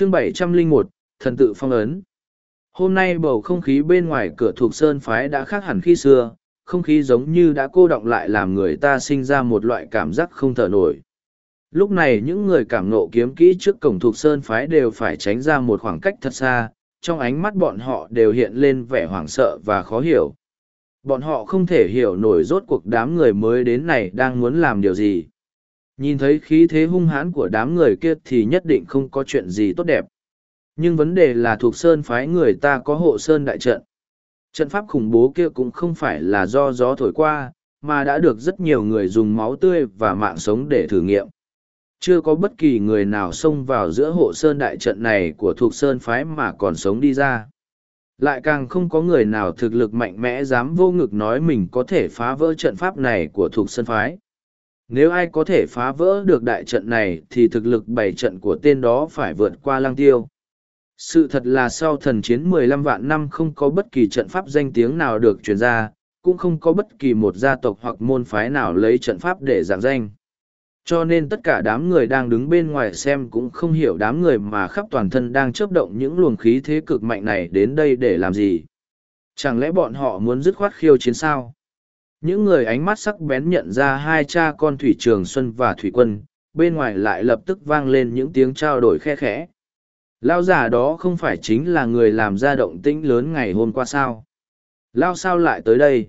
chương bảy trăm linh một, thần tự phong ấn. Hôm nay bầu không khí bên ngoài cửa thuộc sơn phái đã khác hẳn khi xưa, không khí giống như đã cô động lại làm người ta sinh ra một loại cảm giác không thở nổi. Lúc này những người cảm nộ kiếm kỹ trước cổng thuộc sơn phái đều phải tránh ra một khoảng cách thật xa, trong ánh mắt bọn họ đều hiện lên vẻ hoảng sợ và khó hiểu. Bọn họ không thể hiểu nổi rốt cuộc đám người mới đến này đang muốn làm điều gì nhìn thấy khí thế hung hãn của đám người kia thì nhất định không có chuyện gì tốt đẹp. Nhưng vấn đề là thuộc sơn phái người ta có hộ sơn đại trận. Trận pháp khủng bố kia cũng không phải là do gió thổi qua, mà đã được rất nhiều người dùng máu tươi và mạng sống để thử nghiệm. Chưa có bất kỳ người nào xông vào giữa hộ sơn đại trận này của thuộc sơn phái mà còn sống đi ra. Lại càng không có người nào thực lực mạnh mẽ dám vô ngực nói mình có thể phá vỡ trận pháp này của thuộc sơn phái nếu ai có thể phá vỡ được đại trận này thì thực lực bảy trận của tên đó phải vượt qua Lang tiêu. Sự thật là sau thần chiến mười lăm vạn năm không có bất kỳ trận pháp danh tiếng nào được truyền ra, cũng không có bất kỳ một gia tộc hoặc môn phái nào lấy trận pháp để giảng danh. Cho nên tất cả đám người đang đứng bên ngoài xem cũng không hiểu đám người mà khắp toàn thân đang chớp động những luồng khí thế cực mạnh này đến đây để làm gì. Chẳng lẽ bọn họ muốn dứt khoát khiêu chiến sao? Những người ánh mắt sắc bén nhận ra hai cha con thủy trường xuân và thủy quân bên ngoài lại lập tức vang lên những tiếng trao đổi khe khẽ lao giả đó không phải chính là người làm ra động tĩnh lớn ngày hôm qua sao lao sao lại tới đây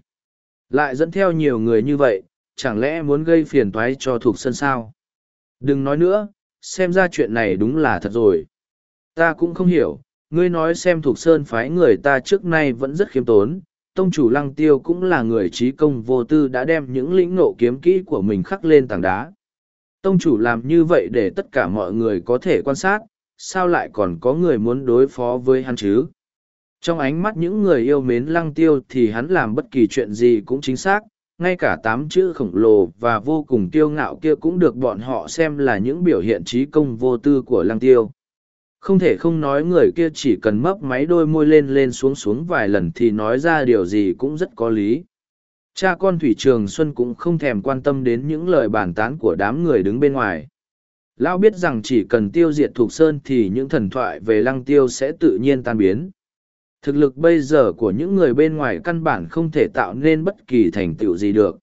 lại dẫn theo nhiều người như vậy chẳng lẽ muốn gây phiền toái cho thuộc sân sao? Đừng nói nữa, xem ra chuyện này đúng là thật rồi. Ta cũng không hiểu, ngươi nói xem thuộc sơn phái người ta trước nay vẫn rất khiêm tốn, tông chủ lăng tiêu cũng là người trí công vô tư đã đem những lĩnh nộ kiếm kỹ của mình khắc lên tảng đá. Tông chủ làm như vậy để tất cả mọi người có thể quan sát, sao lại còn có người muốn đối phó với hắn chứ? Trong ánh mắt những người yêu mến lăng tiêu thì hắn làm bất kỳ chuyện gì cũng chính xác, ngay cả tám chữ khổng lồ và vô cùng kiêu ngạo kia cũng được bọn họ xem là những biểu hiện trí công vô tư của lăng tiêu. Không thể không nói người kia chỉ cần mấp máy đôi môi lên lên xuống xuống vài lần thì nói ra điều gì cũng rất có lý. Cha con Thủy Trường Xuân cũng không thèm quan tâm đến những lời bàn tán của đám người đứng bên ngoài. Lão biết rằng chỉ cần tiêu diệt Thục Sơn thì những thần thoại về lăng tiêu sẽ tự nhiên tan biến. Thực lực bây giờ của những người bên ngoài căn bản không thể tạo nên bất kỳ thành tựu gì được.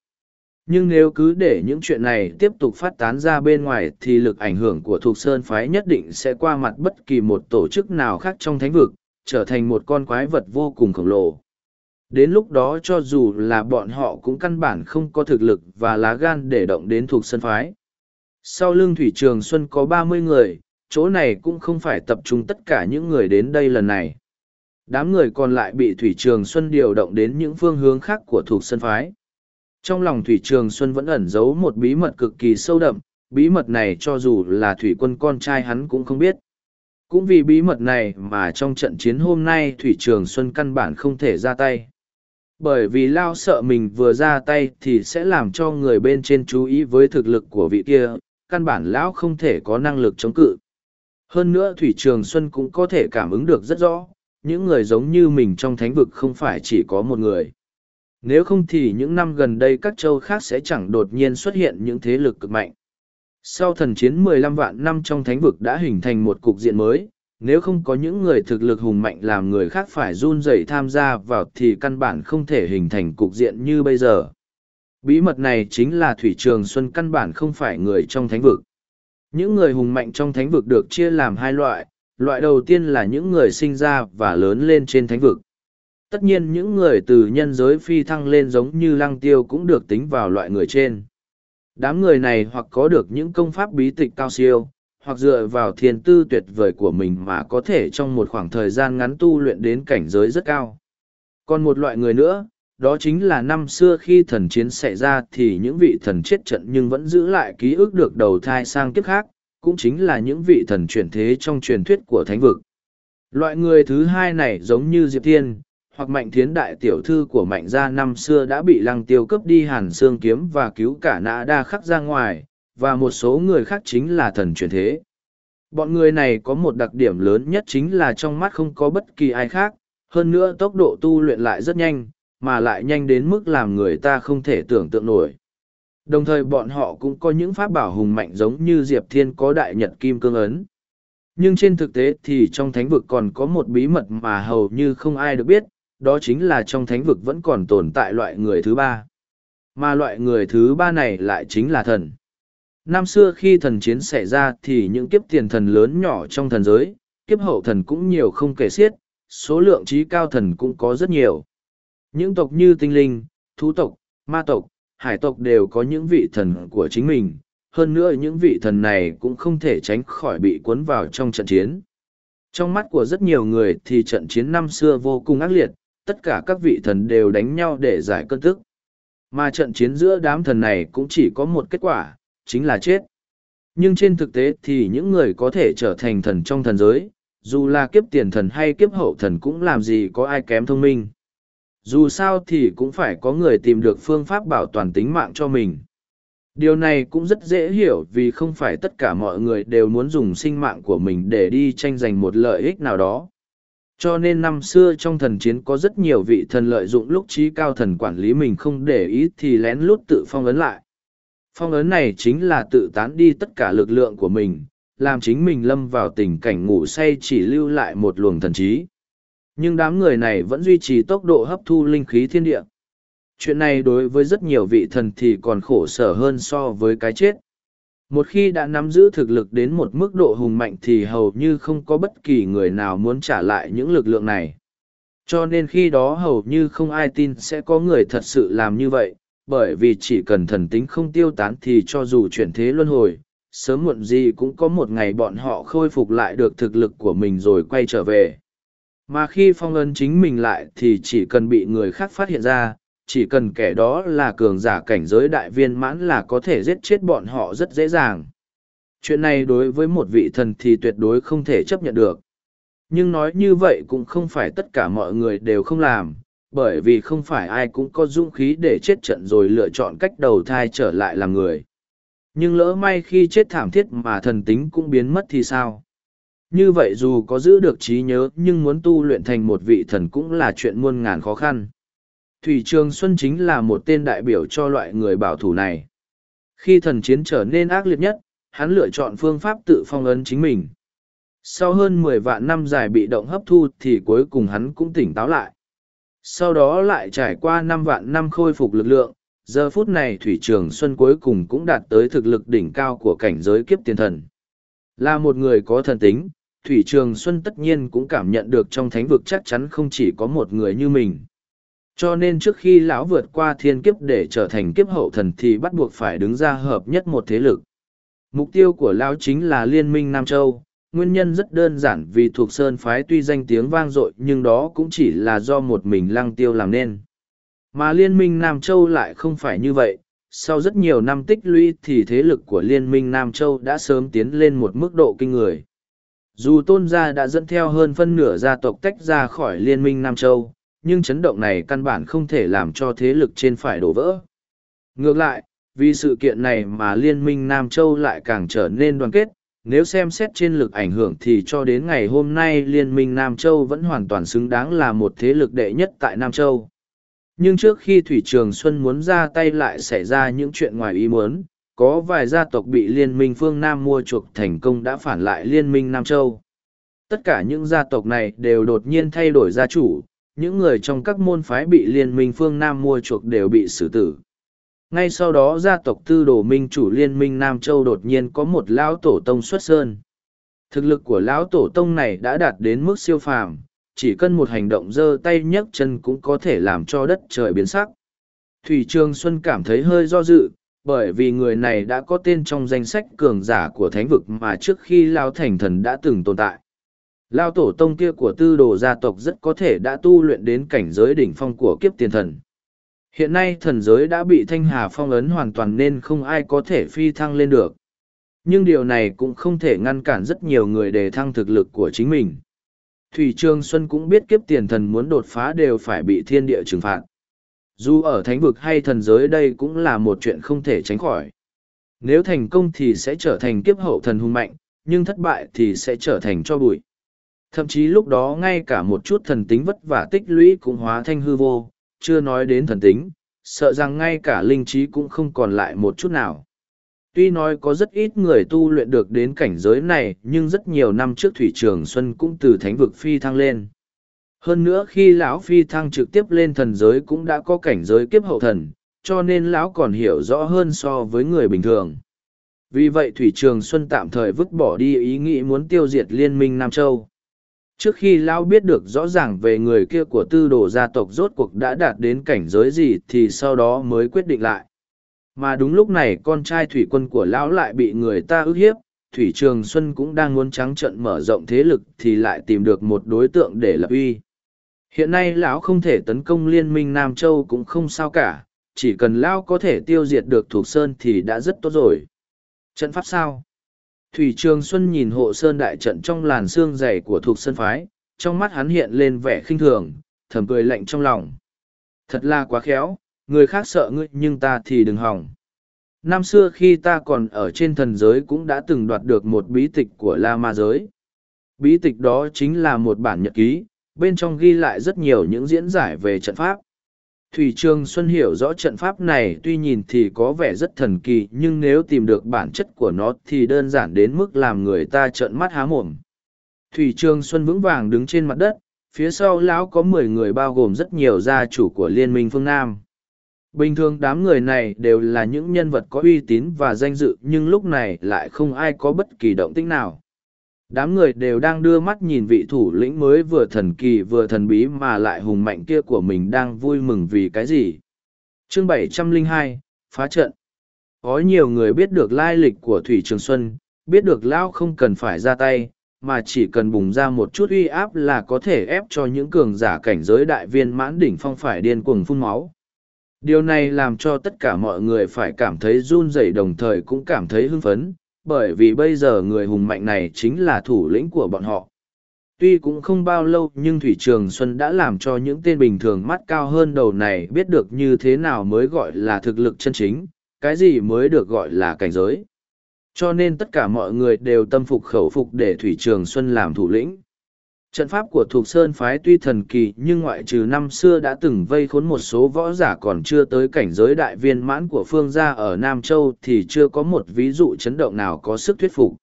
Nhưng nếu cứ để những chuyện này tiếp tục phát tán ra bên ngoài thì lực ảnh hưởng của Thục Sơn Phái nhất định sẽ qua mặt bất kỳ một tổ chức nào khác trong thánh vực, trở thành một con quái vật vô cùng khổng lồ. Đến lúc đó cho dù là bọn họ cũng căn bản không có thực lực và lá gan để động đến thuộc Sơn Phái. Sau lưng Thủy Trường Xuân có ba mươi người, chỗ này cũng không phải tập trung tất cả những người đến đây lần này đám người còn lại bị thủy trường xuân điều động đến những phương hướng khác của thuộc sân phái trong lòng thủy trường xuân vẫn ẩn giấu một bí mật cực kỳ sâu đậm, bí mật này cho dù là thủy quân con trai hắn cũng không biết. Cũng vì bí mật này mà trong trận chiến hôm nay thủy trường xuân căn bản không thể ra tay. Bởi vì lao sợ mình vừa ra tay thì sẽ làm cho người bên trên chú ý với thực lực của vị kia, căn bản lão không thể có năng lực chống cự. Hơn nữa thủy trường xuân cũng có thể cảm ứng được rất rõ, những người giống như mình trong thánh vực không phải chỉ có một người. Nếu không thì những năm gần đây các châu khác sẽ chẳng đột nhiên xuất hiện những thế lực cực mạnh. Sau thần chiến 15 vạn năm trong thánh vực đã hình thành một cục diện mới, nếu không có những người thực lực hùng mạnh làm người khác phải run rẩy tham gia vào thì căn bản không thể hình thành cục diện như bây giờ. Bí mật này chính là Thủy Trường Xuân căn bản không phải người trong thánh vực. Những người hùng mạnh trong thánh vực được chia làm hai loại, loại đầu tiên là những người sinh ra và lớn lên trên thánh vực tất nhiên những người từ nhân giới phi thăng lên giống như lăng tiêu cũng được tính vào loại người trên đám người này hoặc có được những công pháp bí tịch cao siêu hoặc dựa vào thiên tư tuyệt vời của mình mà có thể trong một khoảng thời gian ngắn tu luyện đến cảnh giới rất cao còn một loại người nữa đó chính là năm xưa khi thần chiến xảy ra thì những vị thần chết trận nhưng vẫn giữ lại ký ức được đầu thai sang kiếp khác cũng chính là những vị thần chuyển thế trong truyền thuyết của thánh vực. Loại người thứ hai này giống như Diệp Thiên, hoặc Mạnh Thiến đại tiểu thư của Mạnh gia năm xưa đã bị lăng tiêu cướp đi hàn xương kiếm và cứu cả nã đa khắc ra ngoài, và một số người khác chính là thần chuyển thế. Bọn người này có một đặc điểm lớn nhất chính là trong mắt không có bất kỳ ai khác, hơn nữa tốc độ tu luyện lại rất nhanh, mà lại nhanh đến mức làm người ta không thể tưởng tượng nổi. Đồng thời bọn họ cũng có những pháp bảo hùng mạnh giống như Diệp Thiên có đại nhật kim cương ấn. Nhưng trên thực tế thì trong thánh vực còn có một bí mật mà hầu như không ai được biết, đó chính là trong thánh vực vẫn còn tồn tại loại người thứ ba. Mà loại người thứ ba này lại chính là thần. Năm xưa khi thần chiến xảy ra thì những kiếp tiền thần lớn nhỏ trong thần giới, kiếp hậu thần cũng nhiều không kể xiết, số lượng trí cao thần cũng có rất nhiều. Những tộc như tinh linh, thú tộc, ma tộc, hải tộc đều có những vị thần của chính mình, hơn nữa những vị thần này cũng không thể tránh khỏi bị cuốn vào trong trận chiến. Trong mắt của rất nhiều người thì trận chiến năm xưa vô cùng ác liệt, tất cả các vị thần đều đánh nhau để giải cơn tức. Mà trận chiến giữa đám thần này cũng chỉ có một kết quả, chính là chết. Nhưng trên thực tế thì những người có thể trở thành thần trong thần giới, dù là kiếp tiền thần hay kiếp hậu thần cũng làm gì có ai kém thông minh. Dù sao thì cũng phải có người tìm được phương pháp bảo toàn tính mạng cho mình. Điều này cũng rất dễ hiểu vì không phải tất cả mọi người đều muốn dùng sinh mạng của mình để đi tranh giành một lợi ích nào đó. Cho nên năm xưa trong thần chiến có rất nhiều vị thần lợi dụng lúc trí cao thần quản lý mình không để ý thì lén lút tự phong ấn lại. Phong ấn này chính là tự tán đi tất cả lực lượng của mình, làm chính mình lâm vào tình cảnh ngủ say chỉ lưu lại một luồng thần trí. Nhưng đám người này vẫn duy trì tốc độ hấp thu linh khí thiên địa. Chuyện này đối với rất nhiều vị thần thì còn khổ sở hơn so với cái chết. Một khi đã nắm giữ thực lực đến một mức độ hùng mạnh thì hầu như không có bất kỳ người nào muốn trả lại những lực lượng này. Cho nên khi đó hầu như không ai tin sẽ có người thật sự làm như vậy, bởi vì chỉ cần thần tính không tiêu tán thì cho dù chuyển thế luân hồi, sớm muộn gì cũng có một ngày bọn họ khôi phục lại được thực lực của mình rồi quay trở về. Mà khi phong ấn chính mình lại thì chỉ cần bị người khác phát hiện ra, chỉ cần kẻ đó là cường giả cảnh giới đại viên mãn là có thể giết chết bọn họ rất dễ dàng. Chuyện này đối với một vị thần thì tuyệt đối không thể chấp nhận được. Nhưng nói như vậy cũng không phải tất cả mọi người đều không làm, bởi vì không phải ai cũng có dũng khí để chết trận rồi lựa chọn cách đầu thai trở lại làm người. Nhưng lỡ may khi chết thảm thiết mà thần tính cũng biến mất thì sao? Như vậy dù có giữ được trí nhớ nhưng muốn tu luyện thành một vị thần cũng là chuyện muôn ngàn khó khăn. Thủy Trường Xuân chính là một tên đại biểu cho loại người bảo thủ này. Khi thần chiến trở nên ác liệt nhất, hắn lựa chọn phương pháp tự phong ấn chính mình. Sau hơn mười vạn năm dài bị động hấp thu thì cuối cùng hắn cũng tỉnh táo lại. Sau đó lại trải qua năm vạn năm khôi phục lực lượng, giờ phút này Thủy Trường Xuân cuối cùng cũng đạt tới thực lực đỉnh cao của cảnh giới kiếp tiền thần. Là một người có thần tính, Thủy Trường Xuân tất nhiên cũng cảm nhận được trong thánh vực chắc chắn không chỉ có một người như mình cho nên trước khi lão vượt qua thiên kiếp để trở thành kiếp hậu thần thì bắt buộc phải đứng ra hợp nhất một thế lực. Mục tiêu của lão chính là liên minh nam châu. Nguyên nhân rất đơn giản vì thuộc sơn phái tuy danh tiếng vang dội nhưng đó cũng chỉ là do một mình lăng tiêu làm nên. Mà liên minh nam châu lại không phải như vậy. Sau rất nhiều năm tích lũy thì thế lực của liên minh nam châu đã sớm tiến lên một mức độ kinh người. Dù tôn gia đã dẫn theo hơn phân nửa gia tộc tách ra khỏi liên minh nam châu nhưng chấn động này căn bản không thể làm cho thế lực trên phải đổ vỡ. Ngược lại, vì sự kiện này mà Liên minh Nam Châu lại càng trở nên đoàn kết, nếu xem xét trên lực ảnh hưởng thì cho đến ngày hôm nay Liên minh Nam Châu vẫn hoàn toàn xứng đáng là một thế lực đệ nhất tại Nam Châu. Nhưng trước khi Thủy Trường Xuân muốn ra tay lại xảy ra những chuyện ngoài ý muốn, có vài gia tộc bị Liên minh phương Nam mua chuộc thành công đã phản lại Liên minh Nam Châu. Tất cả những gia tộc này đều đột nhiên thay đổi gia chủ, những người trong các môn phái bị liên minh phương Nam mua chuộc đều bị xử tử. Ngay sau đó gia tộc tư đồ minh chủ liên minh Nam Châu đột nhiên có một lão tổ tông xuất sơn. Thực lực của lão tổ tông này đã đạt đến mức siêu phàm, chỉ cần một hành động giơ tay nhấc chân cũng có thể làm cho đất trời biến sắc. Thủy Trường Xuân cảm thấy hơi do dự, bởi vì người này đã có tên trong danh sách cường giả của thánh vực mà trước khi Lao Thành Thần đã từng tồn tại. Lao tổ tông kia của tư đồ gia tộc rất có thể đã tu luyện đến cảnh giới đỉnh phong của kiếp tiền thần. Hiện nay thần giới đã bị thanh hà phong ấn hoàn toàn nên không ai có thể phi thăng lên được. Nhưng điều này cũng không thể ngăn cản rất nhiều người đề thăng thực lực của chính mình. Thủy Trương Xuân cũng biết kiếp tiền thần muốn đột phá đều phải bị thiên địa trừng phạt. Dù ở thánh vực hay thần giới đây cũng là một chuyện không thể tránh khỏi. Nếu thành công thì sẽ trở thành kiếp hậu thần hung mạnh, nhưng thất bại thì sẽ trở thành cho bụi. Thậm chí lúc đó ngay cả một chút thần tính vất vả tích lũy cũng hóa thanh hư vô, chưa nói đến thần tính, sợ rằng ngay cả linh trí cũng không còn lại một chút nào. Tuy nói có rất ít người tu luyện được đến cảnh giới này, nhưng rất nhiều năm trước Thủy Trường Xuân cũng từ thánh vực phi thăng lên. Hơn nữa khi lão phi thăng trực tiếp lên thần giới cũng đã có cảnh giới kiếp hậu thần, cho nên lão còn hiểu rõ hơn so với người bình thường. Vì vậy Thủy Trường Xuân tạm thời vứt bỏ đi ý nghĩ muốn tiêu diệt Liên minh Nam Châu. Trước khi Lão biết được rõ ràng về người kia của tư đồ gia tộc rốt cuộc đã đạt đến cảnh giới gì thì sau đó mới quyết định lại. Mà đúng lúc này con trai thủy quân của Lão lại bị người ta ức hiếp, Thủy Trường Xuân cũng đang muốn trắng trận mở rộng thế lực thì lại tìm được một đối tượng để lập uy. Hiện nay Lão không thể tấn công Liên minh Nam Châu cũng không sao cả, chỉ cần Lão có thể tiêu diệt được Thuộc Sơn thì đã rất tốt rồi. Trận pháp sao? Thủy Trường Xuân nhìn hộ sơn đại trận trong làn xương dày của thuộc sơn phái, trong mắt hắn hiện lên vẻ khinh thường, thầm cười lạnh trong lòng. Thật là quá khéo, người khác sợ ngươi nhưng ta thì đừng hỏng. Năm xưa khi ta còn ở trên thần giới cũng đã từng đoạt được một bí tịch của La Ma giới. Bí tịch đó chính là một bản nhật ký, bên trong ghi lại rất nhiều những diễn giải về trận pháp. Thủy Trường Xuân hiểu rõ trận pháp này tuy nhìn thì có vẻ rất thần kỳ nhưng nếu tìm được bản chất của nó thì đơn giản đến mức làm người ta trợn mắt há mồm. Thủy Trường Xuân vững vàng đứng trên mặt đất, phía sau lão có mười người bao gồm rất nhiều gia chủ của Liên minh phương Nam. Bình thường đám người này đều là những nhân vật có uy tín và danh dự nhưng lúc này lại không ai có bất kỳ động tĩnh nào đám người đều đang đưa mắt nhìn vị thủ lĩnh mới vừa thần kỳ vừa thần bí mà lại hùng mạnh kia của mình đang vui mừng vì cái gì. Chương 702, phá trận. Có nhiều người biết được lai lịch của thủy trường xuân biết được lão không cần phải ra tay mà chỉ cần bùng ra một chút uy áp là có thể ép cho những cường giả cảnh giới đại viên mãn đỉnh phong phải điên cuồng phun máu. Điều này làm cho tất cả mọi người phải cảm thấy run rẩy đồng thời cũng cảm thấy hưng phấn bởi vì bây giờ người hùng mạnh này chính là thủ lĩnh của bọn họ. Tuy cũng không bao lâu nhưng Thủy Trường Xuân đã làm cho những tên bình thường mắt cao hơn đầu này biết được như thế nào mới gọi là thực lực chân chính, cái gì mới được gọi là cảnh giới. Cho nên tất cả mọi người đều tâm phục khẩu phục để Thủy Trường Xuân làm thủ lĩnh. Trận pháp của Thục Sơn phái tuy thần kỳ nhưng ngoại trừ năm xưa đã từng vây khốn một số võ giả còn chưa tới cảnh giới đại viên mãn của phương gia ở Nam Châu thì chưa có một ví dụ chấn động nào có sức thuyết phục.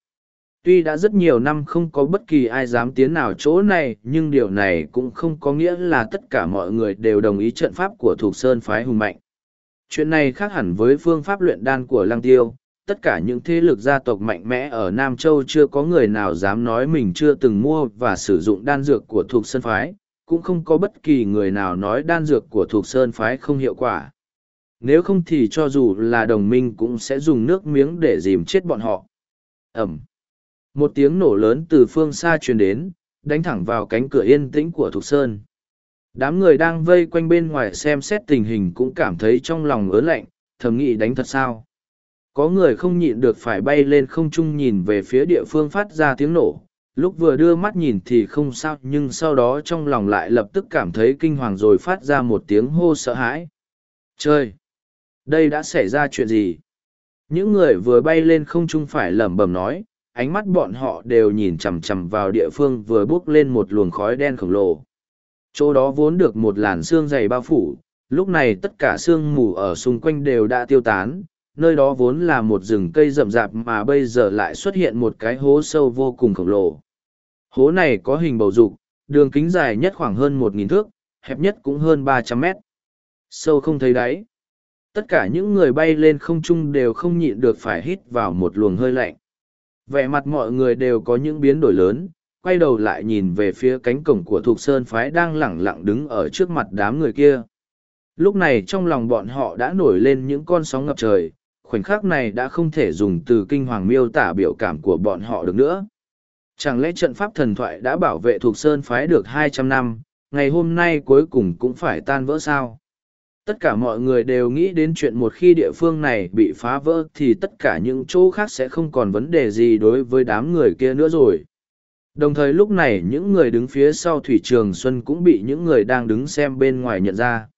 Tuy đã rất nhiều năm không có bất kỳ ai dám tiến nào chỗ này nhưng điều này cũng không có nghĩa là tất cả mọi người đều đồng ý trận pháp của Thục Sơn phái hùng mạnh. Chuyện này khác hẳn với phương pháp luyện đan của Lăng Tiêu, tất cả những thế lực gia tộc mạnh mẽ ở Nam Châu chưa có người nào dám nói mình chưa từng mua và sử dụng đan dược của thuộc sơn phái, cũng không có bất kỳ người nào nói đan dược của thuộc sơn phái không hiệu quả. Nếu không thì cho dù là đồng minh cũng sẽ dùng nước miếng để dìm chết bọn họ. Ẩm. Một tiếng nổ lớn từ phương xa truyền đến, đánh thẳng vào cánh cửa yên tĩnh của Thục Sơn. Đám người đang vây quanh bên ngoài xem xét tình hình cũng cảm thấy trong lòng ớn lạnh, thầm nghĩ đánh thật sao có người không nhịn được phải bay lên không trung nhìn về phía địa phương phát ra tiếng nổ. Lúc vừa đưa mắt nhìn thì không sao, nhưng sau đó trong lòng lại lập tức cảm thấy kinh hoàng rồi phát ra một tiếng hô sợ hãi. Chơi đây đã xảy ra chuyện gì? Những người vừa bay lên không trung phải lẩm bẩm nói, ánh mắt bọn họ đều nhìn chằm chằm vào địa phương vừa buốc lên một luồng khói đen khổng lồ. Chỗ đó vốn được một làn xương dày bao phủ, lúc này tất cả sương mù ở xung quanh đều đã tiêu tán nơi đó vốn là một rừng cây rậm rạp mà bây giờ lại xuất hiện một cái hố sâu vô cùng khổng lồ. Hố này có hình bầu dục, đường kính dài nhất khoảng hơn một nghìn thước, hẹp nhất cũng hơn ba trăm mét. Sâu không thấy đáy. Tất cả những người bay lên không trung đều không nhịn được phải hít vào một luồng hơi lạnh. Vẻ mặt mọi người đều có những biến đổi lớn, quay đầu lại nhìn về phía cánh cổng của Thục Sơn Phái đang lẳng lặng đứng ở trước mặt đám người kia. Lúc này trong lòng bọn họ đã nổi lên những con sóng ngập trời, khoảnh khắc này đã không thể dùng từ kinh hoàng miêu tả biểu cảm của bọn họ được nữa. Chẳng lẽ trận pháp thần thoại đã bảo vệ thuộc Sơn phái được hai trăm năm, ngày hôm nay cuối cùng cũng phải tan vỡ sao? Tất cả mọi người đều nghĩ đến chuyện một khi địa phương này bị phá vỡ thì tất cả những chỗ khác sẽ không còn vấn đề gì đối với đám người kia nữa rồi. Đồng thời lúc này những người đứng phía sau Thủy Trường Xuân cũng bị những người đang đứng xem bên ngoài nhận ra.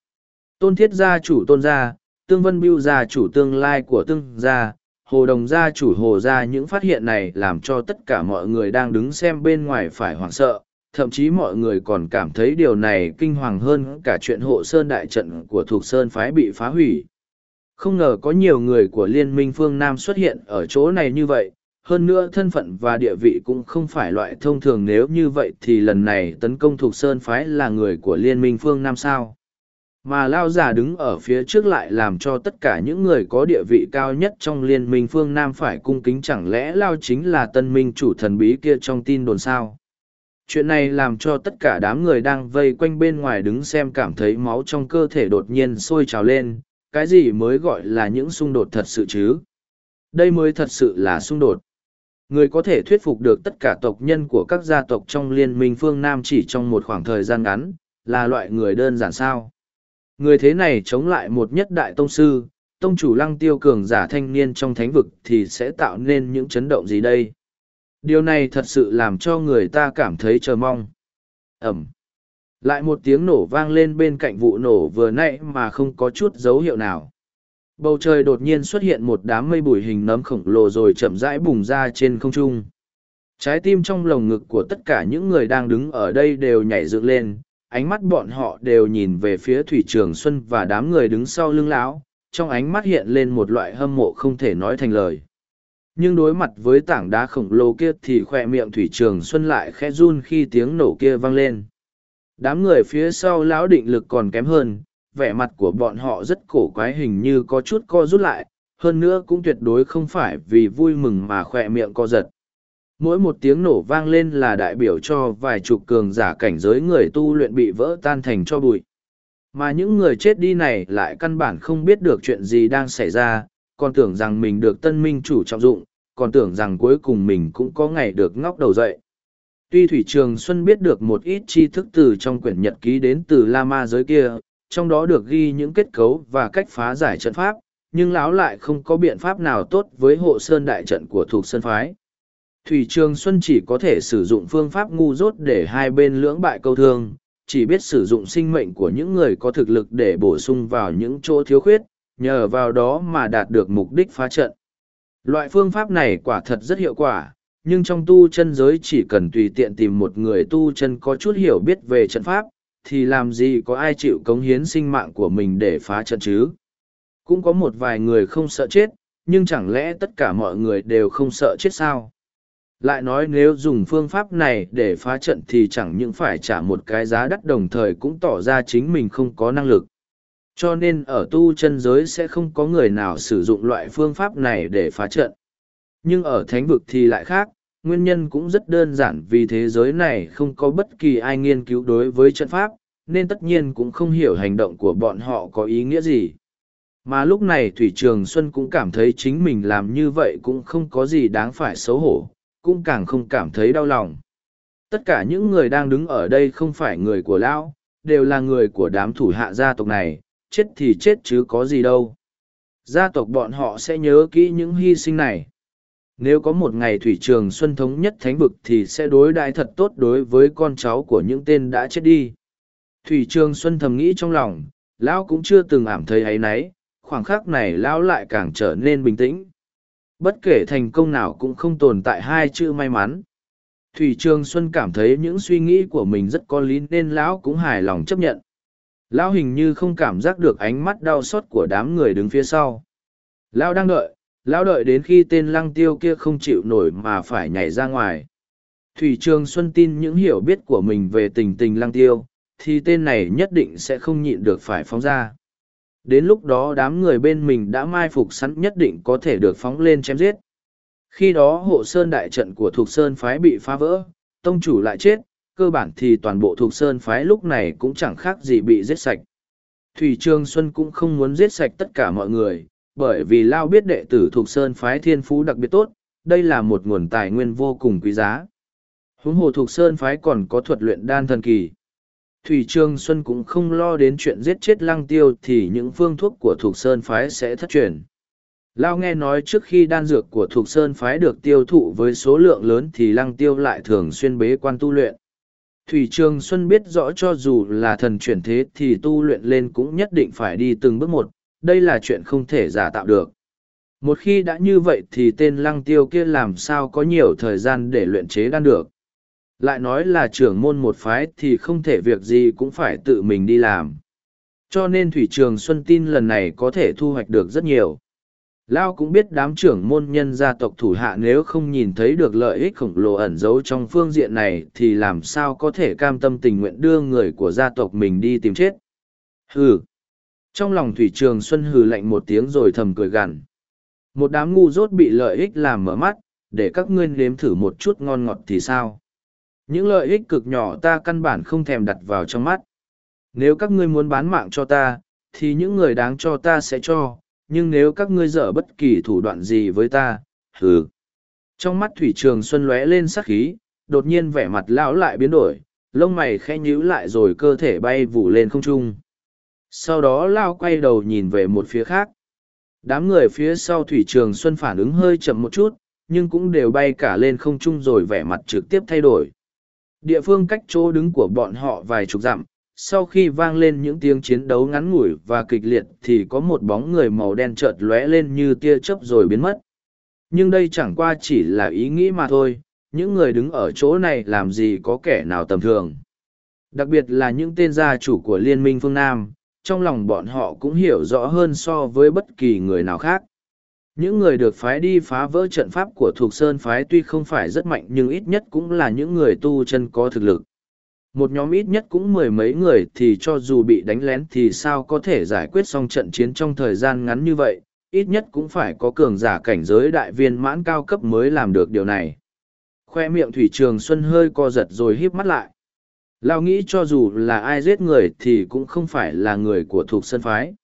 Tôn thiết gia chủ tôn gia, tương vân biêu gia chủ tương lai của tương gia, hồ đồng gia chủ hồ gia những phát hiện này làm cho tất cả mọi người đang đứng xem bên ngoài phải hoảng sợ, thậm chí mọi người còn cảm thấy điều này kinh hoàng hơn cả chuyện hộ sơn đại trận của thuộc sơn phái bị phá hủy. Không ngờ có nhiều người của Liên minh phương Nam xuất hiện ở chỗ này như vậy, hơn nữa thân phận và địa vị cũng không phải loại thông thường nếu như vậy thì lần này tấn công thuộc Sơn Phái là người của Liên minh phương Nam sao. Mà Lao giả đứng ở phía trước lại làm cho tất cả những người có địa vị cao nhất trong Liên minh phương Nam phải cung kính chẳng lẽ Lao chính là tân minh chủ thần bí kia trong tin đồn sao? Chuyện này làm cho tất cả đám người đang vây quanh bên ngoài đứng xem cảm thấy máu trong cơ thể đột nhiên sôi trào lên, cái gì mới gọi là những xung đột thật sự chứ? Đây mới thật sự là xung đột. Người có thể thuyết phục được tất cả tộc nhân của các gia tộc trong liên minh phương nam chỉ trong một khoảng thời gian ngắn, là loại người đơn giản sao? Người thế này chống lại một nhất đại tông sư, tông chủ lăng tiêu cường giả thanh niên trong thánh vực thì sẽ tạo nên những chấn động gì đây? Điều này thật sự làm cho người ta cảm thấy chờ mong. Ẩm. Lại một tiếng nổ vang lên bên cạnh vụ nổ vừa nãy mà không có chút dấu hiệu nào. Bầu trời đột nhiên xuất hiện một đám mây bụi hình nấm khổng lồ rồi chậm rãi bùng ra trên không trung. Trái tim trong lồng ngực của tất cả những người đang đứng ở đây đều nhảy dựng lên ánh mắt bọn họ đều nhìn về phía thủy trường xuân và đám người đứng sau lưng lão, trong ánh mắt hiện lên một loại hâm mộ không thể nói thành lời. Nhưng đối mặt với tảng đá khổng lồ kia thì khoe miệng thủy trường xuân lại khẽ run khi tiếng nổ kia vang lên. Đám người phía sau lão định lực còn kém hơn, vẻ mặt của bọn họ rất cổ quái hình như có chút co rút lại, hơn nữa cũng tuyệt đối không phải vì vui mừng mà khoe miệng co giật mỗi một tiếng nổ vang lên là đại biểu cho vài chục cường giả cảnh giới người tu luyện bị vỡ tan thành cho bụi mà những người chết đi này lại căn bản không biết được chuyện gì đang xảy ra còn tưởng rằng mình được tân minh chủ trọng dụng còn tưởng rằng cuối cùng mình cũng có ngày được ngóc đầu dậy. Tuy Thủy Trường Xuân biết được một ít tri thức từ trong quyển nhật ký đến từ La Ma giới kia, trong đó được ghi những kết cấu và cách phá giải trận pháp, nhưng lão lại không có biện pháp nào tốt với hộ sơn đại trận của thuộc sơn phái. Thủy Trường Xuân chỉ có thể sử dụng phương pháp ngu dốt để hai bên lưỡng bại câu thương, chỉ biết sử dụng sinh mệnh của những người có thực lực để bổ sung vào những chỗ thiếu khuyết, nhờ vào đó mà đạt được mục đích phá trận. Loại phương pháp này quả thật rất hiệu quả, nhưng trong tu chân giới chỉ cần tùy tiện tìm một người tu chân có chút hiểu biết về trận pháp, thì làm gì có ai chịu cống hiến sinh mạng của mình để phá trận chứ. Cũng có một vài người không sợ chết, nhưng chẳng lẽ tất cả mọi người đều không sợ chết sao? Lại nói nếu dùng phương pháp này để phá trận thì chẳng những phải trả một cái giá đắt đồng thời cũng tỏ ra chính mình không có năng lực. Cho nên ở tu chân giới sẽ không có người nào sử dụng loại phương pháp này để phá trận. Nhưng ở thánh vực thì lại khác, nguyên nhân cũng rất đơn giản vì thế giới này không có bất kỳ ai nghiên cứu đối với trận pháp, nên tất nhiên cũng không hiểu hành động của bọn họ có ý nghĩa gì. Mà lúc này Thủy Trường Xuân cũng cảm thấy chính mình làm như vậy cũng không có gì đáng phải xấu hổ, cũng càng không cảm thấy đau lòng. Tất cả những người đang đứng ở đây không phải người của Lão, đều là người của đám thủ hạ gia tộc này, chết thì chết chứ có gì đâu. Gia tộc bọn họ sẽ nhớ kỹ những hy sinh này. Nếu có một ngày Thủy Trường Xuân thống nhất thánh vực thì sẽ đối đại thật tốt đối với con cháu của những tên đã chết đi. Thủy Trường Xuân thầm nghĩ trong lòng, Lão cũng chưa từng ảm thấy ấy nấy, khoảng khắc này Lão lại càng trở nên bình tĩnh. Bất kể thành công nào cũng không tồn tại hai chữ may mắn. Thủy Trường Xuân cảm thấy những suy nghĩ của mình rất có lý nên Lão cũng hài lòng chấp nhận. Lão hình như không cảm giác được ánh mắt đau xót của đám người đứng phía sau. Lão đang đợi, lão đợi đến khi tên lăng tiêu kia không chịu nổi mà phải nhảy ra ngoài. Thủy Trường Xuân tin những hiểu biết của mình về tình tình lăng tiêu, thì tên này nhất định sẽ không nhịn được phải phóng ra. Đến lúc đó đám người bên mình đã mai phục sẵn nhất định có thể được phóng lên chém giết. Khi đó hộ sơn đại trận của Thục Sơn phái bị phá vỡ, tông chủ lại chết, cơ bản thì toàn bộ thuộc sơn phái lúc này cũng chẳng khác gì bị giết sạch. Thủy Trương Xuân cũng không muốn giết sạch tất cả mọi người, bởi vì Lao biết đệ tử thuộc sơn phái thiên phú đặc biệt tốt, đây là một nguồn tài nguyên vô cùng quý giá. Huống hồ thuộc sơn phái còn có thuật luyện đan thần kỳ. Thủy Trương Xuân cũng không lo đến chuyện giết chết lăng tiêu thì những phương thuốc của thuộc sơn phái sẽ thất truyền. Lao nghe nói trước khi đan dược của thuộc sơn phái được tiêu thụ với số lượng lớn thì lăng tiêu lại thường xuyên bế quan tu luyện. Thủy Trường Xuân biết rõ cho dù là thần chuyển thế thì tu luyện lên cũng nhất định phải đi từng bước một, đây là chuyện không thể giả tạo được. Một khi đã như vậy thì tên lăng tiêu kia làm sao có nhiều thời gian để luyện chế đan được. Lại nói là trưởng môn một phái thì không thể việc gì cũng phải tự mình đi làm. Cho nên Thủy Trường Xuân tin lần này có thể thu hoạch được rất nhiều. Lao cũng biết đám trưởng môn nhân gia tộc thủ hạ nếu không nhìn thấy được lợi ích khổng lồ ẩn giấu trong phương diện này thì làm sao có thể cam tâm tình nguyện đưa người của gia tộc mình đi tìm chết. Hừ. Trong lòng Thủy Trường Xuân hừ lạnh một tiếng rồi thầm cười gằn. Một đám ngu dốt bị lợi ích làm mở mắt, để các ngươi nếm thử một chút ngon ngọt thì sao? Những lợi ích cực nhỏ ta căn bản không thèm đặt vào trong mắt. Nếu các ngươi muốn bán mạng cho ta, thì những người đáng cho ta sẽ cho, nhưng nếu các ngươi dở bất kỳ thủ đoạn gì với ta, hừ. Trong mắt Thủy Trường Xuân lóe lên sắc khí, đột nhiên vẻ mặt lão lại biến đổi, lông mày khẽ nhíu lại rồi cơ thể bay vụ lên không trung. Sau đó Lao quay đầu nhìn về một phía khác. Đám người phía sau Thủy Trường Xuân phản ứng hơi chậm một chút, nhưng cũng đều bay cả lên không trung rồi vẻ mặt trực tiếp thay đổi. Địa phương cách chỗ đứng của bọn họ vài chục dặm, sau khi vang lên những tiếng chiến đấu ngắn ngủi và kịch liệt thì có một bóng người màu đen chợt lóe lên như tia chớp rồi biến mất. Nhưng đây chẳng qua chỉ là ý nghĩ mà thôi những người đứng ở chỗ này làm gì có kẻ nào tầm thường. Đặc biệt là những tên gia chủ của liên minh phương nam trong lòng bọn họ cũng hiểu rõ hơn so với bất kỳ người nào khác những người được phái đi phá vỡ trận pháp của thuộc sơn phái tuy không phải rất mạnh nhưng ít nhất cũng là những người tu chân có thực lực. Một nhóm ít nhất cũng mười mấy người thì cho dù bị đánh lén thì sao có thể giải quyết xong trận chiến trong thời gian ngắn như vậy? Ít nhất cũng phải có cường giả cảnh giới đại viên mãn cao cấp mới làm được điều này. Khoe miệng thủy trường xuân hơi co giật rồi híp mắt lại. Lao nghĩ cho dù là ai giết người thì cũng không phải là người của thuộc sơn phái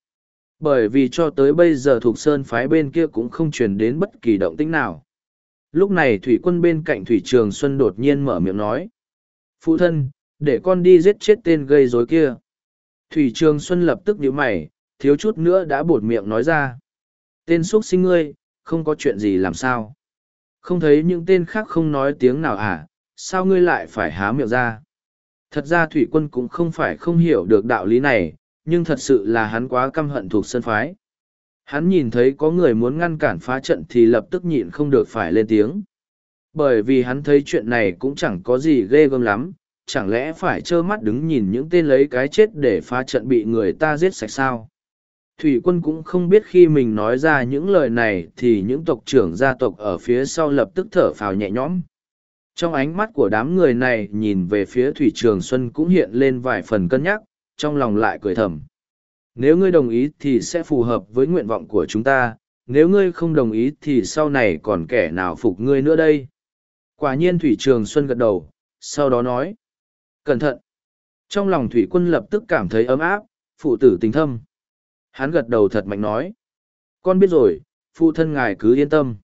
bởi vì cho tới bây giờ thuộc sơn phái bên kia cũng không truyền đến bất kỳ động tĩnh nào. Lúc này thủy quân bên cạnh thủy trường xuân đột nhiên mở miệng nói, phụ thân, để con đi giết chết tên gây rối kia. Thủy trường xuân lập tức nhíu mày, thiếu chút nữa đã bột miệng nói ra, tên x u ấ t sinh ngươi, không có chuyện gì làm sao? Không thấy những tên khác không nói tiếng nào à? Sao ngươi lại phải há miệng ra? Thật ra thủy quân cũng không phải không hiểu được đạo lý này nhưng thật sự là hắn quá căm hận thuộc sân phái. Hắn nhìn thấy có người muốn ngăn cản phá trận thì lập tức nhịn không được phải lên tiếng. Bởi vì hắn thấy chuyện này cũng chẳng có gì ghê gớm lắm, chẳng lẽ phải trơ mắt đứng nhìn những tên lấy cái chết để phá trận bị người ta giết sạch sao? Thủy quân cũng không biết khi mình nói ra những lời này thì những tộc trưởng gia tộc ở phía sau lập tức thở phào nhẹ nhõm. Trong ánh mắt của đám người này nhìn về phía thủy trường xuân cũng hiện lên vài phần cân nhắc trong lòng lại cười thầm nếu ngươi đồng ý thì sẽ phù hợp với nguyện vọng của chúng ta nếu ngươi không đồng ý thì sau này còn kẻ nào phục ngươi nữa đây quả nhiên thủy trường xuân gật đầu sau đó nói Cẩn thận! Trong lòng thủy quân lập tức cảm thấy ấm áp, phụ tử tình thâm. Hắn gật đầu thật mạnh nói. Con biết rồi, phụ thân ngài cứ yên tâm.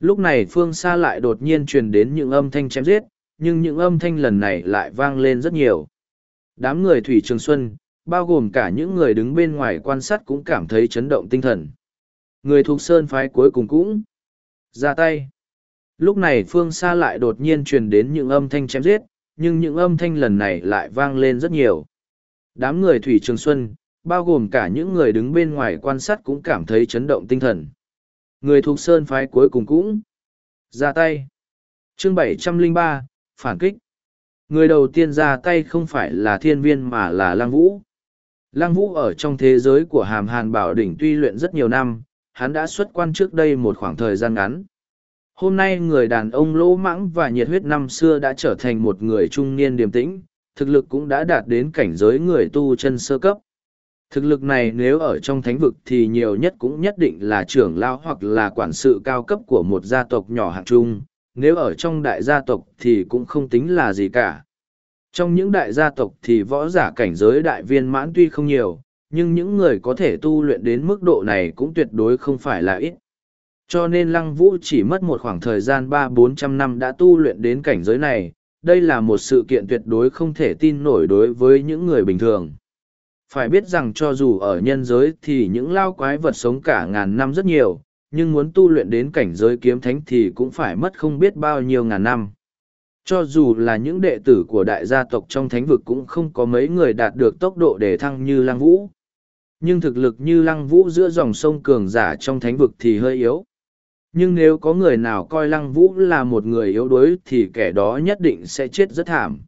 Lúc này phương xa lại đột nhiên truyền đến những âm thanh chém giết, nhưng những âm thanh lần này lại vang lên rất nhiều. Đám người Thủy Trường Xuân, bao gồm cả những người đứng bên ngoài quan sát cũng cảm thấy chấn động tinh thần. Người thuộc sơn phái cuối cùng cũng ra tay. Lúc này phương xa lại đột nhiên truyền đến những âm thanh chém giết, nhưng những âm thanh lần này lại vang lên rất nhiều. Đám người Thủy Trường Xuân, bao gồm cả những người đứng bên ngoài quan sát cũng cảm thấy chấn động tinh thần. Người thuộc Sơn phái cuối cùng cũng ra tay. Chương 703, Phản kích. Người đầu tiên ra tay không phải là thiên viên mà là Lăng Vũ. Lăng Vũ ở trong thế giới của Hàm Hàn Bảo Đỉnh tuy luyện rất nhiều năm, hắn đã xuất quan trước đây một khoảng thời gian ngắn. Hôm nay người đàn ông lỗ mãng và nhiệt huyết năm xưa đã trở thành một người trung niên điềm tĩnh, thực lực cũng đã đạt đến cảnh giới người tu chân sơ cấp. Thực lực này nếu ở trong thánh vực thì nhiều nhất cũng nhất định là trưởng lao hoặc là quản sự cao cấp của một gia tộc nhỏ hạng trung, nếu ở trong đại gia tộc thì cũng không tính là gì cả. Trong những đại gia tộc thì võ giả cảnh giới đại viên mãn tuy không nhiều, nhưng những người có thể tu luyện đến mức độ này cũng tuyệt đối không phải là ít. Cho nên Lăng Vũ chỉ mất một khoảng thời gian ba bốn trăm năm đã tu luyện đến cảnh giới này, đây là một sự kiện tuyệt đối không thể tin nổi đối với những người bình thường. Phải biết rằng cho dù ở nhân giới thì những lao quái vật sống cả ngàn năm rất nhiều, nhưng muốn tu luyện đến cảnh giới kiếm thánh thì cũng phải mất không biết bao nhiêu ngàn năm. Cho dù là những đệ tử của đại gia tộc trong thánh vực cũng không có mấy người đạt được tốc độ để thăng như Lăng Vũ. Nhưng thực lực như Lăng Vũ giữa dòng sông cường giả trong thánh vực thì hơi yếu nhưng nếu có người nào coi lăng vũ là một người yếu đuối thì kẻ đó nhất định sẽ chết rất thảm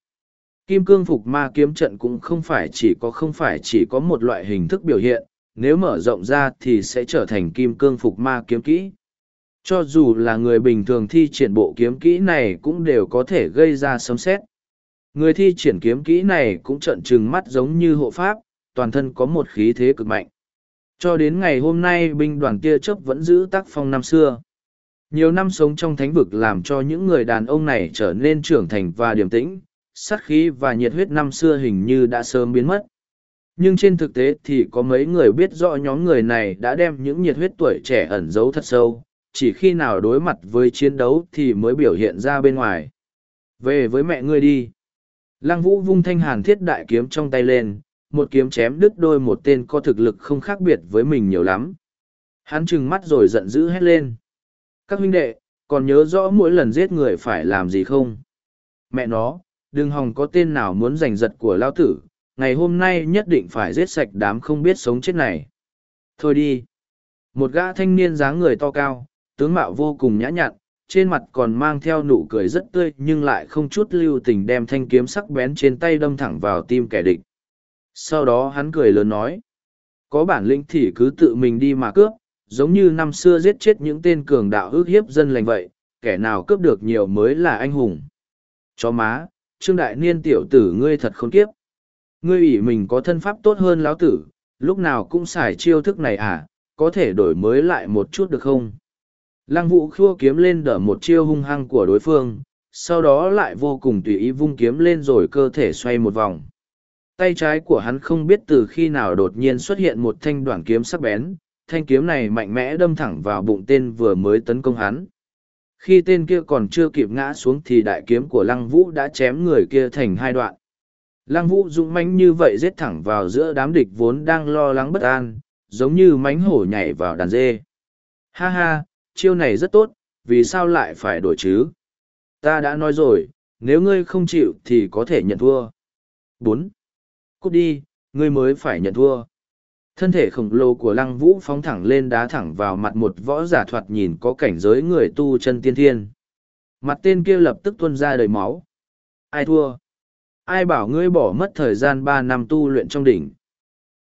Kim cương phục ma kiếm trận cũng không phải chỉ có không phải chỉ có một loại hình thức biểu hiện, nếu mở rộng ra thì sẽ trở thành kim cương phục ma kiếm kỹ. Cho dù là người bình thường thi triển bộ kiếm kỹ này cũng đều có thể gây ra sấm xét. Người thi triển kiếm kỹ này cũng trận trừng mắt giống như hộ pháp, toàn thân có một khí thế cực mạnh. Cho đến ngày hôm nay binh đoàn kia chấp vẫn giữ tác phong năm xưa. Nhiều năm sống trong thánh vực làm cho những người đàn ông này trở nên trưởng thành và điềm tĩnh, sát khí và nhiệt huyết năm xưa hình như đã sớm biến mất. Nhưng trên thực tế thì có mấy người biết rõ nhóm người này đã đem những nhiệt huyết tuổi trẻ ẩn giấu thật sâu, chỉ khi nào đối mặt với chiến đấu thì mới biểu hiện ra bên ngoài. Về với mẹ ngươi đi. Lăng vũ vung thanh hàn thiết đại kiếm trong tay lên, một kiếm chém đứt đôi một tên có thực lực không khác biệt với mình nhiều lắm. Hắn trừng mắt rồi giận dữ hét lên. Các huynh đệ, còn nhớ rõ mỗi lần giết người phải làm gì không? Mẹ nó, đừng hòng có tên nào muốn giành giật của lao tử, ngày hôm nay nhất định phải giết sạch đám không biết sống chết này. Thôi đi. Một gã thanh niên dáng người to cao, tướng mạo vô cùng nhã nhặn, trên mặt còn mang theo nụ cười rất tươi nhưng lại không chút lưu tình đem thanh kiếm sắc bén trên tay đâm thẳng vào tim kẻ địch. Sau đó hắn cười lớn nói, có bản lĩnh thì cứ tự mình đi mà cướp, giống như năm xưa giết chết những tên cường đạo ước hiếp dân lành vậy, kẻ nào cướp được nhiều mới là anh hùng. Chó má, trương đại niên tiểu tử ngươi thật khốn kiếp. Ngươi ủy mình có thân pháp tốt hơn lão tử, lúc nào cũng xài chiêu thức này à, có thể đổi mới lại một chút được không? Lăng vũ khua kiếm lên đỡ một chiêu hung hăng của đối phương, sau đó lại vô cùng tùy ý vung kiếm lên rồi cơ thể xoay một vòng. Tay trái của hắn không biết từ khi nào đột nhiên xuất hiện một thanh đoạn kiếm sắc bén, thanh kiếm này mạnh mẽ đâm thẳng vào bụng tên vừa mới tấn công hắn. Khi tên kia còn chưa kịp ngã xuống thì đại kiếm của lăng vũ đã chém người kia thành hai đoạn. Lăng vũ dũng mãnh như vậy giết thẳng vào giữa đám địch vốn đang lo lắng bất an, giống như mánh hổ nhảy vào đàn dê. Ha ha, chiêu này rất tốt, vì sao lại phải đổi chứ? Ta đã nói rồi, nếu ngươi không chịu thì có thể nhận thua. bốn Cút đi, ngươi mới phải nhận thua. Thân thể khổng lồ của lăng vũ phóng thẳng lên đá thẳng vào mặt một võ giả thoạt nhìn có cảnh giới người tu chân tiên thiên. Mặt tên kia lập tức tuôn ra đầy máu. Ai thua? Ai bảo ngươi bỏ mất thời gian ba năm tu luyện trong đỉnh?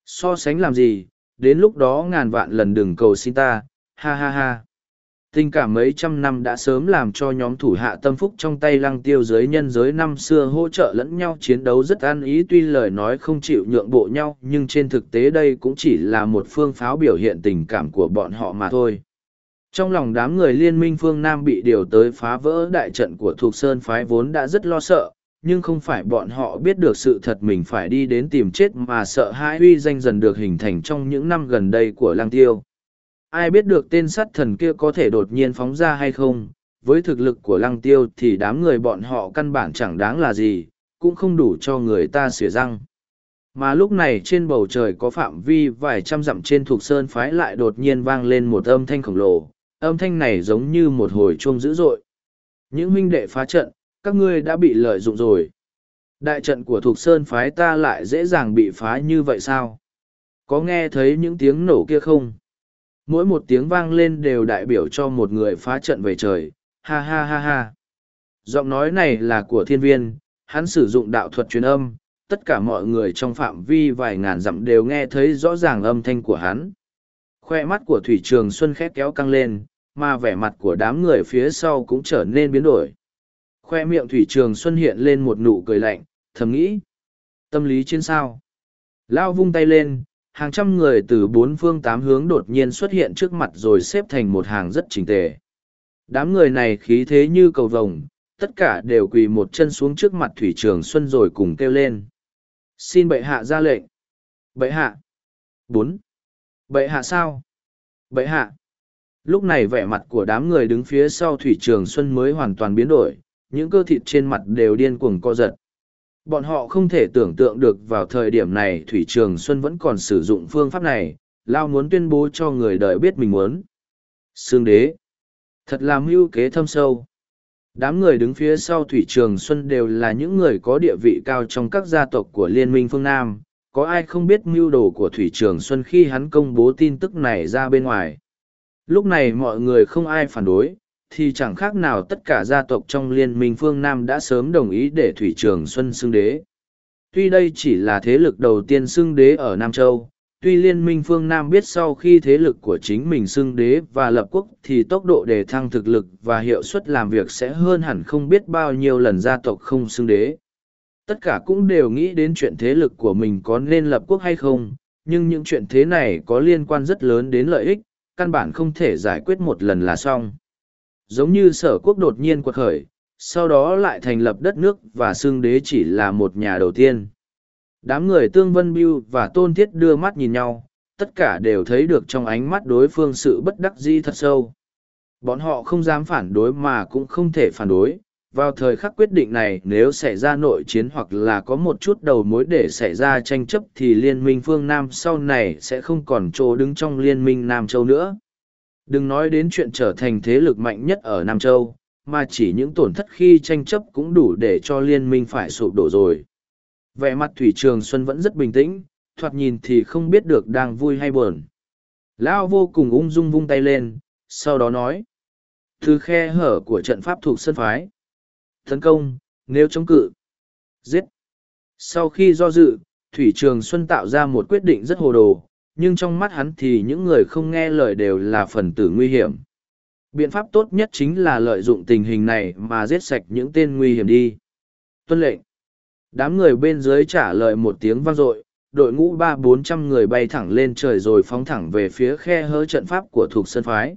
So sánh làm gì? Đến lúc đó ngàn vạn lần đừng cầu xin ta, ha ha ha. Tình cảm mấy trăm năm đã sớm làm cho nhóm thủ hạ tâm phúc trong tay lăng tiêu giới nhân giới năm xưa hỗ trợ lẫn nhau chiến đấu rất an ý tuy lời nói không chịu nhượng bộ nhau nhưng trên thực tế đây cũng chỉ là một phương pháo biểu hiện tình cảm của bọn họ mà thôi. Trong lòng đám người liên minh phương Nam bị điều tới phá vỡ đại trận của Thục Sơn phái vốn đã rất lo sợ, nhưng không phải bọn họ biết được sự thật mình phải đi đến tìm chết mà sợ hãi uy danh dần được hình thành trong những năm gần đây của Lang tiêu. Ai biết được tên sát thần kia có thể đột nhiên phóng ra hay không? Với thực lực của lăng tiêu thì đám người bọn họ căn bản chẳng đáng là gì, cũng không đủ cho người ta xỉa răng. Mà lúc này trên bầu trời có phạm vi vài trăm dặm trên thuộc sơn phái lại đột nhiên vang lên một âm thanh khổng lồ. Âm thanh này giống như một hồi chuông dữ dội. Những huynh đệ phá trận các ngươi đã bị lợi dụng rồi. Đại trận của Thục sơn phái ta lại dễ dàng bị phá như vậy sao? Có nghe thấy những tiếng nổ kia không? Mỗi một tiếng vang lên đều đại biểu cho một người phá trận về trời. Ha ha ha ha. Giọng nói này là của thiên viên. Hắn sử dụng đạo thuật truyền âm. Tất cả mọi người trong phạm vi vài ngàn dặm đều nghe thấy rõ ràng âm thanh của hắn. Khoe mắt của thủy trường xuân khét kéo căng lên, mà vẻ mặt của đám người phía sau cũng trở nên biến đổi khoe miệng thủy trường xuân hiện lên một nụ cười lạnh thầm nghĩ tâm lý trên sao lao vung tay lên hàng trăm người từ bốn phương tám hướng đột nhiên xuất hiện trước mặt rồi xếp thành một hàng rất trình tề. Đám người này khí thế như cầu vồng, tất cả đều quỳ một chân xuống trước mặt Thủy Trường Xuân rồi cùng kêu lên. Xin bệ hạ ra lệnh. Bệ hạ. bốn Bệ hạ sao? Bệ hạ. Lúc này vẻ mặt của đám người đứng phía sau Thủy Trường Xuân mới hoàn toàn biến đổi, những cơ thịt trên mặt đều điên cuồng co giật. Bọn họ không thể tưởng tượng được vào thời điểm này Thủy Trường Xuân vẫn còn sử dụng phương pháp này, Lao muốn tuyên bố cho người đời biết mình muốn. Sương đế. Thật là mưu kế thâm sâu. Đám người đứng phía sau Thủy Trường Xuân đều là những người có địa vị cao trong các gia tộc của Liên minh phương Nam. Có ai không biết mưu đồ của Thủy Trường Xuân khi hắn công bố tin tức này ra bên ngoài. Lúc này mọi người không ai phản đối, thì chẳng khác nào tất cả gia tộc trong liên minh phương Nam đã sớm đồng ý để Thủy Trường Xuân xưng đế. Tuy đây chỉ là thế lực đầu tiên xưng đế ở Nam Châu, tuy liên minh phương Nam biết sau khi thế lực của chính mình xưng đế và lập quốc thì tốc độ đề thăng thực lực và hiệu suất làm việc sẽ hơn hẳn không biết bao nhiêu lần gia tộc không xưng đế. Tất cả cũng đều nghĩ đến chuyện thế lực của mình có nên lập quốc hay không, nhưng những chuyện thế này có liên quan rất lớn đến lợi ích, căn bản không thể giải quyết một lần là xong. Giống như sở quốc đột nhiên quật khởi, sau đó lại thành lập đất nước và xương đế chỉ là một nhà đầu tiên. Đám người Tương Vân Biêu và Tôn Thiết đưa mắt nhìn nhau, tất cả đều thấy được trong ánh mắt đối phương sự bất đắc dĩ thật sâu. Bọn họ không dám phản đối mà cũng không thể phản đối. Vào thời khắc quyết định này nếu xảy ra nội chiến hoặc là có một chút đầu mối để xảy ra tranh chấp thì liên minh phương Nam sau này sẽ không còn chỗ đứng trong liên minh Nam Châu nữa. Đừng nói đến chuyện trở thành thế lực mạnh nhất ở Nam Châu, mà chỉ những tổn thất khi tranh chấp cũng đủ để cho liên minh phải sụp đổ rồi. Vẻ mặt Thủy Trường Xuân vẫn rất bình tĩnh, thoạt nhìn thì không biết được đang vui hay buồn. Lão vô cùng ung dung vung tay lên, sau đó nói. Từ khe hở của trận pháp thuộc sân phái. Tấn công, nếu chống cự. Giết. Sau khi do dự, Thủy Trường Xuân tạo ra một quyết định rất hồ đồ, nhưng trong mắt hắn thì những người không nghe lời đều là phần tử nguy hiểm. Biện pháp tốt nhất chính là lợi dụng tình hình này mà giết sạch những tên nguy hiểm đi. Tuân lệnh. Đám người bên dưới trả lời một tiếng vang dội, đội ngũ ba bốn trăm người bay thẳng lên trời rồi phóng thẳng về phía khe hở trận pháp của thuộc sân phái.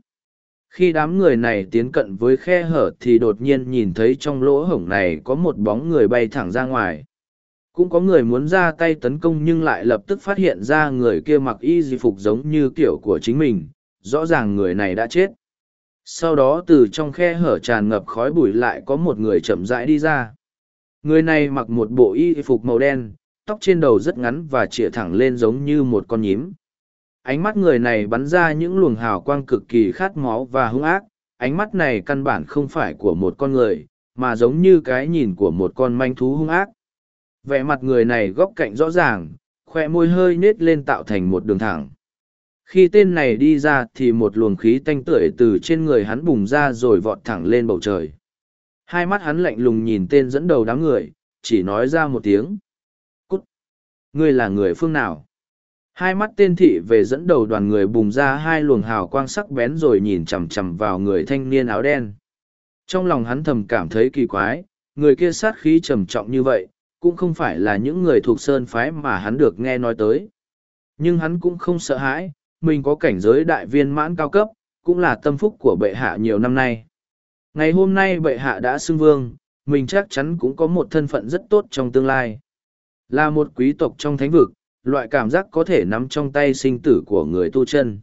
Khi đám người này tiến cận với khe hở thì đột nhiên nhìn thấy trong lỗ hổng này có một bóng người bay thẳng ra ngoài. Cũng có người muốn ra tay tấn công nhưng lại lập tức phát hiện ra người kia mặc y di phục giống như kiểu của chính mình, rõ ràng người này đã chết. Sau đó từ trong khe hở tràn ngập khói bụi lại có một người chậm rãi đi ra. Người này mặc một bộ y phục màu đen, tóc trên đầu rất ngắn và chĩa thẳng lên giống như một con nhím. Ánh mắt người này bắn ra những luồng hào quang cực kỳ khát máu và hung ác, ánh mắt này căn bản không phải của một con người, mà giống như cái nhìn của một con manh thú hung ác. Vẻ mặt người này góc cạnh rõ ràng, khoe môi hơi nết lên tạo thành một đường thẳng. Khi tên này đi ra thì một luồng khí tanh tưởi từ trên người hắn bùng ra rồi vọt thẳng lên bầu trời. Hai mắt hắn lạnh lùng nhìn tên dẫn đầu đám người, chỉ nói ra một tiếng. Cút! Ngươi là người phương nào? Hai mắt tên thị về dẫn đầu đoàn người bùng ra hai luồng hào quang sắc bén rồi nhìn chằm chằm vào người thanh niên áo đen. Trong lòng hắn thầm cảm thấy kỳ quái, người kia sát khí trầm trọng như vậy, cũng không phải là những người thuộc sơn phái mà hắn được nghe nói tới. Nhưng hắn cũng không sợ hãi, mình có cảnh giới đại viên mãn cao cấp, cũng là tâm phúc của bệ hạ nhiều năm nay. Ngày hôm nay bệ hạ đã xưng vương, mình chắc chắn cũng có một thân phận rất tốt trong tương lai. Là một quý tộc trong thánh vực, loại cảm giác có thể nắm trong tay sinh tử của người tu chân.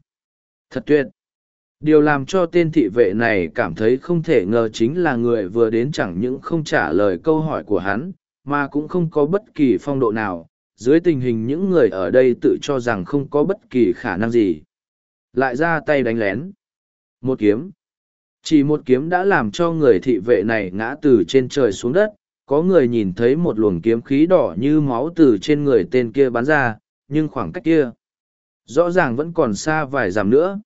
Thật tuyệt! Điều làm cho tên thị vệ này cảm thấy không thể ngờ chính là người vừa đến chẳng những không trả lời câu hỏi của hắn, mà cũng không có bất kỳ phong độ nào, dưới tình hình những người ở đây tự cho rằng không có bất kỳ khả năng gì. Lại ra tay đánh lén. Một kiếm. Chỉ một kiếm đã làm cho người thị vệ này ngã từ trên trời xuống đất, có người nhìn thấy một luồng kiếm khí đỏ như máu từ trên người tên kia bắn ra, nhưng khoảng cách kia, rõ ràng vẫn còn xa vài dặm nữa.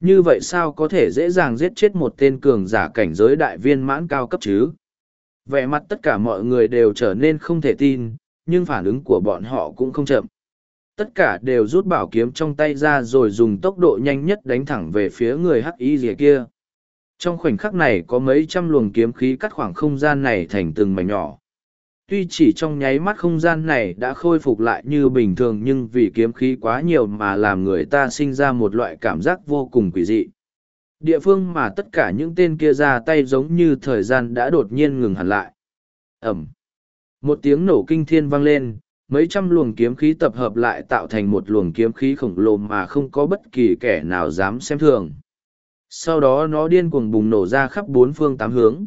Như vậy sao có thể dễ dàng giết chết một tên cường giả cảnh giới đại viên mãn cao cấp chứ? Vẻ mặt tất cả mọi người đều trở nên không thể tin, nhưng phản ứng của bọn họ cũng không chậm. Tất cả đều rút bảo kiếm trong tay ra rồi dùng tốc độ nhanh nhất đánh thẳng về phía người hắc y rìa kia. Trong khoảnh khắc này có mấy trăm luồng kiếm khí cắt khoảng không gian này thành từng mảnh nhỏ. Tuy chỉ trong nháy mắt không gian này đã khôi phục lại như bình thường nhưng vì kiếm khí quá nhiều mà làm người ta sinh ra một loại cảm giác vô cùng quỷ dị. Địa phương mà tất cả những tên kia ra tay giống như thời gian đã đột nhiên ngừng hẳn lại. Ẩm. Một tiếng nổ kinh thiên vang lên, mấy trăm luồng kiếm khí tập hợp lại tạo thành một luồng kiếm khí khổng lồ mà không có bất kỳ kẻ nào dám xem thường. Sau đó nó điên cuồng bùng nổ ra khắp bốn phương tám hướng.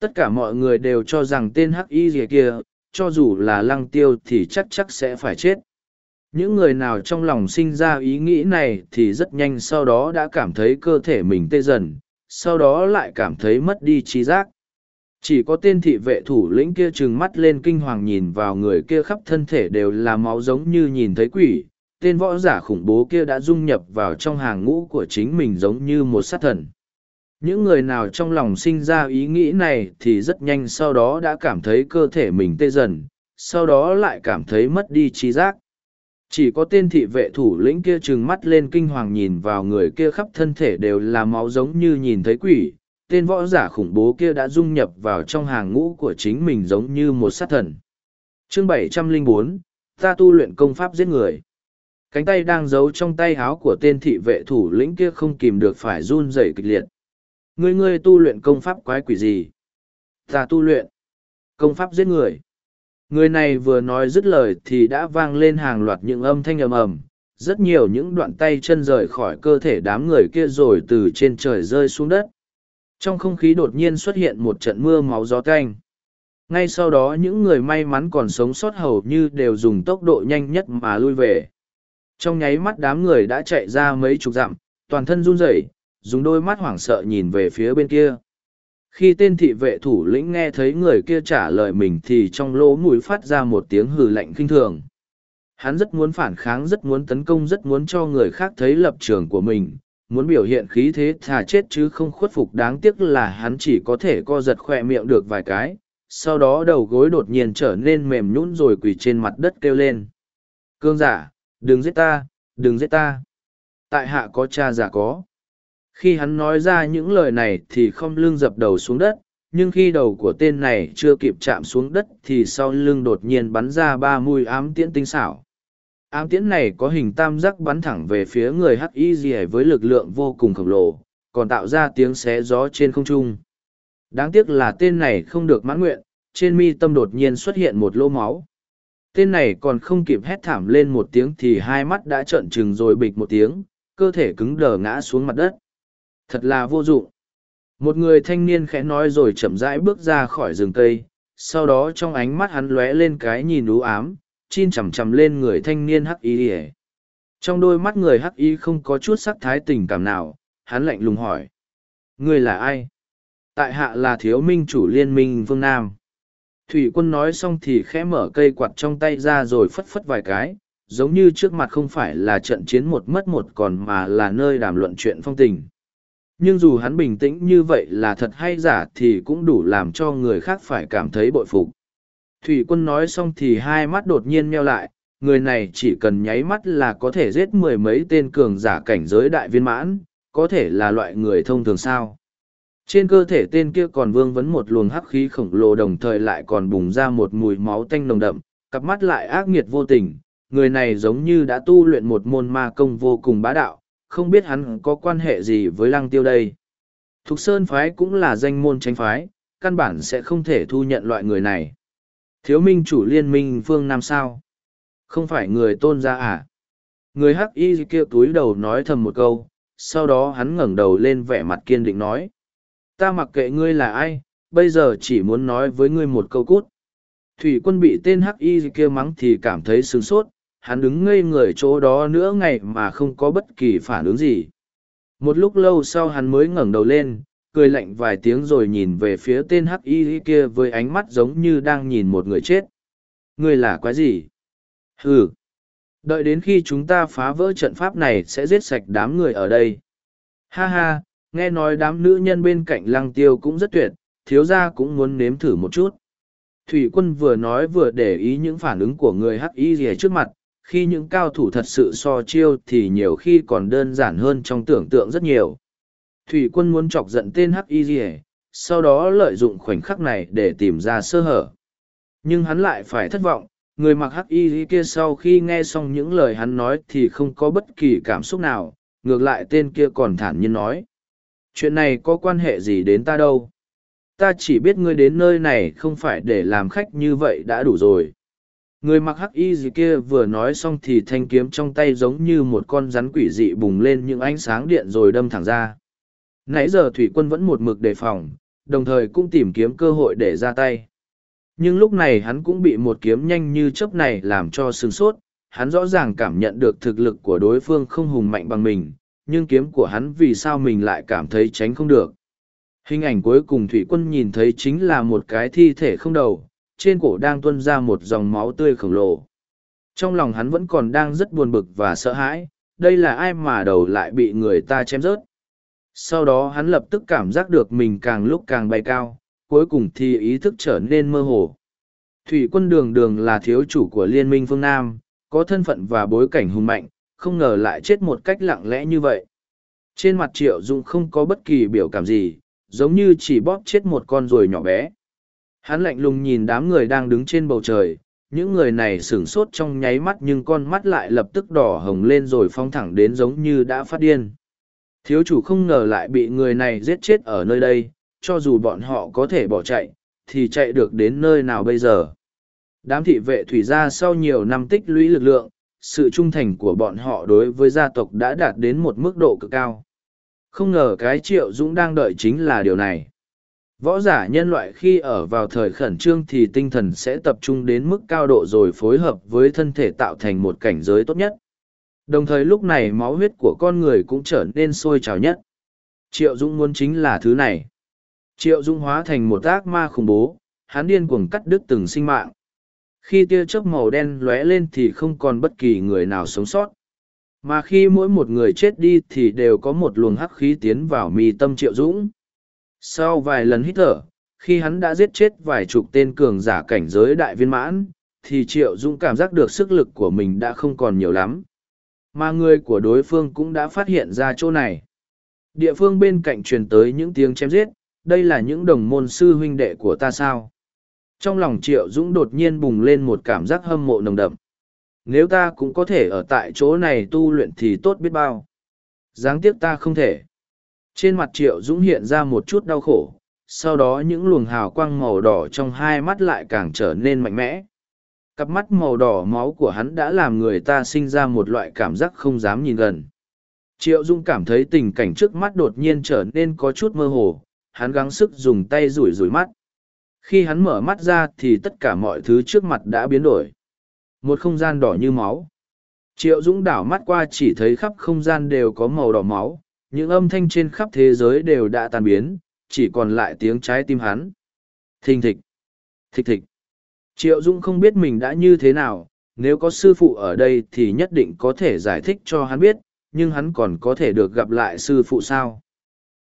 Tất cả mọi người đều cho rằng tên hắc y gì kia, cho dù là lăng tiêu thì chắc chắc sẽ phải chết. Những người nào trong lòng sinh ra ý nghĩ này thì rất nhanh sau đó đã cảm thấy cơ thể mình tê dần, sau đó lại cảm thấy mất đi trí giác. Chỉ có tên thị vệ thủ lĩnh kia trừng mắt lên kinh hoàng nhìn vào người kia khắp thân thể đều là máu giống như nhìn thấy quỷ, tên võ giả khủng bố kia đã dung nhập vào trong hàng ngũ của chính mình giống như một sát thần. Những người nào trong lòng sinh ra ý nghĩ này thì rất nhanh sau đó đã cảm thấy cơ thể mình tê dần, sau đó lại cảm thấy mất đi trí giác. Chỉ có tên thị vệ thủ lĩnh kia trừng mắt lên kinh hoàng nhìn vào người kia khắp thân thể đều là máu giống như nhìn thấy quỷ. Tên võ giả khủng bố kia đã dung nhập vào trong hàng ngũ của chính mình giống như một sát thần. Chương 704, ta tu luyện công pháp giết người. Cánh tay đang giấu trong tay áo của tên thị vệ thủ lĩnh kia không kìm được phải run rẩy kịch liệt. Ngươi ngươi tu luyện công pháp quái quỷ gì? Ta tu luyện. Công pháp giết người. Người này vừa nói dứt lời thì đã vang lên hàng loạt những âm thanh ầm ầm, rất nhiều những đoạn tay chân rời khỏi cơ thể đám người kia rồi từ trên trời rơi xuống đất. Trong không khí đột nhiên xuất hiện một trận mưa máu gió canh. Ngay sau đó những người may mắn còn sống sót hầu như đều dùng tốc độ nhanh nhất mà lui về. Trong nháy mắt đám người đã chạy ra mấy chục dặm, toàn thân run rẩy, dùng đôi mắt hoảng sợ nhìn về phía bên kia khi tên thị vệ thủ lĩnh nghe thấy người kia trả lời mình thì trong lỗ mũi phát ra một tiếng hừ lạnh khinh thường. Hắn rất muốn phản kháng, rất muốn tấn công, rất muốn cho người khác thấy lập trường của mình, muốn biểu hiện khí thế thà chết chứ không khuất phục. Đáng tiếc là hắn chỉ có thể co giật khoe miệng được vài cái, sau đó đầu gối đột nhiên trở nên mềm nhũn rồi quỳ trên mặt đất kêu lên. Cương giả, đừng giết ta, đừng giết ta. Tại hạ có cha giả có khi hắn nói ra những lời này thì không lưng dập đầu xuống đất, nhưng khi đầu của tên này chưa kịp chạm xuống đất thì sau lưng đột nhiên bắn ra ba mùi ám tiễn tinh xảo. Ám tiễn này có hình tam giác bắn thẳng về phía người hắc y dì với lực lượng vô cùng khổng lồ, còn tạo ra tiếng xé gió trên không trung. Đáng tiếc là tên này không được mãn nguyện, trên mi tâm đột nhiên xuất hiện một lỗ máu. Tên này còn không kịp hét thảm lên một tiếng thì hai mắt đã trợn trừng rồi bịch một tiếng, cơ thể cứng đờ ngã xuống mặt đất. Thật là vô dụng. Một người thanh niên khẽ nói rồi chậm rãi bước ra khỏi rừng cây, sau đó trong ánh mắt hắn lóe lên cái nhìn ú ám, chin chằm chằm lên người thanh niên hắc y ỉa trong đôi mắt người hắc y không có chút sắc thái tình cảm nào hắn lạnh lùng hỏi. Ngươi là ai? Tại hạ là thiếu minh chủ liên minh vương nam. Thủy quân nói xong thì khẽ mở cây quạt trong tay ra rồi phất phất vài cái giống như trước mặt không phải là trận chiến một mất một còn mà là nơi đàm luận chuyện phong tình nhưng dù hắn bình tĩnh như vậy là thật hay giả thì cũng đủ làm cho người khác phải cảm thấy bội phục. Thủy quân nói xong thì hai mắt đột nhiên meo lại, người này chỉ cần nháy mắt là có thể giết mười mấy tên cường giả cảnh giới đại viên mãn, có thể là loại người thông thường sao. Trên cơ thể tên kia còn vương vấn một luồng hắc khí khổng lồ đồng thời lại còn bùng ra một mùi máu tanh nồng đậm, cặp mắt lại ác nghiệt vô tình, người này giống như đã tu luyện một môn ma công vô cùng bá đạo không biết hắn có quan hệ gì với lăng tiêu đây. Thục Sơn phái cũng là danh môn tranh phái, căn bản sẽ không thể thu nhận loại người này. Thiếu minh chủ liên minh phương Nam sao? Không phải người tôn gia à? Người hắc y kia túi đầu nói thầm một câu, sau đó hắn ngẩng đầu lên vẻ mặt kiên định nói. Ta mặc kệ ngươi là ai, bây giờ chỉ muốn nói với ngươi một câu cút. Thủy quân bị tên hắc y kia mắng thì cảm thấy sướng sốt, hắn đứng ngây người chỗ đó nữa ngày mà không có bất kỳ phản ứng gì. Một lúc lâu sau hắn mới ngẩng đầu lên, cười lạnh vài tiếng rồi nhìn về phía tên hắc y kia với ánh mắt giống như đang nhìn một người chết. Ngươi là quái gì? Ừ đợi đến khi chúng ta phá vỡ trận pháp này sẽ giết sạch đám người ở đây. Ha ha, nghe nói đám nữ nhân bên cạnh lăng tiêu cũng rất tuyệt, thiếu gia cũng muốn nếm thử một chút. Thủy quân vừa nói vừa để ý những phản ứng của người hắc y rìa trước mặt khi những cao thủ thật sự so chiêu thì nhiều khi còn đơn giản hơn trong tưởng tượng rất nhiều. Thủy quân muốn chọc giận tên Hắc Y Dì sau đó lợi dụng khoảnh khắc này để tìm ra sơ hở. Nhưng hắn lại phải thất vọng, người mặc Hắc Y kia sau khi nghe xong những lời hắn nói thì không có bất kỳ cảm xúc nào, ngược lại tên kia còn thản nhiên nói. Chuyện này có quan hệ gì đến ta đâu? Ta chỉ biết ngươi đến nơi này không phải để làm khách như vậy đã đủ rồi người mặc hắc y gì kia vừa nói xong thì thanh kiếm trong tay giống như một con rắn quỷ dị bùng lên những ánh sáng điện rồi đâm thẳng ra. Nãy giờ thủy quân vẫn một mực đề phòng, đồng thời cũng tìm kiếm cơ hội để ra tay. Nhưng lúc này hắn cũng bị một kiếm nhanh như chớp này làm cho sửng sốt. Hắn rõ ràng cảm nhận được thực lực của đối phương không hùng mạnh bằng mình, nhưng kiếm của hắn vì sao mình lại cảm thấy tránh không được. Hình ảnh cuối cùng thủy quân nhìn thấy chính là một cái thi thể không đầu trên cổ đang tuân ra một dòng máu tươi khổng lồ. Trong lòng hắn vẫn còn đang rất buồn bực và sợ hãi, đây là ai mà đầu lại bị người ta chém rớt. Sau đó hắn lập tức cảm giác được mình càng lúc càng bay cao, cuối cùng thì ý thức trở nên mơ hồ. Thủy quân đường đường là thiếu chủ của Liên minh phương Nam, có thân phận và bối cảnh hùng mạnh, không ngờ lại chết một cách lặng lẽ như vậy. Trên mặt Triệu Dung không có bất kỳ biểu cảm gì, giống như chỉ bóp chết một con ruồi nhỏ bé. Hắn lạnh lùng nhìn đám người đang đứng trên bầu trời, những người này sửng sốt trong nháy mắt nhưng con mắt lại lập tức đỏ hồng lên rồi phong thẳng đến giống như đã phát điên. Thiếu chủ không ngờ lại bị người này giết chết ở nơi đây, cho dù bọn họ có thể bỏ chạy, thì chạy được đến nơi nào bây giờ. Đám thị vệ thủy gia sau nhiều năm tích lũy lực lượng, sự trung thành của bọn họ đối với gia tộc đã đạt đến một mức độ cực cao. Không ngờ cái triệu dũng đang đợi chính là điều này. Võ giả nhân loại khi ở vào thời khẩn trương thì tinh thần sẽ tập trung đến mức cao độ rồi phối hợp với thân thể tạo thành một cảnh giới tốt nhất. Đồng thời lúc này máu huyết của con người cũng trở nên sôi trào nhất. Triệu Dũng muốn chính là thứ này. Triệu Dũng hóa thành một ác ma khủng bố, hắn điên cuồng cắt đứt từng sinh mạng. Khi tia chớp màu đen lóe lên thì không còn bất kỳ người nào sống sót. Mà khi mỗi một người chết đi thì đều có một luồng hắc khí tiến vào mi tâm Triệu Dũng. Sau vài lần hít thở, khi hắn đã giết chết vài chục tên cường giả cảnh giới đại viên mãn, thì Triệu Dũng cảm giác được sức lực của mình đã không còn nhiều lắm. Mà người của đối phương cũng đã phát hiện ra chỗ này. Địa phương bên cạnh truyền tới những tiếng chém giết, đây là những đồng môn sư huynh đệ của ta sao. Trong lòng Triệu Dũng đột nhiên bùng lên một cảm giác hâm mộ nồng đậm. Nếu ta cũng có thể ở tại chỗ này tu luyện thì tốt biết bao. Giáng tiếc ta không thể. Trên mặt Triệu Dũng hiện ra một chút đau khổ, sau đó những luồng hào quang màu đỏ trong hai mắt lại càng trở nên mạnh mẽ. Cặp mắt màu đỏ máu của hắn đã làm người ta sinh ra một loại cảm giác không dám nhìn gần. Triệu Dũng cảm thấy tình cảnh trước mắt đột nhiên trở nên có chút mơ hồ, hắn gắng sức dùng tay rủi rủi mắt. Khi hắn mở mắt ra thì tất cả mọi thứ trước mặt đã biến đổi. Một không gian đỏ như máu. Triệu Dũng đảo mắt qua chỉ thấy khắp không gian đều có màu đỏ máu, những âm thanh trên khắp thế giới đều đã tan biến, chỉ còn lại tiếng trái tim hắn. Thình thịch, thịch thịch. Triệu Dung không biết mình đã như thế nào, nếu có sư phụ ở đây thì nhất định có thể giải thích cho hắn biết, nhưng hắn còn có thể được gặp lại sư phụ sao?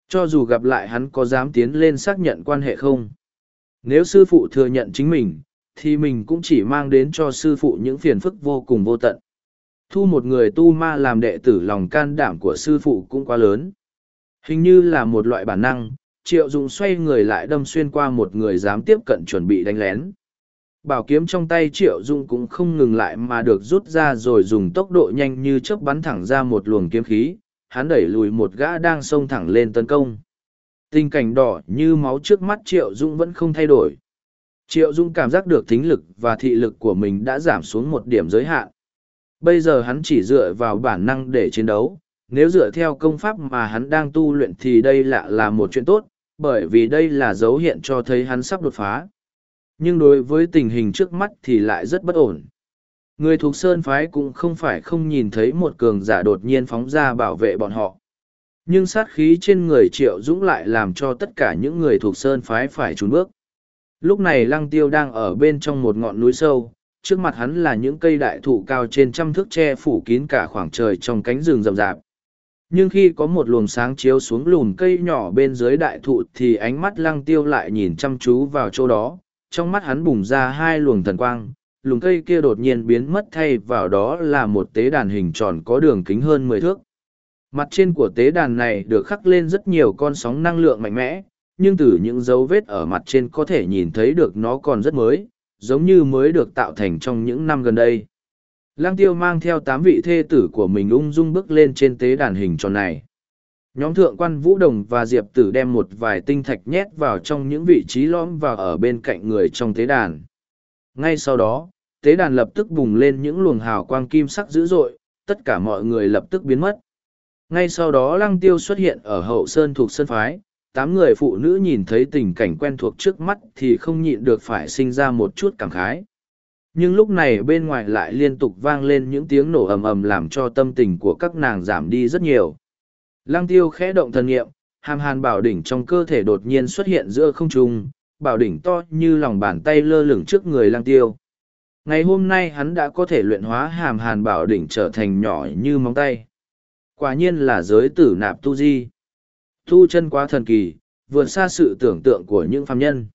Cho dù gặp lại hắn có dám tiến lên xác nhận quan hệ không? Nếu sư phụ thừa nhận chính mình, thì mình cũng chỉ mang đến cho sư phụ những phiền phức vô cùng vô tận. Thu một người tu ma làm đệ tử lòng can đảm của sư phụ cũng quá lớn. Hình như là một loại bản năng, triệu dụng xoay người lại đâm xuyên qua một người dám tiếp cận chuẩn bị đánh lén. Bảo kiếm trong tay triệu dụng cũng không ngừng lại mà được rút ra rồi dùng tốc độ nhanh như chớp bắn thẳng ra một luồng kiếm khí, hắn đẩy lùi một gã đang xông thẳng lên tấn công. Tình cảnh đỏ như máu trước mắt Triệu Dung vẫn không thay đổi. Triệu Dung cảm giác được thính lực và thị lực của mình đã giảm xuống một điểm giới hạn. Bây giờ hắn chỉ dựa vào bản năng để chiến đấu, nếu dựa theo công pháp mà hắn đang tu luyện thì đây lạ là một chuyện tốt, bởi vì đây là dấu hiện cho thấy hắn sắp đột phá. Nhưng đối với tình hình trước mắt thì lại rất bất ổn. Người thuộc Sơn Phái cũng không phải không nhìn thấy một cường giả đột nhiên phóng ra bảo vệ bọn họ. Nhưng sát khí trên người Triệu Dũng lại làm cho tất cả những người thuộc Sơn Phái phải trốn bước. Lúc này Lăng Tiêu đang ở bên trong một ngọn núi sâu, trước mặt hắn là những cây đại thụ cao trên trăm thước che phủ kín cả khoảng trời trong cánh rừng rậm rạp. Nhưng khi có một luồng sáng chiếu xuống lùn cây nhỏ bên dưới đại thụ thì ánh mắt lăng tiêu lại nhìn chăm chú vào chỗ đó, trong mắt hắn bùng ra hai luồng thần quang, luồng cây kia đột nhiên biến mất thay vào đó là một tế đàn hình tròn có đường kính hơn mười thước. Mặt trên của tế đàn này được khắc lên rất nhiều con sóng năng lượng mạnh mẽ, nhưng từ những dấu vết ở mặt trên có thể nhìn thấy được nó còn rất mới, giống như mới được tạo thành trong những năm gần đây. Lăng tiêu mang theo tám vị thê tử của mình ung dung bước lên trên tế đàn hình tròn này. Nhóm thượng quan Vũ Đồng và Diệp Tử đem một vài tinh thạch nhét vào trong những vị trí lõm và ở bên cạnh người trong tế đàn. Ngay sau đó, tế đàn lập tức bùng lên những luồng hào quang kim sắc dữ dội, tất cả mọi người lập tức biến mất. Ngay sau đó lăng tiêu xuất hiện ở hậu sơn thuộc sơn phái, tám người phụ nữ nhìn thấy tình cảnh quen thuộc trước mắt thì không nhịn được phải sinh ra một chút cảm khái. Nhưng lúc này bên ngoài lại liên tục vang lên những tiếng nổ ầm ầm làm cho tâm tình của các nàng giảm đi rất nhiều. Lăng tiêu khẽ động thần nghiệm, hàm hàn bảo đỉnh trong cơ thể đột nhiên xuất hiện giữa không trung, bảo đỉnh to như lòng bàn tay lơ lửng trước người lăng tiêu. Ngày hôm nay hắn đã có thể luyện hóa hàm hàn bảo đỉnh trở thành nhỏ như móng tay. Quả nhiên là giới tử nạp tu di tu chân quá thần kỳ, vượt xa sự tưởng tượng của những phàm nhân.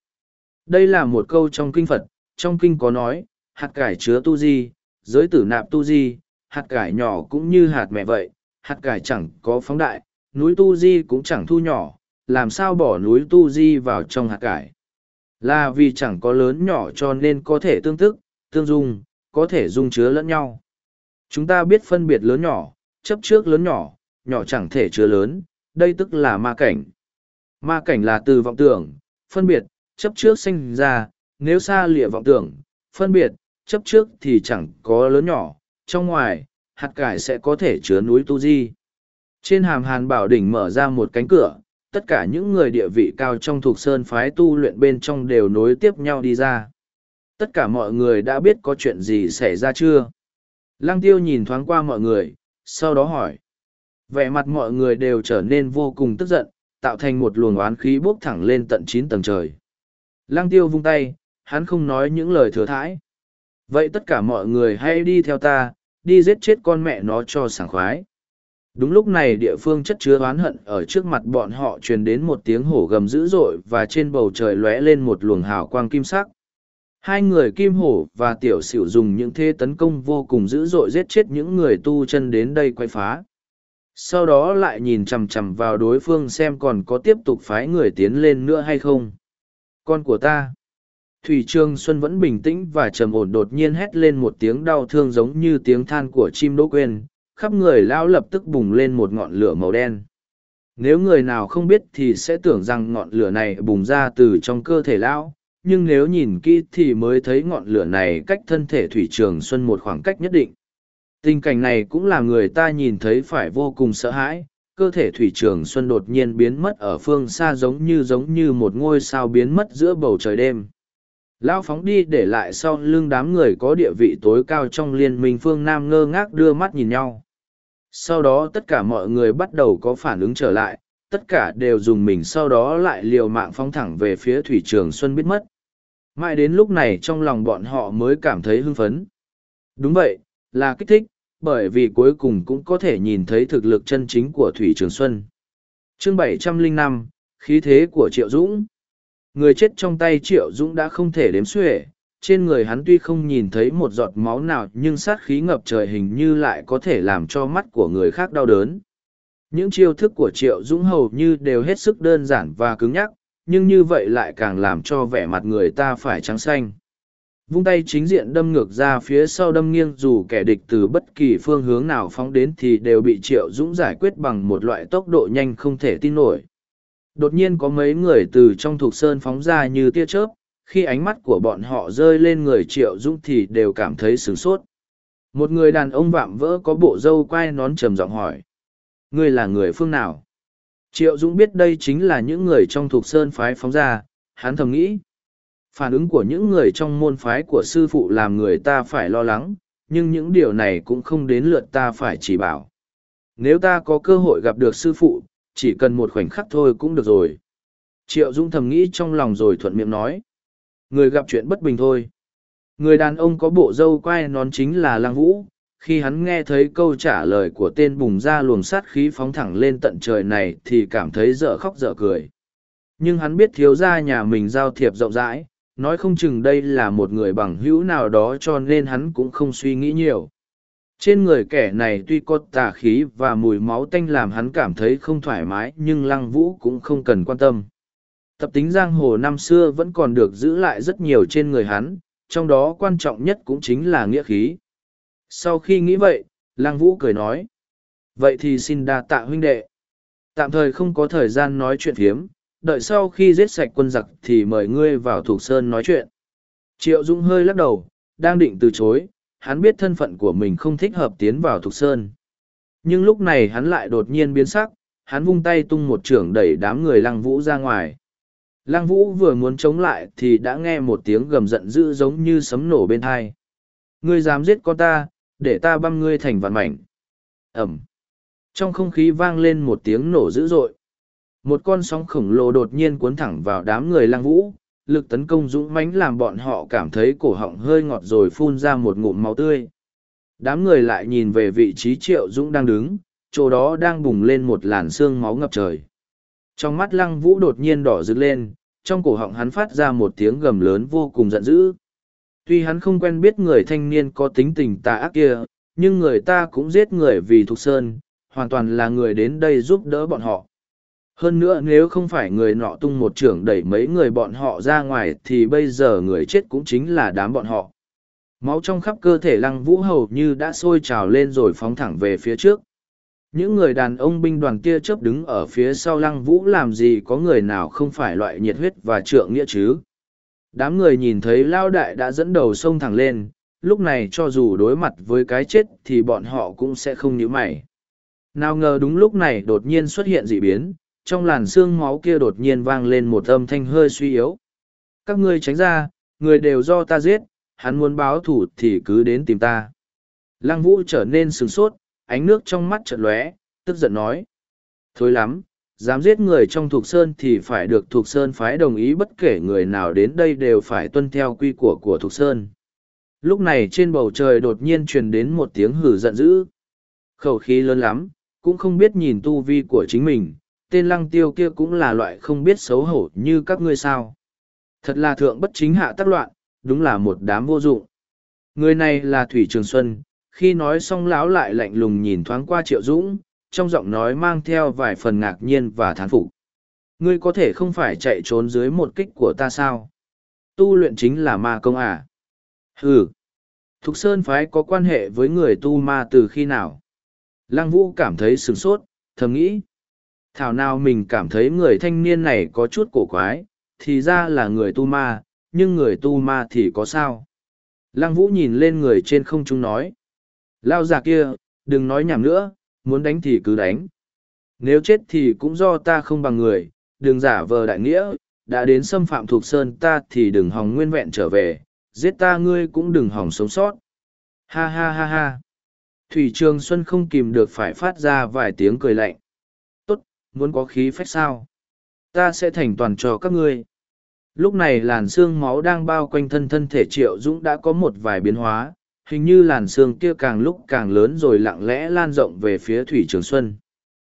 Đây là một câu trong kinh Phật, trong kinh có nói, hạt cải chứa tu di, giới tử nạp tu di, hạt cải nhỏ cũng như hạt mẹ vậy, hạt cải chẳng có phóng đại, núi tu di cũng chẳng thu nhỏ, làm sao bỏ núi tu di vào trong hạt cải. Là vì chẳng có lớn nhỏ cho nên có thể tương tức, tương dung, có thể dung chứa lẫn nhau. Chúng ta biết phân biệt lớn nhỏ, chấp trước lớn nhỏ, nhỏ chẳng thể chứa lớn, đây tức là ma cảnh. Ma cảnh là từ vọng tưởng, phân biệt, chấp trước sinh ra, nếu xa lìa vọng tưởng, phân biệt, chấp trước thì chẳng có lớn nhỏ, trong ngoài, hạt cải sẽ có thể chứa núi tu di. Trên hàm hàn bảo đỉnh mở ra một cánh cửa, tất cả những người địa vị cao trong thuộc sơn phái tu luyện bên trong đều nối tiếp nhau đi ra. Tất cả mọi người đã biết có chuyện gì xảy ra chưa? Lăng tiêu nhìn thoáng qua mọi người, sau đó hỏi. Vẻ mặt mọi người đều trở nên vô cùng tức giận, tạo thành một luồng oán khí bốc thẳng lên tận chín tầng trời. Lang tiêu vung tay, hắn không nói những lời thừa thãi. Vậy tất cả mọi người hãy đi theo ta, đi giết chết con mẹ nó cho sảng khoái. Đúng lúc này địa phương chất chứa oán hận ở trước mặt bọn họ truyền đến một tiếng hổ gầm dữ dội và trên bầu trời lóe lên một luồng hào quang kim sắc. Hai người kim hổ và tiểu sửu dùng những thế tấn công vô cùng dữ dội giết chết những người tu chân đến đây quay phá. Sau đó lại nhìn chằm chằm vào đối phương xem còn có tiếp tục phái người tiến lên nữa hay không. Con của ta. Thủy Trương Xuân vẫn bình tĩnh và trầm ổn đột nhiên hét lên một tiếng đau thương giống như tiếng than của chim đỗ quên, khắp người lão lập tức bùng lên một ngọn lửa màu đen. Nếu người nào không biết thì sẽ tưởng rằng ngọn lửa này bùng ra từ trong cơ thể lão, nhưng nếu nhìn kỹ thì mới thấy ngọn lửa này cách thân thể Thủy Trường Xuân một khoảng cách nhất định. Tình cảnh này cũng làm người ta nhìn thấy phải vô cùng sợ hãi, cơ thể Thủy Trường Xuân đột nhiên biến mất ở phương xa giống như giống như một ngôi sao biến mất giữa bầu trời đêm. Lao phóng đi để lại sau lưng đám người có địa vị tối cao trong liên minh phương Nam ngơ ngác đưa mắt nhìn nhau. Sau đó tất cả mọi người bắt đầu có phản ứng trở lại, tất cả đều dùng mình sau đó lại liều mạng phóng thẳng về phía Thủy Trường Xuân biết mất. Mãi đến lúc này trong lòng bọn họ mới cảm thấy hưng phấn. Đúng vậy, là kích thích, bởi vì cuối cùng cũng có thể nhìn thấy thực lực chân chính của Thủy Trường Xuân. chương 705, khí thế của Triệu Dũng. Người chết trong tay Triệu Dũng đã không thể đếm xuể, trên người hắn tuy không nhìn thấy một giọt máu nào nhưng sát khí ngập trời hình như lại có thể làm cho mắt của người khác đau đớn. Những chiêu thức của Triệu Dũng hầu như đều hết sức đơn giản và cứng nhắc, nhưng như vậy lại càng làm cho vẻ mặt người ta phải trắng xanh. Vung tay chính diện đâm ngược ra phía sau đâm nghiêng dù kẻ địch từ bất kỳ phương hướng nào phóng đến thì đều bị Triệu Dũng giải quyết bằng một loại tốc độ nhanh không thể tin nổi. Đột nhiên có mấy người từ trong thuộc sơn phóng ra như tia chớp, khi ánh mắt của bọn họ rơi lên người Triệu Dũng thì đều cảm thấy sửng sốt. Một người đàn ông vạm vỡ có bộ râu quai nón trầm giọng hỏi. Ngươi là người phương nào? Triệu Dũng biết đây chính là những người trong thuộc sơn phái phóng ra, hắn thầm nghĩ. Phản ứng của những người trong môn phái của sư phụ làm người ta phải lo lắng, nhưng những điều này cũng không đến lượt ta phải chỉ bảo. Nếu ta có cơ hội gặp được sư phụ, chỉ cần một khoảnh khắc thôi cũng được rồi. Triệu Dũng thầm nghĩ trong lòng rồi thuận miệng nói. Người gặp chuyện bất bình thôi. Người đàn ông có bộ râu quai nón chính là Lang Vũ, khi hắn nghe thấy câu trả lời của tên bùng ra luồng sát khí phóng thẳng lên tận trời này thì cảm thấy dở khóc dở cười nhưng hắn biết thiếu gia nhà mình giao thiệp rộng rãi nói không chừng đây là một người bằng hữu nào đó cho nên hắn cũng không suy nghĩ nhiều trên người kẻ này tuy có tà khí và mùi máu tanh làm hắn cảm thấy không thoải mái nhưng lăng vũ cũng không cần quan tâm tập tính giang hồ năm xưa vẫn còn được giữ lại rất nhiều trên người hắn trong đó quan trọng nhất cũng chính là nghĩa khí sau khi nghĩ vậy, Lăng Vũ cười nói. Vậy thì xin đa tạ huynh đệ. Tạm thời không có thời gian nói chuyện phiếm, đợi sau khi giết sạch quân giặc thì mời ngươi vào Thục Sơn nói chuyện. Triệu Dũng hơi lắc đầu, đang định từ chối, hắn biết thân phận của mình không thích hợp tiến vào Thục Sơn. Nhưng lúc này hắn lại đột nhiên biến sắc, hắn vung tay tung một trưởng đẩy đám người Lăng Vũ ra ngoài. Lăng Vũ vừa muốn chống lại thì đã nghe một tiếng gầm giận dữ giống như sấm nổ bên thai. Ngươi dám giết con ta, để ta băm ngươi thành vạn mảnh. Ẩm. Trong không khí vang lên một tiếng nổ dữ dội. Một con sóng khổng lồ đột nhiên cuốn thẳng vào đám người lang vũ, lực tấn công dũng mãnh làm bọn họ cảm thấy cổ họng hơi ngọt rồi phun ra một ngụm máu tươi. Đám người lại nhìn về vị trí triệu dũng đang đứng, chỗ đó đang bùng lên một làn xương máu ngập trời. Trong mắt lăng vũ đột nhiên đỏ rực lên, trong cổ họng hắn phát ra một tiếng gầm lớn vô cùng giận dữ. Tuy hắn không quen biết người thanh niên có tính tình tà ác kia, nhưng người ta cũng giết người vì Thục Sơn, hoàn toàn là người đến đây giúp đỡ bọn họ. Hơn nữa nếu không phải người nọ tung một trưởng đẩy mấy người bọn họ ra ngoài thì bây giờ người chết cũng chính là đám bọn họ. Máu trong khắp cơ thể lăng vũ hầu như đã sôi trào lên rồi phóng thẳng về phía trước. Những người đàn ông binh đoàn kia chớp đứng ở phía sau lăng vũ làm gì có người nào không phải loại nhiệt huyết và trượng nghĩa chứ. Đám người nhìn thấy Lao Đại đã dẫn đầu sông thẳng lên, lúc này cho dù đối mặt với cái chết thì bọn họ cũng sẽ không nhíu mày. Nào ngờ đúng lúc này đột nhiên xuất hiện dị biến, trong làn xương máu kia đột nhiên vang lên một âm thanh hơi suy yếu. Các ngươi tránh ra, người đều do ta giết, hắn muốn báo thủ thì cứ đến tìm ta. Lăng vũ trở nên sừng sốt, ánh nước trong mắt chợt lóe, tức giận nói. Thối lắm, dám giết người trong thuộc sơn thì phải được thuộc sơn phái đồng ý bất kể người nào đến đây đều phải tuân theo quy của của thuộc sơn. Lúc này trên bầu trời đột nhiên truyền đến một tiếng hử giận dữ. Khẩu khí lớn lắm, cũng không biết nhìn tu vi của chính mình, tên lăng tiêu kia cũng là loại không biết xấu hổ như các ngươi sao. Thật là thượng bất chính hạ tác loạn, đúng là một đám vô dụng. Người này là Thủy Trường Xuân, khi nói xong lão lại lạnh lùng nhìn thoáng qua Triệu Dũng, trong giọng nói mang theo vài phần ngạc nhiên và thán phục. Ngươi có thể không phải chạy trốn dưới một kích của ta sao? Tu luyện chính là ma công à? Ừ. Thục Sơn Phái có quan hệ với người tu ma từ khi nào? Lăng Vũ cảm thấy sửng sốt, thầm nghĩ. Thảo nào mình cảm thấy người thanh niên này có chút cổ quái, thì ra là người tu ma, nhưng người tu ma thì có sao? Lăng Vũ nhìn lên người trên không trung nói. Lao già kia, đừng nói nhảm nữa, muốn đánh thì cứ đánh. Nếu chết thì cũng do ta không bằng người, đừng giả vờ đại nghĩa, đã đến xâm phạm thuộc sơn ta thì đừng hòng nguyên vẹn trở về, giết ta ngươi cũng đừng hòng sống sót. Ha ha ha ha. Thủy Trường Xuân không kìm được phải phát ra vài tiếng cười lạnh. Muốn có khí phách sao? Ta sẽ thành toàn cho các ngươi. Lúc này làn xương máu đang bao quanh thân thân thể Triệu Dũng đã có một vài biến hóa, hình như làn xương kia càng lúc càng lớn rồi lặng lẽ lan rộng về phía Thủy Trường Xuân.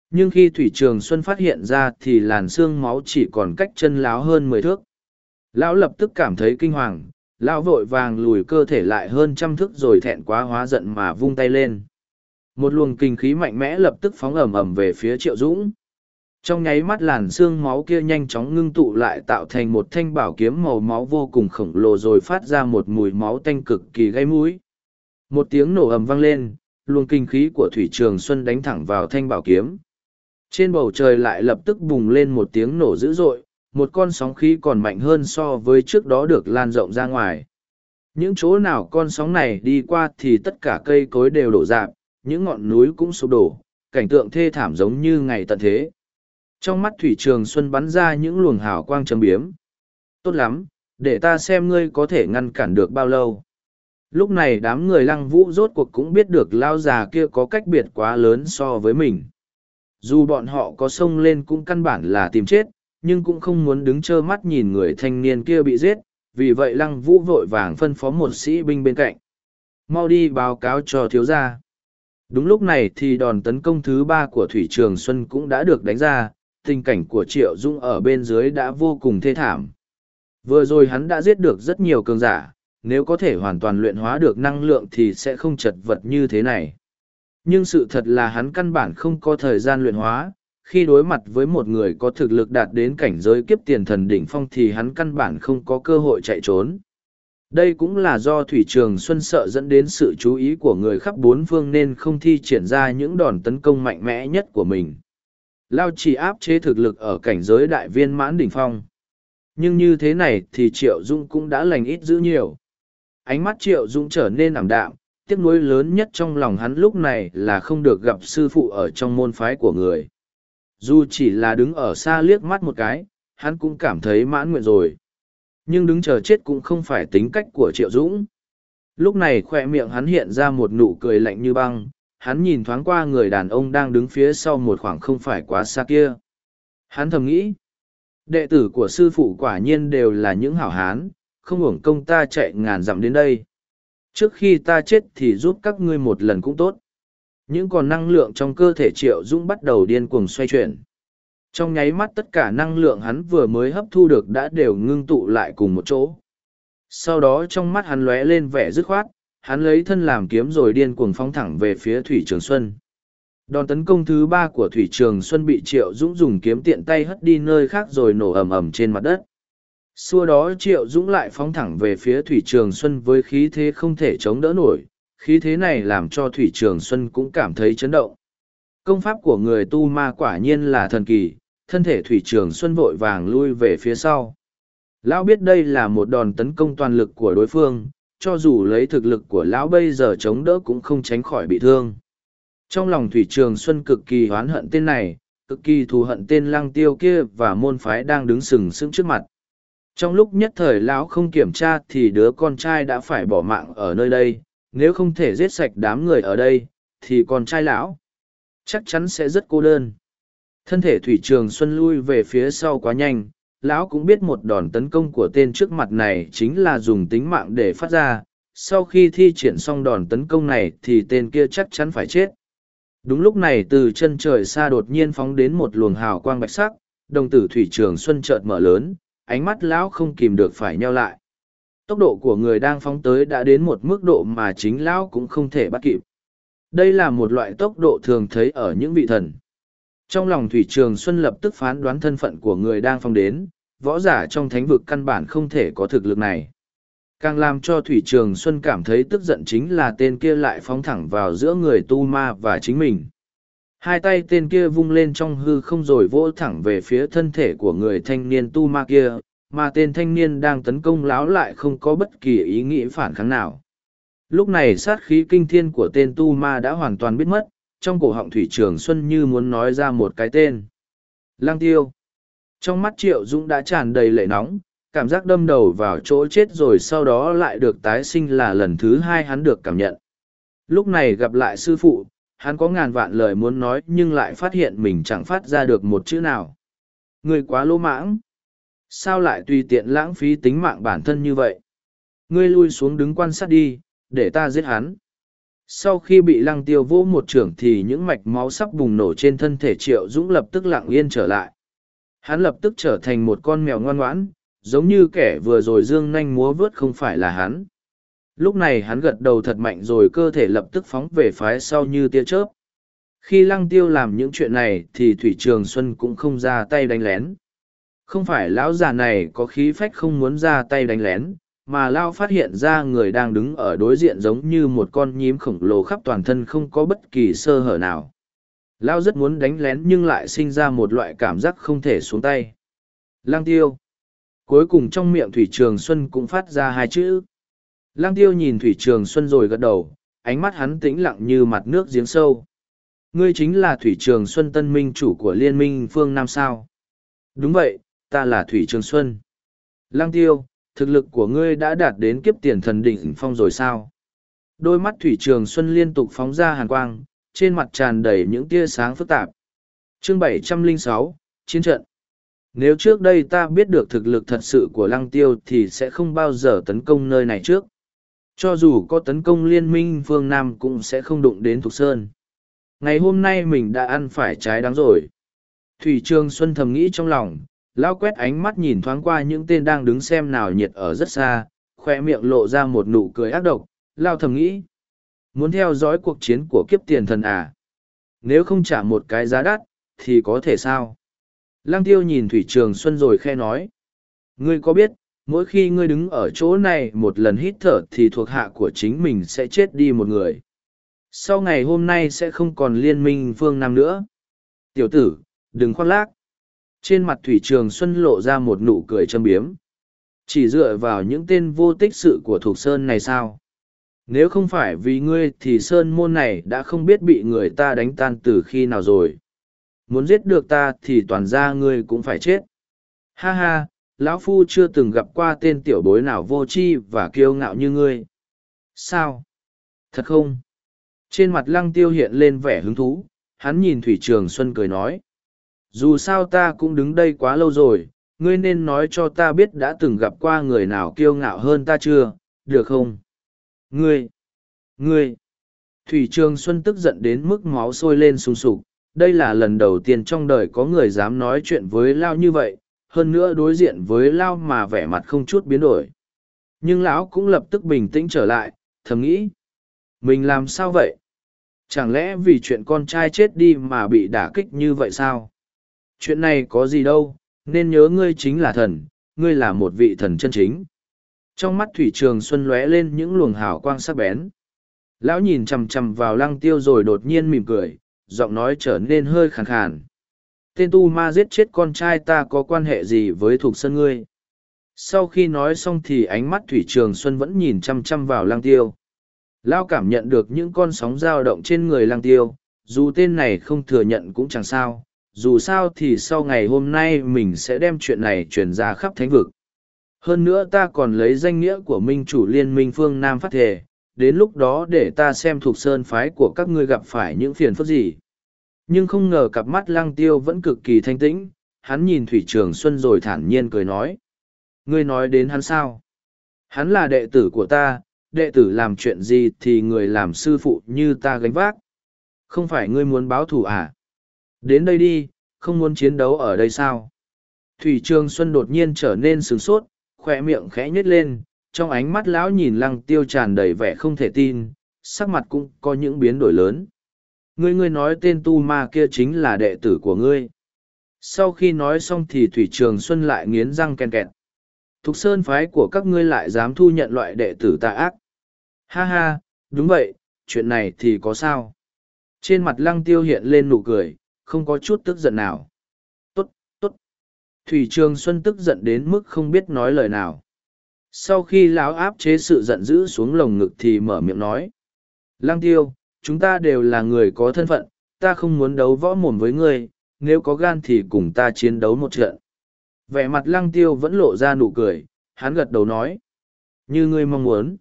Nhưng khi Thủy Trường Xuân phát hiện ra thì làn xương máu chỉ còn cách chân láo hơn mười thước. Lão lập tức cảm thấy kinh hoàng, lão vội vàng lùi cơ thể lại hơn trăm thước rồi thẹn quá hóa giận mà vung tay lên. Một luồng kinh khí mạnh mẽ lập tức phóng ẩm ẩm về phía Triệu Dũng. Trong nháy mắt làn xương máu kia nhanh chóng ngưng tụ lại tạo thành một thanh bảo kiếm màu máu vô cùng khổng lồ rồi phát ra một mùi máu tanh cực kỳ gây mũi. Một tiếng nổ ầm vang lên, luồng kinh khí của Thủy Trường Xuân đánh thẳng vào thanh bảo kiếm. Trên bầu trời lại lập tức bùng lên một tiếng nổ dữ dội, một con sóng khí còn mạnh hơn so với trước đó được lan rộng ra ngoài. Những chỗ nào con sóng này đi qua thì tất cả cây cối đều đổ rạp, những ngọn núi cũng sụp đổ, cảnh tượng thê thảm giống như ngày tận thế. Trong mắt Thủy Trường Xuân bắn ra những luồng hào quang châm biếm. Tốt lắm, để ta xem ngươi có thể ngăn cản được bao lâu. Lúc này đám người lăng vũ rốt cuộc cũng biết được lao già kia có cách biệt quá lớn so với mình. Dù bọn họ có xông lên cũng căn bản là tìm chết nhưng cũng không muốn đứng trơ mắt nhìn người thanh niên kia bị giết vì vậy lăng vũ vội vàng phân phó một sĩ binh bên cạnh. Mau đi báo cáo cho thiếu gia. Đúng lúc này thì đòn tấn công thứ ba của thủy trường xuân cũng đã được đánh ra tình cảnh của triệu dung ở bên dưới đã vô cùng thê thảm vừa rồi hắn đã giết được rất nhiều cường giả nếu có thể hoàn toàn luyện hóa được năng lượng thì sẽ không chật vật như thế này. Nhưng sự thật là hắn căn bản không có thời gian luyện hóa, khi đối mặt với một người có thực lực đạt đến cảnh giới kiếp tiền thần đỉnh phong thì hắn căn bản không có cơ hội chạy trốn. Đây cũng là do Thủy Trường Xuân sợ dẫn đến sự chú ý của người khắp bốn phương nên không thi triển ra những đòn tấn công mạnh mẽ nhất của mình. Lao chỉ áp chế thực lực ở cảnh giới đại viên mãn đỉnh phong. Nhưng như thế này thì Triệu Dung cũng đã lành ít giữ nhiều. Ánh mắt triệu dũng trở nên ảm đạm, tiếc nuối lớn nhất trong lòng hắn lúc này là không được gặp sư phụ ở trong môn phái của người. Dù chỉ là đứng ở xa liếc mắt một cái, hắn cũng cảm thấy mãn nguyện rồi. Nhưng đứng chờ chết cũng không phải tính cách của triệu dũng. Lúc này khoe miệng hắn hiện ra một nụ cười lạnh như băng hắn nhìn thoáng qua người đàn ông đang đứng phía sau một khoảng không phải quá xa kia hắn thầm nghĩ, đệ tử của sư phụ quả nhiên đều là những hảo hán, không hưởng công ta chạy ngàn dặm đến đây. Trước khi ta chết thì giúp các ngươi một lần cũng tốt. Những còn năng lượng trong cơ thể Triệu Dũng bắt đầu điên cuồng xoay chuyển. Trong nháy mắt tất cả năng lượng hắn vừa mới hấp thu được đã đều ngưng tụ lại cùng một chỗ. sau đó trong mắt hắn lóe lên vẻ dứt khoát hắn lấy thân làm kiếm rồi điên cuồng phóng thẳng về phía thủy trường xuân. Đòn tấn công thứ ba của thủy trường xuân bị triệu dũng dùng kiếm tiện tay hất đi nơi khác rồi nổ ầm ầm trên mặt đất. Xua đó triệu dũng lại phóng thẳng về phía thủy trường xuân với khí thế không thể chống đỡ nổi. Khí thế này làm cho thủy trường xuân cũng cảm thấy chấn động. Công pháp của người tu ma quả nhiên là thần kỳ. Thân thể thủy trường xuân vội vàng lui về phía sau. Lão biết đây là một đòn tấn công toàn lực của đối phương cho dù lấy thực lực của lão bây giờ chống đỡ cũng không tránh khỏi bị thương. Trong lòng thủy trường xuân cực kỳ hoán hận tên này, cực kỳ thù hận tên lăng tiêu kia và môn phái đang đứng sừng sững trước mặt. Trong lúc nhất thời lão không kiểm tra thì đứa con trai đã phải bỏ mạng ở nơi đây, nếu không thể giết sạch đám người ở đây, thì con trai lão chắc chắn sẽ rất cô đơn. Thân thể thủy trường xuân lui về phía sau quá nhanh lão cũng biết một đòn tấn công của tên trước mặt này chính là dùng tính mạng để phát ra. Sau khi thi triển xong đòn tấn công này thì tên kia chắc chắn phải chết. Đúng lúc này từ chân trời xa đột nhiên phóng đến một luồng hào quang bạch sắc, đồng tử thủy trường xuân trợt mở lớn, ánh mắt lão không kìm được phải nheo lại. Tốc độ của người đang phóng tới đã đến một mức độ mà chính lão cũng không thể bắt kịp. Đây là một loại tốc độ thường thấy ở những vị thần. Trong lòng thủy trường xuân lập tức phán đoán thân phận của người đang phóng đến võ giả trong thánh vực căn bản không thể có thực lực này. Càng làm cho thủy trường xuân cảm thấy tức giận chính là tên kia lại phóng thẳng vào giữa người tu ma và chính mình. Hai tay tên kia vung lên trong hư không rồi vỗ thẳng về phía thân thể của người thanh niên tu ma kia, mà tên thanh niên đang tấn công láo lại không có bất kỳ ý nghĩ phản kháng nào. Lúc này sát khí kinh thiên của tên tu ma đã hoàn toàn biết mất, trong cổ họng thủy trường xuân như muốn nói ra một cái tên. Lang tiêu trong mắt triệu dũng đã tràn đầy lệ nóng, cảm giác đâm đầu vào chỗ chết rồi sau đó lại được tái sinh là lần thứ hai hắn được cảm nhận. Lúc này gặp lại sư phụ, hắn có ngàn vạn lời muốn nói nhưng lại phát hiện mình chẳng phát ra được một chữ nào. Người quá lỗ mãng. Sao lại tùy tiện lãng phí tính mạng bản thân như vậy? Ngươi lui xuống đứng quan sát đi, để ta giết hắn. Sau khi bị lăng tiêu vỗ một trưởng thì những mạch máu sắp bùng nổ trên thân thể triệu dũng lập tức lặng yên trở lại hắn lập tức trở thành một con mèo ngoan ngoãn, giống như kẻ vừa rồi dương nanh múa vớt không phải là hắn. Lúc này hắn gật đầu thật mạnh rồi cơ thể lập tức phóng về phái sau như tia chớp. Khi lăng tiêu làm những chuyện này thì thủy trường xuân cũng không ra tay đánh lén. Không phải lão già này có khí phách không muốn ra tay đánh lén, mà lao phát hiện ra người đang đứng ở đối diện giống như một con nhím khổng lồ khắp toàn thân không có bất kỳ sơ hở nào lao rất muốn đánh lén nhưng lại sinh ra một loại cảm giác không thể xuống tay. Lang tiêu. Cuối cùng trong miệng thủy trường xuân cũng phát ra hai chữ. Lang tiêu nhìn thủy trường xuân rồi gật đầu ánh mắt hắn tĩnh lặng như mặt nước giếng sâu. Ngươi chính là thủy trường xuân tân minh chủ của liên minh phương nam sao? Đúng vậy ta là thủy trường xuân. Lang tiêu thực lực của ngươi đã đạt đến kiếp tiền thần đỉnh phong rồi sao? Đôi mắt Thủy Trường Xuân liên tục phóng ra hàn quang, trên mặt tràn đầy những tia sáng phức tạp. Chương 706, Chiến trận Nếu trước đây ta biết được thực lực thật sự của Lăng Tiêu thì sẽ không bao giờ tấn công nơi này trước. Cho dù có tấn công liên minh phương Nam cũng sẽ không đụng đến Thục Sơn. Ngày hôm nay mình đã ăn phải trái đắng rồi. Thủy Trường Xuân thầm nghĩ trong lòng, Lao quét ánh mắt nhìn thoáng qua những tên đang đứng xem nào nhiệt ở rất xa, khoe miệng lộ ra một nụ cười ác độc, Lao thầm nghĩ. Muốn theo dõi cuộc chiến của kiếp tiền thần à? Nếu không trả một cái giá đắt, thì có thể sao? Lăng tiêu nhìn Thủy Trường Xuân rồi khe nói. Ngươi có biết, mỗi khi ngươi đứng ở chỗ này một lần hít thở thì thuộc hạ của chính mình sẽ chết đi một người. Sau ngày hôm nay sẽ không còn liên minh phương Nam nữa. Tiểu tử, đừng khoác lác, trên mặt thủy trường xuân lộ ra một nụ cười châm biếm chỉ dựa vào những tên vô tích sự của thục sơn này sao nếu không phải vì ngươi thì sơn môn này đã không biết bị người ta đánh tan từ khi nào rồi. Muốn giết được ta thì toàn ra ngươi cũng phải chết. Ha ha, lão phu chưa từng gặp qua tên tiểu bối nào vô tri và kiêu ngạo như ngươi. Sao? Thật không? Trên mặt lăng tiêu hiện lên vẻ hứng thú, hắn nhìn thủy trường xuân cười nói. Dù sao ta cũng đứng đây quá lâu rồi, ngươi nên nói cho ta biết đã từng gặp qua người nào kiêu ngạo hơn ta chưa, được không? Ngươi ngươi. Thủy trường xuân tức giận đến mức máu sôi lên sùng sục. Đây là lần đầu tiên trong đời có người dám nói chuyện với lao như vậy. Hơn nữa đối diện với lao mà vẻ mặt không chút biến đổi. Nhưng lão cũng lập tức bình tĩnh trở lại, thầm nghĩ, mình làm sao vậy? Chẳng lẽ vì chuyện con trai chết đi mà bị đả kích như vậy sao? Chuyện này có gì đâu, nên nhớ ngươi chính là thần, ngươi là một vị thần chân chính trong mắt thủy trường xuân lóe lên những luồng hào quang sắc bén. Lão nhìn chằm chằm vào lăng tiêu rồi đột nhiên mỉm cười, giọng nói trở nên hơi khàn khàn. Tên tu ma giết chết con trai ta có quan hệ gì với thuộc sân ngươi? Sau khi nói xong thì ánh mắt thủy trường xuân vẫn nhìn chăm chăm vào lăng tiêu. Lão cảm nhận được những con sóng dao động trên người lăng tiêu, dù tên này không thừa nhận cũng chẳng sao. Dù sao thì sau ngày hôm nay mình sẽ đem chuyện này truyền ra khắp thánh vực hơn nữa ta còn lấy danh nghĩa của minh chủ liên minh phương nam phát thể đến lúc đó để ta xem thuộc sơn phái của các ngươi gặp phải những phiền phức gì. Nhưng không ngờ cặp mắt lang tiêu vẫn cực kỳ thanh tĩnh, hắn nhìn thủy trường xuân rồi thản nhiên cười nói. Ngươi nói đến hắn sao? Hắn là đệ tử của ta, đệ tử làm chuyện gì thì người làm sư phụ như ta gánh vác. Không phải ngươi muốn báo thù à? Đến đây đi, không muốn chiến đấu ở đây sao? Thủy trường xuân đột nhiên trở nên sửng sốt khoe miệng khẽ nhếch lên, trong ánh mắt lão nhìn lăng tiêu tràn đầy vẻ không thể tin, sắc mặt cũng có những biến đổi lớn. Ngươi ngươi nói tên tu ma kia chính là đệ tử của ngươi. Sau khi nói xong thì thủy trường xuân lại nghiến răng ken kẹt. Thục sơn phái của các ngươi lại dám thu nhận loại đệ tử tà ác. Ha ha, đúng vậy, chuyện này thì có sao? Trên mặt lăng tiêu hiện lên nụ cười, không có chút tức giận nào thủy trường xuân tức giận đến mức không biết nói lời nào. Sau khi lão áp chế sự giận dữ xuống lồng ngực thì mở miệng nói. Lăng tiêu, chúng ta đều là người có thân phận, ta không muốn đấu võ mồm với ngươi, nếu có gan thì cùng ta chiến đấu một trận. Vẻ mặt lăng tiêu vẫn lộ ra nụ cười, hắn gật đầu nói. Như ngươi mong muốn.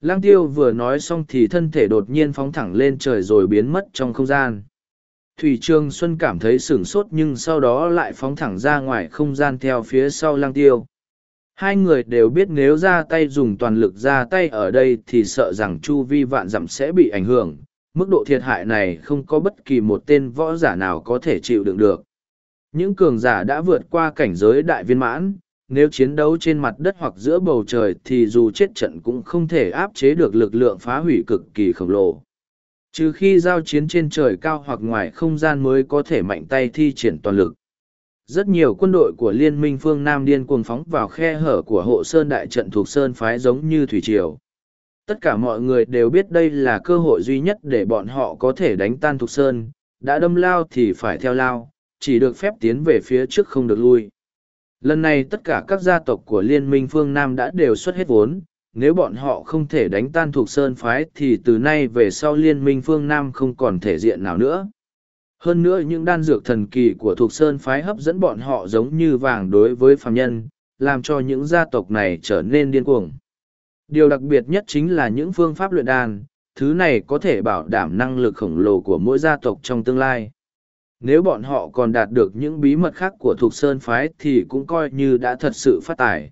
Lăng tiêu vừa nói xong thì thân thể đột nhiên phóng thẳng lên trời rồi biến mất trong không gian thủy trường xuân cảm thấy sửng sốt nhưng sau đó lại phóng thẳng ra ngoài không gian theo phía sau lăng tiêu. Hai người đều biết nếu ra tay dùng toàn lực ra tay ở đây thì sợ rằng chu vi vạn dặm sẽ bị ảnh hưởng, mức độ thiệt hại này không có bất kỳ một tên võ giả nào có thể chịu đựng được. Những cường giả đã vượt qua cảnh giới đại viên mãn, nếu chiến đấu trên mặt đất hoặc giữa bầu trời thì dù chết trận cũng không thể áp chế được lực lượng phá hủy cực kỳ khổng lồ trừ khi giao chiến trên trời cao hoặc ngoài không gian mới có thể mạnh tay thi triển toàn lực. Rất nhiều quân đội của liên minh phương nam điên cuồng phóng vào khe hở của hộ sơn đại trận thuộc sơn phái giống như thủy triều. Tất cả mọi người đều biết đây là cơ hội duy nhất để bọn họ có thể đánh tan thuộc sơn. Đã đâm lao thì phải theo lao, chỉ được phép tiến về phía trước không được lui. Lần này tất cả các gia tộc của liên minh phương nam đã đều xuất hết vốn nếu bọn họ không thể đánh tan thuộc sơn phái thì từ nay về sau liên minh phương nam không còn thể diện nào nữa. Hơn nữa những đan dược thần kỳ của thuộc sơn phái hấp dẫn bọn họ giống như vàng đối với phàm nhân, làm cho những gia tộc này trở nên điên cuồng. Điều đặc biệt nhất chính là những phương pháp luyện đan, thứ này có thể bảo đảm năng lực khổng lồ của mỗi gia tộc trong tương lai. Nếu bọn họ còn đạt được những bí mật khác của thuộc sơn phái thì cũng coi như đã thật sự phát tài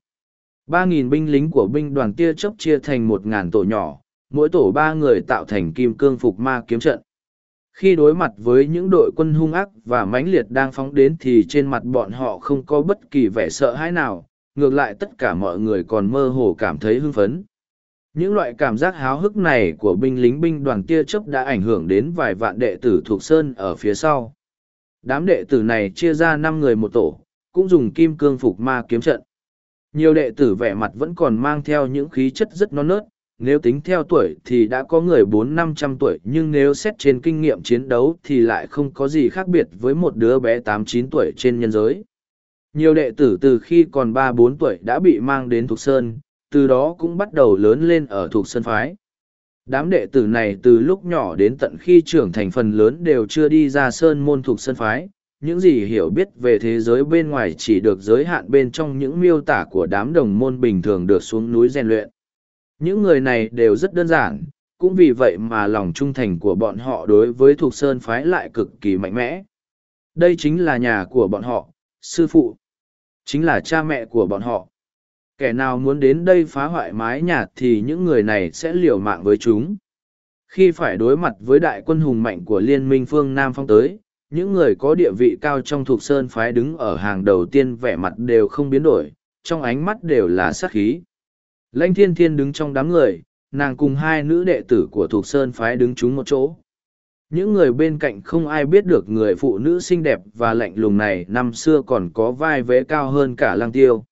ba nghìn binh lính của binh đoàn tia chốc chia thành một ngàn tổ nhỏ, mỗi tổ ba người tạo thành kim cương phục ma kiếm trận. Khi đối mặt với những đội quân hung ác và mãnh liệt đang phóng đến thì trên mặt bọn họ không có bất kỳ vẻ sợ hãi nào, ngược lại tất cả mọi người còn mơ hồ cảm thấy hưng phấn. Những loại cảm giác háo hức này của binh lính binh đoàn tia chốc đã ảnh hưởng đến vài vạn đệ tử thuộc sơn ở phía sau. Đám đệ tử này chia ra năm người một tổ, cũng dùng kim cương phục ma kiếm trận nhiều đệ tử vẻ mặt vẫn còn mang theo những khí chất rất non nớt, nếu tính theo tuổi thì đã có người bốn năm trăm tuổi, nhưng nếu xét trên kinh nghiệm chiến đấu thì lại không có gì khác biệt với một đứa bé tám chín tuổi trên nhân giới. Nhiều đệ tử từ khi còn ba bốn tuổi đã bị mang đến thục sơn, từ đó cũng bắt đầu lớn lên ở thục sơn phái. Đám đệ tử này từ lúc nhỏ đến tận khi trưởng thành phần lớn đều chưa đi ra sơn môn thục sơn phái những gì hiểu biết về thế giới bên ngoài chỉ được giới hạn bên trong những miêu tả của đám đồng môn bình thường được xuống núi rèn luyện những người này đều rất đơn giản, cũng vì vậy mà lòng trung thành của bọn họ đối với Thục Sơn phái lại cực kỳ mạnh mẽ. Đây chính là nhà của bọn họ, sư phụ, chính là cha mẹ của bọn họ. Kẻ nào muốn đến đây phá hoại mái nhà thì những người này sẽ liều mạng với chúng. Khi phải đối mặt với đại quân hùng mạnh của Liên minh phương Nam Phong tới, những người có địa vị cao trong thuộc Sơn phái đứng ở hàng đầu tiên vẻ mặt đều không biến đổi, trong ánh mắt đều là sát khí Lãnh thiên thiên đứng trong đám người, nàng cùng hai nữ đệ tử của thuộc Sơn phái đứng chúng một chỗ. Những người bên cạnh không ai biết được người phụ nữ xinh đẹp và lạnh lùng này năm xưa còn có vai vế cao hơn cả lăng tiêu.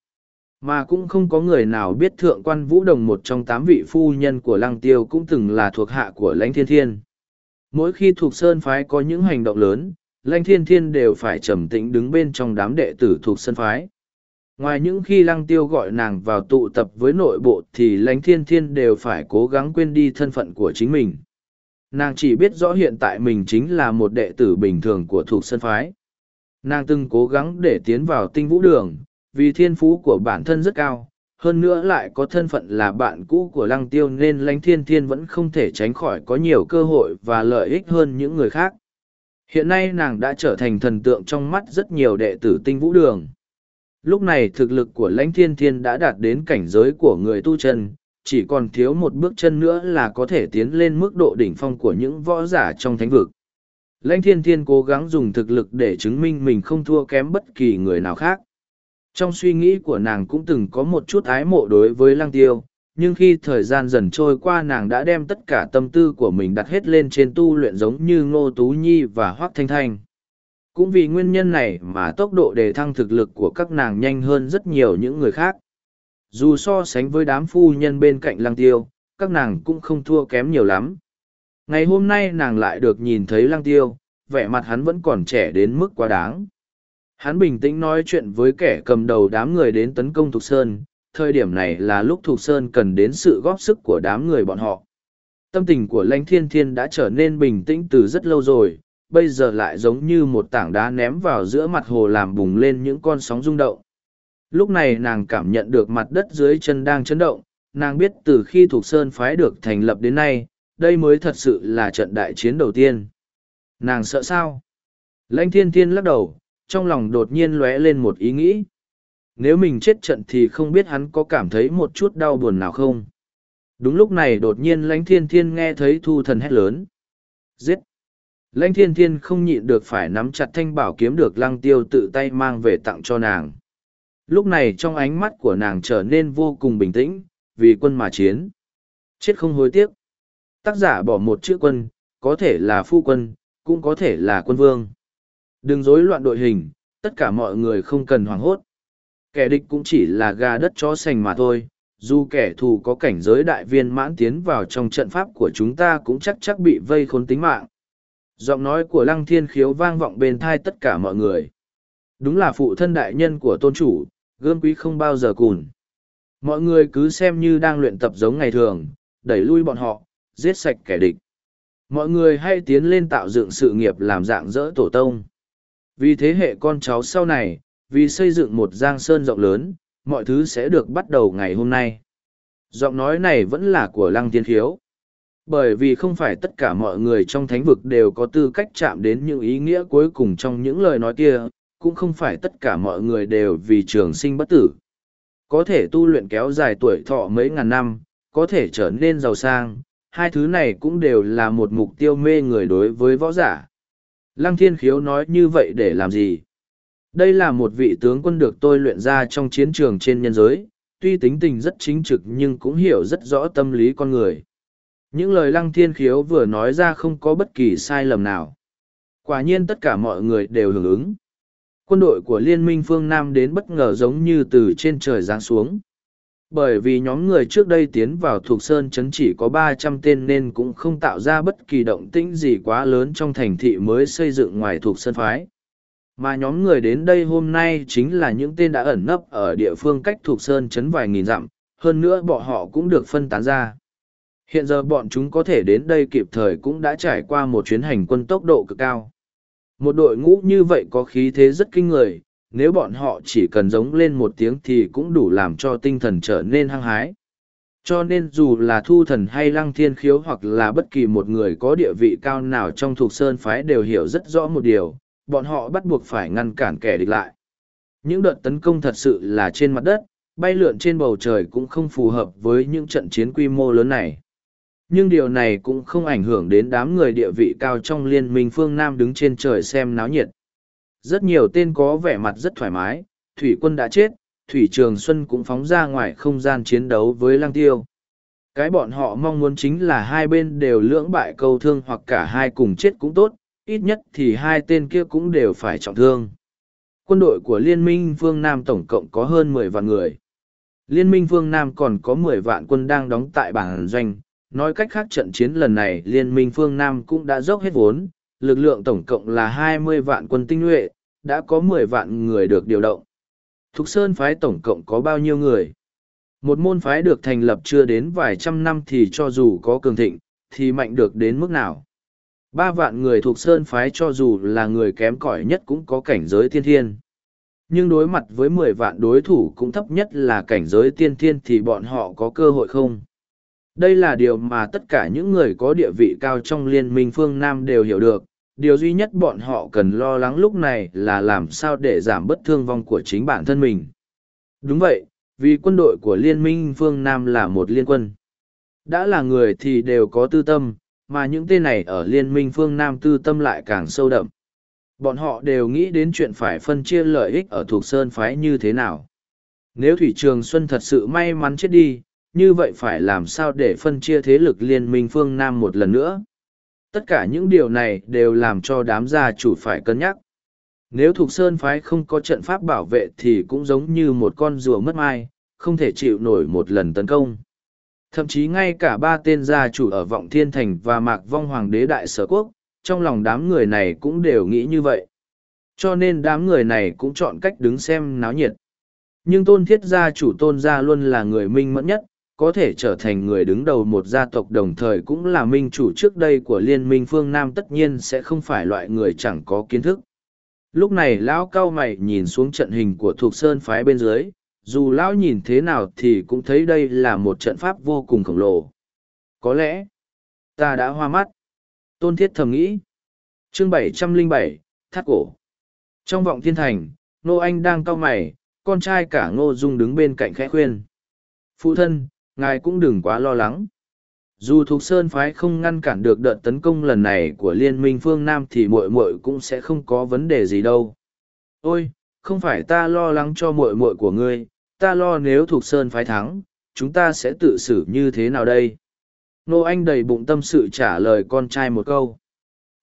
Mà cũng không có người nào biết thượng quan vũ đồng một trong tám vị phu nhân của lăng tiêu cũng từng là thuộc hạ của lãnh thiên thiên. Mỗi khi thuộc sơn phái có những hành động lớn, lãnh thiên thiên đều phải trầm tĩnh đứng bên trong đám đệ tử thuộc sân phái. Ngoài những khi lăng tiêu gọi nàng vào tụ tập với nội bộ thì lãnh thiên thiên đều phải cố gắng quên đi thân phận của chính mình. Nàng chỉ biết rõ hiện tại mình chính là một đệ tử bình thường của thuộc sân phái. Nàng từng cố gắng để tiến vào tinh vũ đường, vì thiên phú của bản thân rất cao, hơn nữa lại có thân phận là bạn cũ của lăng tiêu nên lãnh thiên thiên vẫn không thể tránh khỏi có nhiều cơ hội và lợi ích hơn những người khác. Hiện nay nàng đã trở thành thần tượng trong mắt rất nhiều đệ tử tinh vũ đường. Lúc này thực lực của lãnh thiên thiên đã đạt đến cảnh giới của người tu chân, chỉ còn thiếu một bước chân nữa là có thể tiến lên mức độ đỉnh phong của những võ giả trong thánh vực. Lãnh thiên thiên cố gắng dùng thực lực để chứng minh mình không thua kém bất kỳ người nào khác. Trong suy nghĩ của nàng cũng từng có một chút ái mộ đối với lăng tiêu, nhưng khi thời gian dần trôi qua nàng đã đem tất cả tâm tư của mình đặt hết lên trên tu luyện giống như Ngô Tú Nhi và Hoác Thanh Thanh. Cũng vì nguyên nhân này mà tốc độ đề thăng thực lực của các nàng nhanh hơn rất nhiều những người khác. Dù so sánh với đám phu nhân bên cạnh lăng tiêu, các nàng cũng không thua kém nhiều lắm. Ngày hôm nay nàng lại được nhìn thấy lăng tiêu, vẻ mặt hắn vẫn còn trẻ đến mức quá đáng. Hắn bình tĩnh nói chuyện với kẻ cầm đầu đám người đến tấn công Thục Sơn, thời điểm này là lúc Thục Sơn cần đến sự góp sức của đám người bọn họ. Tâm tình của lãnh thiên thiên đã trở nên bình tĩnh từ rất lâu rồi, bây giờ lại giống như một tảng đá ném vào giữa mặt hồ làm bùng lên những con sóng rung động. Lúc này nàng cảm nhận được mặt đất dưới chân đang chấn động, nàng biết từ khi Thục Sơn phái được thành lập đến nay, đây mới thật sự là trận đại chiến đầu tiên. Nàng sợ sao? Lãnh thiên thiên lắc đầu, trong lòng đột nhiên lóe lên một ý nghĩ. Nếu mình chết trận thì không biết hắn có cảm thấy một chút đau buồn nào không. Đúng lúc này đột nhiên lãnh thiên thiên nghe thấy thu thần hét lớn. Giết! Lãnh thiên thiên không nhịn được phải nắm chặt thanh bảo kiếm được lăng tiêu tự tay mang về tặng cho nàng. Lúc này trong ánh mắt của nàng trở nên vô cùng bình tĩnh, vì quân mà chiến. Chết không hối tiếc. Tác giả bỏ một chữ quân, có thể là phu quân, cũng có thể là quân vương. Đừng rối loạn đội hình, tất cả mọi người không cần hoảng hốt. Kẻ địch cũng chỉ là gà đất chó sành mà thôi, dù kẻ thù có cảnh giới đại viên mãn tiến vào trong trận pháp của chúng ta cũng chắc chắc bị vây khốn tính mạng. Giọng nói của lăng thiên khiếu vang vọng bên thai tất cả mọi người. Đúng là phụ thân đại nhân của tôn chủ, gươm quý không bao giờ cùn. Mọi người cứ xem như đang luyện tập giống ngày thường, đẩy lui bọn họ, giết sạch kẻ địch. Mọi người hãy tiến lên tạo dựng sự nghiệp làm dạng dỡ tổ tông. Vì thế hệ con cháu sau này, vì xây dựng một giang sơn rộng lớn, mọi thứ sẽ được bắt đầu ngày hôm nay. Giọng nói này vẫn là của Lăng Thiên Khiếu. Bởi vì không phải tất cả mọi người trong thánh vực đều có tư cách chạm đến những ý nghĩa cuối cùng trong những lời nói kia, cũng không phải tất cả mọi người đều vì trường sinh bất tử. Có thể tu luyện kéo dài tuổi thọ mấy ngàn năm, có thể trở nên giàu sang, hai thứ này cũng đều là một mục tiêu mê người đối với võ giả. Lăng thiên khiếu nói như vậy để làm gì? Đây là một vị tướng quân được tôi luyện ra trong chiến trường trên nhân giới, tuy tính tình rất chính trực nhưng cũng hiểu rất rõ tâm lý con người. Những lời lăng thiên khiếu vừa nói ra không có bất kỳ sai lầm nào. Quả nhiên tất cả mọi người đều hưởng ứng. Quân đội của Liên minh phương Nam đến bất ngờ giống như từ trên trời giáng xuống bởi vì nhóm người trước đây tiến vào thuộc sơn chấn chỉ có ba trăm tên nên cũng không tạo ra bất kỳ động tĩnh gì quá lớn trong thành thị mới xây dựng ngoài thuộc sơn phái mà nhóm người đến đây hôm nay chính là những tên đã ẩn nấp ở địa phương cách thuộc sơn chấn vài nghìn dặm hơn nữa bọn họ cũng được phân tán ra hiện giờ bọn chúng có thể đến đây kịp thời cũng đã trải qua một chuyến hành quân tốc độ cực cao một đội ngũ như vậy có khí thế rất kinh người nếu bọn họ chỉ cần giống lên một tiếng thì cũng đủ làm cho tinh thần trở nên hăng hái. Cho nên dù là thu thần hay lăng thiên khiếu hoặc là bất kỳ một người có địa vị cao nào trong thuộc sơn phái đều hiểu rất rõ một điều, bọn họ bắt buộc phải ngăn cản kẻ địch lại. Những đợt tấn công thật sự là trên mặt đất, bay lượn trên bầu trời cũng không phù hợp với những trận chiến quy mô lớn này. Nhưng điều này cũng không ảnh hưởng đến đám người địa vị cao trong liên minh phương Nam đứng trên trời xem náo nhiệt. Rất nhiều tên có vẻ mặt rất thoải mái, thủy quân đã chết, Thủy Trường Xuân cũng phóng ra ngoài không gian chiến đấu với Lăng Tiêu. Cái bọn họ mong muốn chính là hai bên đều lưỡng bại câu thương hoặc cả hai cùng chết cũng tốt, ít nhất thì hai tên kia cũng đều phải trọng thương. Quân đội của Liên minh phương Nam tổng cộng có hơn mười vạn người. Liên minh phương Nam còn có mười vạn quân đang đóng tại bản doanh. Nói cách khác trận chiến lần này Liên minh phương Nam cũng đã dốc hết vốn, lực lượng tổng cộng là hai mươi vạn quân tinh nhuệ, đã có mười vạn người được điều động. Thục Sơn phái tổng cộng có bao nhiêu người? Một môn phái được thành lập chưa đến vài trăm năm thì cho dù có cường thịnh, thì mạnh được đến mức nào? Ba vạn người thuộc Sơn phái cho dù là người kém cỏi nhất cũng có cảnh giới tiên thiên. Nhưng đối mặt với mười vạn đối thủ cũng thấp nhất là cảnh giới tiên thiên thì bọn họ có cơ hội không? Đây là điều mà tất cả những người có địa vị cao trong liên minh phương Nam đều hiểu được. Điều duy nhất bọn họ cần lo lắng lúc này là làm sao để giảm bất thương vong của chính bản thân mình. Đúng vậy, vì quân đội của liên minh phương Nam là một liên quân. Đã là người thì đều có tư tâm, mà những tên này ở liên minh phương Nam tư tâm lại càng sâu đậm. Bọn họ đều nghĩ đến chuyện phải phân chia lợi ích ở thuộc sơn phái như thế nào. Nếu Thủy Trường Xuân thật sự may mắn chết đi, như vậy phải làm sao để phân chia thế lực liên minh phương Nam một lần nữa. Tất cả những điều này đều làm cho đám gia chủ phải cân nhắc. Nếu thuộc sơn phái không có trận pháp bảo vệ thì cũng giống như một con rùa mất mai, không thể chịu nổi một lần tấn công. Thậm chí ngay cả ba tên gia chủ ở Vọng Thiên Thành và Mạc Vong Hoàng đế Đại Sở Quốc, trong lòng đám người này cũng đều nghĩ như vậy. Cho nên đám người này cũng chọn cách đứng xem náo nhiệt. Nhưng tôn thiết gia chủ tôn gia luôn là người minh mẫn nhất, có thể trở thành người đứng đầu một gia tộc đồng thời cũng là minh chủ trước đây của liên minh phương Nam tất nhiên sẽ không phải loại người chẳng có kiến thức. Lúc này lão cao mày nhìn xuống trận hình của thuộc sơn phái bên dưới, dù lão nhìn thế nào thì cũng thấy đây là một trận pháp vô cùng khổng lồ. Có lẽ, ta đã hoa mắt. Tôn thiết thầm nghĩ. Chương bảy trăm linh bảy thắt cổ. Trong vọng thiên thành, Nô Anh đang cau mày, con trai cả Ngô Dung đứng bên cạnh khẽ khuyên. Phụ thân, ngài cũng đừng quá lo lắng. Dù Thục Sơn phái không ngăn cản được đợt tấn công lần này của Liên minh phương Nam thì muội muội cũng sẽ không có vấn đề gì đâu. Ôi, không phải ta lo lắng cho muội muội của ngươi, ta lo nếu Thục Sơn phái thắng, chúng ta sẽ tự xử như thế nào đây? Nô Anh đầy bụng tâm sự trả lời con trai một câu.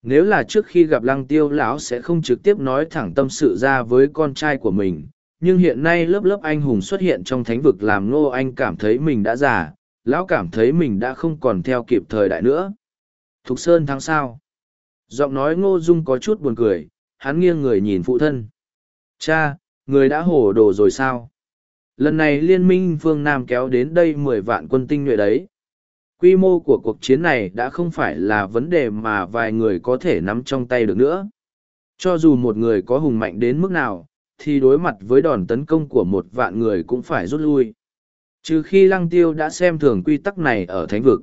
Nếu là trước khi gặp lăng tiêu lão sẽ không trực tiếp nói thẳng tâm sự ra với con trai của mình, nhưng hiện nay lớp lớp anh hùng xuất hiện trong thánh vực làm Nô Anh cảm thấy mình đã già, lão cảm thấy mình đã không còn theo kịp thời đại nữa. Thục Sơn thắng sao? Giọng nói Ngô Dung có chút buồn cười, hắn nghiêng người nhìn phụ thân. Cha, người đã hổ đồ rồi sao? Lần này liên minh phương Nam kéo đến đây mười vạn quân tinh nhuệ đấy. Quy mô của cuộc chiến này đã không phải là vấn đề mà vài người có thể nắm trong tay được nữa. Cho dù một người có hùng mạnh đến mức nào, thì đối mặt với đòn tấn công của một vạn người cũng phải rút lui. Trừ khi lăng tiêu đã xem thường quy tắc này ở thánh vực.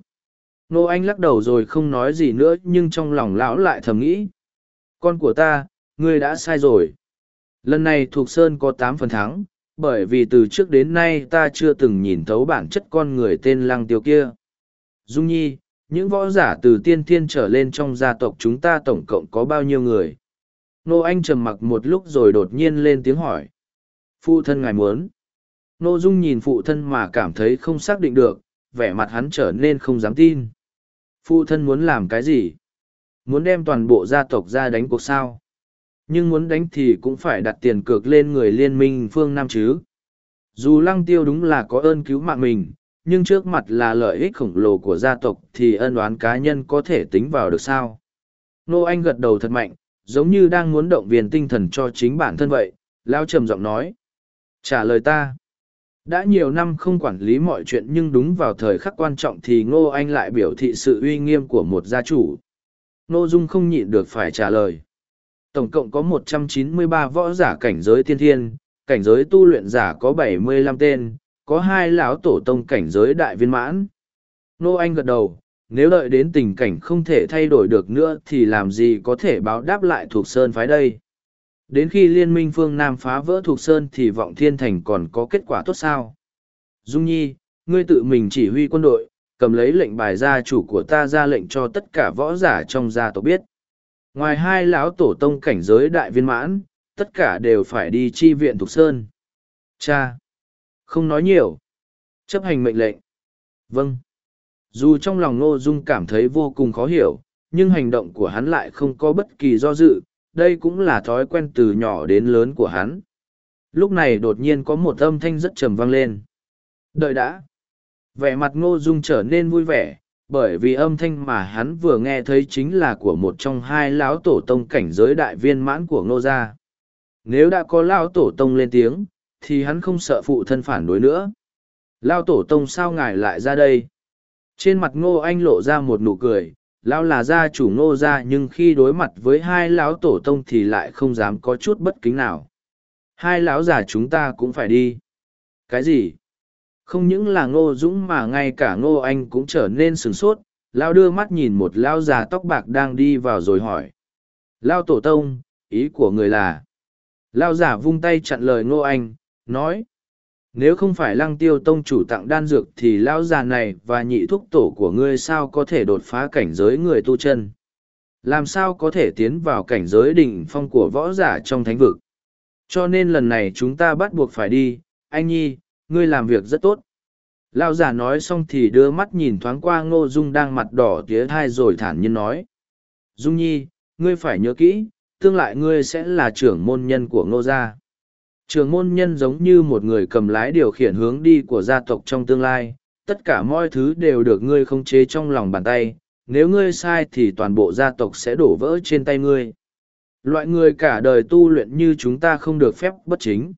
Nô Anh lắc đầu rồi không nói gì nữa nhưng trong lòng lão lại thầm nghĩ. Con của ta, ngươi đã sai rồi. Lần này thuộc Sơn có tám phần thắng, bởi vì từ trước đến nay ta chưa từng nhìn thấu bản chất con người tên lăng tiêu kia. Dung Nhi, những võ giả từ tiên thiên trở lên trong gia tộc chúng ta tổng cộng có bao nhiêu người? Nô Anh trầm mặc một lúc rồi đột nhiên lên tiếng hỏi. Phụ thân ngài muốn. Nô Dung nhìn phụ thân mà cảm thấy không xác định được, vẻ mặt hắn trở nên không dám tin. Phụ thân muốn làm cái gì? Muốn đem toàn bộ gia tộc ra đánh cuộc sao? Nhưng muốn đánh thì cũng phải đặt tiền cược lên người liên minh phương Nam chứ. Dù lăng tiêu đúng là có ơn cứu mạng mình, nhưng trước mặt là lợi ích khổng lồ của gia tộc thì ân oán cá nhân có thể tính vào được sao. Nô Anh gật đầu thật mạnh, giống như đang muốn động viên tinh thần cho chính bản thân vậy, lao trầm giọng nói. Trả lời ta. Đã nhiều năm không quản lý mọi chuyện nhưng đúng vào thời khắc quan trọng thì Ngô Anh lại biểu thị sự uy nghiêm của một gia chủ. Ngô Dung không nhịn được phải trả lời. Tổng cộng có 193 võ giả cảnh giới tiên thiên, cảnh giới tu luyện giả có 75 tên, có hai lão tổ tông cảnh giới đại viên mãn. Nô Anh gật đầu, nếu đợi đến tình cảnh không thể thay đổi được nữa thì làm gì có thể báo đáp lại thuộc sơn phái đây. Đến khi liên minh phương Nam phá vỡ thuộc Sơn thì vọng thiên thành còn có kết quả tốt sao? Dung Nhi, ngươi tự mình chỉ huy quân đội, cầm lấy lệnh bài gia chủ của ta ra lệnh cho tất cả võ giả trong gia tộc biết. Ngoài hai lão tổ tông cảnh giới đại viên mãn, tất cả đều phải đi chi viện thục Sơn. Cha, Không nói nhiều. Chấp hành mệnh lệnh. Vâng. Dù trong lòng Ngô Dung cảm thấy vô cùng khó hiểu, nhưng hành động của hắn lại không có bất kỳ do dự, đây cũng là thói quen từ nhỏ đến lớn của hắn. Lúc này đột nhiên có một âm thanh rất trầm vang lên. Đợi đã. Vẻ mặt Ngô Dung trở nên vui vẻ, bởi vì âm thanh mà hắn vừa nghe thấy chính là của một trong hai lão tổ tông cảnh giới đại viên mãn của Ngô gia. Nếu đã có lão tổ tông lên tiếng, thì hắn không sợ phụ thân phản đối nữa. Lão tổ tông sao ngài lại ra đây? Trên mặt Ngô Anh lộ ra một nụ cười, lão là gia chủ Ngô gia nhưng khi đối mặt với hai lão tổ tông thì lại không dám có chút bất kính nào. Hai lão già chúng ta cũng phải đi. Cái gì? Không những là ngô dũng mà ngay cả ngô anh cũng trở nên sửng sốt. Lao đưa mắt nhìn một lao già tóc bạc đang đi vào rồi hỏi. Lao tổ tông, ý của người là? Lao giả vung tay chặn lời ngô anh, nói. Nếu không phải lăng tiêu tông chủ tặng đan dược thì lao già này và nhị thúc tổ của ngươi sao có thể đột phá cảnh giới người tu chân? Làm sao có thể tiến vào cảnh giới đỉnh phong của võ giả trong thánh vực? Cho nên lần này chúng ta bắt buộc phải đi. Anh nhi ngươi làm việc rất tốt. Lao giả nói xong thì đưa mắt nhìn thoáng qua ngô dung đang mặt đỏ tía thai rồi thản nhiên nói. Dung nhi, ngươi phải nhớ kỹ, tương lại ngươi sẽ là trưởng môn nhân của ngô gia. Trưởng môn nhân giống như một người cầm lái điều khiển hướng đi của gia tộc trong tương lai, tất cả mọi thứ đều được ngươi khống chế trong lòng bàn tay, nếu ngươi sai thì toàn bộ gia tộc sẽ đổ vỡ trên tay ngươi. Loại người cả đời tu luyện như chúng ta không được phép bất chính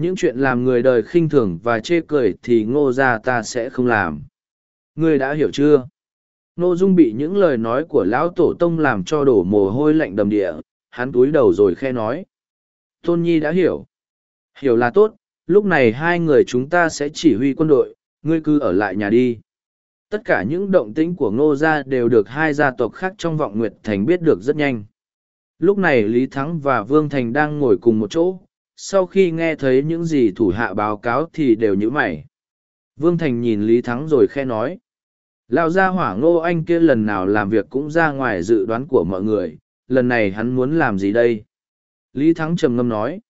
những chuyện làm người đời khinh thường và chê cười thì ngô gia ta sẽ không làm. Ngươi đã hiểu chưa? Ngô dung bị những lời nói của lão tổ tông làm cho đổ mồ hôi lạnh đầm địa, hắn túi đầu rồi khe nói. Tôn nhi đã hiểu. Hiểu là tốt, lúc này hai người chúng ta sẽ chỉ huy quân đội, ngươi cứ ở lại nhà đi. Tất cả những động tĩnh của ngô gia đều được hai gia tộc khác trong vọng nguyệt thành biết được rất nhanh. Lúc này lý thắng và vương thành đang ngồi cùng một chỗ sau khi nghe thấy những gì thủ hạ báo cáo thì đều nhữ mày. Vương thành nhìn lý thắng rồi khe nói lao gia hỏa ngô anh kia lần nào làm việc cũng ra ngoài dự đoán của mọi người, lần này hắn muốn làm gì đây? Lý thắng trầm ngâm nói,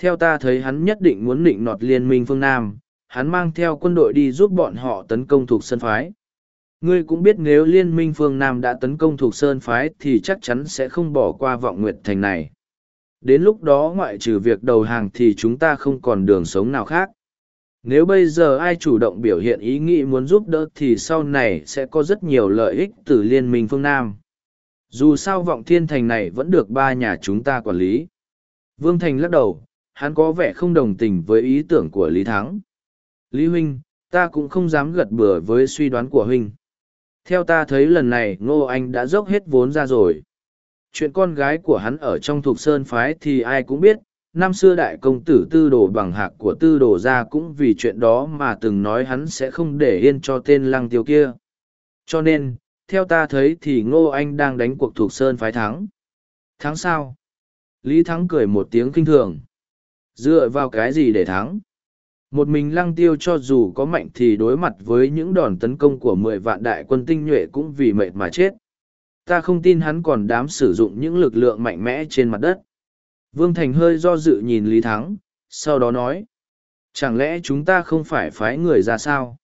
theo ta thấy hắn nhất định muốn định nọt liên minh phương nam, hắn mang theo quân đội đi giúp bọn họ tấn công thuộc sân phái. Ngươi cũng biết nếu liên minh phương nam đã tấn công thuộc sơn phái thì chắc chắn sẽ không bỏ qua vọng nguyệt thành này. Đến lúc đó ngoại trừ việc đầu hàng thì chúng ta không còn đường sống nào khác. Nếu bây giờ ai chủ động biểu hiện ý nghĩ muốn giúp đỡ thì sau này sẽ có rất nhiều lợi ích từ Liên minh phương Nam. Dù sao vọng thiên thành này vẫn được ba nhà chúng ta quản lý. Vương Thành lắc đầu, hắn có vẻ không đồng tình với ý tưởng của Lý Thắng. Lý Huynh, ta cũng không dám gật bừa với suy đoán của Huynh. Theo ta thấy lần này Ngô Anh đã dốc hết vốn ra rồi chuyện con gái của hắn ở trong thuộc sơn phái thì ai cũng biết, năm xưa đại công tử tư đồ bằng hạc của tư đồ ra cũng vì chuyện đó mà từng nói hắn sẽ không để yên cho tên lăng tiêu kia. Cho nên, theo ta thấy thì ngô anh đang đánh cuộc thuộc sơn phái thắng. Thắng sao? Lý thắng cười một tiếng kinh thường. Dựa vào cái gì để thắng? Một mình lăng tiêu cho dù có mạnh thì đối mặt với những đòn tấn công của mười vạn đại quân tinh nhuệ cũng vì mệt mà chết ta không tin hắn còn dám sử dụng những lực lượng mạnh mẽ trên mặt đất. Vương Thành hơi do dự nhìn Lý Thắng, sau đó nói. Chẳng lẽ chúng ta không phải phái người ra sao?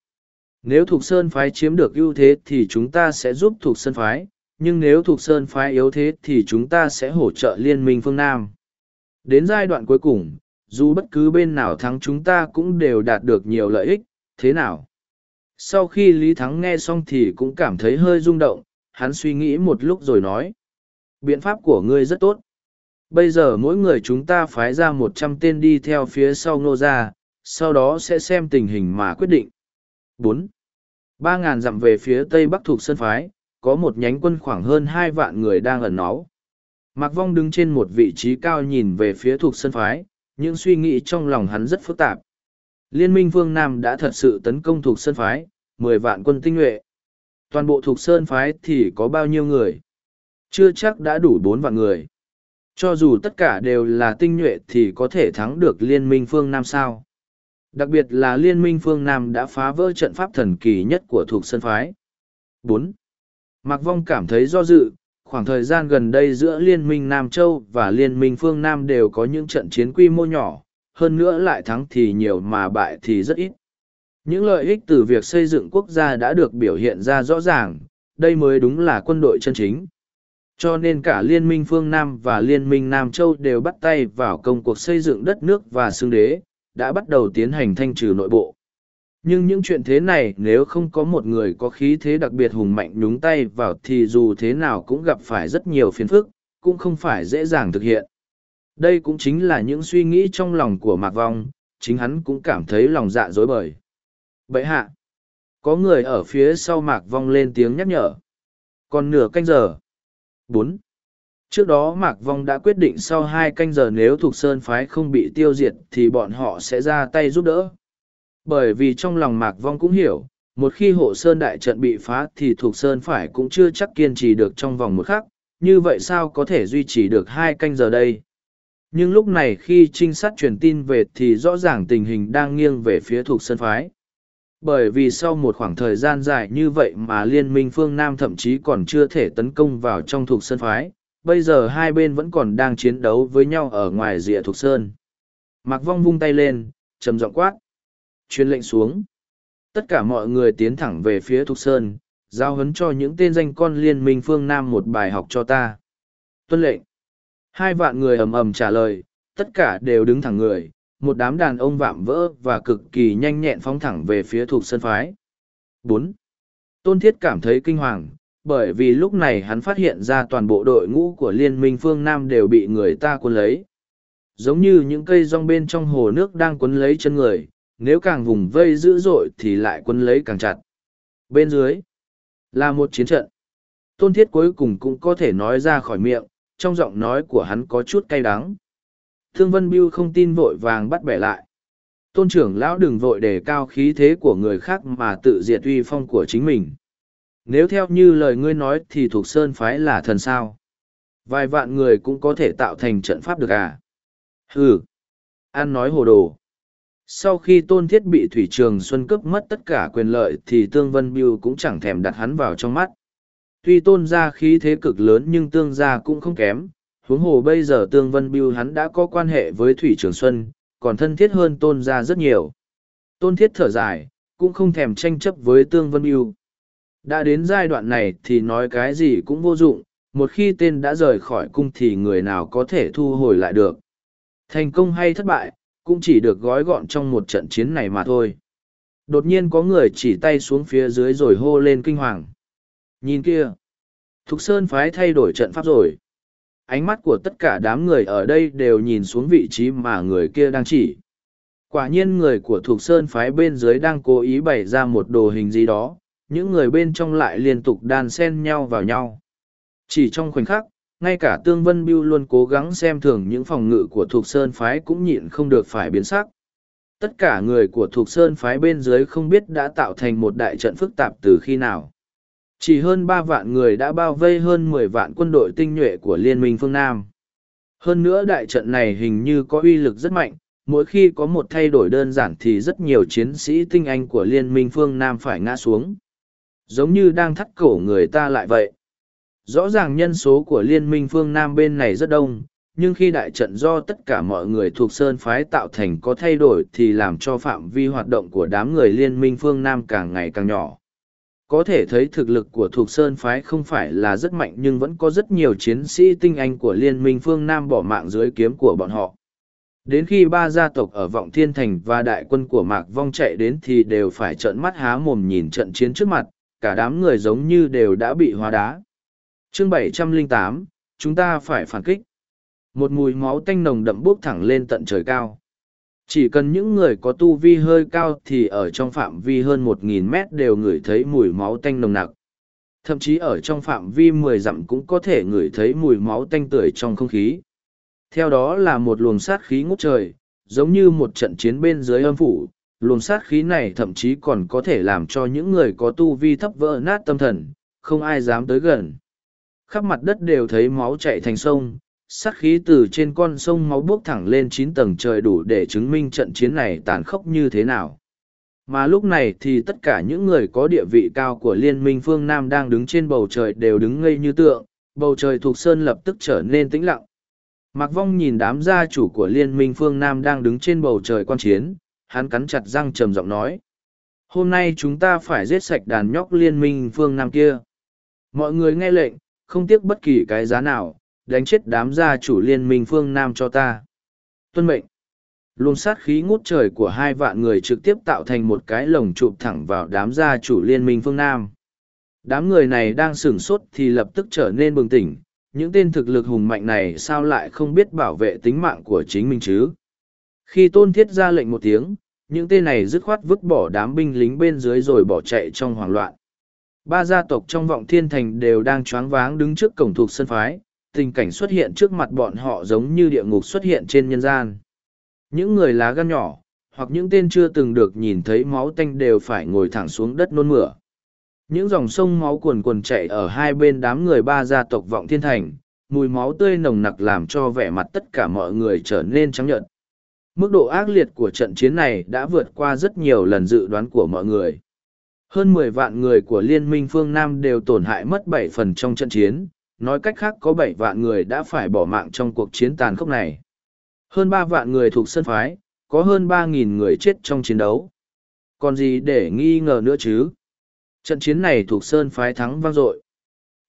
Nếu Thục Sơn phái chiếm được ưu thế thì chúng ta sẽ giúp Thục Sơn phái, nhưng nếu Thục Sơn phái yếu thế thì chúng ta sẽ hỗ trợ liên minh phương Nam. Đến giai đoạn cuối cùng, dù bất cứ bên nào thắng chúng ta cũng đều đạt được nhiều lợi ích, thế nào? Sau khi Lý Thắng nghe xong thì cũng cảm thấy hơi rung động, hắn suy nghĩ một lúc rồi nói. Biện pháp của ngươi rất tốt. Bây giờ mỗi người chúng ta phái ra một trăm tên đi theo phía sau nô ra, sau đó sẽ xem tình hình mà quyết định. bốn ba ngàn dặm về phía tây bắc thuộc sân phái, có một nhánh quân khoảng hơn hai vạn người đang ẩn náu. Mạc Vong đứng trên một vị trí cao nhìn về phía thuộc sân phái, những suy nghĩ trong lòng hắn rất phức tạp. Liên minh phương Nam đã thật sự tấn công thuộc sân phái, mười vạn quân tinh nhuệ. Toàn bộ thuộc sơn phái thì có bao nhiêu người? Chưa chắc đã đủ bốn vạn người. Cho dù tất cả đều là tinh nhuệ thì có thể thắng được liên minh phương Nam sao. Đặc biệt là liên minh phương Nam đã phá vỡ trận pháp thần kỳ nhất của thuộc sơn phái. bốn Mạc Vong cảm thấy do dự, khoảng thời gian gần đây giữa Liên minh Nam Châu và Liên minh phương Nam đều có những trận chiến quy mô nhỏ, hơn nữa lại thắng thì nhiều mà bại thì rất ít. Những lợi ích từ việc xây dựng quốc gia đã được biểu hiện ra rõ ràng, đây mới đúng là quân đội chân chính. Cho nên cả Liên minh phương Nam và Liên minh Nam Châu đều bắt tay vào công cuộc xây dựng đất nước và xương đế, đã bắt đầu tiến hành thanh trừ nội bộ. Nhưng những chuyện thế này nếu không có một người có khí thế đặc biệt hùng mạnh nhúng tay vào thì dù thế nào cũng gặp phải rất nhiều phiền phức, cũng không phải dễ dàng thực hiện. Đây cũng chính là những suy nghĩ trong lòng của Mạc Vong, chính hắn cũng cảm thấy lòng dạ dối bời. Bậy hạ, có người ở phía sau Mạc Vong lên tiếng nhắc nhở. Còn nửa canh giờ. bốn Trước đó Mạc Vong đã quyết định sau hai canh giờ nếu thuộc Sơn Phái không bị tiêu diệt thì bọn họ sẽ ra tay giúp đỡ. Bởi vì trong lòng Mạc Vong cũng hiểu, một khi hộ Sơn Đại trận bị phá thì thuộc Sơn Phái cũng chưa chắc kiên trì được trong vòng một khắc, như vậy sao có thể duy trì được hai canh giờ đây? Nhưng lúc này khi trinh sát truyền tin về thì rõ ràng tình hình đang nghiêng về phía thuộc Sơn Phái bởi vì sau một khoảng thời gian dài như vậy mà liên minh phương Nam thậm chí còn chưa thể tấn công vào trong thuộc sơn phái, bây giờ hai bên vẫn còn đang chiến đấu với nhau ở ngoài rìa thuộc sơn. Mạc Vong vung tay lên, trầm giọng quát. Chuyên lệnh xuống. Tất cả mọi người tiến thẳng về phía thuộc sơn, giao hấn cho những tên danh con liên minh phương Nam một bài học cho ta. Tuân lệnh. Hai vạn người ầm ầm trả lời, tất cả đều đứng thẳng người, một đám đàn ông vạm vỡ và cực kỳ nhanh nhẹn phóng thẳng về phía thuộc sân phái. bốn Tôn Thiết cảm thấy kinh hoàng, bởi vì lúc này hắn phát hiện ra toàn bộ đội ngũ của Liên minh phương Nam đều bị người ta cuốn lấy. Giống như những cây rong bên trong hồ nước đang cuốn lấy chân người, nếu càng vùng vây dữ dội thì lại cuốn lấy càng chặt. Bên dưới là một chiến trận. Tôn Thiết cuối cùng cũng có thể nói ra khỏi miệng, trong giọng nói của hắn có chút cay đắng. Thương Vân Biêu không tin vội vàng bắt bẻ lại. Tôn trưởng lão đừng vội đề cao khí thế của người khác mà tự diệt uy phong của chính mình. Nếu theo như lời ngươi nói thì thuộc sơn phái là thần sao. Vài vạn người cũng có thể tạo thành trận pháp được à? Hừ! An nói hồ đồ. Sau khi tôn thiết bị thủy trường xuân cướp mất tất cả quyền lợi thì tương vân biêu cũng chẳng thèm đặt hắn vào trong mắt. Tuy tôn gia khí thế cực lớn nhưng tương gia cũng không kém, huống hồ bây giờ tương vân biêu hắn đã có quan hệ với thủy trường xuân, còn thân thiết hơn tôn gia rất nhiều. Tôn thiết thở dài, cũng không thèm tranh chấp với tương vân biêu đã đến giai đoạn này thì nói cái gì cũng vô dụng, một khi tên đã rời khỏi cung thì người nào có thể thu hồi lại được. Thành công hay thất bại, cũng chỉ được gói gọn trong một trận chiến này mà thôi. Đột nhiên có người chỉ tay xuống phía dưới rồi hô lên kinh hoàng. Nhìn kia, thục sơn phái thay đổi trận pháp rồi ánh mắt của tất cả đám người ở đây đều nhìn xuống vị trí mà người kia đang chỉ. Quả nhiên người của thuộc sơn phái bên dưới đang cố ý bày ra một đồ hình gì đó, những người bên trong lại liên tục đan xen nhau vào nhau. Chỉ trong khoảnh khắc, ngay cả Tương Vân Biêu luôn cố gắng xem thường những phòng ngự của thuộc sơn phái cũng nhịn không được phải biến sắc. Tất cả người của thuộc sơn phái bên dưới không biết đã tạo thành một đại trận phức tạp từ khi nào. Chỉ hơn ba vạn người đã bao vây hơn mười vạn quân đội tinh nhuệ của Liên minh phương Nam. Hơn nữa đại trận này hình như có uy lực rất mạnh, mỗi khi có một thay đổi đơn giản thì rất nhiều chiến sĩ tinh anh của Liên minh phương Nam phải ngã xuống. Giống như đang thắt cổ người ta lại vậy. Rõ ràng nhân số của Liên minh phương Nam bên này rất đông, nhưng khi đại trận do tất cả mọi người thuộc Sơn Phái tạo thành có thay đổi thì làm cho phạm vi hoạt động của đám người Liên minh phương Nam càng ngày càng nhỏ. Có thể thấy thực lực của thuộc Sơn Phái không phải là rất mạnh nhưng vẫn có rất nhiều chiến sĩ tinh anh của Liên minh phương Nam bỏ mạng dưới kiếm của bọn họ. Đến khi ba gia tộc ở Vọng Thiên Thành và đại quân của Mạc Vong chạy đến thì đều phải trợn mắt há mồm nhìn trận chiến trước mặt, cả đám người giống như đều đã bị hóa đá. chương 708, chúng ta phải phản kích. Một mùi máu tanh nồng đậm buốc thẳng lên tận trời cao. Chỉ cần những người có tu vi hơi cao thì ở trong phạm vi hơn một nghìn mét đều ngửi thấy mùi máu tanh nồng nặc. Thậm chí ở trong phạm vi mười dặm cũng có thể ngửi thấy mùi máu tanh tưởi trong không khí. Theo đó là một luồng sát khí ngút trời, giống như một trận chiến bên dưới âm phủ. Luồng sát khí này thậm chí còn có thể làm cho những người có tu vi thấp vỡ nát tâm thần, không ai dám tới gần. Khắp mặt đất đều thấy máu chạy thành sông, sát khí từ trên con sông máu bước thẳng lên chín tầng trời đủ để chứng minh trận chiến này tàn khốc như thế nào. Mà lúc này thì tất cả những người có địa vị cao của Liên minh phương Nam đang đứng trên bầu trời đều đứng ngây như tượng, bầu trời thuộc sơn lập tức trở nên tĩnh lặng. Mạc Vong nhìn đám gia chủ của Liên minh phương Nam đang đứng trên bầu trời quan chiến, hắn cắn chặt răng trầm giọng nói. Hôm nay chúng ta phải giết sạch đàn nhóc Liên minh phương Nam kia. Mọi người nghe lệnh, không tiếc bất kỳ cái giá nào, đánh chết đám gia chủ Liên minh phương Nam cho ta. Tuân mệnh. Luồng sát khí ngút trời của hai vạn người trực tiếp tạo thành một cái lồng chụp thẳng vào đám gia chủ Liên minh phương Nam. Đám người này đang sửng sốt thì lập tức trở nên bừng tỉnh, những tên thực lực hùng mạnh này sao lại không biết bảo vệ tính mạng của chính mình chứ khi tôn thiết ra lệnh một tiếng những tên này dứt khoát vứt bỏ đám binh lính bên dưới rồi bỏ chạy trong hoảng loạn ba gia tộc trong vọng thiên thành đều đang choáng váng đứng trước cổng thuộc sân phái tình cảnh xuất hiện trước mặt bọn họ giống như địa ngục xuất hiện trên nhân gian những người lá gan nhỏ hoặc những tên chưa từng được nhìn thấy máu tanh đều phải ngồi thẳng xuống đất nôn mửa những dòng sông máu cuồn cuồn chạy ở hai bên đám người ba gia tộc vọng thiên thành, mùi máu tươi nồng nặc làm cho vẻ mặt tất cả mọi người trở nên trắng nhợt. Mức độ ác liệt của trận chiến này đã vượt qua rất nhiều lần dự đoán của mọi người. Hơn mười vạn người của Liên minh phương Nam đều tổn hại mất bảy phần trong trận chiến, nói cách khác có bảy vạn người đã phải bỏ mạng trong cuộc chiến tàn khốc này. Hơn ba vạn người thuộc sân phái, có hơn ba nghìn người chết trong chiến đấu. Còn gì để nghi ngờ nữa chứ? Trận chiến này thuộc Sơn phái thắng vang dội.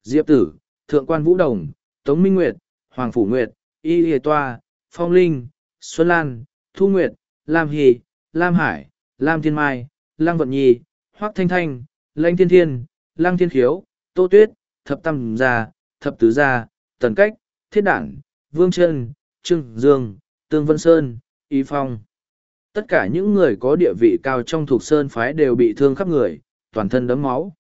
Diệp Tử, Thượng quan Vũ Đồng, Tống Minh Nguyệt, Hoàng Phủ Nguyệt, Y Lìa Toa, Phong Linh, Xuân Lan, Thu Nguyệt, Lam Hì, Lam Hải, Lam Thiên Mai, Lăng Vận Nhi, Hoác Thanh Thanh, Lanh Thiên Thiên, Lăng Thiên Khiếu, Tô Tuyết, Thập Tam Gia, Thập Tứ Gia, Tần Cách, Thiết Đảng, Vương Trân, Trương Dương, Tương Vân Sơn, Y Phong. Tất cả những người có địa vị cao trong thuộc sơn phái đều bị thương khắp người, toàn thân đấm máu.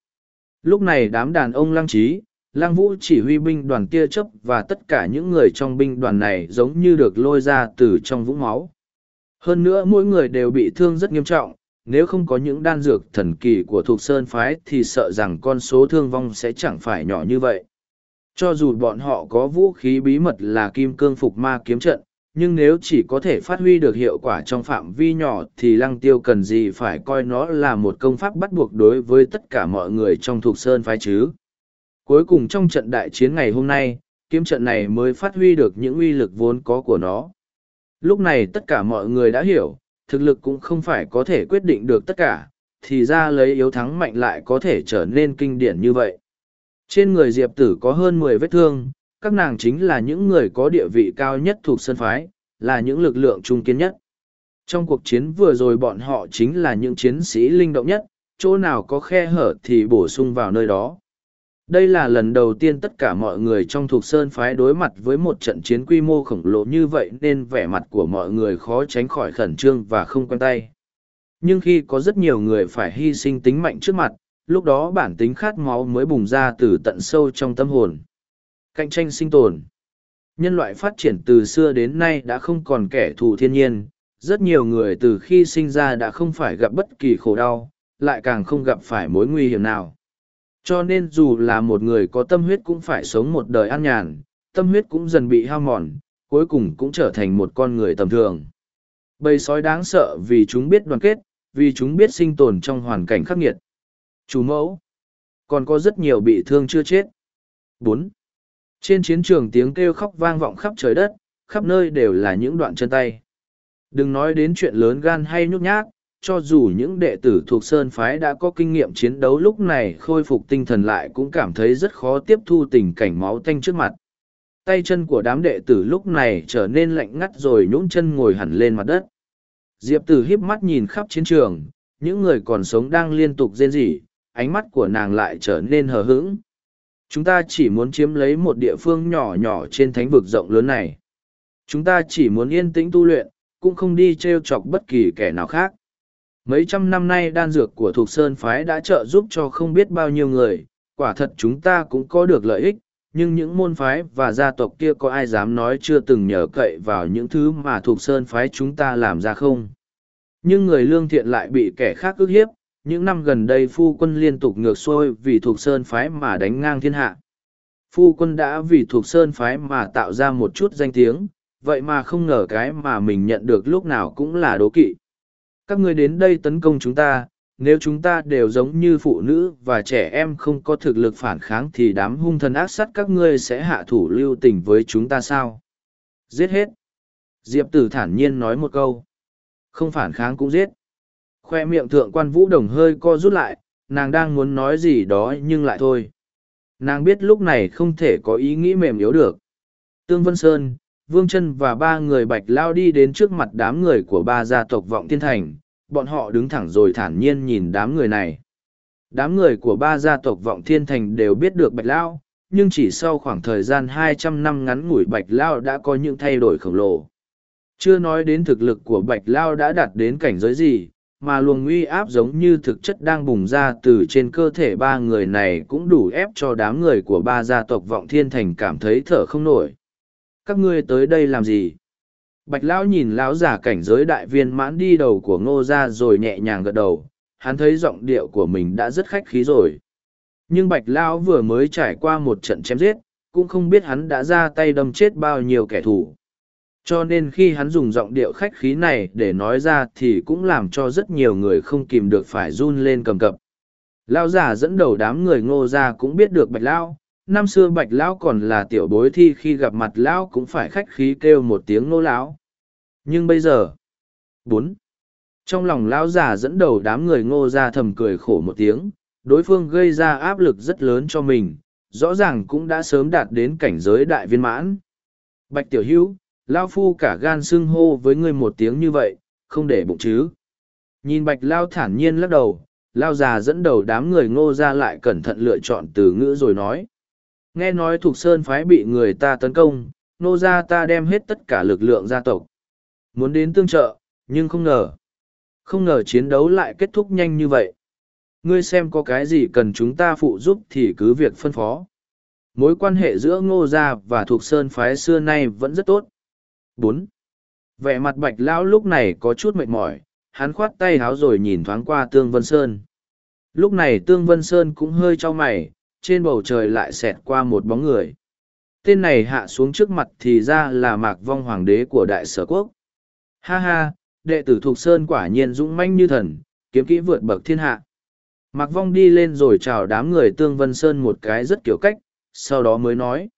Lúc này đám đàn ông lăng trí, lăng vũ chỉ huy binh đoàn tia chấp và tất cả những người trong binh đoàn này giống như được lôi ra từ trong vũng máu. Hơn nữa mỗi người đều bị thương rất nghiêm trọng, nếu không có những đan dược thần kỳ của thuộc sơn phái thì sợ rằng con số thương vong sẽ chẳng phải nhỏ như vậy. Cho dù bọn họ có vũ khí bí mật là kim cương phục ma kiếm trận, nhưng nếu chỉ có thể phát huy được hiệu quả trong phạm vi nhỏ thì lăng tiêu cần gì phải coi nó là một công pháp bắt buộc đối với tất cả mọi người trong thuộc sơn phái chứ. Cuối cùng trong trận đại chiến ngày hôm nay, kiếm trận này mới phát huy được những uy lực vốn có của nó. Lúc này tất cả mọi người đã hiểu, thực lực cũng không phải có thể quyết định được tất cả, thì ra lấy yếu thắng mạnh lại có thể trở nên kinh điển như vậy. Trên người Diệp Tử có hơn mười vết thương, các nàng chính là những người có địa vị cao nhất thuộc sân phái, là những lực lượng trung kiên nhất. Trong cuộc chiến vừa rồi bọn họ chính là những chiến sĩ linh động nhất, chỗ nào có khe hở thì bổ sung vào nơi đó. Đây là lần đầu tiên tất cả mọi người trong thuộc sơn phái đối mặt với một trận chiến quy mô khổng lồ như vậy nên vẻ mặt của mọi người khó tránh khỏi khẩn trương và không quen tay. Nhưng khi có rất nhiều người phải hy sinh tính mạnh trước mặt, lúc đó bản tính khát máu mới bùng ra từ tận sâu trong tâm hồn. Cạnh tranh sinh tồn. Nhân loại phát triển từ xưa đến nay đã không còn kẻ thù thiên nhiên, rất nhiều người từ khi sinh ra đã không phải gặp bất kỳ khổ đau, lại càng không gặp phải mối nguy hiểm nào. Cho nên dù là một người có tâm huyết cũng phải sống một đời an nhàn, tâm huyết cũng dần bị hao mòn, cuối cùng cũng trở thành một con người tầm thường. Bầy sói đáng sợ vì chúng biết đoàn kết, vì chúng biết sinh tồn trong hoàn cảnh khắc nghiệt. Chủ mẫu. Còn có rất nhiều bị thương chưa chết. bốn trên chiến trường tiếng kêu khóc vang vọng khắp trời đất, khắp nơi đều là những đoạn chân tay. Đừng nói đến chuyện lớn gan hay nhút nhát, cho dù những đệ tử thuộc Sơn Phái đã có kinh nghiệm chiến đấu lúc này khôi phục tinh thần lại cũng cảm thấy rất khó tiếp thu tình cảnh máu tanh trước mặt. Tay chân của đám đệ tử lúc này trở nên lạnh ngắt rồi nhũn chân ngồi hẳn lên mặt đất. Diệp Tử híp mắt nhìn khắp chiến trường, những người còn sống đang liên tục rên rỉ, ánh mắt của nàng lại trở nên hờ hững. Chúng ta chỉ muốn chiếm lấy một địa phương nhỏ nhỏ trên thánh vực rộng lớn này. Chúng ta chỉ muốn yên tĩnh tu luyện, cũng không đi t r e o chọc bất kỳ kẻ nào khác. Mấy trăm năm nay đan dược của Thục Sơn Phái đã trợ giúp cho không biết bao nhiêu người, quả thật chúng ta cũng có được lợi ích, nhưng những môn phái và gia tộc kia có ai dám nói chưa từng nhờ cậy vào những thứ mà Thục Sơn Phái chúng ta làm ra không? Nhưng người lương thiện lại bị kẻ khác ức hiếp, những năm gần đây phu quân liên tục ngược xuôi vì thuộc sơn phái mà đánh ngang thiên hạ. Phu quân đã vì thuộc sơn phái mà tạo ra một chút danh tiếng, vậy mà không ngờ cái mà mình nhận được lúc nào cũng là đố kỵ. Các ngươi đến đây tấn công chúng ta, nếu chúng ta đều giống như phụ nữ và trẻ em không có thực lực phản kháng thì đám hung thần ác sắt các ngươi sẽ hạ thủ lưu tình với chúng ta sao? Giết hết. Diệp tử thản nhiên nói một câu. Không phản kháng cũng giết. Khoe miệng thượng quan vũ đồng hơi co rút lại, nàng đang muốn nói gì đó nhưng lại thôi. Nàng biết lúc này không thể có ý nghĩ mềm yếu được. Tương Vân Sơn, Vương chân và ba người bạch lao đi đến trước mặt đám người của ba gia tộc vọng thiên thành, bọn họ đứng thẳng rồi thản nhiên nhìn đám người này. Đám người của ba gia tộc vọng thiên thành đều biết được bạch lao, nhưng chỉ sau khoảng thời gian hai trăm năm ngắn ngủi bạch lao đã có những thay đổi khổng lồ. Chưa nói đến thực lực của bạch lao đã đạt đến cảnh giới gì, mà luồng uy áp giống như thực chất đang bùng ra từ trên cơ thể ba người này cũng đủ ép cho đám người của ba gia tộc vọng thiên thành cảm thấy thở không nổi. Các ngươi tới đây làm gì? Bạch lão nhìn lão giả cảnh giới đại viên mãn đi đầu của ngô ra rồi nhẹ nhàng gật đầu. Hắn thấy giọng điệu của mình đã rất khách khí rồi. Nhưng bạch lão vừa mới trải qua một trận chém giết, cũng không biết hắn đã ra tay đâm chết bao nhiêu kẻ thù cho nên khi hắn dùng giọng điệu khách khí này để nói ra thì cũng làm cho rất nhiều người không kìm được phải run lên cầm cập. Lão giả dẫn đầu đám người ngô ra cũng biết được bạch lão. Năm xưa bạch lão còn là tiểu bối thi khi gặp mặt lão cũng phải khách khí kêu một tiếng Ngô lão. Nhưng bây giờ, bốn. Trong lòng lão già dẫn đầu đám người ngô ra thầm cười khổ một tiếng. Đối phương gây ra áp lực rất lớn cho mình. Rõ ràng cũng đã sớm đạt đến cảnh giới đại viên mãn. Bạch tiểu hữu lao phu cả gan xưng hô với ngươi một tiếng như vậy, không để bụng chứ. Nhìn bạch lao thản nhiên lắc đầu, lao già dẫn đầu đám người ngô ra lại cẩn thận lựa chọn từ ngữ rồi nói. Nghe nói thuộc sơn phái bị người ta tấn công nô gia ta đem hết tất cả lực lượng gia tộc. Muốn đến tương trợ, nhưng không ngờ. Không ngờ chiến đấu lại kết thúc nhanh như vậy. Ngươi xem có cái gì cần chúng ta phụ giúp thì cứ việc phân phó. Mối quan hệ giữa ngô gia và thuộc sơn phái xưa nay vẫn rất tốt bốn vẻ mặt bạch lão lúc này có chút mệt mỏi hắn khoát tay háo rồi nhìn thoáng qua tương vân sơn lúc này tương vân sơn cũng hơi trao mày trên bầu trời lại xẹt qua một bóng người. Tên này hạ xuống trước mặt thì ra là mạc vong hoàng đế của đại sở quốc. Ha ha, đệ tử Thục Sơn quả nhiên dũng manh như thần, kiếm kỹ vượt bậc thiên hạ. Mạc vong đi lên rồi chào đám người Tương Vân Sơn một cái rất kiểu cách, sau đó mới nói.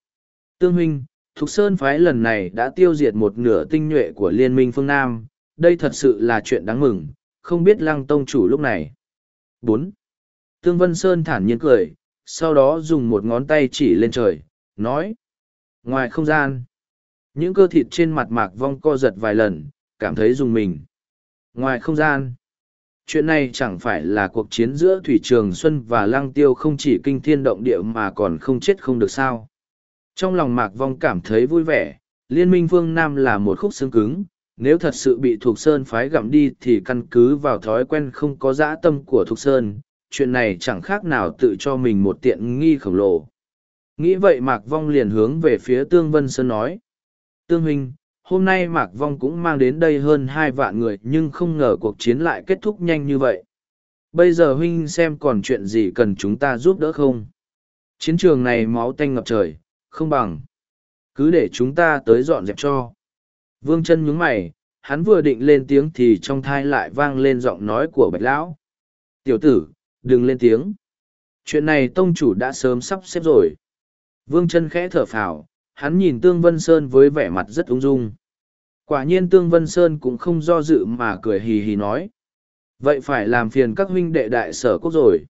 Tương huynh, Thục Sơn phái lần này đã tiêu diệt một nửa tinh nhuệ của Liên minh phương Nam, đây thật sự là chuyện đáng mừng, không biết lăng tông chủ lúc này. bốn Tương Vân Sơn thản nhiên cười, sau đó dùng một ngón tay chỉ lên trời, nói. Ngoài không gian, những cơ thịt trên mặt mạc vong co giật vài lần, cảm thấy dùng mình. Ngoài không gian, chuyện này chẳng phải là cuộc chiến giữa Thủy Trường Xuân và Lăng Tiêu không chỉ kinh thiên động địa mà còn không chết không được sao. Trong lòng mạc vong cảm thấy vui vẻ, Liên minh phương Nam là một khúc xương cứng, nếu thật sự bị Thục Sơn phái gặm đi thì căn cứ vào thói quen không có dã tâm của Thục Sơn, chuyện này chẳng khác nào tự cho mình một tiện nghi khổng lồ. Nghĩ vậy Mạc Vong liền hướng về phía Tương Vân Sơn nói. Tương Huynh, hôm nay Mạc Vong cũng mang đến đây hơn hai vạn người nhưng không ngờ cuộc chiến lại kết thúc nhanh như vậy. Bây giờ Huynh xem còn chuyện gì cần chúng ta giúp đỡ không? Chiến trường này máu tanh ngập trời, không bằng. Cứ để chúng ta tới dọn dẹp cho. Vương chân nhướng mày, hắn vừa định lên tiếng thì trong thai lại vang lên giọng nói của Bạch Lão. Tiểu tử, đừng lên tiếng chuyện này tông chủ đã sớm sắp xếp rồi vương chân khẽ thở phào hắn nhìn tương vân sơn với vẻ mặt rất ung dung quả nhiên tương vân sơn cũng không do dự mà cười hì hì nói vậy phải làm phiền các huynh đệ đại sở quốc rồi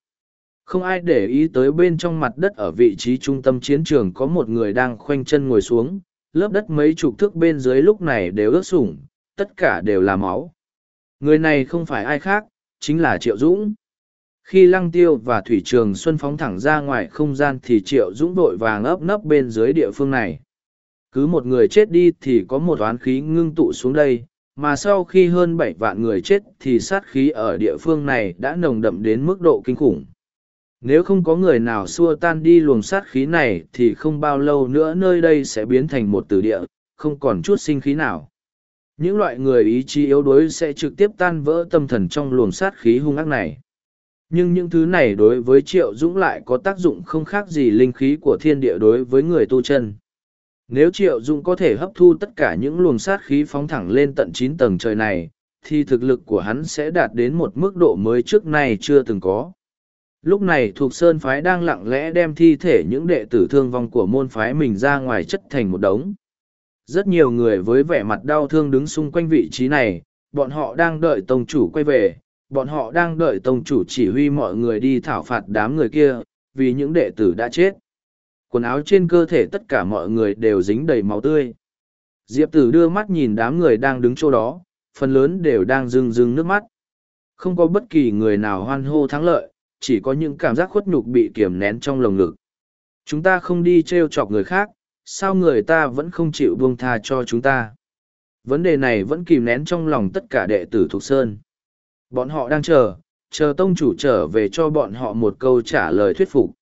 không ai để ý tới bên trong mặt đất ở vị trí trung tâm chiến trường có một người đang khoanh chân ngồi xuống. Lớp đất mấy chục thước bên dưới lúc này đều ướt sủng, tất cả đều là máu. Người này không phải ai khác, chính là triệu dũng. Khi lăng tiêu và thủy trường xuân phóng thẳng ra ngoài không gian thì triệu dũng đội vàng ấp nấp bên dưới địa phương này. Cứ một người chết đi thì có một oán khí ngưng tụ xuống đây, mà sau khi hơn bảy vạn người chết thì sát khí ở địa phương này đã nồng đậm đến mức độ kinh khủng nếu không có người nào xua tan đi luồng sát khí này thì không bao lâu nữa nơi đây sẽ biến thành một tử địa, không còn chút sinh khí nào. Những loại người ý chí yếu đuối sẽ trực tiếp tan vỡ tâm thần trong luồng sát khí hung ác này. Nhưng những thứ này đối với triệu dũng lại có tác dụng không khác gì linh khí của thiên địa đối với người tu chân. Nếu triệu dũng có thể hấp thu tất cả những luồng sát khí phóng thẳng lên tận chín tầng trời này, thì thực lực của hắn sẽ đạt đến một mức độ mới trước nay chưa từng có lúc này thuộc sơn phái đang lặng lẽ đem thi thể những đệ tử thương vong của môn phái mình ra ngoài chất thành một đống Rất nhiều người với vẻ mặt đau thương đứng xung quanh vị trí này, bọn họ đang đợi tông chủ quay về, bọn họ đang đợi tông chủ chỉ huy mọi người đi thảo phạt đám người kia, vì những đệ tử đã chết. Quần áo trên cơ thể tất cả mọi người đều dính đầy máu tươi. Diệp tử đưa mắt nhìn đám người đang đứng chỗ đó, phần lớn đều đang rưng rưng nước mắt. Không có bất kỳ người nào hoan hô thắng lợi, chỉ có những cảm giác khuất nhục bị kiềm nén trong lồng ngực. Chúng ta không đi trêu chọc người khác, sao người ta vẫn không chịu buông tha cho chúng ta? Vấn đề này vẫn kìm nén trong lòng tất cả đệ tử Thục Sơn. Bọn họ đang chờ, chờ tông chủ trở về cho bọn họ một câu trả lời thuyết phục.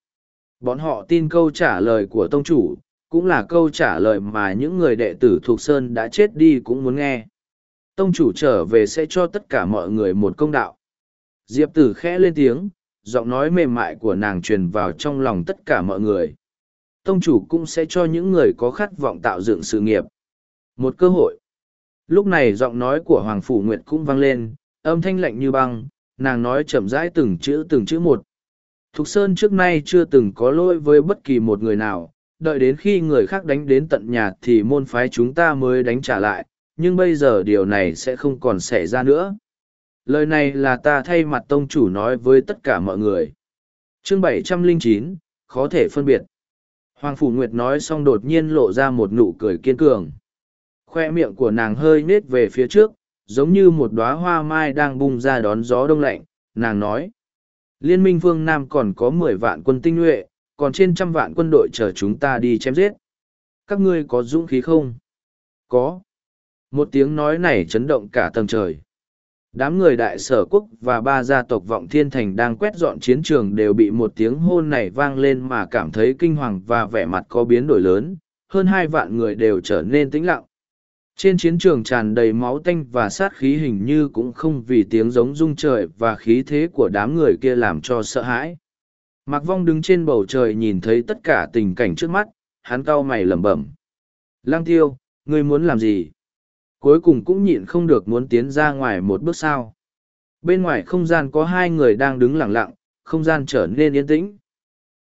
Bọn họ tin câu trả lời của tông chủ, cũng là câu trả lời mà những người đệ tử Thục Sơn đã chết đi cũng muốn nghe. Tông chủ trở về sẽ cho tất cả mọi người một công đạo. Diệp tử khẽ lên tiếng, giọng nói mềm mại của nàng truyền vào trong lòng tất cả mọi người. Tông chủ cũng sẽ cho những người có khát vọng tạo dựng sự nghiệp. Một cơ hội. Lúc này giọng nói của Hoàng Phủ Nguyệt cũng vang lên, âm thanh lạnh như băng, nàng nói chậm rãi từng chữ từng chữ một. Thục Sơn trước nay chưa từng có lỗi với bất kỳ một người nào, đợi đến khi người khác đánh đến tận nhà thì môn phái chúng ta mới đánh trả lại, nhưng bây giờ điều này sẽ không còn xảy ra nữa. Lời này là ta thay mặt tông chủ nói với tất cả mọi người. Chương 709, khó thể phân biệt. Hoàng Phủ Nguyệt nói xong đột nhiên lộ ra một nụ cười kiên cường. Khoe miệng của nàng hơi nết về phía trước, giống như một đóa hoa mai đang bung ra đón gió đông lạnh, nàng nói. Liên minh phương Nam còn có mười vạn quân tinh nhuệ, còn trên trăm vạn quân đội chờ chúng ta đi chém giết. Các ngươi có dũng khí không? Có. Một tiếng nói này chấn động cả tầng trời. Đám người đại sở quốc và ba gia tộc vọng thiên thành đang quét dọn chiến trường đều bị một tiếng hôn này vang lên mà cảm thấy kinh hoàng và vẻ mặt có biến đổi lớn, hơn hai vạn người đều trở nên tĩnh lặng. Trên chiến trường tràn đầy máu tanh và sát khí hình như cũng không vì tiếng giống rung trời và khí thế của đám người kia làm cho sợ hãi. mặc Vong đứng trên bầu trời nhìn thấy tất cả tình cảnh trước mắt, hắn cau mày lẩm bẩm. Lang tiêu, ngươi muốn làm gì? Cuối cùng cũng nhịn không được muốn tiến ra ngoài một bước sao. Bên ngoài không gian có hai người đang đứng lặng lặng, không gian trở nên yên tĩnh.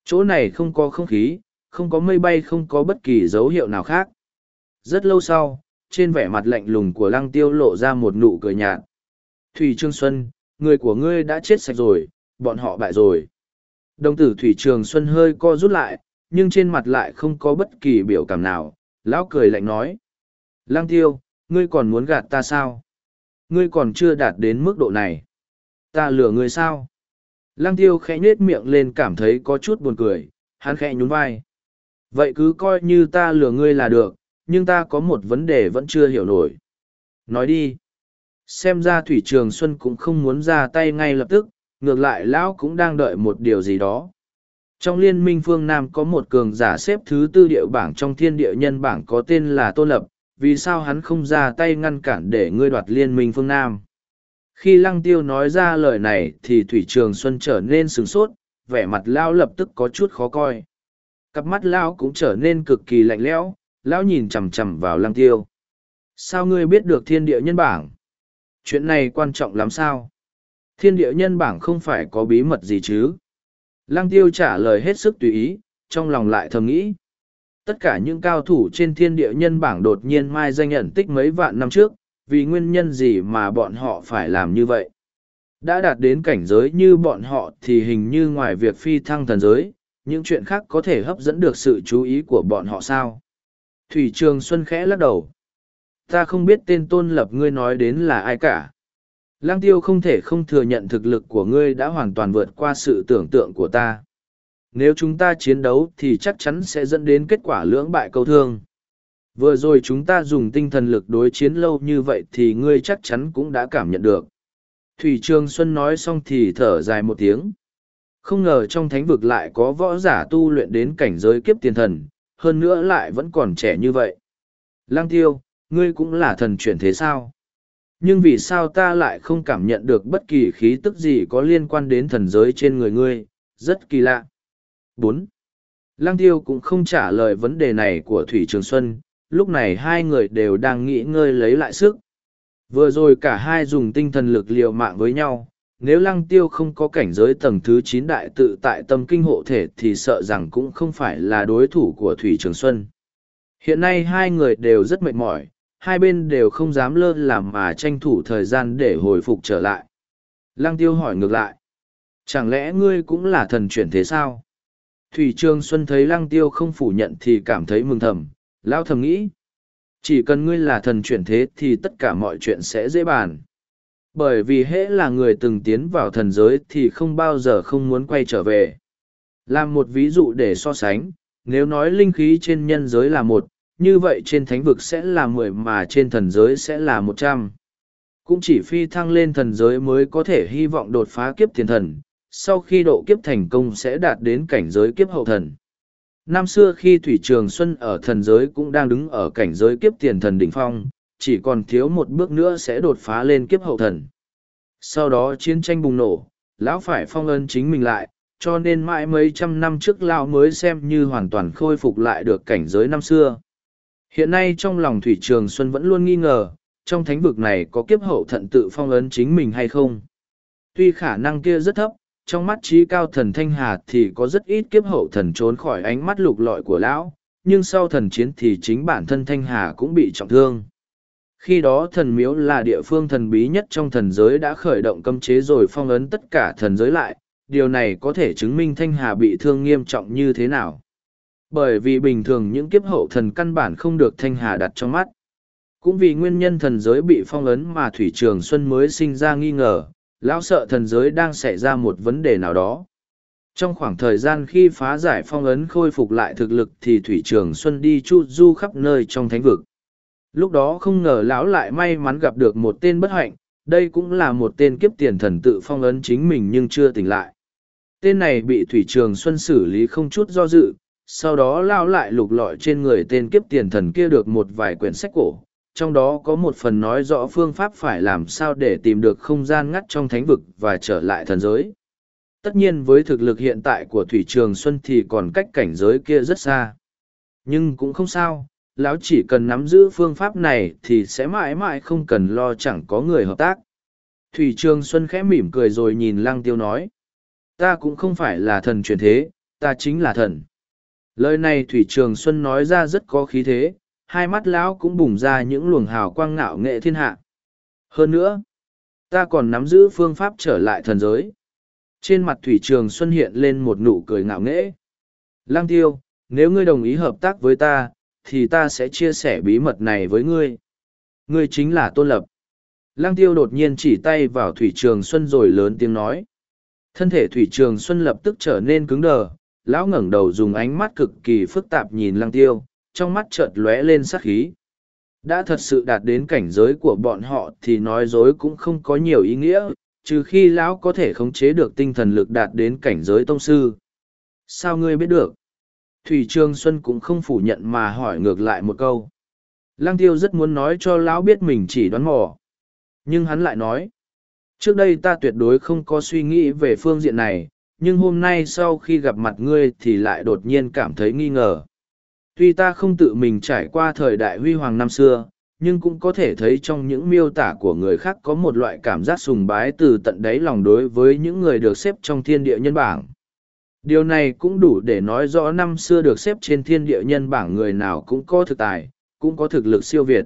Chỗ này không có không khí, không có mây bay không có bất kỳ dấu hiệu nào khác. Rất lâu sau, trên vẻ mặt lạnh lùng của lăng tiêu lộ ra một nụ cười nhạt. Thủy Trương Xuân, người của ngươi đã chết sạch rồi, bọn họ bại rồi. Đồng tử Thủy Trường Xuân hơi co rút lại, nhưng trên mặt lại không có bất kỳ biểu cảm nào, lão cười lạnh nói. Lăng tiêu, ngươi còn muốn gạt ta sao? Ngươi còn chưa đạt đến mức độ này. Ta lừa ngươi sao? Lăng tiêu khẽ nhết miệng lên cảm thấy có chút buồn cười, hắn khẽ nhún vai. Vậy cứ coi như ta lừa ngươi là được, nhưng ta có một vấn đề vẫn chưa hiểu nổi. Nói đi. Xem ra Thủy Trường Xuân cũng không muốn ra tay ngay lập tức, ngược lại Lão cũng đang đợi một điều gì đó. Trong liên minh phương Nam có một cường giả xếp thứ tư địa bảng trong thiên địa nhân bảng có tên là Tôn Lập, vì sao hắn không ra tay ngăn cản để ngươi đoạt liên minh phương Nam. Khi Lăng Tiêu nói ra lời này thì Thủy Trường Xuân trở nên sửng sốt, vẻ mặt Lao lập tức có chút khó coi. Cặp mắt Lao cũng trở nên cực kỳ lạnh lẽo, lão nhìn chằm chằm vào lăng tiêu. Sao ngươi biết được thiên địa nhân bảng? Chuyện này quan trọng lắm sao? Thiên địa nhân bảng không phải có bí mật gì chứ? Lăng tiêu trả lời hết sức tùy ý, trong lòng lại thầm nghĩ. Tất cả những cao thủ trên thiên địa nhân bảng đột nhiên mai danh nhận tích mấy vạn năm trước, vì nguyên nhân gì mà bọn họ phải làm như vậy? Đã đạt đến cảnh giới như bọn họ thì hình như ngoài việc phi thăng thần giới, những chuyện khác có thể hấp dẫn được sự chú ý của bọn họ sao? Thủy Trường Xuân khẽ lắc đầu. Ta không biết tên tôn lập ngươi nói đến là ai cả. Lăng tiêu không thể không thừa nhận thực lực của ngươi đã hoàn toàn vượt qua sự tưởng tượng của ta. Nếu chúng ta chiến đấu thì chắc chắn sẽ dẫn đến kết quả lưỡng bại câu thương. Vừa rồi chúng ta dùng tinh thần lực đối chiến lâu như vậy thì ngươi chắc chắn cũng đã cảm nhận được. Thủy Trường Xuân nói xong thì thở dài một tiếng. Không ngờ trong thánh vực lại có võ giả tu luyện đến cảnh giới kiếp tiền thần, hơn nữa lại vẫn còn trẻ như vậy. Lăng tiêu, ngươi cũng là thần chuyển thế sao? Nhưng vì sao ta lại không cảm nhận được bất kỳ khí tức gì có liên quan đến thần giới trên người ngươi, rất kỳ lạ. Bốn. Lăng tiêu cũng không trả lời vấn đề này của Thủy Trường Xuân, lúc này hai người đều đang nghĩ ngơi lấy lại sức. Vừa rồi cả hai dùng tinh thần lực liều mạng với nhau, nếu lăng tiêu không có cảnh giới tầng thứ chín đại tự tại tâm kinh hộ thể thì sợ rằng cũng không phải là đối thủ của Thủy Trường Xuân. Hiện nay hai người đều rất mệt mỏi, hai bên đều không dám lơ làm mà tranh thủ thời gian để hồi phục trở lại. Lăng tiêu hỏi ngược lại. Chẳng lẽ ngươi cũng là thần chuyển thế sao? Thủy Trương Xuân thấy lăng tiêu không phủ nhận thì cảm thấy mừng thầm, lao thầm nghĩ. Chỉ cần ngươi là thần chuyển thế thì tất cả mọi chuyện sẽ dễ bàn. Bởi vì hễ là người từng tiến vào thần giới thì không bao giờ không muốn quay trở về. Làm một ví dụ để so sánh, nếu nói linh khí trên nhân giới là một, như vậy trên thánh vực sẽ là mười mà trên thần giới sẽ là một trăm. Cũng chỉ phi thăng lên thần giới mới có thể hy vọng đột phá kiếp tiền thần, sau khi độ kiếp thành công sẽ đạt đến cảnh giới kiếp hậu thần. Năm xưa khi Thủy Trường Xuân ở thần giới cũng đang đứng ở cảnh giới kiếp tiền thần đỉnh phong, chỉ còn thiếu một bước nữa sẽ đột phá lên kiếp hậu thần. Sau đó chiến tranh bùng nổ, lão phải phong ân chính mình lại, cho nên mãi mấy trăm năm trước lão mới xem như hoàn toàn khôi phục lại được cảnh giới năm xưa. Hiện nay trong lòng Thủy Trường Xuân vẫn luôn nghi ngờ, trong thánh vực này có kiếp hậu thận tự phong ấn chính mình hay không. Tuy khả năng kia rất thấp, trong mắt trí cao thần Thanh Hà thì có rất ít kiếp hậu thần trốn khỏi ánh mắt lục lọi của lão, nhưng sau thần chiến thì chính bản thân Thanh Hà cũng bị trọng thương. Khi đó thần miếu là địa phương thần bí nhất trong thần giới đã khởi động cấm chế rồi phong ấn tất cả thần giới lại, điều này có thể chứng minh Thanh Hà bị thương nghiêm trọng như thế nào. Bởi vì bình thường những kiếp hậu thần căn bản không được Thanh Hà đặt trong mắt. Cũng vì nguyên nhân thần giới bị phong ấn mà Thủy Trường Xuân mới sinh ra nghi ngờ, lão sợ thần giới đang xảy ra một vấn đề nào đó. Trong khoảng thời gian khi phá giải phong ấn khôi phục lại thực lực thì Thủy Trường Xuân đi chu du khắp nơi trong thánh vực. Lúc đó không ngờ lão lại may mắn gặp được một tên bất hạnh, đây cũng là một tên kiếp tiền thần tự phong ấn chính mình nhưng chưa tỉnh lại. Tên này bị Thủy Trường Xuân xử lý không chút do dự, sau đó lao lại lục lọi trên người tên kiếp tiền thần kia được một vài quyển sách cổ, trong đó có một phần nói rõ phương pháp phải làm sao để tìm được không gian ngắt trong thánh vực và trở lại thần giới. Tất nhiên với thực lực hiện tại của Thủy Trường Xuân thì còn cách cảnh giới kia rất xa. Nhưng cũng không sao, lão chỉ cần nắm giữ phương pháp này thì sẽ mãi mãi không cần lo chẳng có người hợp tác. Thủy Trường Xuân khẽ mỉm cười rồi nhìn Lăng Tiêu nói. Ta cũng không phải là thần truyền thế, ta chính là thần. Lời này Thủy Trường Xuân nói ra rất có khí thế, hai mắt lão cũng bùng ra những luồng hào quang ngạo nghệ thiên hạ. Hơn nữa, ta còn nắm giữ phương pháp trở lại thần giới. Trên mặt Thủy Trường Xuân hiện lên một nụ cười ngạo nghễ. Lang tiêu, nếu ngươi đồng ý hợp tác với ta, thì ta sẽ chia sẻ bí mật này với ngươi. Ngươi chính là Tôn Lập. Lang tiêu đột nhiên chỉ tay vào Thủy Trường Xuân rồi lớn tiếng nói. Thân thể Thủy Trường Xuân lập tức trở nên cứng đờ, lão ngẩng đầu dùng ánh mắt cực kỳ phức tạp nhìn Lang tiêu, trong mắt chợt lóe lên sát khí. Đã thật sự đạt đến cảnh giới của bọn họ thì nói dối cũng không có nhiều ý nghĩa, trừ khi lão có thể khống chế được tinh thần lực đạt đến cảnh giới tông sư. Sao ngươi biết được? Thủy Trương Xuân cũng không phủ nhận mà hỏi ngược lại một câu. Lăng tiêu rất muốn nói cho lão biết mình chỉ đoán mò. Nhưng hắn lại nói. Trước đây ta tuyệt đối không có suy nghĩ về phương diện này, nhưng hôm nay sau khi gặp mặt ngươi thì lại đột nhiên cảm thấy nghi ngờ. Tuy ta không tự mình trải qua thời đại huy hoàng năm xưa, nhưng cũng có thể thấy trong những miêu tả của người khác có một loại cảm giác sùng bái từ tận đáy lòng đối với những người được xếp trong thiên địa nhân bảng. Điều này cũng đủ để nói rõ năm xưa được xếp trên thiên địa nhân bảng người nào cũng có thực tài, cũng có thực lực siêu việt.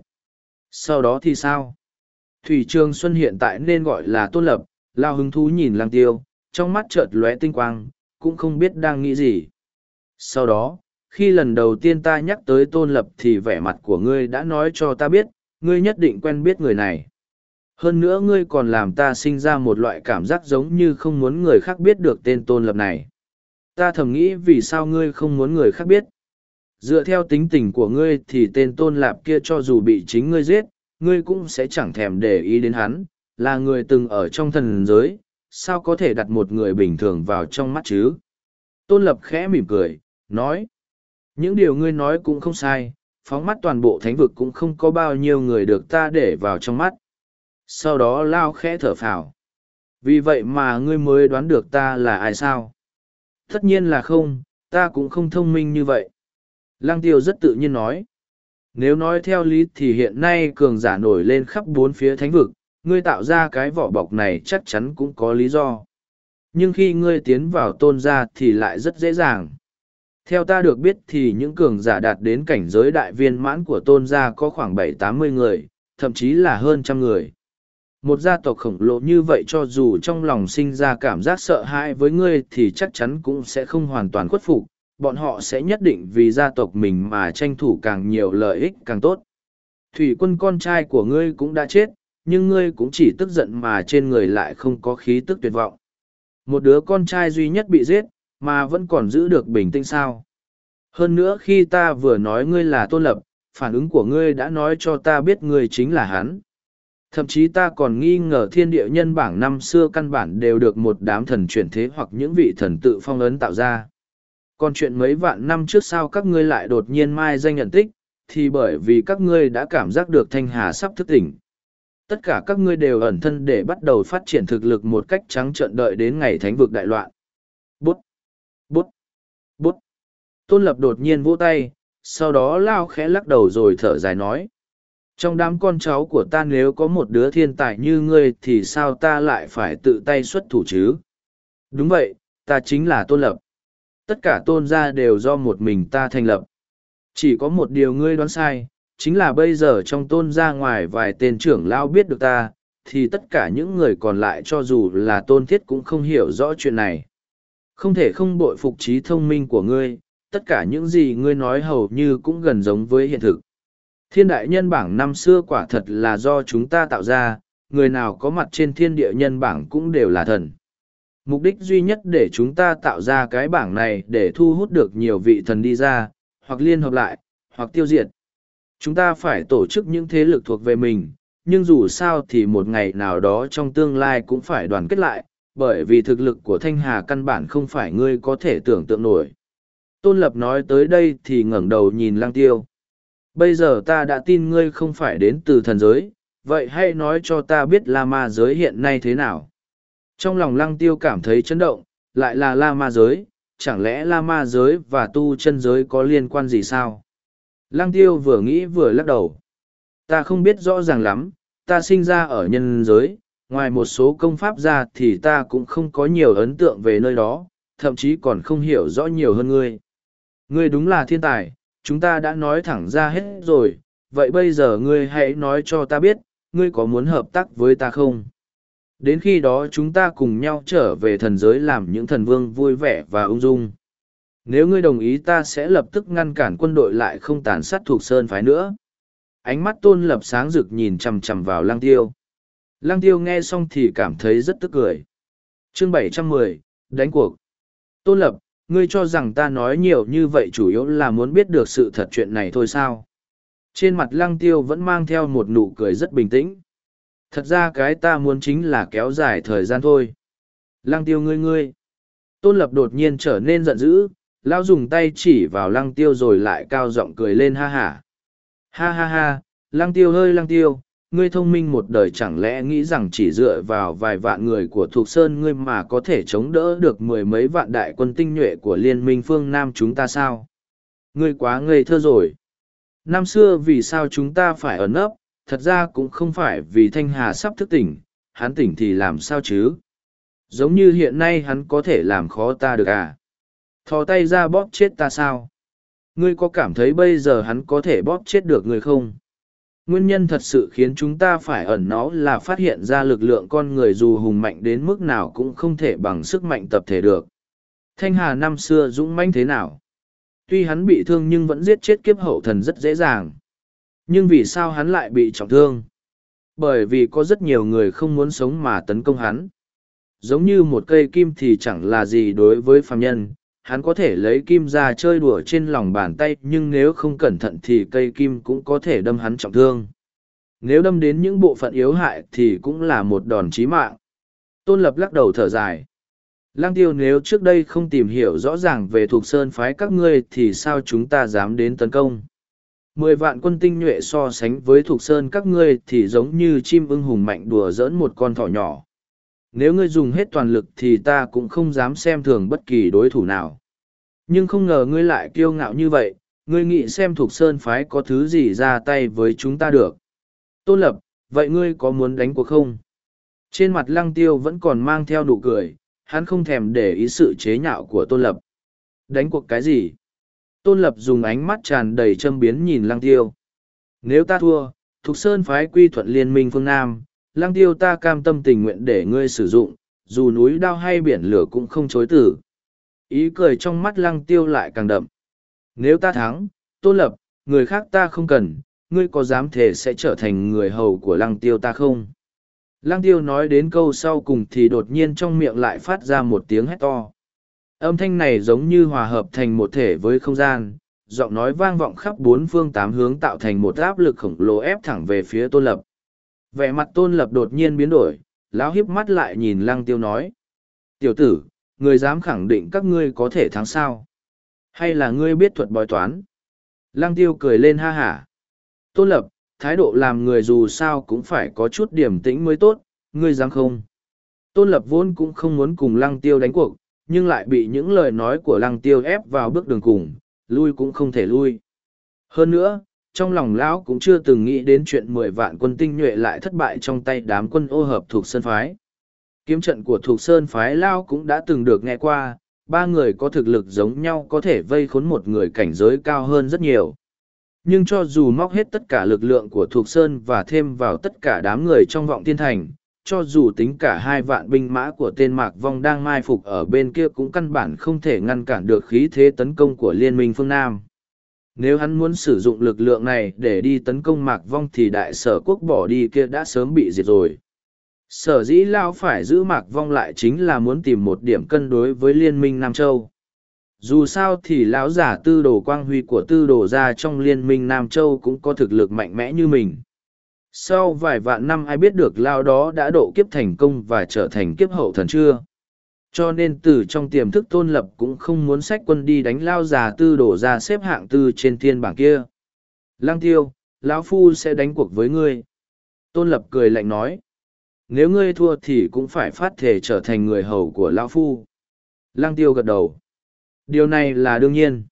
Sau đó thì sao? Thủy Trường Xuân hiện tại nên gọi là Tôn Lập, lao hứng thú nhìn lang tiêu, trong mắt chợt lóe tinh quang, cũng không biết đang nghĩ gì. Sau đó, khi lần đầu tiên ta nhắc tới tôn lập thì vẻ mặt của ngươi đã nói cho ta biết, ngươi nhất định quen biết người này. Hơn nữa ngươi còn làm ta sinh ra một loại cảm giác giống như không muốn người khác biết được tên tôn lập này. Ta thầm nghĩ vì sao ngươi không muốn người khác biết. Dựa theo tính tình của ngươi thì tên tôn lạp kia cho dù bị chính ngươi giết, ngươi cũng sẽ chẳng thèm để ý đến hắn, là người từng ở trong thần giới, sao có thể đặt một người bình thường vào trong mắt chứ? Tôn lập khẽ mỉm cười, nói những điều ngươi nói cũng không sai, phóng mắt toàn bộ thánh vực cũng không có bao nhiêu người được ta để vào trong mắt. Sau đó lao khẽ thở phào. Vì vậy mà ngươi mới đoán được ta là ai sao? Tất nhiên là không, ta cũng không thông minh như vậy. Lăng tiêu rất tự nhiên nói. Nếu nói theo lý thì hiện nay cường giả nổi lên khắp bốn phía thánh vực, ngươi tạo ra cái vỏ bọc này chắc chắn cũng có lý do. Nhưng khi ngươi tiến vào tôn gia thì lại rất dễ dàng theo ta được biết thì những cường giả đạt đến cảnh giới đại viên mãn của tôn gia có khoảng bảy tám mươi người, thậm chí là hơn trăm người. Một gia tộc khổng lồ như vậy cho dù trong lòng sinh ra cảm giác sợ hãi với ngươi thì chắc chắn cũng sẽ không hoàn toàn khuất phục, bọn họ sẽ nhất định vì gia tộc mình mà tranh thủ càng nhiều lợi ích càng tốt. Thủy quân con trai của ngươi cũng đã chết, nhưng ngươi cũng chỉ tức giận mà trên người lại không có khí tức tuyệt vọng. Một đứa con trai duy nhất bị giết, mà vẫn còn giữ được bình tĩnh sao. Hơn nữa khi ta vừa nói ngươi là tôn lập, phản ứng của ngươi đã nói cho ta biết ngươi chính là hắn. Thậm chí ta còn nghi ngờ thiên địa nhân bảng năm xưa căn bản đều được một đám thần chuyển thế hoặc những vị thần tự phong ấn tạo ra. Còn chuyện mấy vạn năm trước sao các ngươi lại đột nhiên mai danh nhận tích, thì bởi vì các ngươi đã cảm giác được thanh hà sắp thức tỉnh. Tất cả các ngươi đều ẩn thân để bắt đầu phát triển thực lực một cách trắng trợn đợi đến ngày thánh vực đại loạn. Tôn lập đột nhiên vỗ tay, sau đó lao khẽ lắc đầu rồi thở dài nói. Trong đám con cháu của ta nếu có một đứa thiên tài như ngươi thì sao ta lại phải tự tay xuất thủ chứ? Đúng vậy, ta chính là tôn lập. Tất cả tôn gia đều do một mình ta thành lập. Chỉ có một điều ngươi đoán sai, chính là bây giờ trong tôn gia ngoài vài tên trưởng lao biết được ta, thì tất cả những người còn lại cho dù là tôn thiết cũng không hiểu rõ chuyện này. Không thể không bội phục trí thông minh của ngươi, tất cả những gì ngươi nói hầu như cũng gần giống với hiện thực. Thiên đại nhân bảng năm xưa quả thật là do chúng ta tạo ra, người nào có mặt trên thiên địa nhân bảng cũng đều là thần. Mục đích duy nhất để chúng ta tạo ra cái bảng này để thu hút được nhiều vị thần đi ra, hoặc liên hợp lại, hoặc tiêu diệt. Chúng ta phải tổ chức những thế lực thuộc về mình, nhưng dù sao thì một ngày nào đó trong tương lai cũng phải đoàn kết lại, bởi vì thực lực của Thanh Hà căn bản không phải ngươi có thể tưởng tượng nổi. Tôn Lập nói tới đây thì ngẩng đầu nhìn Lang Tiêu. Bây giờ ta đã tin ngươi không phải đến từ thần giới, vậy hãy nói cho ta biết La Ma giới hiện nay thế nào. Trong lòng Lăng Tiêu cảm thấy chấn động, lại là La Ma giới, chẳng lẽ La Ma giới và tu chân giới có liên quan gì sao? Lăng Tiêu vừa nghĩ vừa lắc đầu. Ta không biết rõ ràng lắm, ta sinh ra ở nhân giới, ngoài một số công pháp ra thì ta cũng không có nhiều ấn tượng về nơi đó, thậm chí còn không hiểu rõ nhiều hơn ngươi. Ngươi đúng là thiên tài, chúng ta đã nói thẳng ra hết rồi, vậy bây giờ ngươi hãy nói cho ta biết, ngươi có muốn hợp tác với ta không? Đến khi đó chúng ta cùng nhau trở về thần giới làm những thần vương vui vẻ và ung dung. Nếu ngươi đồng ý ta sẽ lập tức ngăn cản quân đội lại không tàn sát thuộc sơn phái nữa. Ánh mắt tôn lập sáng rực nhìn chằm chằm vào lang tiêu. Lang tiêu nghe xong thì cảm thấy rất tức cười. Chương bảy trăm mười đánh cuộc. Tôn lập, ngươi cho rằng ta nói nhiều như vậy chủ yếu là muốn biết được sự thật chuyện này thôi sao? Trên mặt lăng tiêu vẫn mang theo một nụ cười rất bình tĩnh. Thật ra cái ta muốn chính là kéo dài thời gian thôi. Lăng tiêu ngươi ngươi. Tôn lập đột nhiên trở nên giận dữ, lão dùng tay chỉ vào lăng tiêu rồi lại cao giọng cười lên ha hả ha. ha ha ha, lăng tiêu hơi lăng tiêu ngươi thông minh một đời chẳng lẽ nghĩ rằng chỉ dựa vào vài vạn người của Thục Sơn ngươi mà có thể chống đỡ được mười mấy vạn đại quân tinh nhuệ của Liên minh phương Nam chúng ta sao? Ngươi quá ngây thơ rồi. Năm xưa vì sao chúng ta phải ẩn ấp, thật ra cũng không phải vì Thanh Hà sắp thức tỉnh, hắn tỉnh thì làm sao chứ? Giống như hiện nay hắn có thể làm khó ta được à? Thò tay ra bóp chết ta sao? Ngươi có cảm thấy bây giờ hắn có thể bóp chết được người không? Nguyên nhân thật sự khiến chúng ta phải ẩn nó là phát hiện ra lực lượng con người dù hùng mạnh đến mức nào cũng không thể bằng sức mạnh tập thể được. Thanh hà năm xưa dũng mãnh thế nào? Tuy hắn bị thương nhưng vẫn giết chết kiếp hậu thần rất dễ dàng. Nhưng vì sao hắn lại bị trọng thương? Bởi vì có rất nhiều người không muốn sống mà tấn công hắn. Giống như một cây kim thì chẳng là gì đối với phàm nhân hắn có thể lấy kim ra chơi đùa trên lòng bàn tay, nhưng nếu không cẩn thận thì cây kim cũng có thể đâm hắn trọng thương. Nếu đâm đến những bộ phận yếu hại thì cũng là một đòn chí mạng. Tôn lập lắc đầu thở dài. Lang tiêu nếu trước đây không tìm hiểu rõ ràng về thuộc sơn phái các ngươi thì sao chúng ta dám đến tấn công? Mười vạn quân tinh nhuệ so sánh với thuộc sơn các ngươi thì giống như chim ưng hùng mạnh đùa dỡn một con thỏ nhỏ nếu ngươi dùng hết toàn lực thì ta cũng không dám xem thường bất kỳ đối thủ nào. Nhưng không ngờ ngươi lại kiêu ngạo như vậy, ngươi nghĩ xem thuộc sơn phái có thứ gì ra tay với chúng ta được. Tôn lập, vậy ngươi có muốn đánh cuộc không? Trên mặt lăng tiêu vẫn còn mang theo nụ cười, hắn không thèm để ý sự chế nhạo của tôn lập. Đánh cuộc cái gì? Tôn Lập dùng ánh mắt tràn đầy châm biến nhìn Lăng Tiêu. Nếu ta thua, Thục Sơn phái quy thuận liên minh phương Nam, Lang Tiêu ta cam tâm tình nguyện để ngươi sử dụng, dù núi đao hay biển lửa cũng không chối tử. Ý cười trong mắt Lăng Tiêu lại càng đậm. Nếu ta thắng, Tôn Lập, người khác ta không cần, ngươi có dám thể sẽ trở thành người hầu của Lăng Tiêu ta không? Lăng Tiêu nói đến câu sau cùng thì đột nhiên trong miệng lại phát ra một tiếng hét to. Âm thanh này giống như hòa hợp thành một thể với không gian, giọng nói vang vọng khắp bốn phương tám hướng tạo thành một áp lực khổng lồ ép thẳng về phía tôn lập. Vẻ mặt tôn lập đột nhiên biến đổi, lão hiếp mắt lại nhìn lăng tiêu nói. Tiểu tử, người dám khẳng định các ngươi có thể thắng sao? Hay là ngươi biết thuật bói toán? Lăng tiêu cười lên ha hả. Tôn lập, thái độ làm người dù sao cũng phải có chút điểm tĩnh mới tốt, ngươi dám không? Tôn lập vốn cũng không muốn cùng lăng tiêu đánh cuộc, nhưng lại bị những lời nói của lăng tiêu ép vào bước đường cùng, lui cũng không thể lui. Hơn nữa, trong lòng lão cũng chưa từng nghĩ đến chuyện mười vạn quân tinh nhuệ lại thất bại trong tay đám quân ô hợp thuộc sơn phái. Kiếm trận của thuộc sơn phái lao cũng đã từng được nghe qua, ba người có thực lực giống nhau có thể vây khốn một người cảnh giới cao hơn rất nhiều. Nhưng cho dù móc hết tất cả lực lượng của thuộc sơn và thêm vào tất cả đám người trong vọng thiên thành, cho dù tính cả hai vạn binh mã của tên Mạc Vong đang mai phục ở bên kia cũng căn bản không thể ngăn cản được khí thế tấn công của Liên minh phương Nam. Nếu hắn muốn sử dụng lực lượng này để đi tấn công Mạc Vong thì đại sở quốc bỏ đi kia đã sớm bị diệt rồi. Sở dĩ Lao phải giữ Mạc Vong lại chính là muốn tìm một điểm cân đối với Liên minh Nam Châu. Dù sao thì lão giả tư đồ quang huy của tư đồ ra trong Liên minh Nam Châu cũng có thực lực mạnh mẽ như mình sau vài vạn năm ai biết được lao đó đã độ kiếp thành công và trở thành kiếp hậu thần chưa cho nên từ trong tiềm thức tôn lập cũng không muốn sách quân đi đánh lao già tư đổ ra xếp hạng tư trên thiên bảng kia. Lang tiêu lão phu sẽ đánh cuộc với ngươi. Tôn lập cười lạnh nói nếu ngươi thua thì cũng phải phát thể trở thành người hầu của lão phu. Lang tiêu gật đầu điều này là đương nhiên.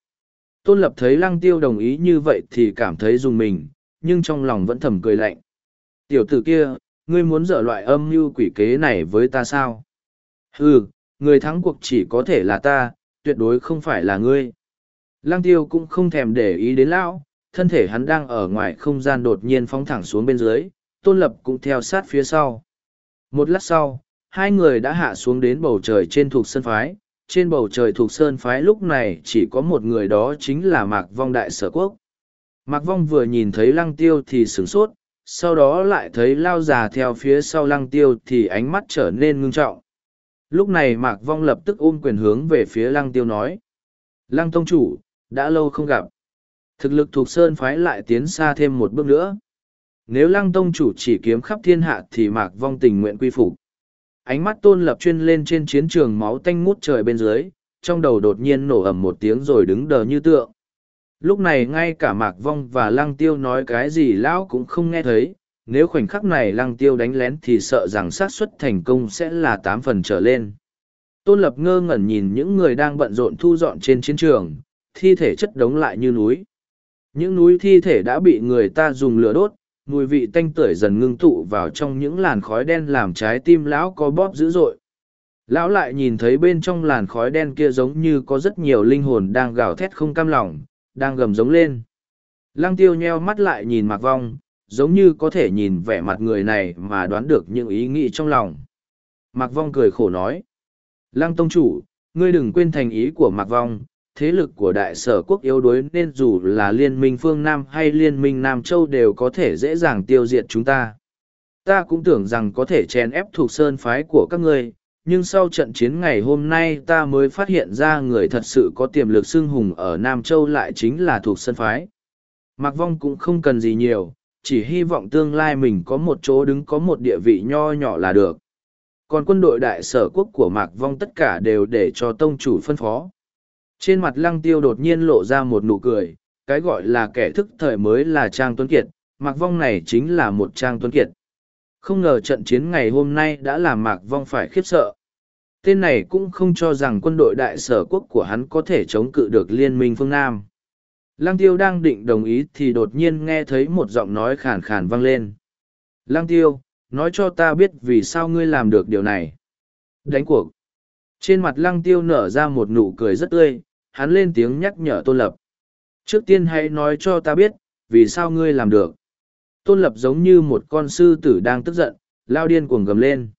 Tôn lập thấy lăng tiêu đồng ý như vậy thì cảm thấy dùng mình nhưng trong lòng vẫn thầm cười lạnh. Tiểu tử kia, ngươi muốn dở loại âm mưu quỷ kế này với ta sao? Ừ, người thắng cuộc chỉ có thể là ta, tuyệt đối không phải là ngươi. Lăng tiêu cũng không thèm để ý đến lão, thân thể hắn đang ở ngoài không gian đột nhiên phóng thẳng xuống bên dưới, tôn lập cũng theo sát phía sau. Một lát sau, hai người đã hạ xuống đến bầu trời trên thuộc sơn phái. Trên bầu trời thuộc sơn phái lúc này chỉ có một người đó chính là Mạc Vong Đại Sở Quốc. Mạc Vong vừa nhìn thấy lăng tiêu thì sửng sốt, sau đó lại thấy lao già theo phía sau lăng tiêu thì ánh mắt trở nên ngưng trọng. Lúc này Mạc Vong lập tức ôm quyền hướng về phía lăng tiêu nói. Lăng tông chủ, đã lâu không gặp. Thực lực thuộc sơn phái lại tiến xa thêm một bước nữa. Nếu lăng tông chủ chỉ kiếm khắp thiên hạ thì Mạc Vong tình nguyện quy phục. Ánh mắt tôn lập chuyên lên trên chiến trường máu tanh ngút trời bên dưới, trong đầu đột nhiên nổ ầm một tiếng rồi đứng đờ như tượng lúc này ngay cả mạc vong và lăng tiêu nói cái gì lão cũng không nghe thấy nếu khoảnh khắc này lăng tiêu đánh lén thì sợ rằng xác suất thành công sẽ là tám phần trở lên. Tôn lập ngơ ngẩn nhìn những người đang bận rộn thu dọn trên chiến trường thi thể chất đống lại như núi. Những núi thi thể đã bị người ta dùng lửa đốt mùi vị tanh tưởi dần ngưng tụ vào trong những làn khói đen làm trái tim lão có bóp dữ dội. Lão lại nhìn thấy bên trong làn khói đen kia giống như có rất nhiều linh hồn đang gào thét không cam lòng đang gầm giống lên. Lăng tiêu nheo mắt lại nhìn Mạc Vong, giống như có thể nhìn vẻ mặt người này mà đoán được những ý nghĩ trong lòng. Mạc Vong cười khổ nói. Lăng Tông Chủ, ngươi đừng quên thành ý của Mạc Vong, thế lực của đại sở quốc yếu đuối nên dù là liên minh phương Nam hay liên minh Nam Châu đều có thể dễ dàng tiêu diệt chúng ta. Ta cũng tưởng rằng có thể chèn ép thuộc sơn phái của các ngươi, nhưng sau trận chiến ngày hôm nay ta mới phát hiện ra người thật sự có tiềm lực xưng hùng ở Nam Châu lại chính là thuộc sơn phái. Mạc Vong cũng không cần gì nhiều, chỉ hy vọng tương lai mình có một chỗ đứng có một địa vị nho nhỏ là được. Còn quân đội đại sở quốc của Mạc Vong tất cả đều để cho tông chủ phân phó. Trên mặt lăng tiêu đột nhiên lộ ra một nụ cười, cái gọi là kẻ thức thời mới là Trang Tuấn Kiệt, Mạc Vong này chính là một Trang Tuấn Kiệt. Không ngờ trận chiến ngày hôm nay đã làm Mạc Vong phải khiếp sợ. Tên này cũng không cho rằng quân đội đại sở quốc của hắn có thể chống cự được liên minh phương Nam. Lăng tiêu đang định đồng ý thì đột nhiên nghe thấy một giọng nói khàn khàn vang lên. Lăng tiêu, nói cho ta biết vì sao ngươi làm được điều này. Đánh cuộc. Trên mặt lăng tiêu nở ra một nụ cười rất tươi, hắn lên tiếng nhắc nhở tôn lập. Trước tiên hãy nói cho ta biết, vì sao ngươi làm được. Tôn lập giống như một con sư tử đang tức giận, lao điên cuồng gầm lên.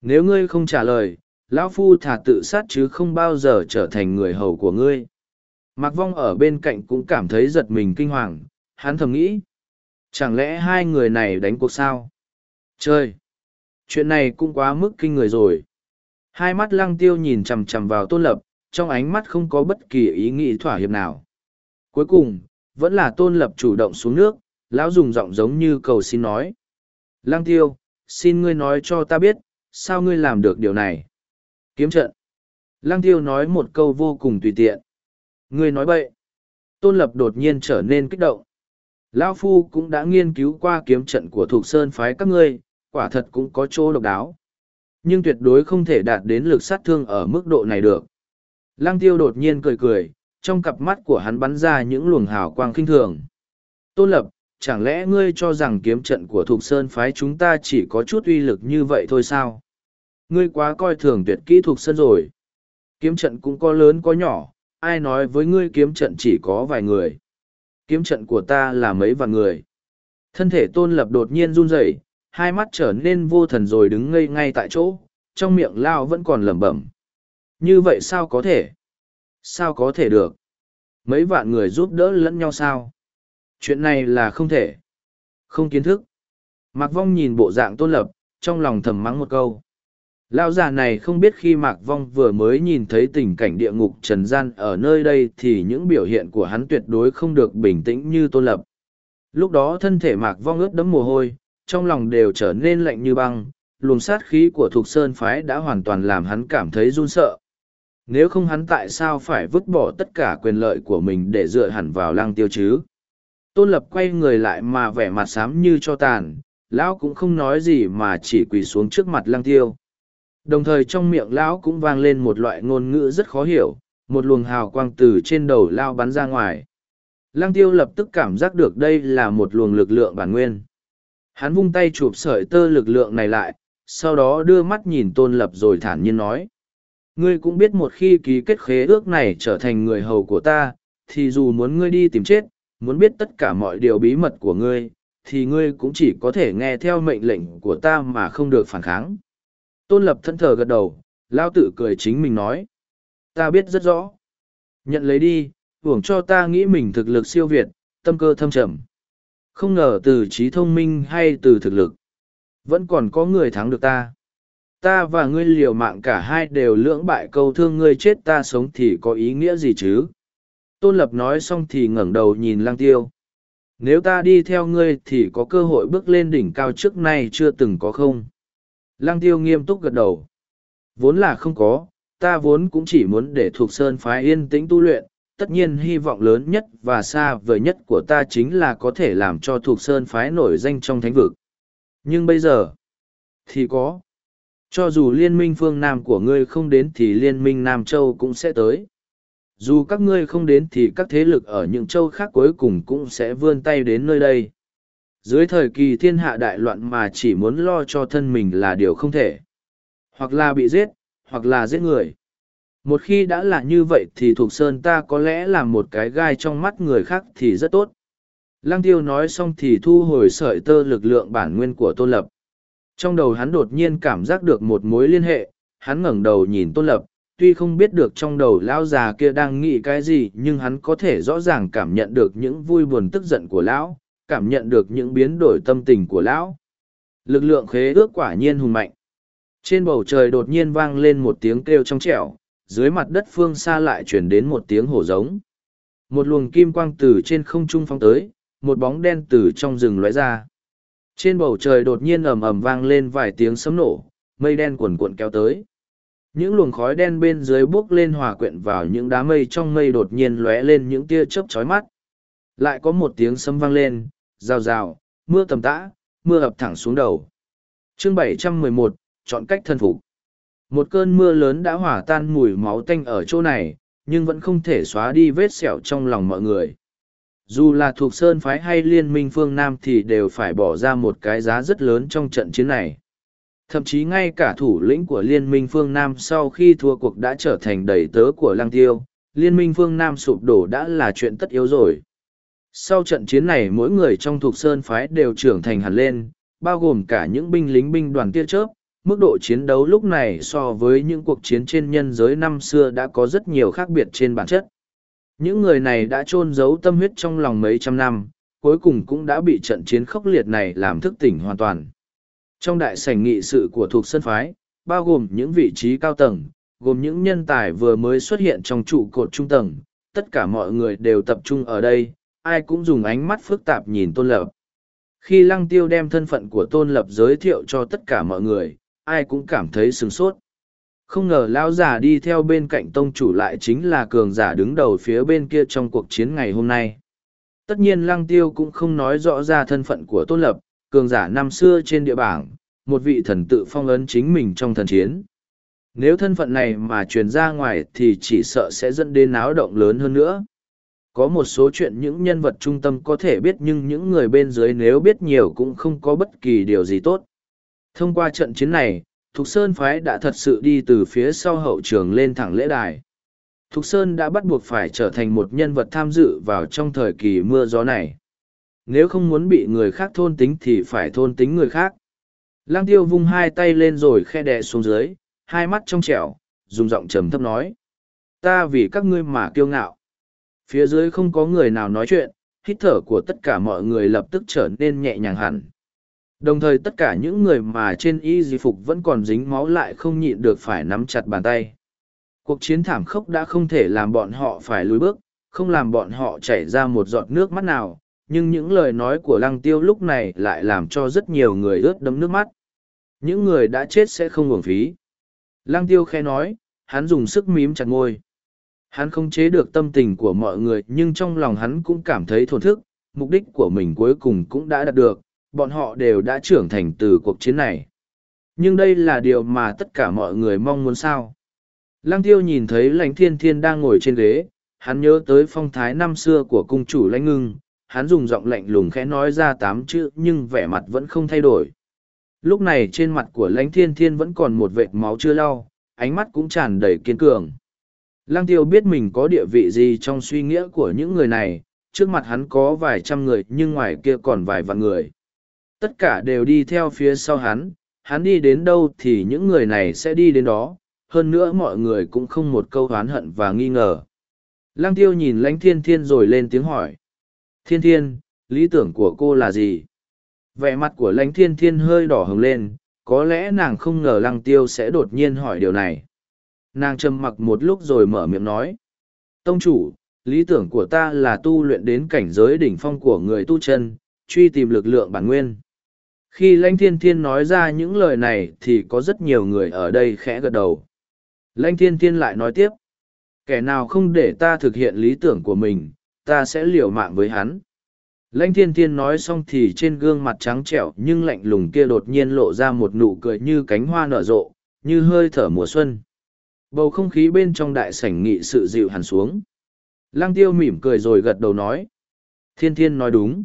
Nếu ngươi không trả lời, lão phu thả tự sát chứ không bao giờ trở thành người hầu của ngươi. Mạc Vong ở bên cạnh cũng cảm thấy giật mình kinh hoàng, hắn thầm nghĩ. Chẳng lẽ hai người này đánh cuộc sao? Trời, Chuyện này cũng quá mức kinh người rồi. Hai mắt lăng tiêu nhìn chầm chầm vào tôn lập, trong ánh mắt không có bất kỳ ý nghĩ thỏa hiệp nào. Cuối cùng, vẫn là tôn lập chủ động xuống nước, lão dùng giọng giống như cầu xin nói. Lăng tiêu, xin ngươi nói cho ta biết, sao ngươi làm được điều này? Kiếm trận. Lăng tiêu nói một câu vô cùng tùy tiện. Ngươi nói bậy. Tôn lập đột nhiên trở nên kích động. Lão Phu cũng đã nghiên cứu qua kiếm trận của thuộc sơn phái các ngươi, quả thật cũng có chỗ độc đáo. Nhưng tuyệt đối không thể đạt đến lực sát thương ở mức độ này được. Lăng tiêu đột nhiên cười cười, trong cặp mắt của hắn bắn ra những luồng hào quang khinh thường. Tôn lập, chẳng lẽ ngươi cho rằng kiếm trận của Thục Sơn phái chúng ta chỉ có chút uy lực như vậy thôi sao? Ngươi quá coi thường tuyệt kỹ Thục Sơn rồi. Kiếm trận cũng có lớn có nhỏ, ai nói với ngươi kiếm trận chỉ có vài người. Kiếm trận của ta là mấy vạn người. Thân thể tôn lập đột nhiên run rẩy, hai mắt trở nên vô thần rồi đứng ngây ngay tại chỗ, trong miệng lao vẫn còn lẩm bẩm. Như vậy sao có thể? Sao có thể được? Mấy vạn người giúp đỡ lẫn nhau sao? Chuyện này là không thể. Không kiến thức. Mạc Vong nhìn bộ dạng tôn lập, trong lòng thầm mắng một câu. Lão già này không biết khi Mạc Vong vừa mới nhìn thấy tình cảnh địa ngục trần gian ở nơi đây thì những biểu hiện của hắn tuyệt đối không được bình tĩnh như tôn lập. Lúc đó thân thể Mạc Vong ướt đẫm mồ hôi, trong lòng đều trở nên lạnh như băng, luồng sát khí của Thục Sơn Phái đã hoàn toàn làm hắn cảm thấy run sợ. Nếu không hắn tại sao phải vứt bỏ tất cả quyền lợi của mình để dựa hẳn vào lăng tiêu chứ? Tôn Lập quay người lại mà vẻ mặt xám như cho tàn, lão cũng không nói gì mà chỉ quỳ xuống trước mặt lăng tiêu. Đồng thời trong miệng lão cũng vang lên một loại ngôn ngữ rất khó hiểu, một luồng hào quang từ trên đầu lao bắn ra ngoài. Lăng tiêu lập tức cảm giác được đây là một luồng lực lượng bản nguyên. Hắn vung tay chụp sợi tơ lực lượng này lại, sau đó đưa mắt nhìn tôn lập rồi thản nhiên nói. Ngươi cũng biết một khi ký kết khế ước này trở thành người hầu của ta, thì dù muốn ngươi đi tìm chết, muốn biết tất cả mọi điều bí mật của ngươi, thì ngươi cũng chỉ có thể nghe theo mệnh lệnh của ta mà không được phản kháng. Tôn lập thân thờ gật đầu, lao tự cười chính mình nói. Ta biết rất rõ. Nhận lấy đi, hưởng cho ta nghĩ mình thực lực siêu việt, tâm cơ thâm trầm. Không ngờ từ trí thông minh hay từ thực lực. Vẫn còn có người thắng được ta. Ta và ngươi liều mạng cả hai đều lưỡng bại câu thương ngươi chết ta sống thì có ý nghĩa gì chứ? Tôn Lập nói xong thì ngẩng đầu nhìn lang tiêu. Nếu ta đi theo ngươi thì có cơ hội bước lên đỉnh cao trước nay chưa từng có không? Lăng tiêu nghiêm túc gật đầu. Vốn là không có, ta vốn cũng chỉ muốn để thuộc sơn phái yên tĩnh tu luyện, tất nhiên hy vọng lớn nhất và xa vời nhất của ta chính là có thể làm cho thuộc sơn phái nổi danh trong thánh vực. Nhưng bây giờ, thì có. Cho dù liên minh phương Nam của ngươi không đến thì liên minh Nam Châu cũng sẽ tới. Dù các ngươi không đến thì các thế lực ở những châu khác cuối cùng cũng sẽ vươn tay đến nơi đây. Dưới thời kỳ thiên hạ đại loạn mà chỉ muốn lo cho thân mình là điều không thể. Hoặc là bị giết, hoặc là giết người. Một khi đã là như vậy thì Thục Sơn ta có lẽ là một cái gai trong mắt người khác thì rất tốt. Lăng tiêu nói xong thì thu hồi sợi tơ lực lượng bản nguyên của Tôn Lập. Trong đầu hắn đột nhiên cảm giác được một mối liên hệ, hắn ngẩng đầu nhìn Tôn Lập, tuy không biết được trong đầu lão già kia đang nghĩ cái gì nhưng hắn có thể rõ ràng cảm nhận được những vui buồn tức giận của lão, cảm nhận được những biến đổi tâm tình của lão. Lực lượng khế ước quả nhiên hùng mạnh. Trên bầu trời đột nhiên vang lên một tiếng kêu trong trẻo, dưới mặt đất phương xa lại chuyển đến một tiếng hổ giống. Một luồng kim quang từ trên không trung phong tới, một bóng đen từ trong rừng lóe ra. Trên bầu trời đột nhiên ầm ầm vang lên vài tiếng sấm nổ, mây đen cuồn cuộn kéo tới. Những luồng khói đen bên dưới buốc lên hòa quyện vào những đám mây trong mây đột nhiên lóe lên những tia chớp chói mắt. Lại có một tiếng sấm vang lên, rào rào, mưa tầm tã, mưa ập thẳng xuống đầu. Chương 711, chọn cách thân phục. Một cơn mưa lớn đã hỏa tan mùi máu tanh ở chỗ này, nhưng vẫn không thể xóa đi vết sẹo trong lòng mọi người. Dù là thuộc Sơn Phái hay Liên minh phương Nam thì đều phải bỏ ra một cái giá rất lớn trong trận chiến này. Thậm chí ngay cả thủ lĩnh của Liên minh phương Nam sau khi thua cuộc đã trở thành đầy tớ của Lăng Tiêu, liên minh phương Nam sụp đổ đã là chuyện tất yếu rồi. Sau trận chiến này mỗi người trong thuộc sơn phái đều trưởng thành hẳn lên, bao gồm cả những binh lính binh đoàn tia chớp, mức độ chiến đấu lúc này so với những cuộc chiến trên nhân giới năm xưa đã có rất nhiều khác biệt trên bản chất. Những người này đã chôn giấu tâm huyết trong lòng mấy trăm năm, cuối cùng cũng đã bị trận chiến khốc liệt này làm thức tỉnh hoàn toàn. Trong đại sảnh nghị sự của thuộc sân phái, bao gồm những vị trí cao tầng, gồm những nhân tài vừa mới xuất hiện trong trụ cột trung tầng, tất cả mọi người đều tập trung ở đây, ai cũng dùng ánh mắt phức tạp nhìn Tôn Lập. Khi Lăng Tiêu đem thân phận của Tôn Lập giới thiệu cho tất cả mọi người, ai cũng cảm thấy sửng sốt. Không ngờ lão già đi theo bên cạnh tông chủ lại chính là cường giả đứng đầu phía bên kia trong cuộc chiến ngày hôm nay. Tất nhiên Lăng Tiêu cũng không nói rõ ra thân phận của Tôn Lập, cường giả năm xưa trên địa bảng, một vị thần tự phong ấn chính mình trong thần chiến. Nếu thân phận này mà truyền ra ngoài thì chỉ sợ sẽ dẫn đến náo động lớn hơn nữa. Có một số chuyện những nhân vật trung tâm có thể biết nhưng những người bên dưới nếu biết nhiều cũng không có bất kỳ điều gì tốt. Thông qua trận chiến này, Thục Sơn Phái đã thật sự đi từ phía sau hậu trường lên thẳng lễ đài. Thục Sơn đã bắt buộc phải trở thành một nhân vật tham dự vào trong thời kỳ mưa gió này. Nếu không muốn bị người khác thôn tính thì phải thôn tính người khác. Lang tiêu vung hai tay lên rồi khe đè xuống dưới, hai mắt trong trẻo, dùng giọng trầm thấp nói. Ta vì các ngươi mà kiêu ngạo. Phía dưới không có người nào nói chuyện, hít thở của tất cả mọi người lập tức trở nên nhẹ nhàng hẳn. Đồng thời tất cả những người mà trên y di phục vẫn còn dính máu lại không nhịn được phải nắm chặt bàn tay. Cuộc chiến thảm khốc đã không thể làm bọn họ phải lùi bước, không làm bọn họ chảy ra một giọt nước mắt nào, nhưng những lời nói của lăng tiêu lúc này lại làm cho rất nhiều người ướt đấm nước mắt. Những người đã chết sẽ không uổng phí. Lăng tiêu khe nói, hắn dùng sức mím chặt ngôi. Hắn không chế được tâm tình của mọi người nhưng trong lòng hắn cũng cảm thấy thổn thức, mục đích của mình cuối cùng cũng đã đạt được, bọn họ đều đã trưởng thành từ cuộc chiến này. Nhưng đây là điều mà tất cả mọi người mong muốn sao. Lăng tiêu nhìn thấy lãnh thiên thiên đang ngồi trên ghế, hắn nhớ tới phong thái năm xưa của cung chủ lãnh ngưng, hắn dùng giọng lạnh lùng khẽ nói ra tám chữ nhưng vẻ mặt vẫn không thay đổi. Lúc này trên mặt của lãnh thiên thiên vẫn còn một vệt máu chưa lau, ánh mắt cũng tràn đầy kiên cường. Lăng tiêu biết mình có địa vị gì trong suy nghĩa của những người này, trước mặt hắn có vài trăm người nhưng ngoài kia còn vài vạn người. Tất cả đều đi theo phía sau hắn, hắn đi đến đâu thì những người này sẽ đi đến đó, hơn nữa mọi người cũng không một câu oán hận và nghi ngờ. Lăng tiêu nhìn lãnh thiên thiên rồi lên tiếng hỏi. Thiên thiên, lý tưởng của cô là gì? Vẻ mặt của lãnh thiên thiên hơi đỏ hồng lên, có lẽ nàng không ngờ lăng tiêu sẽ đột nhiên hỏi điều này. Nàng trầm mặc một lúc rồi mở miệng nói. Tông chủ, lý tưởng của ta là tu luyện đến cảnh giới đỉnh phong của người tu chân, truy tìm lực lượng bản nguyên. Khi lãnh thiên thiên nói ra những lời này thì có rất nhiều người ở đây khẽ gật đầu. Lãnh thiên thiên lại nói tiếp. Kẻ nào không để ta thực hiện lý tưởng của mình, ta sẽ liều mạng với hắn. Lãnh thiên thiên nói xong thì trên gương mặt trắng trẻo nhưng lạnh lùng kia đột nhiên lộ ra một nụ cười như cánh hoa nở rộ, như hơi thở mùa xuân. Bầu không khí bên trong đại sảnh nghị sự dịu hẳn xuống. Lăng tiêu mỉm cười rồi gật đầu nói. Thiên thiên nói đúng.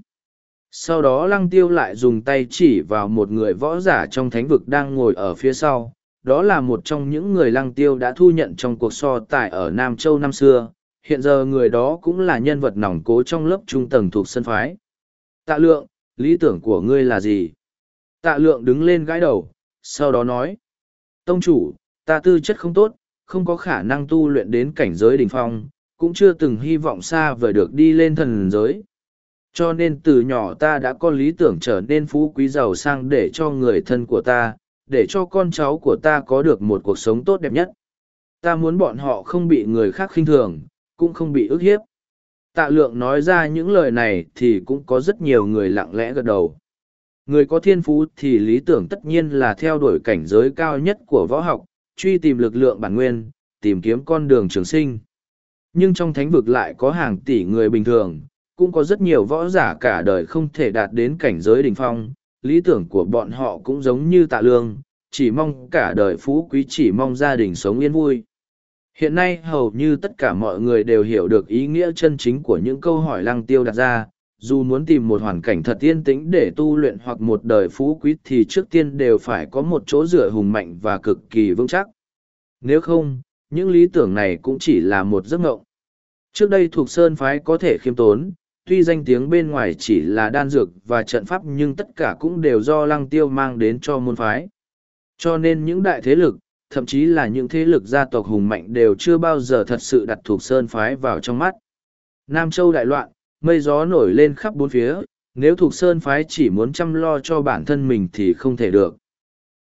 Sau đó lăng tiêu lại dùng tay chỉ vào một người võ giả trong thánh vực đang ngồi ở phía sau. Đó là một trong những người lăng tiêu đã thu nhận trong cuộc so tài ở Nam Châu năm xưa. Hiện giờ người đó cũng là nhân vật nòng cố trong lớp trung tầng thuộc sân phái. Tạ lượng, lý tưởng của ngươi là gì? Tạ lượng đứng lên gãi đầu, sau đó nói. Tông chủ, ta tư chất không tốt, không có khả năng tu luyện đến cảnh giới đỉnh phong, cũng chưa từng hy vọng xa vời được đi lên thần giới. Cho nên từ nhỏ ta đã có lý tưởng trở nên phú quý giàu sang để cho người thân của ta, để cho con cháu của ta có được một cuộc sống tốt đẹp nhất. Ta muốn bọn họ không bị người khác khinh thường, cũng không bị ức hiếp. Tạ lượng nói ra những lời này thì cũng có rất nhiều người lặng lẽ gật đầu. Người có thiên phú thì lý tưởng tất nhiên là theo đuổi cảnh giới cao nhất của võ học, truy tìm lực lượng bản nguyên, tìm kiếm con đường trường sinh. Nhưng trong thánh vực lại có hàng tỷ người bình thường, cũng có rất nhiều võ giả cả đời không thể đạt đến cảnh giới đỉnh phong, lý tưởng của bọn họ cũng giống như tạ lương, chỉ mong cả đời phú quý chỉ mong gia đình sống yên vui. Hiện nay hầu như tất cả mọi người đều hiểu được ý nghĩa chân chính của những câu hỏi lăng tiêu đặt ra, dù muốn tìm một hoàn cảnh thật yên tĩnh để tu luyện hoặc một đời phú quý thì trước tiên đều phải có một chỗ dựa hùng mạnh và cực kỳ vững chắc. Nếu không, những lý tưởng này cũng chỉ là một giấc mộng. Trước đây thuộc Sơn Phái có thể khiêm tốn, tuy danh tiếng bên ngoài chỉ là đan dược và trận pháp nhưng tất cả cũng đều do lăng tiêu mang đến cho môn phái. Cho nên những đại thế lực, thậm chí là những thế lực gia tộc hùng mạnh đều chưa bao giờ thật sự đặt thuộc Sơn Phái vào trong mắt. Nam Châu đại loạn, mây gió nổi lên khắp bốn phía, nếu thuộc Sơn Phái chỉ muốn chăm lo cho bản thân mình thì không thể được.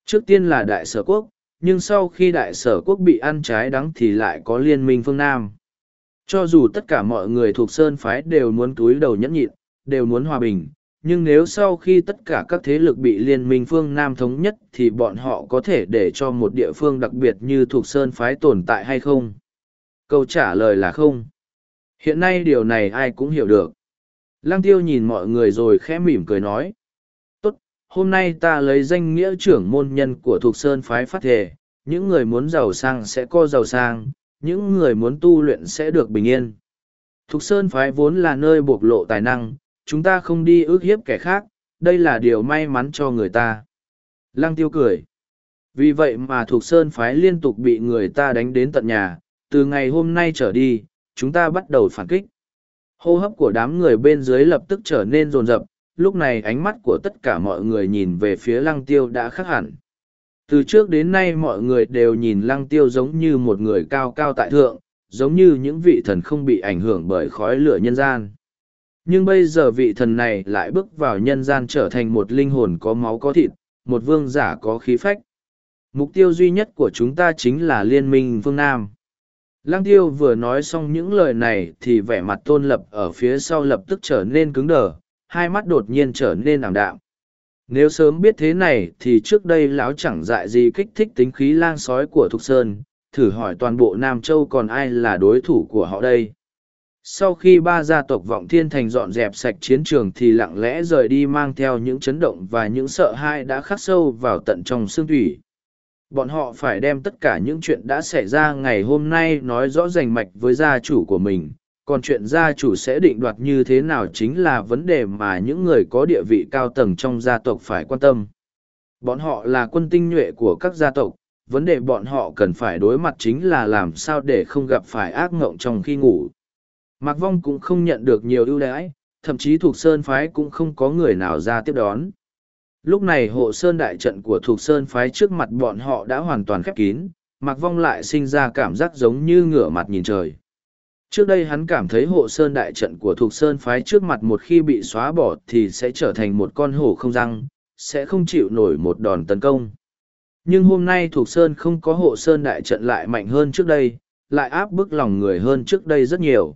Trước tiên là đại sở quốc, nhưng sau khi đại sở quốc bị ăn trái đắng thì lại có liên minh phương Nam. Cho dù tất cả mọi người thuộc Sơn Phái đều muốn túi đầu nhẫn nhịn, đều muốn hòa bình, nhưng nếu sau khi tất cả các thế lực bị liên minh phương Nam thống nhất thì bọn họ có thể để cho một địa phương đặc biệt như thuộc Sơn Phái tồn tại hay không? Câu trả lời là không. Hiện nay điều này ai cũng hiểu được. Lăng tiêu nhìn mọi người rồi khẽ mỉm cười nói. Tốt, hôm nay ta lấy danh nghĩa trưởng môn nhân của thuộc Sơn Phái phát thể, những người muốn giàu sang sẽ có giàu sang, những người muốn tu luyện sẽ được bình yên. Thục Sơn Phái vốn là nơi bộc lộ tài năng, chúng ta không đi ước hiếp kẻ khác, đây là điều may mắn cho người ta. Lăng tiêu cười. Vì vậy mà Thục Sơn Phái liên tục bị người ta đánh đến tận nhà, từ ngày hôm nay trở đi, chúng ta bắt đầu phản kích. Hô hấp của đám người bên dưới lập tức trở nên rồn rập, lúc này ánh mắt của tất cả mọi người nhìn về phía lăng tiêu đã khác hẳn. Từ trước đến nay mọi người đều nhìn lăng tiêu giống như một người cao cao tại thượng, giống như những vị thần không bị ảnh hưởng bởi khói lửa nhân gian. Nhưng bây giờ vị thần này lại bước vào nhân gian trở thành một linh hồn có máu có thịt, một vương giả có khí phách. Mục tiêu duy nhất của chúng ta chính là liên minh phương Nam. Lăng tiêu vừa nói xong những lời này thì vẻ mặt tôn lập ở phía sau lập tức trở nên cứng đờ, hai mắt đột nhiên trở nên ảm đạm. Nếu sớm biết thế này thì trước đây lão chẳng dại gì kích thích tính khí lang sói của Thục Sơn, thử hỏi toàn bộ Nam Châu còn ai là đối thủ của họ đây. Sau khi ba gia tộc Vọng Thiên Thành dọn dẹp sạch chiến trường thì lặng lẽ rời đi mang theo những chấn động và những sợ hãi đã khắc sâu vào tận trong xương thủy. Bọn họ phải đem tất cả những chuyện đã xảy ra ngày hôm nay nói rõ rành mạch với gia chủ của mình, còn chuyện gia chủ sẽ định đoạt như thế nào chính là vấn đề mà những người có địa vị cao tầng trong gia tộc phải quan tâm. Bọn họ là quân tinh nhuệ của các gia tộc, vấn đề bọn họ cần phải đối mặt chính là làm sao để không gặp phải ác ngộng trong khi ngủ. Mạc Vong cũng không nhận được nhiều ưu đãi, thậm chí thuộc Sơn Phái cũng không có người nào ra tiếp đón. Lúc này hộ Sơn đại trận của thuộc Sơn Phái trước mặt bọn họ đã hoàn toàn khép kín, Mạc Vong lại sinh ra cảm giác giống như ngửa mặt nhìn trời. Trước đây hắn cảm thấy hộ sơn đại trận của thuộc Sơn phái trước mặt một khi bị xóa bỏ thì sẽ trở thành một con hổ không răng, sẽ không chịu nổi một đòn tấn công. Nhưng hôm nay thuộc Sơn không có hộ sơn đại trận lại mạnh hơn trước đây, lại áp bức lòng người hơn trước đây rất nhiều.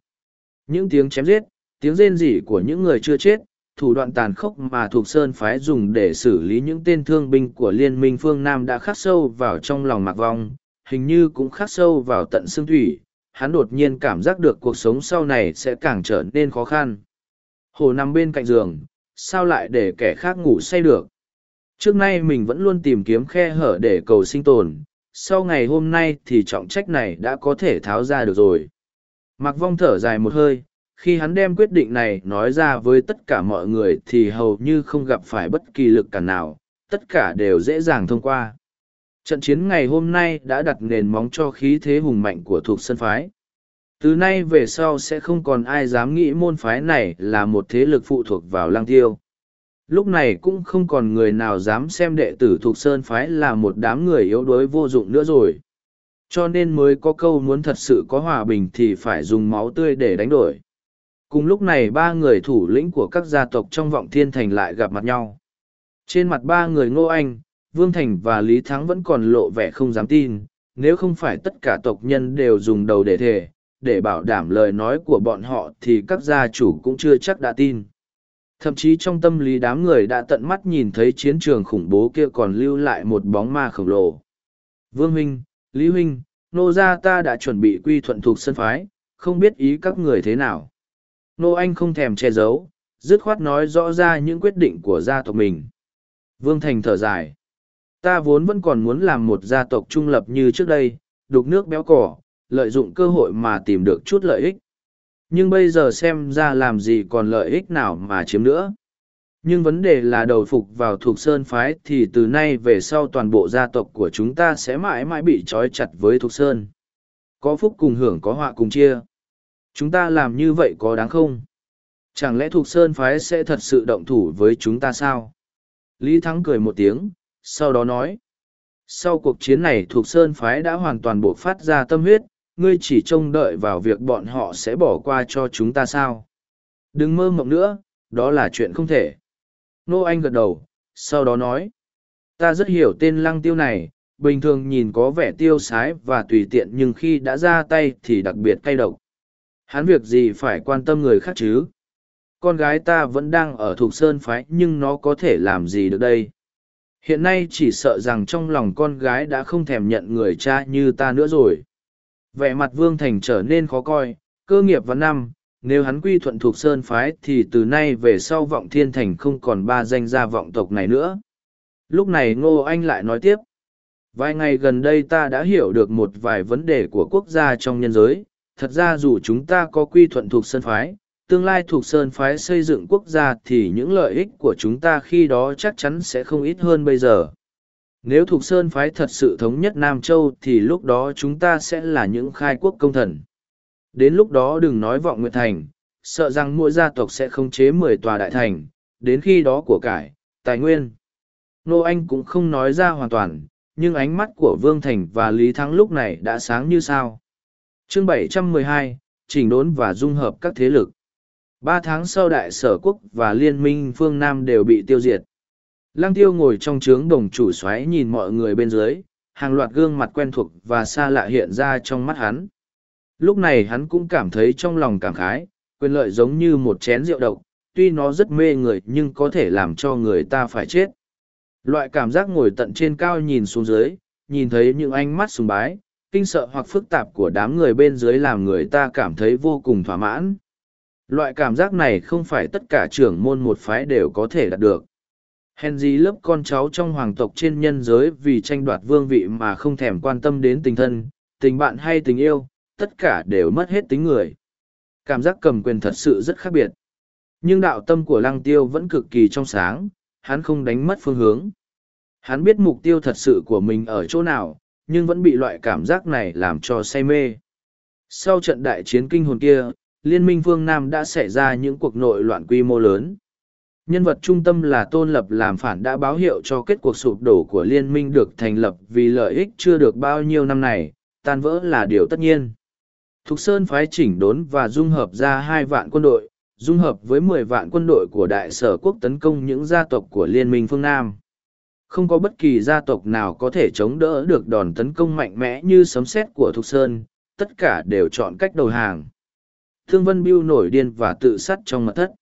Những tiếng chém giết, tiếng rên rỉ của những người chưa chết, thủ đoạn tàn khốc mà thuộc Sơn phái dùng để xử lý những tên thương binh của Liên minh phương Nam đã khắc sâu vào trong lòng Mạc Vong, hình như cũng khắc sâu vào tận xương thủy, hắn đột nhiên cảm giác được cuộc sống sau này sẽ càng trở nên khó khăn. Hồ nằm bên cạnh giường, sao lại để kẻ khác ngủ say được? Trước nay mình vẫn luôn tìm kiếm khe hở để cầu sinh tồn, sau ngày hôm nay thì trọng trách này đã có thể tháo ra được rồi. Mặc vong thở dài một hơi, khi hắn đem quyết định này nói ra với tất cả mọi người thì hầu như không gặp phải bất kỳ lực cản nào, tất cả đều dễ dàng thông qua. Trận chiến ngày hôm nay đã đặt nền móng cho khí thế hùng mạnh của thuộc sân phái. Từ nay về sau sẽ không còn ai dám nghĩ môn phái này là một thế lực phụ thuộc vào lang tiêu. Lúc này cũng không còn người nào dám xem đệ tử thuộc sơn phái là một đám người yếu đuối vô dụng nữa rồi. Cho nên mới có câu muốn thật sự có hòa bình thì phải dùng máu tươi để đánh đổi. Cùng lúc này ba người thủ lĩnh của các gia tộc trong vọng thiên thành lại gặp mặt nhau. Trên mặt ba người ngô anh, Vương Thành và Lý Thắng vẫn còn lộ vẻ không dám tin, nếu không phải tất cả tộc nhân đều dùng đầu để thề, để bảo đảm lời nói của bọn họ thì các gia chủ cũng chưa chắc đã tin. Thậm chí trong tâm lý đám người đã tận mắt nhìn thấy chiến trường khủng bố kia còn lưu lại một bóng ma khổng lồ. Vương Huynh, Lý Huynh, Nô gia ta đã chuẩn bị quy thuận thuộc sân phái, không biết ý các người thế nào. Nô Anh không thèm che giấu, dứt khoát nói rõ ra những quyết định của gia tộc mình. Vương Thành thở dài. Ta vốn vẫn còn muốn làm một gia tộc trung lập như trước đây đục nước béo cỏ lợi dụng cơ hội mà tìm được chút lợi ích. Nhưng bây giờ xem ra làm gì còn lợi ích nào mà chiếm nữa. Nhưng vấn đề là đầu phục vào thuộc sơn phái thì từ nay về sau toàn bộ gia tộc của chúng ta sẽ mãi mãi bị trói chặt với thuộc sơn. Có phúc cùng hưởng có họa cùng chia. Chúng ta làm như vậy có đáng không? Chẳng lẽ Thục Sơn Phái sẽ thật sự động thủ với chúng ta sao? Lý Thắng cười một tiếng, sau đó nói. Sau cuộc chiến này Thục Sơn Phái đã hoàn toàn buộc phát ra tâm huyết, ngươi chỉ trông đợi vào việc bọn họ sẽ bỏ qua cho chúng ta sao? Đừng mơ mộng nữa, đó là chuyện không thể. Nô Anh gật đầu, sau đó nói. Ta rất hiểu tên lăng tiêu này, bình thường nhìn có vẻ tiêu sái và tùy tiện nhưng khi đã ra tay thì đặc biệt cay độc. Hắn việc gì phải quan tâm người khác chứ? Con gái ta vẫn đang ở thuộc sơn phái nhưng nó có thể làm gì được đây? Hiện nay chỉ sợ rằng trong lòng con gái đã không thèm nhận người cha như ta nữa rồi. Vẻ mặt Vương Thành trở nên khó coi, cơ nghiệp vào năm, nếu hắn quy thuận thuộc sơn phái thì từ nay về sau vọng thiên thành không còn ba danh gia vọng tộc này nữa. Lúc này Ngô Anh lại nói tiếp. Vài ngày gần đây ta đã hiểu được một vài vấn đề của quốc gia trong nhân giới. Thật ra dù chúng ta có quy thuận thuộc sơn phái, tương lai thuộc sơn phái xây dựng quốc gia thì những lợi ích của chúng ta khi đó chắc chắn sẽ không ít hơn bây giờ. Nếu thuộc sơn phái thật sự thống nhất Nam Châu thì lúc đó chúng ta sẽ là những khai quốc công thần. Đến lúc đó đừng nói vọng nguyệt thành, sợ rằng mỗi gia tộc sẽ không chế mười tòa đại thành, đến khi đó của cải, tài nguyên. Nô Anh cũng không nói ra hoàn toàn, nhưng ánh mắt của Vương Thành và Lý Thắng lúc này đã sáng như sao. Chương 712, chỉnh đốn và dung hợp các thế lực. Ba tháng sau đại sở quốc và liên minh phương Nam đều bị tiêu diệt. Lăng tiêu ngồi trong trướng đồng chủ xoáy nhìn mọi người bên dưới, hàng loạt gương mặt quen thuộc và xa lạ hiện ra trong mắt hắn. Lúc này hắn cũng cảm thấy trong lòng cảm khái, quyền lợi giống như một chén rượu độc, tuy nó rất mê người nhưng có thể làm cho người ta phải chết. Loại cảm giác ngồi tận trên cao nhìn xuống dưới, nhìn thấy những ánh mắt sùng bái, kinh sợ hoặc phức tạp của đám người bên dưới làm người ta cảm thấy vô cùng thỏa mãn. Loại cảm giác này không phải tất cả trưởng môn một phái đều có thể đạt được. Henry lớp con cháu trong hoàng tộc trên nhân giới vì tranh đoạt vương vị mà không thèm quan tâm đến tình thân, tình bạn hay tình yêu, tất cả đều mất hết tính người. Cảm giác cầm quyền thật sự rất khác biệt. Nhưng đạo tâm của lăng tiêu vẫn cực kỳ trong sáng, hắn không đánh mất phương hướng. Hắn biết mục tiêu thật sự của mình ở chỗ nào, nhưng vẫn bị loại cảm giác này làm cho say mê. Sau trận đại chiến kinh hồn kia, Liên minh phương Nam đã xảy ra những cuộc nội loạn quy mô lớn. Nhân vật trung tâm là Tôn Lập làm phản đã báo hiệu cho kết cuộc sụp đổ của liên minh được thành lập vì lợi ích chưa được bao nhiêu năm này, tan vỡ là điều tất nhiên. Thục Sơn phái chỉnh đốn và dung hợp ra hai vạn quân đội, dung hợp với mười vạn quân đội của đại sở quốc tấn công những gia tộc của Liên minh phương Nam. Không có bất kỳ gia tộc nào có thể chống đỡ được đòn tấn công mạnh mẽ như sấm sét của Thục Sơn, tất cả đều chọn cách đầu hàng. Thương Vân Biêu nổi điên và tự sát trong mật thất.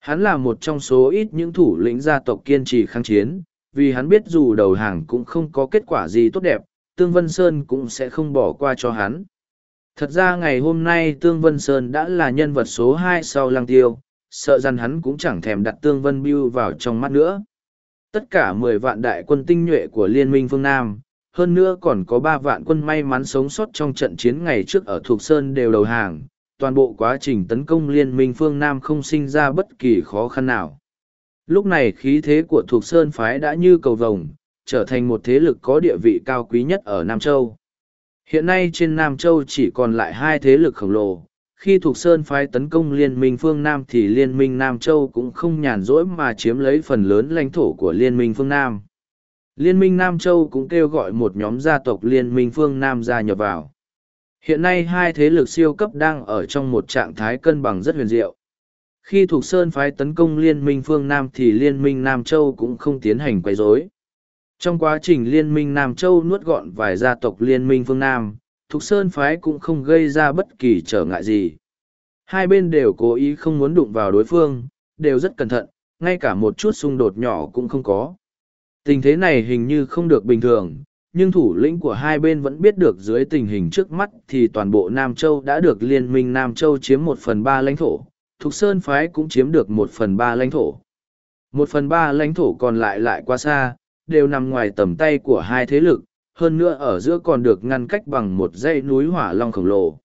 Hắn là một trong số ít những thủ lĩnh gia tộc kiên trì kháng chiến, vì hắn biết dù đầu hàng cũng không có kết quả gì tốt đẹp, Tương Vân Sơn cũng sẽ không bỏ qua cho hắn. Thật ra ngày hôm nay Tương Vân Sơn đã là nhân vật số hai sau Lang Tiêu, sợ rằng hắn cũng chẳng thèm đặt Tương Vân Biêu vào trong mắt nữa. Tất cả mười vạn đại quân tinh nhuệ của Liên minh phương Nam, hơn nữa còn có ba vạn quân may mắn sống sót trong trận chiến ngày trước ở Thục Sơn đều đầu hàng, toàn bộ quá trình tấn công Liên minh phương Nam không sinh ra bất kỳ khó khăn nào. Lúc này khí thế của Thục Sơn Phái đã như cầu vồng, trở thành một thế lực có địa vị cao quý nhất ở Nam Châu. Hiện nay trên Nam Châu chỉ còn lại hai thế lực khổng lồ. Khi thuộc Sơn phái tấn công Liên minh phương Nam thì Liên minh Nam Châu cũng không nhàn rỗi mà chiếm lấy phần lớn lãnh thổ của Liên minh phương Nam. Liên minh Nam Châu cũng kêu gọi một nhóm gia tộc Liên minh phương Nam gia nhập vào. Hiện nay hai thế lực siêu cấp đang ở trong một trạng thái cân bằng rất huyền diệu. Khi thuộc Sơn phái tấn công Liên minh phương Nam thì Liên minh Nam Châu cũng không tiến hành quấy rối. Trong quá trình liên minh Nam Châu nuốt gọn vài gia tộc liên minh phương Nam, Thục Sơn Phái cũng không gây ra bất kỳ trở ngại gì. Hai bên đều cố ý không muốn đụng vào đối phương, đều rất cẩn thận, ngay cả một chút xung đột nhỏ cũng không có. Tình thế này hình như không được bình thường, nhưng thủ lĩnh của hai bên vẫn biết được dưới tình hình trước mắt thì toàn bộ Nam Châu đã được Liên minh Nam Châu chiếm một phần ba lãnh thổ, Thục Sơn Phái cũng chiếm được một phần ba lãnh thổ. Một phần ba lãnh thổ còn lại lại quá xa, đều nằm ngoài tầm tay của hai thế lực, hơn nữa ở giữa còn được ngăn cách bằng một dãy núi hỏa long khổng lồ.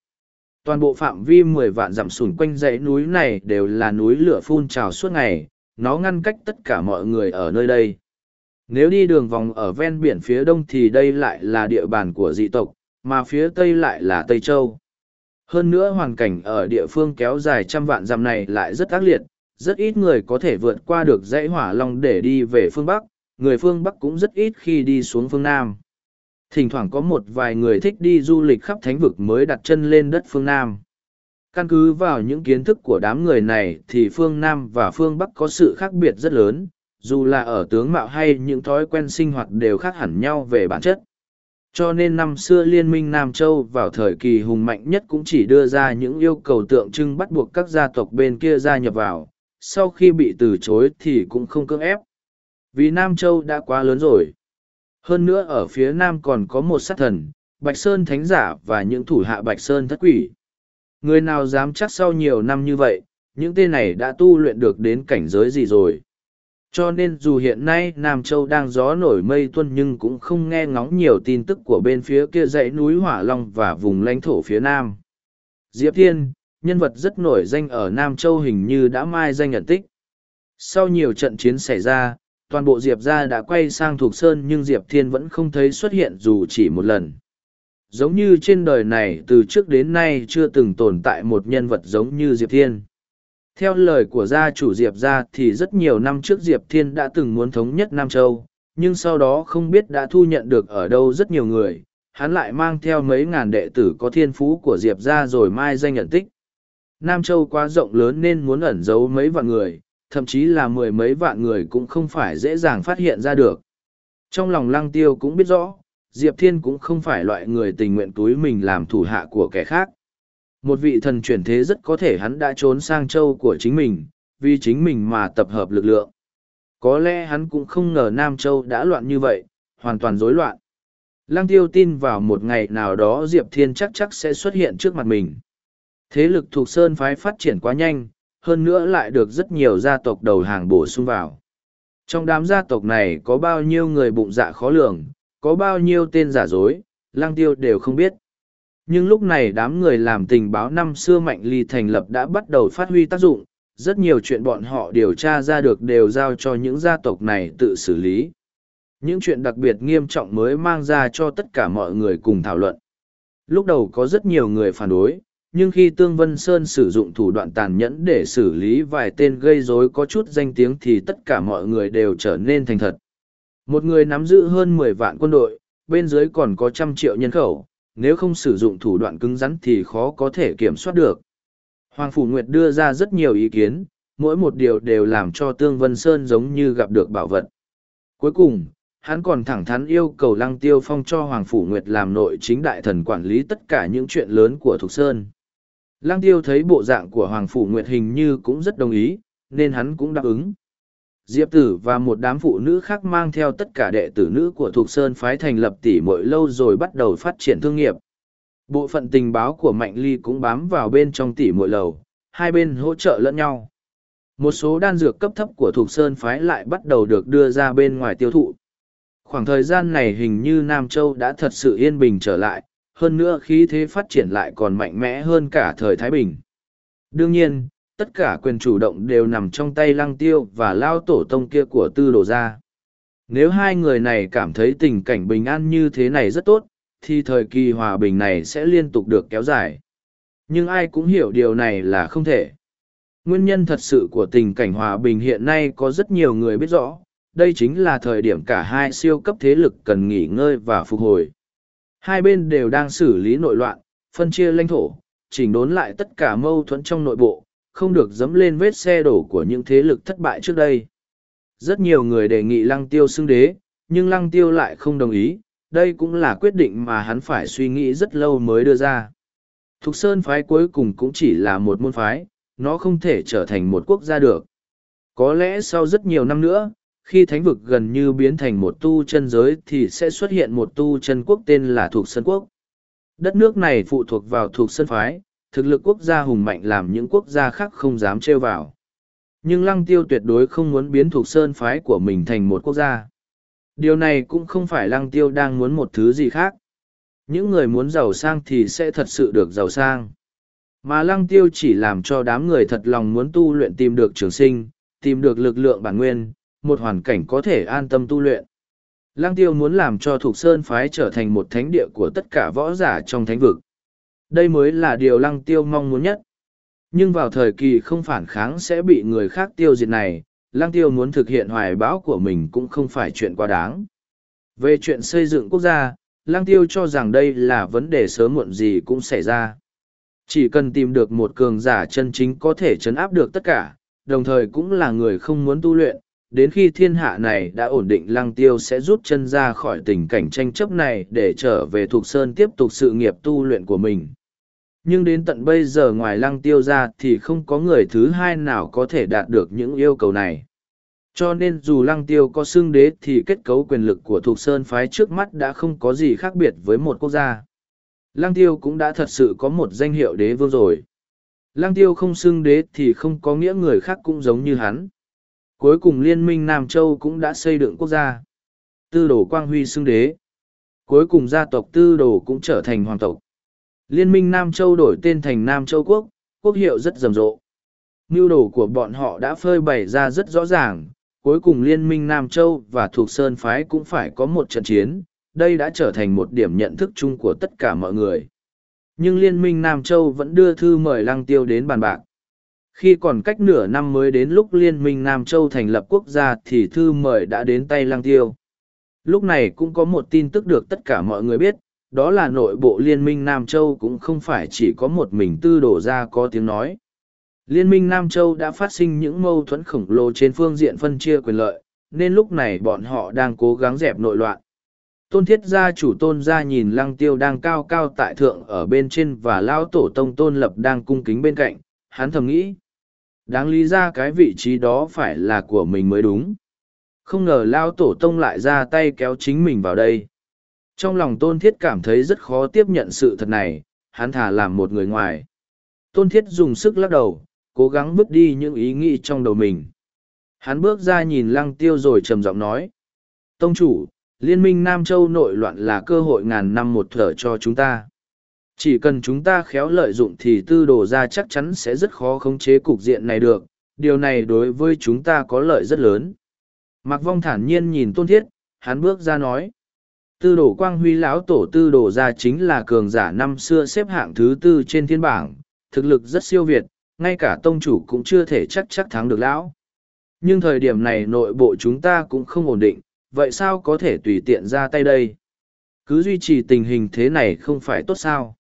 Toàn bộ phạm vi mười vạn dặm xung quanh dãy núi này đều là núi lửa phun trào suốt ngày, nó ngăn cách tất cả mọi người ở nơi đây. Nếu đi đường vòng ở ven biển phía đông thì đây lại là địa bàn của dị tộc, mà phía tây lại là Tây Châu. Hơn nữa hoàn cảnh ở địa phương kéo dài trăm vạn dặm này lại rất ác liệt, rất ít người có thể vượt qua được dãy hỏa long để đi về phương Bắc, người phương Bắc cũng rất ít khi đi xuống phương Nam. Thỉnh thoảng có một vài người thích đi du lịch khắp thánh vực mới đặt chân lên đất phương Nam. Căn cứ vào những kiến thức của đám người này thì phương Nam và phương Bắc có sự khác biệt rất lớn, dù là ở tướng mạo hay những thói quen sinh hoạt đều khác hẳn nhau về bản chất. Cho nên năm xưa Liên minh Nam Châu vào thời kỳ hùng mạnh nhất cũng chỉ đưa ra những yêu cầu tượng trưng bắt buộc các gia tộc bên kia gia nhập vào, sau khi bị từ chối thì cũng không cưỡng ép. Vì Nam Châu đã quá lớn rồi. Hơn nữa ở phía Nam còn có một sát thần, Bạch Sơn Thánh Giả và những thủ hạ Bạch Sơn Thất Quỷ. Người nào dám chắc sau nhiều năm như vậy, những tên này đã tu luyện được đến cảnh giới gì rồi. Cho nên dù hiện nay Nam Châu đang gió nổi mây tuân nhưng cũng không nghe ngóng nhiều tin tức của bên phía kia dãy núi Hỏa Long và vùng lãnh thổ phía Nam. Diệp Thiên, nhân vật rất nổi danh ở Nam Châu hình như đã mai danh nhận tích. Sau nhiều trận chiến xảy ra, toàn bộ Diệp gia đã quay sang Thục Sơn nhưng Diệp Thiên vẫn không thấy xuất hiện dù chỉ một lần. Giống như trên đời này từ trước đến nay chưa từng tồn tại một nhân vật giống như Diệp Thiên. Theo lời của gia chủ Diệp gia thì rất nhiều năm trước Diệp Thiên đã từng muốn thống nhất Nam Châu, nhưng sau đó không biết đã thu nhận được ở đâu rất nhiều người, hắn lại mang theo mấy ngàn đệ tử có thiên phú của Diệp gia rồi mai danh nhận tích. Nam Châu quá rộng lớn nên muốn ẩn giấu mấy vạn người, thậm chí là mười mấy vạn người cũng không phải dễ dàng phát hiện ra được. Trong lòng lăng tiêu cũng biết rõ, Diệp Thiên cũng không phải loại người tình nguyện túi mình làm thủ hạ của kẻ khác. Một vị thần chuyển thế rất có thể hắn đã trốn sang châu của chính mình, vì chính mình mà tập hợp lực lượng. Có lẽ hắn cũng không ngờ Nam Châu đã loạn như vậy, hoàn toàn rối loạn. Lăng tiêu tin vào một ngày nào đó Diệp Thiên chắc chắc sẽ xuất hiện trước mặt mình. Thế lực thuộc Sơn phái phát triển quá nhanh, hơn nữa lại được rất nhiều gia tộc đầu hàng bổ sung vào. Trong đám gia tộc này có bao nhiêu người bụng dạ khó lường, có bao nhiêu tên giả dối, lang tiêu đều không biết. Nhưng lúc này đám người làm tình báo năm xưa Mạnh Ly thành lập đã bắt đầu phát huy tác dụng, rất nhiều chuyện bọn họ điều tra ra được đều giao cho những gia tộc này tự xử lý. Những chuyện đặc biệt nghiêm trọng mới mang ra cho tất cả mọi người cùng thảo luận. Lúc đầu có rất nhiều người phản đối, nhưng khi Tương Vân Sơn sử dụng thủ đoạn tàn nhẫn để xử lý vài tên gây rối có chút danh tiếng thì tất cả mọi người đều trở nên thành thật. Một người nắm giữ hơn mười vạn quân đội, bên dưới còn có trăm triệu nhân khẩu, nếu không sử dụng thủ đoạn cứng rắn thì khó có thể kiểm soát được. Hoàng Phủ Nguyệt đưa ra rất nhiều ý kiến, mỗi một điều đều làm cho Tương Vân Sơn giống như gặp được bảo vật. Cuối cùng, hắn còn thẳng thắn yêu cầu Lăng Tiêu Phong cho Hoàng Phủ Nguyệt làm nội chính đại thần quản lý tất cả những chuyện lớn của Thục Sơn. Lăng Tiêu thấy bộ dạng của Hoàng Phủ Nguyệt hình như cũng rất đồng ý, nên hắn cũng đáp ứng. Diệp Tử và một đám phụ nữ khác mang theo tất cả đệ tử nữ của Thục Sơn phái thành lập tỷ muội lâu rồi bắt đầu phát triển thương nghiệp. Bộ phận tình báo của Mạnh Ly cũng bám vào bên trong tỷ muội lầu, hai bên hỗ trợ lẫn nhau. Một số đan dược cấp thấp của Thục Sơn phái lại bắt đầu được đưa ra bên ngoài tiêu thụ. Khoảng thời gian này hình như Nam Châu đã thật sự yên bình trở lại, hơn nữa khí thế phát triển lại còn mạnh mẽ hơn cả thời Thái Bình. Đương nhiên, tất cả quyền chủ động đều nằm trong tay lăng tiêu và lao tổ tông kia của tư đồ gia. Nếu hai người này cảm thấy tình cảnh bình an như thế này rất tốt, thì thời kỳ hòa bình này sẽ liên tục được kéo dài. Nhưng ai cũng hiểu điều này là không thể. Nguyên nhân thật sự của tình cảnh hòa bình hiện nay có rất nhiều người biết rõ, đây chính là thời điểm cả hai siêu cấp thế lực cần nghỉ ngơi và phục hồi. Hai bên đều đang xử lý nội loạn, phân chia lãnh thổ, chỉnh đốn lại tất cả mâu thuẫn trong nội bộ, không được dẫm lên vết xe đổ của những thế lực thất bại trước đây. Rất nhiều người đề nghị lăng tiêu xưng đế, nhưng lăng tiêu lại không đồng ý, đây cũng là quyết định mà hắn phải suy nghĩ rất lâu mới đưa ra. Thục Sơn phái cuối cùng cũng chỉ là một môn phái, nó không thể trở thành một quốc gia được. Có lẽ sau rất nhiều năm nữa, khi thánh vực gần như biến thành một tu chân giới thì sẽ xuất hiện một tu chân quốc tên là Thuộc Sơn Quốc. Đất nước này phụ thuộc vào Thuộc Sơn phái, thực lực quốc gia hùng mạnh làm những quốc gia khác không dám trêu vào. Nhưng lăng tiêu tuyệt đối không muốn biến thuộc sơn phái của mình thành một quốc gia. Điều này cũng không phải lăng tiêu đang muốn một thứ gì khác. Những người muốn giàu sang thì sẽ thật sự được giàu sang. Mà lăng tiêu chỉ làm cho đám người thật lòng muốn tu luyện tìm được trường sinh, tìm được lực lượng bản nguyên, một hoàn cảnh có thể an tâm tu luyện. Lăng tiêu muốn làm cho Thục Sơn phái trở thành một thánh địa của tất cả võ giả trong thánh vực. Đây mới là điều lăng tiêu mong muốn nhất. Nhưng vào thời kỳ không phản kháng sẽ bị người khác tiêu diệt này, lăng tiêu muốn thực hiện hoài bão của mình cũng không phải chuyện quá đáng. Về chuyện xây dựng quốc gia, lăng tiêu cho rằng đây là vấn đề sớm muộn gì cũng xảy ra. Chỉ cần tìm được một cường giả chân chính có thể chấn áp được tất cả, đồng thời cũng là người không muốn tu luyện, đến khi thiên hạ này đã ổn định, lăng tiêu sẽ rút chân ra khỏi tình cảnh tranh chấp này để trở về Thục Sơn tiếp tục sự nghiệp tu luyện của mình. Nhưng đến tận bây giờ ngoài lăng tiêu ra thì không có người thứ hai nào có thể đạt được những yêu cầu này. Cho nên dù lăng tiêu có xương đế thì kết cấu quyền lực của Thục Sơn phái trước mắt đã không có gì khác biệt với một quốc gia. Lăng tiêu cũng đã thật sự có một danh hiệu đế vương rồi. Lăng tiêu không xưng đế thì không có nghĩa người khác cũng giống như hắn. Cuối cùng Liên minh Nam Châu cũng đã xây dựng quốc gia. Tư đồ Quang Huy xưng đế. Cuối cùng gia tộc Tư đồ cũng trở thành hoàng tộc. Liên minh Nam Châu đổi tên thành Nam Châu Quốc, quốc hiệu rất rầm rộ. Mưu đồ của bọn họ đã phơi bày ra rất rõ ràng, cuối cùng Liên minh Nam Châu và thuộc Sơn Phái cũng phải có một trận chiến, đây đã trở thành một điểm nhận thức chung của tất cả mọi người. Nhưng Liên minh Nam Châu vẫn đưa thư mời Lăng Tiêu đến bàn bạc. Khi còn cách nửa năm mới đến lúc Liên minh Nam Châu thành lập quốc gia thì thư mời đã đến tay Lăng Tiêu. Lúc này cũng có một tin tức được tất cả mọi người biết, đó là nội bộ Liên minh Nam Châu cũng không phải chỉ có một mình tư đổ ra có tiếng nói. Liên minh Nam Châu đã phát sinh những mâu thuẫn khổng lồ trên phương diện phân chia quyền lợi, nên lúc này bọn họ đang cố gắng dẹp nội loạn. Tôn thiết gia chủ tôn gia nhìn lăng tiêu đang cao cao tại thượng ở bên trên và lão tổ tông tôn lập đang cung kính bên cạnh, hắn thầm nghĩ. Đáng lý ra cái vị trí đó phải là của mình mới đúng. Không ngờ lão tổ tông lại ra tay kéo chính mình vào đây. Trong lòng tôn thiết cảm thấy rất khó tiếp nhận sự thật này, hắn thả làm một người ngoài. Tôn thiết dùng sức lắc đầu, cố gắng bước đi những ý nghĩ trong đầu mình. Hắn bước ra nhìn lăng tiêu rồi trầm giọng nói. Tông chủ, Liên minh Nam Châu nội loạn là cơ hội ngàn năm một thở cho chúng ta. Chỉ cần chúng ta khéo lợi dụng thì tư đồ ra chắc chắn sẽ rất khó khống chế cục diện này được, điều này đối với chúng ta có lợi rất lớn. Mạc Vong thản nhiên nhìn Tôn Thiết, hắn bước ra nói. Tư đồ quang huy lão tổ tư đồ ra chính là cường giả năm xưa xếp hạng thứ tư trên thiên bảng, thực lực rất siêu việt, ngay cả tông chủ cũng chưa thể chắc chắc thắng được lão. Nhưng thời điểm này nội bộ chúng ta cũng không ổn định, vậy sao có thể tùy tiện ra tay đây? Cứ duy trì tình hình thế này không phải tốt sao?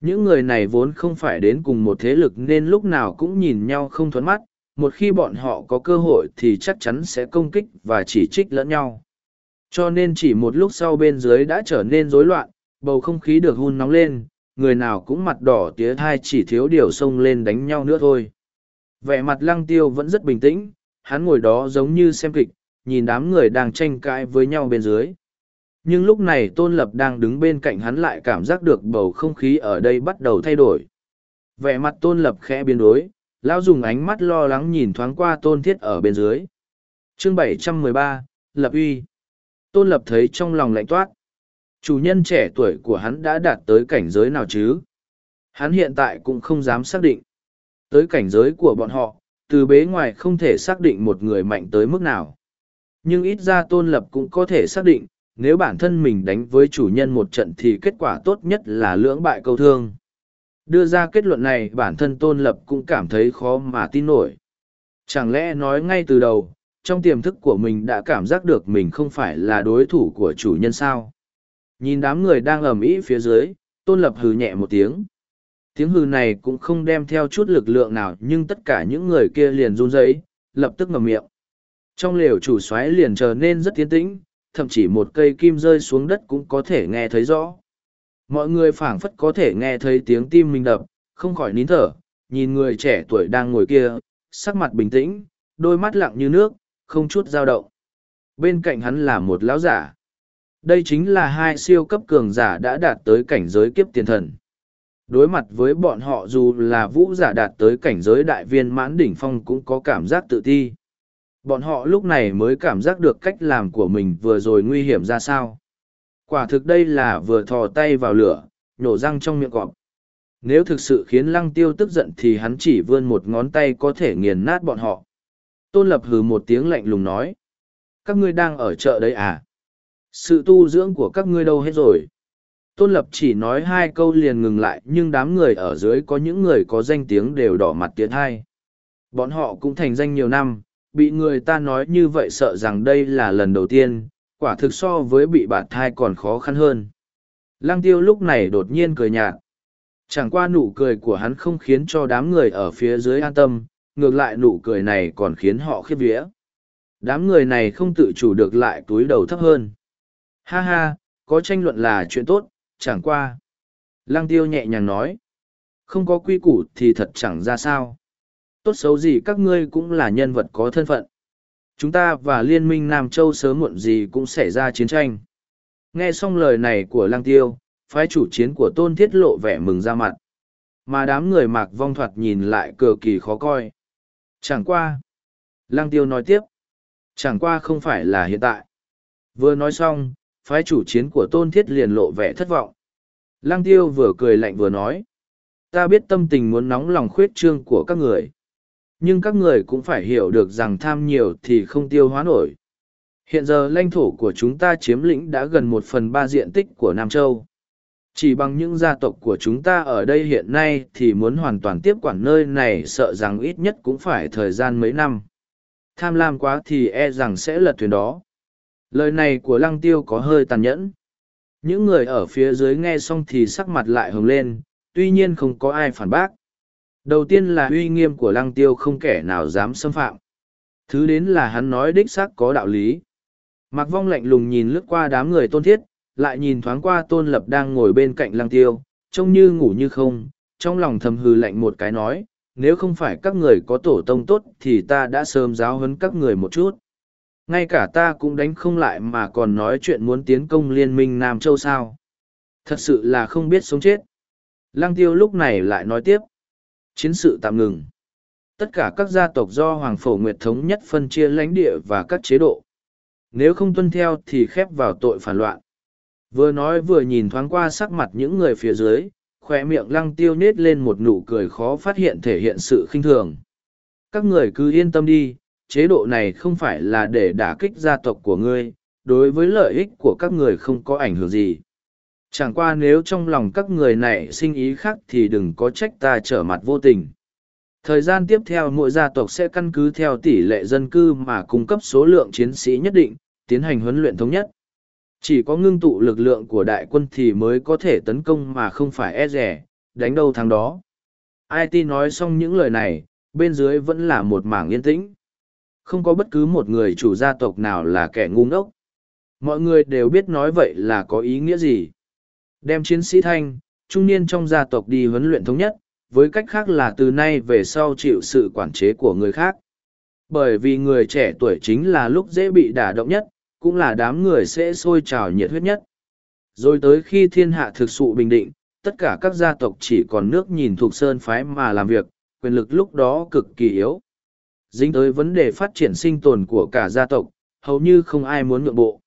Những người này vốn không phải đến cùng một thế lực nên lúc nào cũng nhìn nhau không thuẫn mắt, một khi bọn họ có cơ hội thì chắc chắn sẽ công kích và chỉ trích lẫn nhau. Cho nên chỉ một lúc sau bên dưới đã trở nên rối loạn, bầu không khí được hun nóng lên, người nào cũng mặt đỏ tía thai chỉ thiếu điều xông lên đánh nhau nữa thôi. Vẻ mặt lăng tiêu vẫn rất bình tĩnh, hắn ngồi đó giống như xem kịch, nhìn đám người đang tranh cãi với nhau bên dưới. Nhưng lúc này Tôn Lập đang đứng bên cạnh hắn lại cảm giác được bầu không khí ở đây bắt đầu thay đổi. Vẻ mặt Tôn Lập khẽ biến đổi, lão dùng ánh mắt lo lắng nhìn thoáng qua Tôn Thiết ở bên dưới. Chương 713, Lập uy. Tôn Lập thấy trong lòng lạnh toát. Chủ nhân trẻ tuổi của hắn đã đạt tới cảnh giới nào chứ? Hắn hiện tại cũng không dám xác định. Tới cảnh giới của bọn họ, từ bế ngoài không thể xác định một người mạnh tới mức nào. Nhưng ít ra Tôn Lập cũng có thể xác định, nếu bản thân mình đánh với chủ nhân một trận thì kết quả tốt nhất là lưỡng bại câu thương. Đưa ra kết luận này bản thân Tôn Lập cũng cảm thấy khó mà tin nổi. Chẳng lẽ nói ngay từ đầu, trong tiềm thức của mình đã cảm giác được mình không phải là đối thủ của chủ nhân sao? Nhìn đám người đang ầm ĩ phía dưới, Tôn Lập hừ nhẹ một tiếng. Tiếng hừ này cũng không đem theo chút lực lượng nào nhưng tất cả những người kia liền run rẩy, lập tức ngậm miệng. Trong lều chủ xoáy liền trở nên rất tiến tĩnh, thậm chí một cây kim rơi xuống đất cũng có thể nghe thấy rõ. Mọi người phảng phất có thể nghe thấy tiếng tim mình đập, không khỏi nín thở, nhìn người trẻ tuổi đang ngồi kia, sắc mặt bình tĩnh, đôi mắt lặng như nước, không chút dao động. Bên cạnh hắn là một lão giả. Đây chính là hai siêu cấp cường giả đã đạt tới cảnh giới kiếp tiền thần. Đối mặt với bọn họ dù là vũ giả đạt tới cảnh giới đại viên mãn đỉnh phong cũng có cảm giác tự ti. Bọn họ lúc này mới cảm giác được cách làm của mình vừa rồi nguy hiểm ra sao. Quả thực đây là vừa thò tay vào lửa, nhổ răng trong miệng cọp. Nếu thực sự khiến lăng tiêu tức giận thì hắn chỉ vươn một ngón tay có thể nghiền nát bọn họ. Tôn lập hừ một tiếng lạnh lùng nói. Các ngươi đang ở chợ đấy à? Sự tu dưỡng của các ngươi đâu hết rồi? Tôn Lập chỉ nói hai câu liền ngừng lại nhưng đám người ở dưới có những người có danh tiếng đều đỏ mặt tiến hai. Bọn họ cũng thành danh nhiều năm, bị người ta nói như vậy sợ rằng đây là lần đầu tiên, quả thực so với bị bạt thai còn khó khăn hơn. Lăng tiêu lúc này đột nhiên cười nhạt. Chẳng qua nụ cười của hắn không khiến cho đám người ở phía dưới an tâm, ngược lại nụ cười này còn khiến họ khiếp vía. Đám người này không tự chủ được lại túi đầu thấp hơn. Ha ha, có tranh luận là chuyện tốt, chẳng qua. Lăng tiêu nhẹ nhàng nói. Không có quy củ thì thật chẳng ra sao. Tốt xấu gì các ngươi cũng là nhân vật có thân phận. Chúng ta và Liên minh Nam Châu sớm muộn gì cũng xảy ra chiến tranh. Nghe xong lời này của Lăng tiêu, phái chủ chiến của Tôn Thiết lộ vẻ mừng ra mặt. Mà đám người mạc vong thoạt nhìn lại cực kỳ khó coi. Chẳng qua. Lăng tiêu nói tiếp. Chẳng qua không phải là hiện tại. Vừa nói xong, phái chủ chiến của tôn thiết liền lộ vẻ thất vọng. Lăng tiêu vừa cười lạnh vừa nói. Ta biết tâm tình muốn nóng lòng khuyết trương của các người. Nhưng các người cũng phải hiểu được rằng tham nhiều thì không tiêu hóa nổi. Hiện giờ lãnh thổ của chúng ta chiếm lĩnh đã gần một phần ba diện tích của Nam Châu. Chỉ bằng những gia tộc của chúng ta ở đây hiện nay thì muốn hoàn toàn tiếp quản nơi này sợ rằng ít nhất cũng phải thời gian mấy năm. Tham lam quá thì e rằng sẽ lật thuyền đó. Lời này của lăng tiêu có hơi tàn nhẫn. Những người ở phía dưới nghe xong thì sắc mặt lại hồng lên, tuy nhiên không có ai phản bác. Đầu tiên là uy nghiêm của lăng tiêu không kẻ nào dám xâm phạm. Thứ đến là hắn nói đích xác có đạo lý. Mạc Vong lạnh lùng nhìn lướt qua đám người tôn thiết, lại nhìn thoáng qua tôn lập đang ngồi bên cạnh lăng tiêu, trông như ngủ như không, trong lòng thầm hư lạnh một cái nói, nếu không phải các người có tổ tông tốt thì ta đã sớm giáo huấn các người một chút ngay cả ta cũng đánh không lại mà còn nói chuyện muốn tiến công liên minh nam châu sao thật sự là không biết sống chết lăng tiêu lúc này lại nói tiếp chiến sự tạm ngừng. Tất cả các gia tộc do hoàng phổ nguyệt thống nhất phân chia lãnh địa và các chế độ. Nếu không tuân theo thì khép vào tội phản loạn. Vừa nói vừa nhìn thoáng qua sắc mặt những người phía dưới khoe miệng lăng tiêu nết lên một nụ cười khó phát hiện thể hiện sự khinh thường. Các người cứ yên tâm đi chế độ này không phải là để đả kích gia tộc của ngươi, đối với lợi ích của các người không có ảnh hưởng gì. Chẳng qua nếu trong lòng các người này sinh ý khác thì đừng có trách ta trở mặt vô tình. Thời gian tiếp theo mỗi gia tộc sẽ căn cứ theo tỷ lệ dân cư mà cung cấp số lượng chiến sĩ nhất định, tiến hành huấn luyện thống nhất. Chỉ có ngưng tụ lực lượng của đại quân thì mới có thể tấn công mà không phải e rẻ, đánh đâu thắng đó. IT nói xong những lời này, bên dưới vẫn là một mảng yên tĩnh. Không có bất cứ một người chủ gia tộc nào là kẻ ngu ngốc. Mọi người đều biết nói vậy là có ý nghĩa gì. Đem chiến sĩ thanh, trung niên trong gia tộc đi huấn luyện thống nhất, với cách khác là từ nay về sau chịu sự quản chế của người khác. Bởi vì người trẻ tuổi chính là lúc dễ bị đả động nhất, cũng là đám người sẽ sôi trào nhiệt huyết nhất. Rồi tới khi thiên hạ thực sự bình định, tất cả các gia tộc chỉ còn nước nhìn thuộc sơn phái mà làm việc, quyền lực lúc đó cực kỳ yếu, dính tới vấn đề phát triển sinh tồn của cả gia tộc hầu như không ai muốn nhượng bộ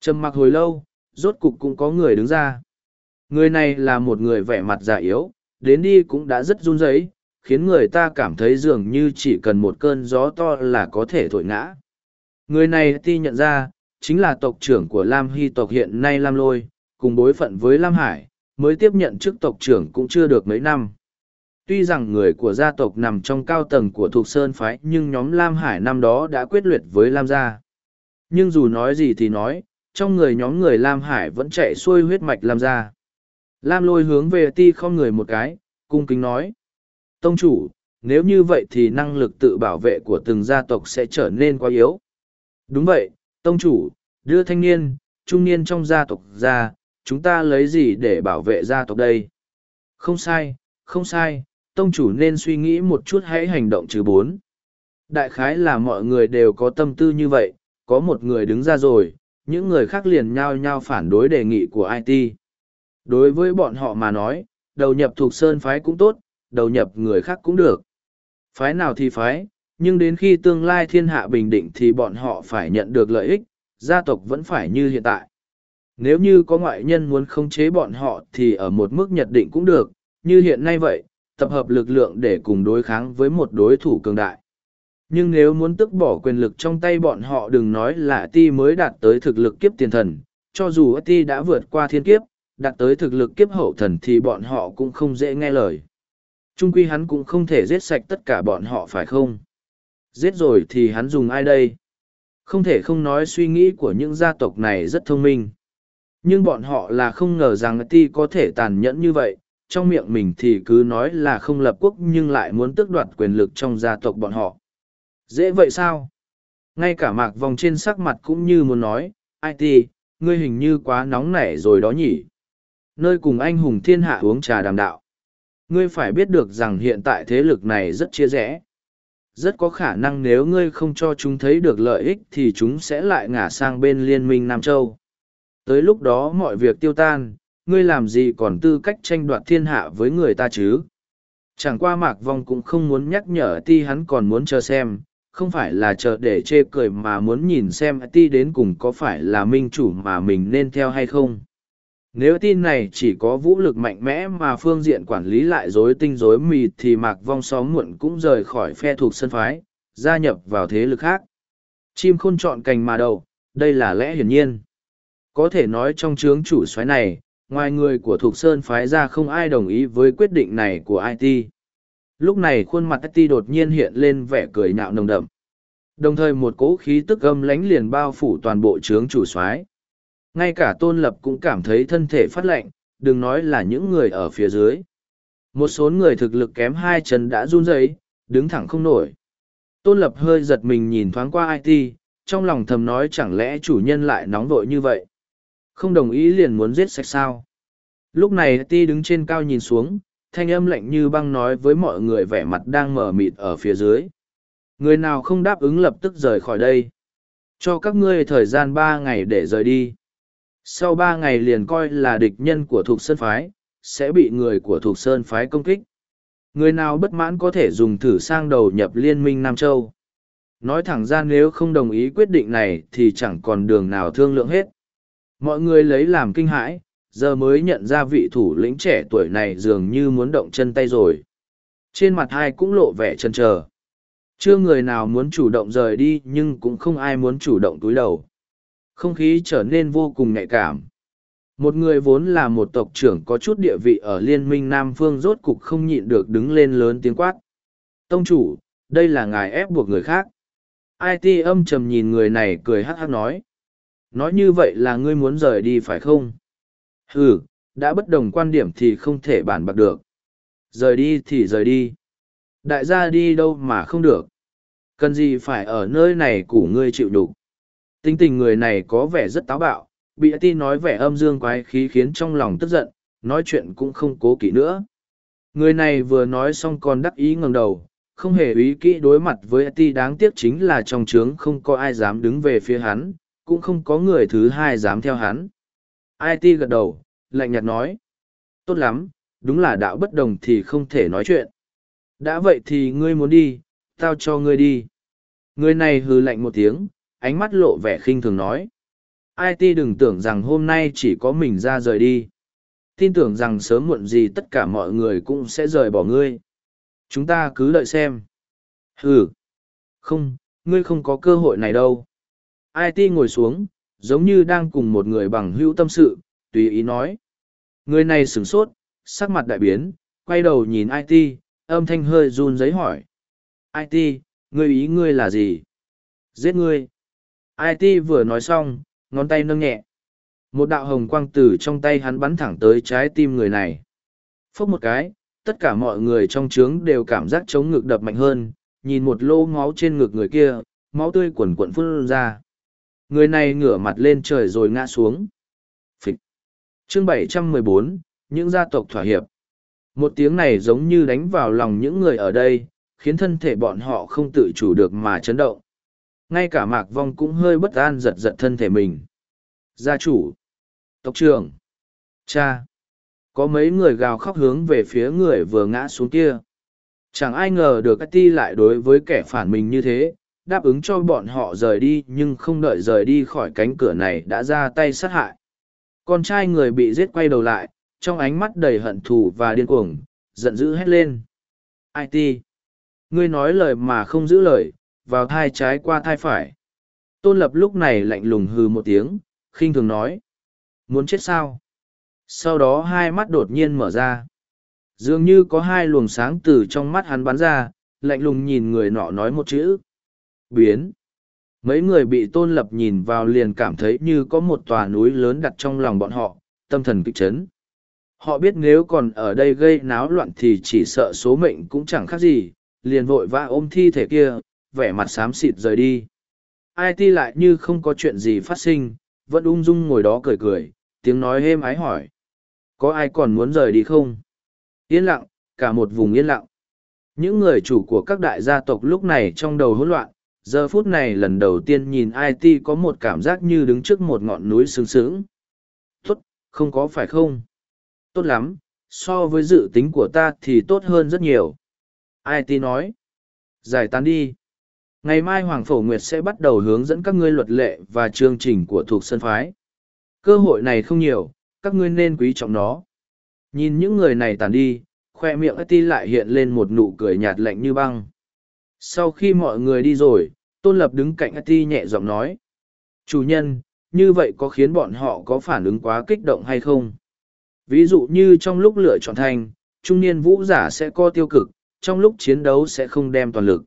trầm mặc hồi lâu rốt cục cũng có người đứng ra người này là một người vẻ mặt già yếu đến đi cũng đã rất run rẩy khiến người ta cảm thấy dường như chỉ cần một cơn gió to là có thể thổi ngã người này ti nhận ra chính là tộc trưởng của lam hy tộc hiện nay lam lôi cùng bối phận với lam hải mới tiếp nhận chức tộc trưởng cũng chưa được mấy năm Tuy rằng người của gia tộc nằm trong cao tầng của thuộc sơn phái nhưng nhóm Lam Hải năm đó đã quyết liệt với Lam gia. Nhưng dù nói gì thì nói, trong người nhóm người Lam Hải vẫn chạy xuôi huyết mạch Lam gia. Lam lôi hướng về ti không người một cái, cung kính nói. Tông chủ, nếu như vậy thì năng lực tự bảo vệ của từng gia tộc sẽ trở nên quá yếu. Đúng vậy, tông chủ, đưa thanh niên, trung niên trong gia tộc ra, chúng ta lấy gì để bảo vệ gia tộc đây? Không sai, không sai, tông chủ nên suy nghĩ một chút hãy hành động trừ bốn. Đại khái là mọi người đều có tâm tư như vậy, có một người đứng ra rồi, những người khác liền nhao nhao phản đối đề nghị của IT. Đối với bọn họ mà nói, đầu nhập thuộc sơn phái cũng tốt, đầu nhập người khác cũng được. Phái nào thì phái, nhưng đến khi tương lai thiên hạ bình định thì bọn họ phải nhận được lợi ích, gia tộc vẫn phải như hiện tại. Nếu như có ngoại nhân muốn khống chế bọn họ thì ở một mức nhận định cũng được, như hiện nay vậy, tập hợp lực lượng để cùng đối kháng với một đối thủ cường đại. Nhưng nếu muốn tức bỏ quyền lực trong tay bọn họ đừng nói là ti mới đạt tới thực lực kiếp tiền thần, cho dù ti đã vượt qua thiên kiếp, Đạt tới thực lực kiếp hậu thần thì bọn họ cũng không dễ nghe lời. Trung quy hắn cũng không thể giết sạch tất cả bọn họ phải không? Giết rồi thì hắn dùng ai đây? Không thể không nói suy nghĩ của những gia tộc này rất thông minh. Nhưng bọn họ là không ngờ rằng Ti có thể tàn nhẫn như vậy, trong miệng mình thì cứ nói là không lập quốc nhưng lại muốn tước đoạt quyền lực trong gia tộc bọn họ. Dễ vậy sao? Ngay cả mạc vòng trên sắc mặt cũng như muốn nói, ai ti, ngươi hình như quá nóng nảy rồi đó nhỉ. Nơi cùng anh hùng thiên hạ uống trà đàm đạo. Ngươi phải biết được rằng hiện tại thế lực này rất chia rẽ. Rất có khả năng nếu ngươi không cho chúng thấy được lợi ích thì chúng sẽ lại ngả sang bên liên minh Nam Châu. Tới lúc đó mọi việc tiêu tan, ngươi làm gì còn tư cách tranh đoạt thiên hạ với người ta chứ? Chẳng qua Mạc Vong cũng không muốn nhắc nhở ti hắn còn muốn chờ xem, không phải là chờ để chê cười mà muốn nhìn xem ti đến cùng có phải là minh chủ mà mình nên theo hay không. Nếu tin này chỉ có vũ lực mạnh mẽ mà phương diện quản lý lại rối tinh rối mì thì Mạc Vong xóm muộn cũng rời khỏi phe thuộc sân phái, gia nhập vào thế lực khác. Chim khôn chọn cành mà đầu, đây là lẽ hiển nhiên. Có thể nói trong chướng chủ xoáy này, ngoài người của Thục Sơn phái ra không ai đồng ý với quyết định này của IT. Lúc này khuôn mặt IT đột nhiên hiện lên vẻ cười nhạo nồng đậm. Đồng thời một cỗ khí tức âm lánh liền bao phủ toàn bộ chướng chủ soái. Ngay cả Tôn Lập cũng cảm thấy thân thể phát lạnh, đừng nói là những người ở phía dưới. Một số người thực lực kém hai chân đã run rẩy, đứng thẳng không nổi. Tôn Lập hơi giật mình nhìn thoáng qua IT, trong lòng thầm nói chẳng lẽ chủ nhân lại nóng vội như vậy. Không đồng ý liền muốn giết sạch sao. Lúc này ti đứng trên cao nhìn xuống, thanh âm lạnh như băng nói với mọi người vẻ mặt đang mở mịt ở phía dưới. Người nào không đáp ứng lập tức rời khỏi đây. Cho các ngươi thời gian ba ngày để rời đi. Sau ba ngày liền coi là địch nhân của Thục Sơn Phái, sẽ bị người của Thục Sơn Phái công kích. Người nào bất mãn có thể dùng thử sang đầu nhập Liên minh Nam Châu. Nói thẳng ra nếu không đồng ý quyết định này thì chẳng còn đường nào thương lượng hết. Mọi người lấy làm kinh hãi, giờ mới nhận ra vị thủ lĩnh trẻ tuổi này dường như muốn động chân tay rồi. Trên mặt hai cũng lộ vẻ chân chờ. Chưa người nào muốn chủ động rời đi nhưng cũng không ai muốn chủ động túi đầu. Không khí trở nên vô cùng nhạy cảm. Một người vốn là một tộc trưởng có chút địa vị ở Liên minh Nam Phương rốt cục không nhịn được đứng lên lớn tiếng quát. Tông chủ, đây là ngài ép buộc người khác. IT âm trầm nhìn người này cười hát hát nói nói như vậy là ngươi muốn rời đi phải không ừ đã bất đồng quan điểm thì không thể bàn bạc được rời đi thì rời đi đại gia đi đâu mà không được cần gì phải ở nơi này củ ngươi chịu đục tính tình người này có vẻ rất táo bạo bị ti nói vẻ âm dương quái khí khiến trong lòng tức giận nói chuyện cũng không cố kỵ nữa người này vừa nói xong còn đắc ý ngẩng đầu không hề ý kỹ đối mặt với ti đáng tiếc chính là trong trướng không có ai dám đứng về phía hắn cũng không có người thứ hai dám theo hắn. IT gật đầu, lạnh nhạt nói. Tốt lắm, đúng là đạo bất đồng thì không thể nói chuyện. Đã vậy thì ngươi muốn đi, tao cho ngươi đi. Người này hừ lạnh một tiếng, ánh mắt lộ vẻ khinh thường nói. IT đừng tưởng rằng hôm nay chỉ có mình ra rời đi. Tin tưởng rằng sớm muộn gì tất cả mọi người cũng sẽ rời bỏ ngươi. Chúng ta cứ đợi xem. Hừ. Không, ngươi không có cơ hội này đâu. IT ngồi xuống, giống như đang cùng một người bằng hữu tâm sự, tùy ý nói. Người này sửng sốt, sắc mặt đại biến, quay đầu nhìn IT, âm thanh hơi run giấy hỏi. IT, ngươi ý ngươi là gì? Giết ngươi. IT vừa nói xong, ngón tay nâng nhẹ. Một đạo hồng quang tử trong tay hắn bắn thẳng tới trái tim người này. Phốc một cái, tất cả mọi người trong trướng đều cảm giác chống ngực đập mạnh hơn, nhìn một lô máu trên ngực người kia, máu tươi quẩn quẩn phun ra người này ngửa mặt lên trời rồi ngã xuống Phịch. chương 714, những gia tộc thỏa hiệp một tiếng này giống như đánh vào lòng những người ở đây khiến thân thể bọn họ không tự chủ được mà chấn động ngay cả mạc vong cũng hơi bất an giật giật thân thể mình gia chủ tộc trưởng cha có mấy người gào khóc hướng về phía người vừa ngã xuống kia chẳng ai ngờ được cái ti lại đối với kẻ phản mình như thế đáp ứng cho bọn họ rời đi nhưng không đợi rời đi khỏi cánh cửa này đã ra tay sát hại. Con trai người bị giết quay đầu lại, trong ánh mắt đầy hận thù và điên cuồng, giận dữ hét lên. IT! Ngươi nói lời mà không giữ lời, vào thai trái qua thai phải. Tôn lập lúc này lạnh lùng hừ một tiếng, khinh thường nói. Muốn chết sao? sau đó hai mắt đột nhiên mở ra dường như có hai luồng sáng từ trong mắt hắn bắn ra lạnh lùng nhìn người nọ nói một chữ biến mấy người bị tôn lập nhìn vào liền cảm thấy như có một tòa núi lớn đặt trong lòng bọn họ tâm thần kích chấn họ biết nếu còn ở đây gây náo loạn thì chỉ sợ số mệnh cũng chẳng khác gì liền vội vã ôm thi thể kia vẻ mặt xám xịt rời đi. Ai ti lại như không có chuyện gì phát sinh, vẫn ung dung ngồi đó cười cười, tiếng nói êm ái hỏi. Có ai còn muốn rời đi không? Yên lặng, cả một vùng yên lặng. Những người chủ của các đại gia tộc lúc này trong đầu hỗn loạn, giờ phút này lần đầu tiên nhìn it có một cảm giác như đứng trước một ngọn núi sướng sướng. Tốt, không có phải không? Tốt lắm, so với dự tính của ta thì tốt hơn rất nhiều. It nói? Giải tán đi ngày mai hoàng phổ nguyệt sẽ bắt đầu hướng dẫn các ngươi luật lệ và chương trình của thuộc sân phái. Cơ hội này không nhiều, các ngươi nên quý trọng nó. Nhìn những người này tàn đi, khoe miệng ti lại hiện lên một nụ cười nhạt lạnh như băng. Sau khi mọi người đi rồi, tôn lập đứng cạnh ti nhẹ giọng nói, chủ nhân, như vậy có khiến bọn họ có phản ứng quá kích động hay không? Ví dụ như trong lúc lựa chọn thành, trung niên vũ giả sẽ co tiêu cực, trong lúc chiến đấu sẽ không đem toàn lực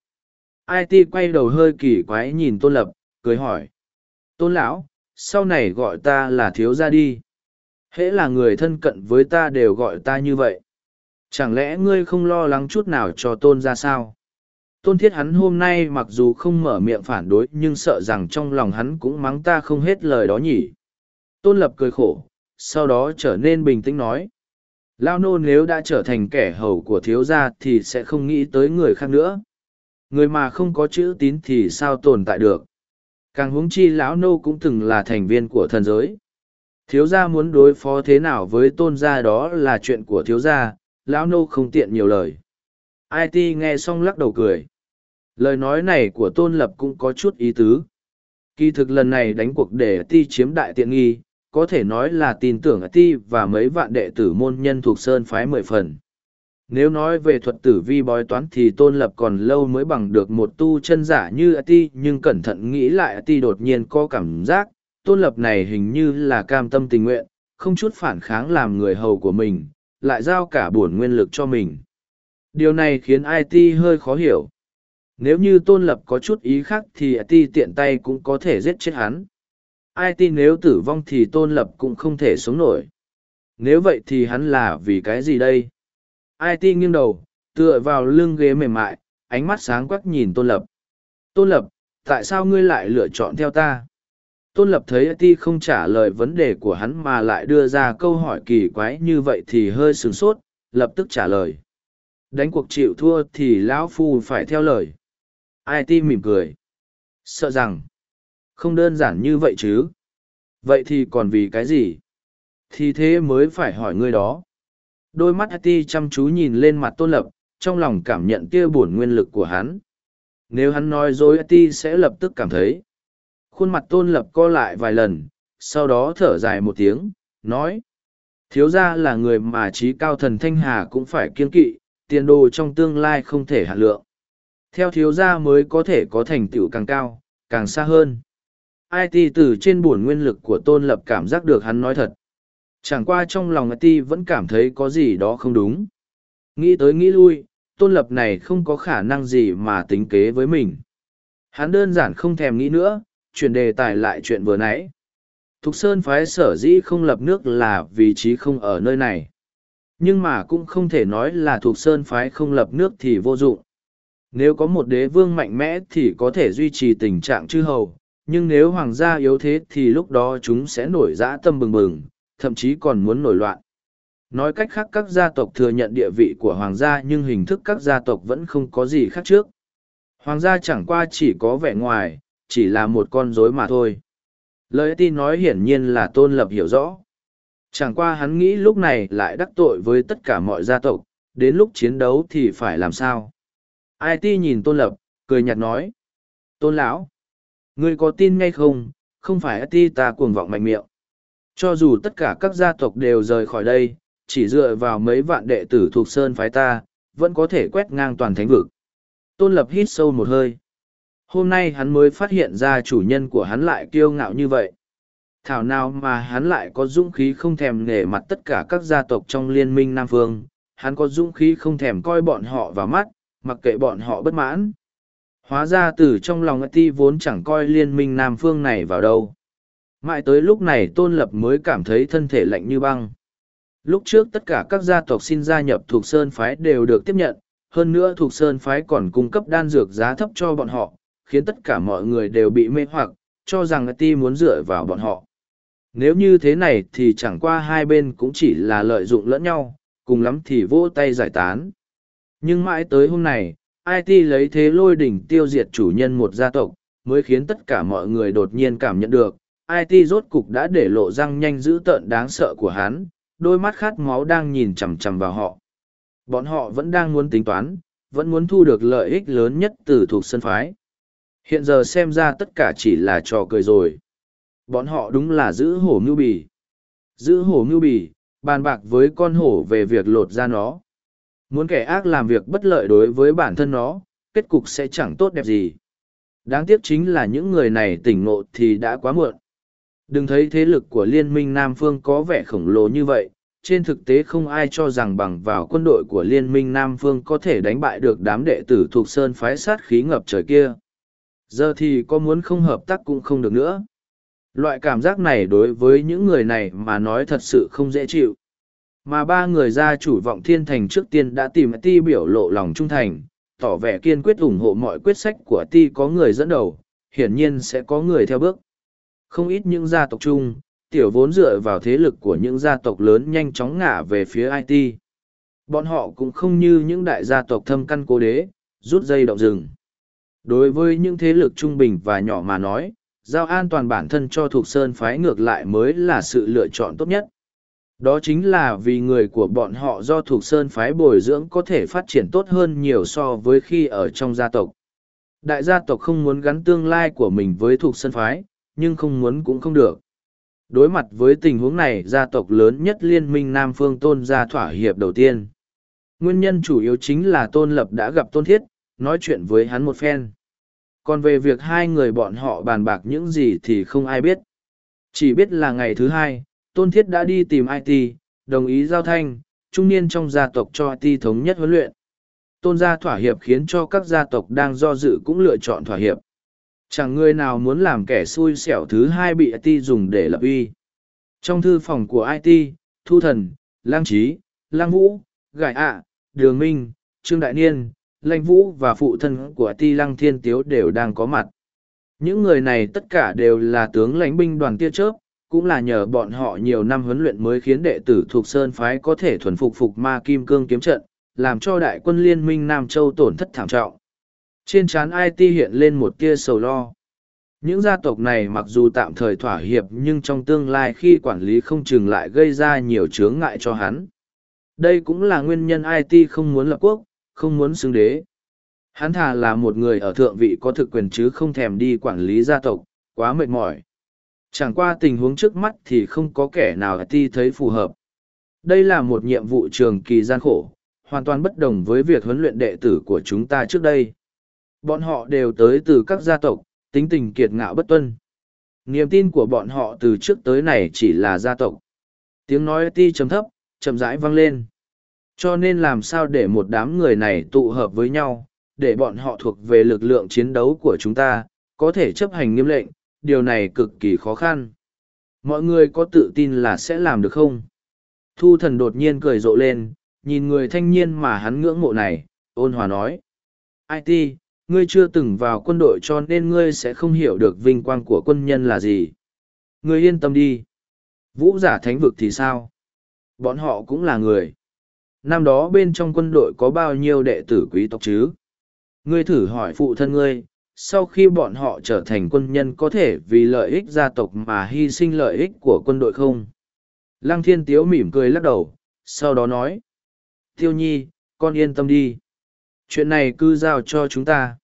it quay đầu hơi kỳ quái nhìn tôn lập, cười hỏi. Tôn lão, sau này gọi ta là thiếu gia đi. Hễ là người thân cận với ta đều gọi ta như vậy. Chẳng lẽ ngươi không lo lắng chút nào cho tôn ra sao? Tôn thiết hắn hôm nay mặc dù không mở miệng phản đối nhưng sợ rằng trong lòng hắn cũng mắng ta không hết lời đó nhỉ. Tôn lập cười khổ, sau đó trở nên bình tĩnh nói. Lao nô nếu đã trở thành kẻ hầu của thiếu gia thì sẽ không nghĩ tới người khác nữa người mà không có chữ tín thì sao tồn tại được? Càng huống chi lão nô cũng từng là thành viên của thần giới. Thiếu gia muốn đối phó thế nào với tôn gia đó là chuyện của thiếu gia, lão nô không tiện nhiều lời. It nghe xong lắc đầu cười. Lời nói này của tôn lập cũng có chút ý tứ. Kỳ thực lần này đánh cuộc để ti chiếm đại tiện nghi, có thể nói là tin tưởng ti và mấy vạn đệ tử môn nhân thuộc sơn phái mười phần nếu nói về thuật tử vi bói toán thì tôn lập còn lâu mới bằng được một tu chân giả như ti, nhưng cẩn thận nghĩ lại ti đột nhiên có cảm giác, tôn lập này hình như là cam tâm tình nguyện, không chút phản kháng làm người hầu của mình, lại giao cả buồn nguyên lực cho mình. Điều này khiến it hơi khó hiểu. Nếu như tôn lập có chút ý khác thì it tiện tay cũng có thể giết chết hắn. It nếu tử vong thì tôn lập cũng không thể sống nổi. Nếu vậy thì hắn là vì cái gì đây? It nghiêng đầu, tựa vào lưng ghế mềm mại, ánh mắt sáng quắc nhìn tôn lập. Tôn lập, tại sao ngươi lại lựa chọn theo ta? Tôn lập thấy IT không trả lời vấn đề của hắn mà lại đưa ra câu hỏi kỳ quái như vậy thì hơi sửng sốt, lập tức trả lời. Đánh cuộc chịu thua thì lão phu phải theo lời. IT mỉm cười. Sợ rằng, không đơn giản như vậy chứ. Vậy thì còn vì cái gì? Thì thế mới phải hỏi ngươi đó đôi mắt ti chăm chú nhìn lên mặt tôn lập, trong lòng cảm nhận tia buồn nguyên lực của hắn. Nếu hắn nói dối ti sẽ lập tức cảm thấy. Khuôn mặt tôn lập co lại vài lần, sau đó thở dài một tiếng, nói, thiếu gia là người mà trí cao thần thanh hà cũng phải kiên kỵ, tiền đồ trong tương lai không thể hạ lượng. Theo thiếu gia mới có thể có thành tựu càng cao, càng xa hơn. It từ trên buồn nguyên lực của tôn lập cảm giác được hắn nói thật chẳng qua trong lòng ti vẫn cảm thấy có gì đó không đúng nghĩ tới nghĩ lui tôn lập này không có khả năng gì mà tính kế với mình hắn đơn giản không thèm nghĩ nữa chuyển đề tài lại chuyện vừa nãy. Thục Sơn phái sở dĩ không lập nước là vị trí không ở nơi này. Nhưng mà cũng không thể nói là Thục Sơn phái không lập nước thì vô dụng. Nếu có một đế vương mạnh mẽ thì có thể duy trì tình trạng chư hầu, nhưng nếu hoàng gia yếu thế thì lúc đó chúng sẽ nổi dã tâm bừng bừng, thậm chí còn muốn nổi loạn. Nói cách khác các gia tộc thừa nhận địa vị của hoàng gia nhưng hình thức các gia tộc vẫn không có gì khác trước. Hoàng gia chẳng qua chỉ có vẻ ngoài, chỉ là một con rối mà thôi. Lời tin nói hiển nhiên là tôn lập hiểu rõ. Chẳng qua hắn nghĩ lúc này lại đắc tội với tất cả mọi gia tộc, đến lúc chiến đấu thì phải làm sao. Ai ti nhìn tôn lập, cười nhạt nói. Tôn lão, ngươi có tin ngay không, không phải ai ti ta cuồng vọng mạnh miệng. Cho dù tất cả các gia tộc đều rời khỏi đây, chỉ dựa vào mấy vạn đệ tử thuộc sơn phái ta, vẫn có thể quét ngang toàn thánh vực. Tôn lập hít sâu một hơi hôm nay hắn mới phát hiện ra chủ nhân của hắn lại kiêu ngạo như vậy Thảo nào mà hắn lại có dũng khí không thèm nể mặt tất cả các gia tộc trong liên minh Nam Phương, hắn có dũng khí không thèm coi bọn họ vào mắt, mặc kệ bọn họ bất mãn. Hóa ra từ trong lòng ti vốn chẳng coi liên minh Nam Phương này vào đâu. Mãi tới lúc này Tôn Lập mới cảm thấy thân thể lạnh như băng. Lúc trước tất cả các gia tộc xin gia nhập thuộc Sơn Phái đều được tiếp nhận, hơn nữa thuộc Sơn Phái còn cung cấp đan dược giá thấp cho bọn họ, khiến tất cả mọi người đều bị mê hoặc, cho rằng ti muốn dựa vào bọn họ. Nếu như thế này thì chẳng qua hai bên cũng chỉ là lợi dụng lẫn nhau, cùng lắm thì vỗ tay giải tán. Nhưng mãi tới hôm này, IT lấy thế lôi đỉnh tiêu diệt chủ nhân một gia tộc, mới khiến tất cả mọi người đột nhiên cảm nhận được, IT rốt cục đã để lộ răng nhanh dữ tợn đáng sợ của hắn, đôi mắt khát máu đang nhìn chằm chằm vào họ. Bọn họ vẫn đang muốn tính toán, vẫn muốn thu được lợi ích lớn nhất từ thuộc sân phái. Hiện giờ xem ra tất cả chỉ là trò cười rồi. Bọn họ đúng là giữ hổ mưu bì. Giữ hổ mưu bì, bàn bạc với con hổ về việc lột ra nó. Muốn kẻ ác làm việc bất lợi đối với bản thân nó, kết cục sẽ chẳng tốt đẹp gì. Đáng tiếc chính là những người này tỉnh ngộ thì đã quá muộn. Đừng thấy thế lực của Liên minh Nam Phương có vẻ khổng lồ như vậy, trên thực tế không ai cho rằng bằng vào quân đội của Liên minh Nam Phương có thể đánh bại được đám đệ tử thuộc Sơn phái sát khí ngập trời kia. Giờ thì có muốn không hợp tác cũng không được nữa. Loại cảm giác này đối với những người này mà nói thật sự không dễ chịu. Mà ba người gia chủ vọng thiên thành trước tiên đã tìm ti biểu lộ lòng trung thành, tỏ vẻ kiên quyết ủng hộ mọi quyết sách của ti có người dẫn đầu, hiển nhiên sẽ có người theo bước. Không ít những gia tộc chung, tiểu vốn dựa vào thế lực của những gia tộc lớn nhanh chóng ngả về phía IT. Bọn họ cũng không như những đại gia tộc thâm căn cố đế, rút dây động rừng. Đối với những thế lực trung bình và nhỏ mà nói, giao an toàn bản thân cho thuộc sơn phái ngược lại mới là sự lựa chọn tốt nhất. Đó chính là vì người của bọn họ do thuộc sơn phái bồi dưỡng có thể phát triển tốt hơn nhiều so với khi ở trong gia tộc. Đại gia tộc không muốn gắn tương lai của mình với thuộc sơn phái, nhưng không muốn cũng không được. Đối mặt với tình huống này gia tộc lớn nhất liên minh Nam Phương tôn ra thỏa hiệp đầu tiên. Nguyên nhân chủ yếu chính là tôn lập đã gặp tôn thiết, nói chuyện với hắn một phen. Còn về việc hai người bọn họ bàn bạc những gì thì không ai biết. Chỉ biết là ngày thứ hai, tôn thiết đã đi tìm IT, đồng ý giao thanh, trung niên trong gia tộc cho IT thống nhất huấn luyện. Tôn gia thỏa hiệp khiến cho các gia tộc đang do dự cũng lựa chọn thỏa hiệp. Chẳng người nào muốn làm kẻ xui xẻo thứ hai bị IT dùng để lập uy. Trong thư phòng của IT, Thu Thần, Lang Trí, Lang Vũ, Gải ạ, Đường Minh, Trương Đại Niên, Lanh Vũ và phụ thân của IT Lăng Thiên Tiếu đều đang có mặt. Những người này tất cả đều là tướng lãnh binh đoàn tia chớp, cũng là nhờ bọn họ nhiều năm huấn luyện mới khiến đệ tử thuộc Sơn Phái có thể thuần phục phục ma kim cương kiếm trận, làm cho đại quân liên minh Nam Châu tổn thất thảm trọng. Trên trán IT hiện lên một tia sầu lo. Những gia tộc này mặc dù tạm thời thỏa hiệp nhưng trong tương lai khi quản lý không chừng lại gây ra nhiều chướng ngại cho hắn. Đây cũng là nguyên nhân IT không muốn lập quốc, không muốn xưng đế. Hắn thà là một người ở thượng vị có thực quyền chứ không thèm đi quản lý gia tộc, quá mệt mỏi. Chẳng qua tình huống trước mắt thì không có kẻ nào ti thấy phù hợp. Đây là một nhiệm vụ trường kỳ gian khổ, hoàn toàn bất đồng với việc huấn luyện đệ tử của chúng ta trước đây. Bọn họ đều tới từ các gia tộc, tính tình kiệt ngạo bất tuân. Niềm tin của bọn họ từ trước tới này chỉ là gia tộc. Tiếng nói ti chấm thấp, chậm rãi vang lên. Cho nên làm sao để một đám người này tụ hợp với nhau, để bọn họ thuộc về lực lượng chiến đấu của chúng ta, có thể chấp hành nghiêm lệnh, điều này cực kỳ khó khăn. Mọi người có tự tin là sẽ làm được không? Thu thần đột nhiên cười rộ lên, nhìn người thanh niên mà hắn ngưỡng mộ này, ôn hòa nói. IT, ngươi chưa từng vào quân đội cho nên ngươi sẽ không hiểu được vinh quang của quân nhân là gì. Ngươi yên tâm đi. Vũ giả thánh vực thì sao? Bọn họ cũng là người. Năm đó bên trong quân đội có bao nhiêu đệ tử quý tộc chứ? Ngươi thử hỏi phụ thân ngươi, sau khi bọn họ trở thành quân nhân có thể vì lợi ích gia tộc mà hy sinh lợi ích của quân đội không? Lăng thiên tiếu mỉm cười lắc đầu, sau đó nói. Tiêu nhi, con yên tâm đi. Chuyện này cứ giao cho chúng ta.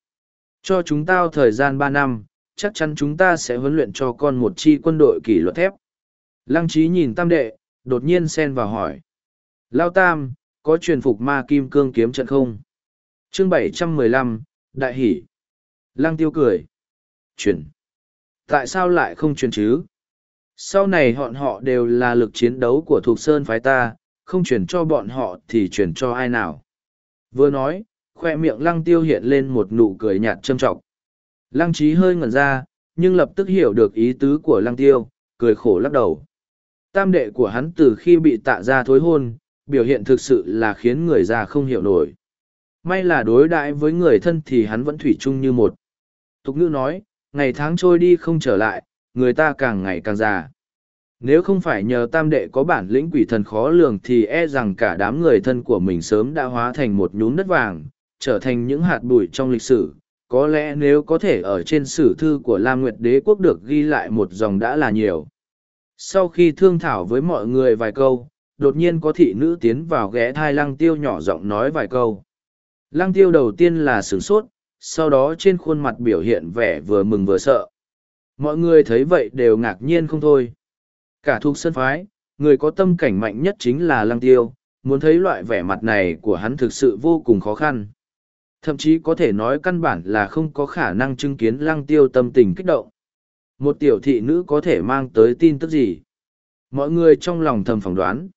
Cho chúng ta thời gian ba năm, chắc chắn chúng ta sẽ huấn luyện cho con một chi quân đội kỷ luật thép. Lăng trí nhìn tam đệ, đột nhiên xen vào hỏi. Lao tam, có truyền phục ma kim cương kiếm trận không? chương bảy trăm mười lăm Đại hỷ. Lăng tiêu cười. Truyền. Tại sao lại không truyền chứ? sau này họn họ đều là lực chiến đấu của thuộc sơn phái ta không chuyển cho bọn họ thì chuyển cho ai nào vừa nói khoe miệng lăng tiêu hiện lên một nụ cười nhạt châm trọc. lăng trí hơi ngẩn ra nhưng lập tức hiểu được ý tứ của lăng tiêu cười khổ lắc đầu tam đệ của hắn từ khi bị tạ ra thối hôn biểu hiện thực sự là khiến người già không hiểu nổi may là đối đãi với người thân thì hắn vẫn thủy chung như một tục ngữ nói ngày tháng trôi đi không trở lại người ta càng ngày càng già. Nếu không phải nhờ tam đệ có bản lĩnh quỷ thần khó lường thì e rằng cả đám người thân của mình sớm đã hóa thành một nhún đất vàng, trở thành những hạt bụi trong lịch sử. Có lẽ nếu có thể ở trên sử thư của Lam Nguyệt Đế Quốc được ghi lại một dòng đã là nhiều. Sau khi thương thảo với mọi người vài câu, đột nhiên có thị nữ tiến vào ghé thai lăng tiêu nhỏ giọng nói vài câu. Lăng tiêu đầu tiên là sửng sốt, sau đó trên khuôn mặt biểu hiện vẻ vừa mừng vừa sợ mọi người thấy vậy đều ngạc nhiên không thôi cả thuộc sân phái người có tâm cảnh mạnh nhất chính là lăng tiêu muốn thấy loại vẻ mặt này của hắn thực sự vô cùng khó khăn thậm chí có thể nói căn bản là không có khả năng chứng kiến lăng tiêu tâm tình kích động một tiểu thị nữ có thể mang tới tin tức gì mọi người trong lòng thầm phỏng đoán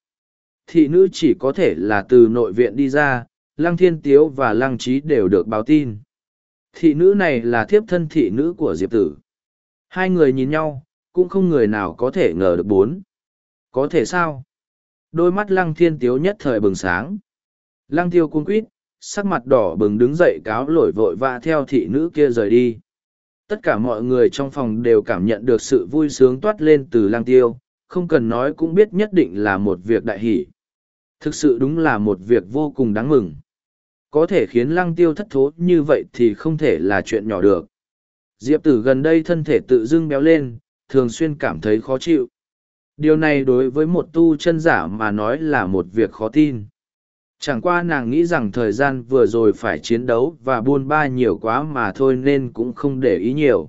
thị nữ chỉ có thể là từ nội viện đi ra lăng thiên tiếu và lăng trí đều được báo tin thị nữ này là thiếp thân thị nữ của diệp tử Hai người nhìn nhau, cũng không người nào có thể ngờ được bốn. Có thể sao? Đôi mắt lăng thiên tiếu nhất thời bừng sáng. Lăng tiêu cuống quýt, sắc mặt đỏ bừng đứng dậy cáo lổi vội vã theo thị nữ kia rời đi. Tất cả mọi người trong phòng đều cảm nhận được sự vui sướng toát lên từ Lang tiêu, không cần nói cũng biết nhất định là một việc đại hỷ. Thực sự đúng là một việc vô cùng đáng mừng. Có thể khiến lăng tiêu thất thố như vậy thì không thể là chuyện nhỏ được. Diệp tử gần đây thân thể tự dưng béo lên, thường xuyên cảm thấy khó chịu. Điều này đối với một tu chân giả mà nói là một việc khó tin. Chẳng qua nàng nghĩ rằng thời gian vừa rồi phải chiến đấu và buôn ba nhiều quá mà thôi nên cũng không để ý nhiều.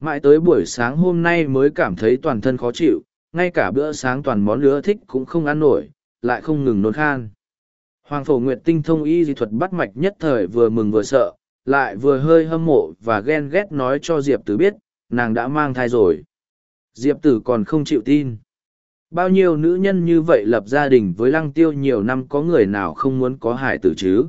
Mãi tới buổi sáng hôm nay mới cảm thấy toàn thân khó chịu, ngay cả bữa sáng toàn món lứa thích cũng không ăn nổi, lại không ngừng nôn khan. Hoàng phổ nguyệt tinh thông y di thuật bắt mạch nhất thời vừa mừng vừa sợ, lại vừa hơi hâm mộ và ghen ghét nói cho diệp tử biết nàng đã mang thai rồi diệp tử còn không chịu tin bao nhiêu nữ nhân như vậy lập gia đình với lăng tiêu nhiều năm có người nào không muốn có hải tử chứ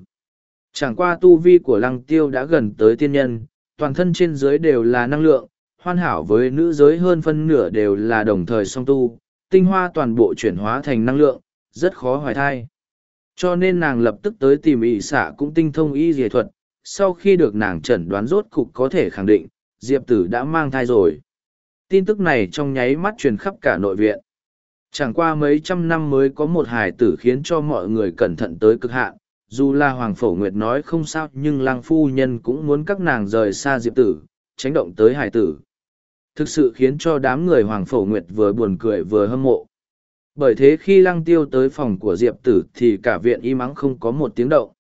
chẳng qua tu vi của lăng tiêu đã gần tới tiên nhân toàn thân trên dưới đều là năng lượng hoàn hảo với nữ giới hơn phân nửa đều là đồng thời song tu tinh hoa toàn bộ chuyển hóa thành năng lượng rất khó hoài thai cho nên nàng lập tức tới tìm ỵ xạ cũng tinh thông y dề thuật sau khi được nàng chẩn đoán rốt cục có thể khẳng định, Diệp Tử đã mang thai rồi. Tin tức này trong nháy mắt truyền khắp cả nội viện. Chẳng qua mấy trăm năm mới có một hài tử khiến cho mọi người cẩn thận tới cực hạn. Dù là Hoàng Phổ Nguyệt nói không sao nhưng lang phu nhân cũng muốn các nàng rời xa Diệp Tử, tránh động tới hài tử. Thực sự khiến cho đám người Hoàng Phổ Nguyệt vừa buồn cười vừa hâm mộ. Bởi thế khi lăng tiêu tới phòng của Diệp Tử thì cả viện y mắng không có một tiếng động.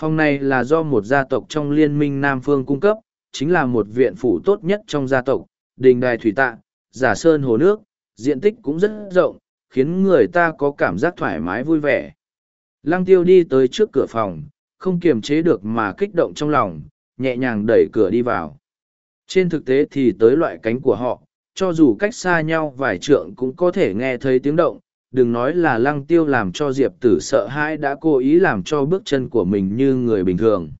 Phòng này là do một gia tộc trong liên minh Nam Phương cung cấp, chính là một viện phủ tốt nhất trong gia tộc, đình đài thủy tạ, giả sơn hồ nước, diện tích cũng rất rộng, khiến người ta có cảm giác thoải mái vui vẻ. Lăng tiêu đi tới trước cửa phòng, không kiềm chế được mà kích động trong lòng, nhẹ nhàng đẩy cửa đi vào. Trên thực tế thì tới loại cánh của họ, cho dù cách xa nhau vài trượng cũng có thể nghe thấy tiếng động, đừng nói là lăng tiêu làm cho diệp tử sợ hãi đã cố ý làm cho bước chân của mình như người bình thường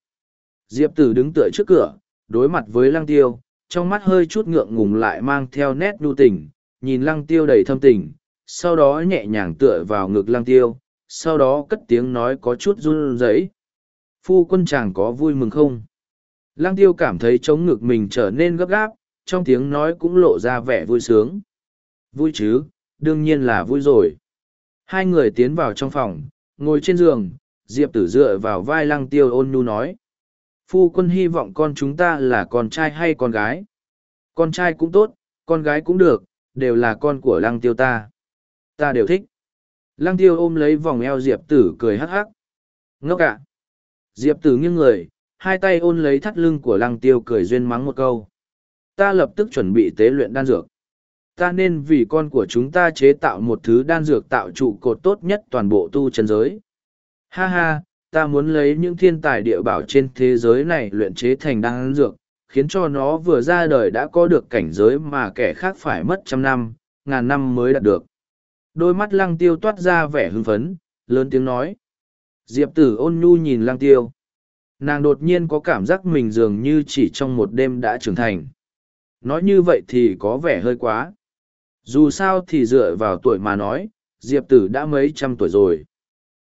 diệp tử đứng tựa trước cửa đối mặt với lăng tiêu trong mắt hơi chút ngượng ngùng lại mang theo nét nhu tình nhìn lăng tiêu đầy thâm tình sau đó nhẹ nhàng tựa vào ngực lăng tiêu sau đó cất tiếng nói có chút run rẩy phu quân chàng có vui mừng không lăng tiêu cảm thấy chống ngực mình trở nên gấp gáp trong tiếng nói cũng lộ ra vẻ vui sướng vui chứ đương nhiên là vui rồi. Hai người tiến vào trong phòng, ngồi trên giường, Diệp tử dựa vào vai lăng tiêu ôn nhu nói. Phu quân hy vọng con chúng ta là con trai hay con gái. Con trai cũng tốt, con gái cũng được, đều là con của lăng tiêu ta. Ta đều thích. Lăng tiêu ôm lấy vòng eo Diệp tử cười hắc hắc. Ngốc ạ. Diệp tử nghiêng người, hai tay ôn lấy thắt lưng của lăng tiêu cười duyên mắng một câu. Ta lập tức chuẩn bị tế luyện đan dược ta nên vì con của chúng ta chế tạo một thứ đan dược tạo trụ cột tốt nhất toàn bộ tu chân giới. Ha ha, ta muốn lấy những thiên tài địa bảo trên thế giới này luyện chế thành đan dược, khiến cho nó vừa ra đời đã có được cảnh giới mà kẻ khác phải mất trăm năm, ngàn năm mới đạt được. Đôi mắt lăng tiêu toát ra vẻ hưng phấn, lớn tiếng nói. Diệp tử ôn nhu nhìn lăng tiêu. Nàng đột nhiên có cảm giác mình dường như chỉ trong một đêm đã trưởng thành. Nói như vậy thì có vẻ hơi quá. Dù sao thì dựa vào tuổi mà nói, Diệp tử đã mấy trăm tuổi rồi.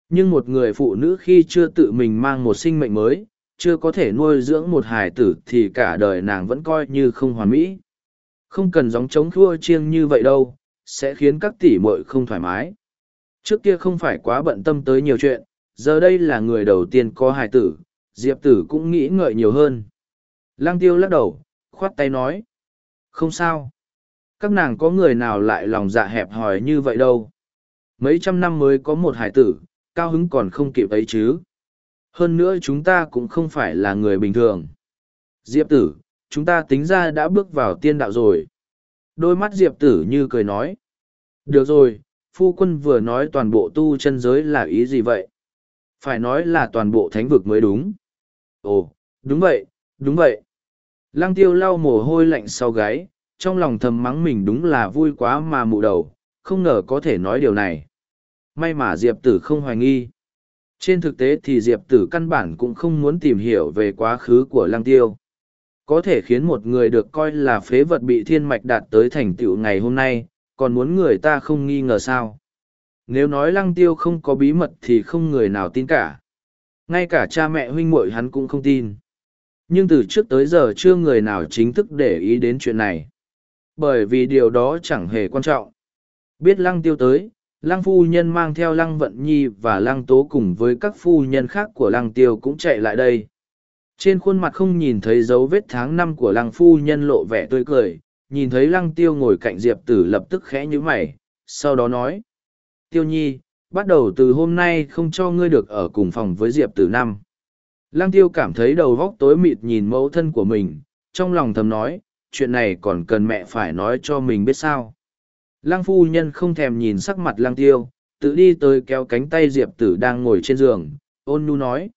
Nhưng một người phụ nữ khi chưa tự mình mang một sinh mệnh mới, chưa có thể nuôi dưỡng một hài tử thì cả đời nàng vẫn coi như không hoàn mỹ. Không cần gióng trống khua chiêng như vậy đâu, sẽ khiến các tỷ muội không thoải mái. Trước kia không phải quá bận tâm tới nhiều chuyện, giờ đây là người đầu tiên có hài tử, Diệp tử cũng nghĩ ngợi nhiều hơn. Lăng tiêu lắc đầu, khoát tay nói. Không sao. Các nàng có người nào lại lòng dạ hẹp hòi như vậy đâu. Mấy trăm năm mới có một hải tử, cao hứng còn không kịp ấy chứ. Hơn nữa chúng ta cũng không phải là người bình thường. Diệp tử, chúng ta tính ra đã bước vào tiên đạo rồi. Đôi mắt Diệp tử như cười nói. Được rồi, phu quân vừa nói toàn bộ tu chân giới là ý gì vậy? Phải nói là toàn bộ thánh vực mới đúng. Ồ, đúng vậy, đúng vậy. Lăng tiêu lau mồ hôi lạnh sau gáy, trong lòng thầm mắng mình đúng là vui quá mà mụ đầu, không ngờ có thể nói điều này. May mà Diệp tử không hoài nghi. Trên thực tế thì Diệp tử căn bản cũng không muốn tìm hiểu về quá khứ của lăng tiêu. Có thể khiến một người được coi là phế vật bị thiên mạch đạt tới thành tựu ngày hôm nay, còn muốn người ta không nghi ngờ sao. Nếu nói lăng tiêu không có bí mật thì không người nào tin cả. Ngay cả cha mẹ huynh muội hắn cũng không tin. Nhưng từ trước tới giờ chưa người nào chính thức để ý đến chuyện này. Bởi vì điều đó chẳng hề quan trọng. Biết lăng tiêu tới, lăng phu nhân mang theo lăng vận nhi và lăng tố cùng với các phu nhân khác của lăng tiêu cũng chạy lại đây. Trên khuôn mặt không nhìn thấy dấu vết tháng năm của lăng phu nhân lộ vẻ tươi cười, nhìn thấy lăng tiêu ngồi cạnh diệp tử lập tức khẽ như mày, sau đó nói. Tiêu nhi, bắt đầu từ hôm nay không cho ngươi được ở cùng phòng với diệp tử năm. Lăng tiêu cảm thấy đầu vóc tối mịt nhìn mẫu thân của mình, trong lòng thầm nói, chuyện này còn cần mẹ phải nói cho mình biết sao. Lăng phu nhân không thèm nhìn sắc mặt lăng tiêu, tự đi tới kéo cánh tay Diệp tử đang ngồi trên giường, ôn nhu nói.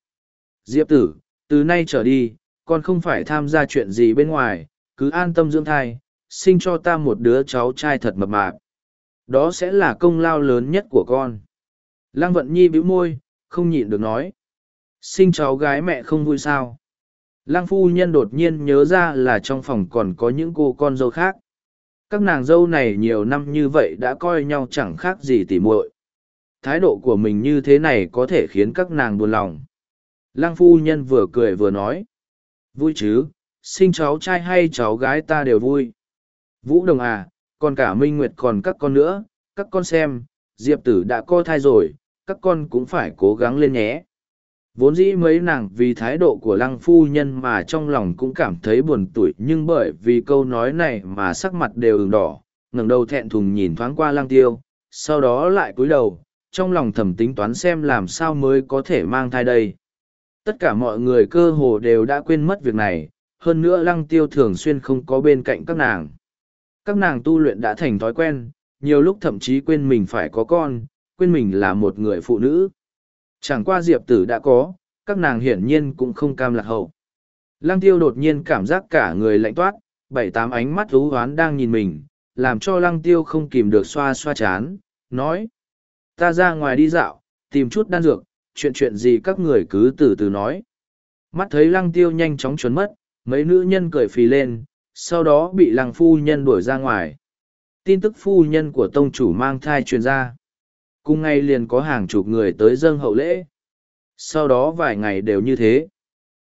Diệp tử, từ nay trở đi, con không phải tham gia chuyện gì bên ngoài, cứ an tâm dưỡng thai, sinh cho ta một đứa cháu trai thật mập mạp. Đó sẽ là công lao lớn nhất của con. Lăng vận nhi bĩu môi, không nhịn được nói. Sinh cháu gái mẹ không vui sao. Lăng phu nhân đột nhiên nhớ ra là trong phòng còn có những cô con dâu khác. Các nàng dâu này nhiều năm như vậy đã coi nhau chẳng khác gì tỉ muội. Thái độ của mình như thế này có thể khiến các nàng buồn lòng. Lăng phu nhân vừa cười vừa nói. Vui chứ, sinh cháu trai hay cháu gái ta đều vui. Vũ Đồng à, còn cả Minh Nguyệt còn các con nữa, các con xem, Diệp tử đã co thai rồi, các con cũng phải cố gắng lên nhé. Vốn dĩ mấy nàng vì thái độ của lăng phu nhân mà trong lòng cũng cảm thấy buồn tủi nhưng bởi vì câu nói này mà sắc mặt đều ửng đỏ, ngẩng đầu thẹn thùng nhìn thoáng qua lăng tiêu, sau đó lại cúi đầu, trong lòng thầm tính toán xem làm sao mới có thể mang thai đây. Tất cả mọi người cơ hồ đều đã quên mất việc này, hơn nữa lăng tiêu thường xuyên không có bên cạnh các nàng. Các nàng tu luyện đã thành thói quen, nhiều lúc thậm chí quên mình phải có con, quên mình là một người phụ nữ. Chẳng qua diệp tử đã có, các nàng hiển nhiên cũng không cam lạc hậu. Lăng tiêu đột nhiên cảm giác cả người lạnh toát, bảy tám ánh mắt thú hoán đang nhìn mình, làm cho lăng tiêu không kìm được xoa xoa chán, nói. Ta ra ngoài đi dạo, tìm chút đan dược, chuyện chuyện gì các người cứ từ từ nói. Mắt thấy lăng tiêu nhanh chóng trốn mất, mấy nữ nhân cười phì lên, sau đó bị lăng phu nhân đuổi ra ngoài. Tin tức phu nhân của tông chủ mang thai truyền ra cùng ngày liền có hàng chục người tới dâng hậu lễ. Sau đó vài ngày đều như thế.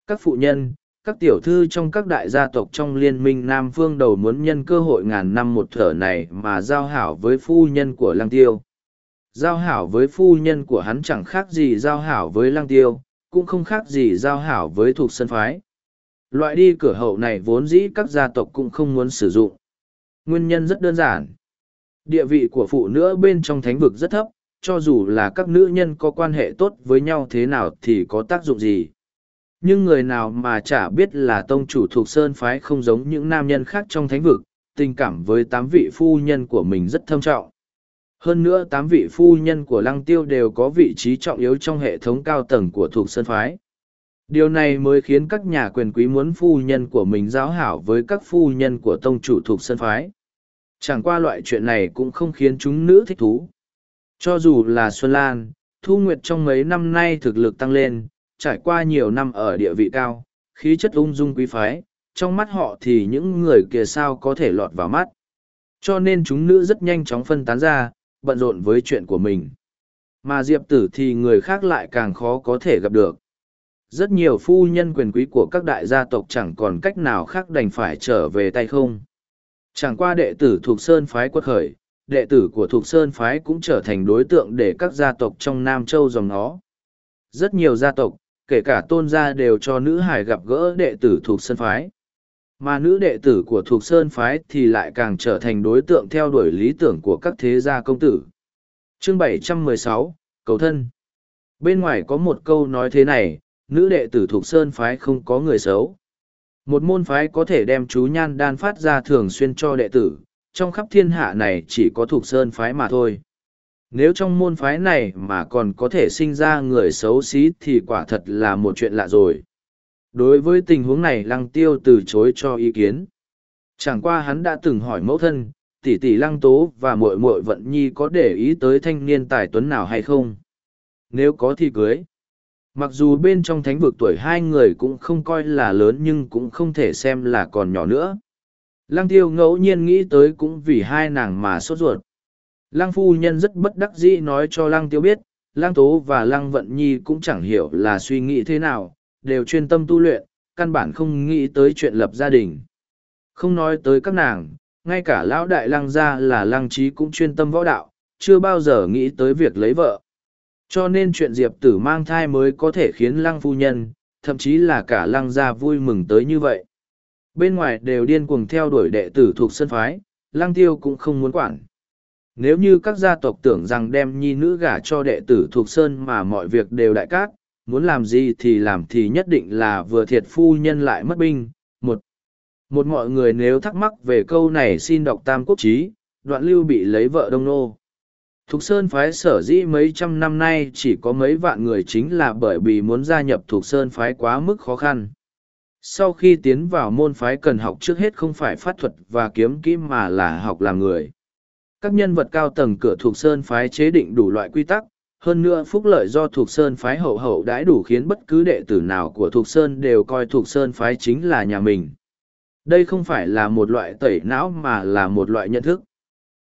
Các phụ nhân, các tiểu thư trong các đại gia tộc trong liên minh Nam Phương đầu muốn nhân cơ hội ngàn năm một thở này mà giao hảo với phu nhân của Lăng Tiêu. Giao hảo với phu nhân của hắn chẳng khác gì giao hảo với Lăng Tiêu, cũng không khác gì giao hảo với thuộc sân phái. Loại đi cửa hậu này vốn dĩ các gia tộc cũng không muốn sử dụng. Nguyên nhân rất đơn giản. Địa vị của phụ nữ bên trong thánh vực rất thấp, cho dù là các nữ nhân có quan hệ tốt với nhau thế nào thì có tác dụng gì. Nhưng người nào mà chả biết là tông chủ thuộc sơn phái không giống những nam nhân khác trong thánh vực, tình cảm với tám vị phu nhân của mình rất thâm trọng. Hơn nữa tám vị phu nhân của lăng tiêu đều có vị trí trọng yếu trong hệ thống cao tầng của thuộc sơn phái. Điều này mới khiến các nhà quyền quý muốn phu nhân của mình giáo hảo với các phu nhân của tông chủ thuộc sơn phái. Chẳng qua loại chuyện này cũng không khiến chúng nữ thích thú. Cho dù là Xuân Lan, Thu Nguyệt trong mấy năm nay thực lực tăng lên, trải qua nhiều năm ở địa vị cao, khí chất ung dung quý phái, trong mắt họ thì những người kia sao có thể lọt vào mắt. Cho nên chúng nữ rất nhanh chóng phân tán ra, bận rộn với chuyện của mình. Mà Diệp Tử thì người khác lại càng khó có thể gặp được. Rất nhiều phu nhân quyền quý của các đại gia tộc chẳng còn cách nào khác đành phải trở về tay không. Chẳng qua đệ tử thuộc Sơn Phái quất khởi, đệ tử của thuộc Sơn Phái cũng trở thành đối tượng để các gia tộc trong Nam Châu dòng nó. Rất nhiều gia tộc, kể cả tôn gia đều cho nữ hải gặp gỡ đệ tử thuộc Sơn Phái. Mà nữ đệ tử của thuộc Sơn Phái thì lại càng trở thành đối tượng theo đuổi lý tưởng của các thế gia công tử. Chương 716, Cầu thân Bên ngoài có một câu nói thế này, nữ đệ tử thuộc Sơn Phái không có người xấu. Một môn phái có thể đem chú nhan đan phát ra thường xuyên cho đệ tử, trong khắp thiên hạ này chỉ có thuộc Sơn Phái mà thôi. Nếu trong môn phái này mà còn có thể sinh ra người xấu xí thì quả thật là một chuyện lạ rồi. Đối với tình huống này lăng tiêu từ chối cho ý kiến. Chẳng qua hắn đã từng hỏi mẫu thân, tỷ tỷ lăng tố và muội muội vận nhi có để ý tới thanh niên tài tuấn nào hay không? Nếu có thì cưới. Mặc dù bên trong thánh vực tuổi hai người cũng không coi là lớn nhưng cũng không thể xem là còn nhỏ nữa lăng tiêu ngẫu nhiên nghĩ tới cũng vì hai nàng mà sốt ruột lăng phu nhân rất bất đắc dĩ nói cho lăng tiêu biết lăng tố và lăng vận nhi cũng chẳng hiểu là suy nghĩ thế nào đều chuyên tâm tu luyện, căn bản không nghĩ tới chuyện lập gia đình. Không nói tới các nàng, ngay cả lão đại lăng gia là lăng trí cũng chuyên tâm võ đạo, chưa bao giờ nghĩ tới việc lấy vợ. Cho nên chuyện Diệp tử mang thai mới có thể khiến lăng phu nhân, thậm chí là cả lăng gia vui mừng tới như vậy. Bên ngoài đều điên cuồng theo đuổi đệ tử thuộc sân phái, lăng tiêu cũng không muốn quản. Nếu như các gia tộc tưởng rằng đem nhi nữ gả cho đệ tử thuộc sơn mà mọi việc đều đại cát, muốn làm gì thì làm thì nhất định là vừa thiệt phu nhân lại mất binh. Một, một mọi người nếu thắc mắc về câu này xin đọc Tam Quốc Chí, đoạn lưu bị lấy vợ Đông Nô. Thục Sơn phái sở dĩ mấy trăm năm nay chỉ có mấy vạn người chính là bởi vì muốn gia nhập Thục Sơn phái quá mức khó khăn. Sau khi tiến vào môn phái cần học trước hết không phải pháp thuật và kiếm kỹ mà là học làm người. Các nhân vật cao tầng cửa thuộc Sơn phái chế định đủ loại quy tắc, hơn nữa phúc lợi do thuộc sơn phái hậu hậu đãi đủ khiến bất cứ đệ tử nào của thuộc sơn đều coi thuộc sơn phái chính là nhà mình. Đây không phải là một loại tẩy não mà là một loại nhận thức.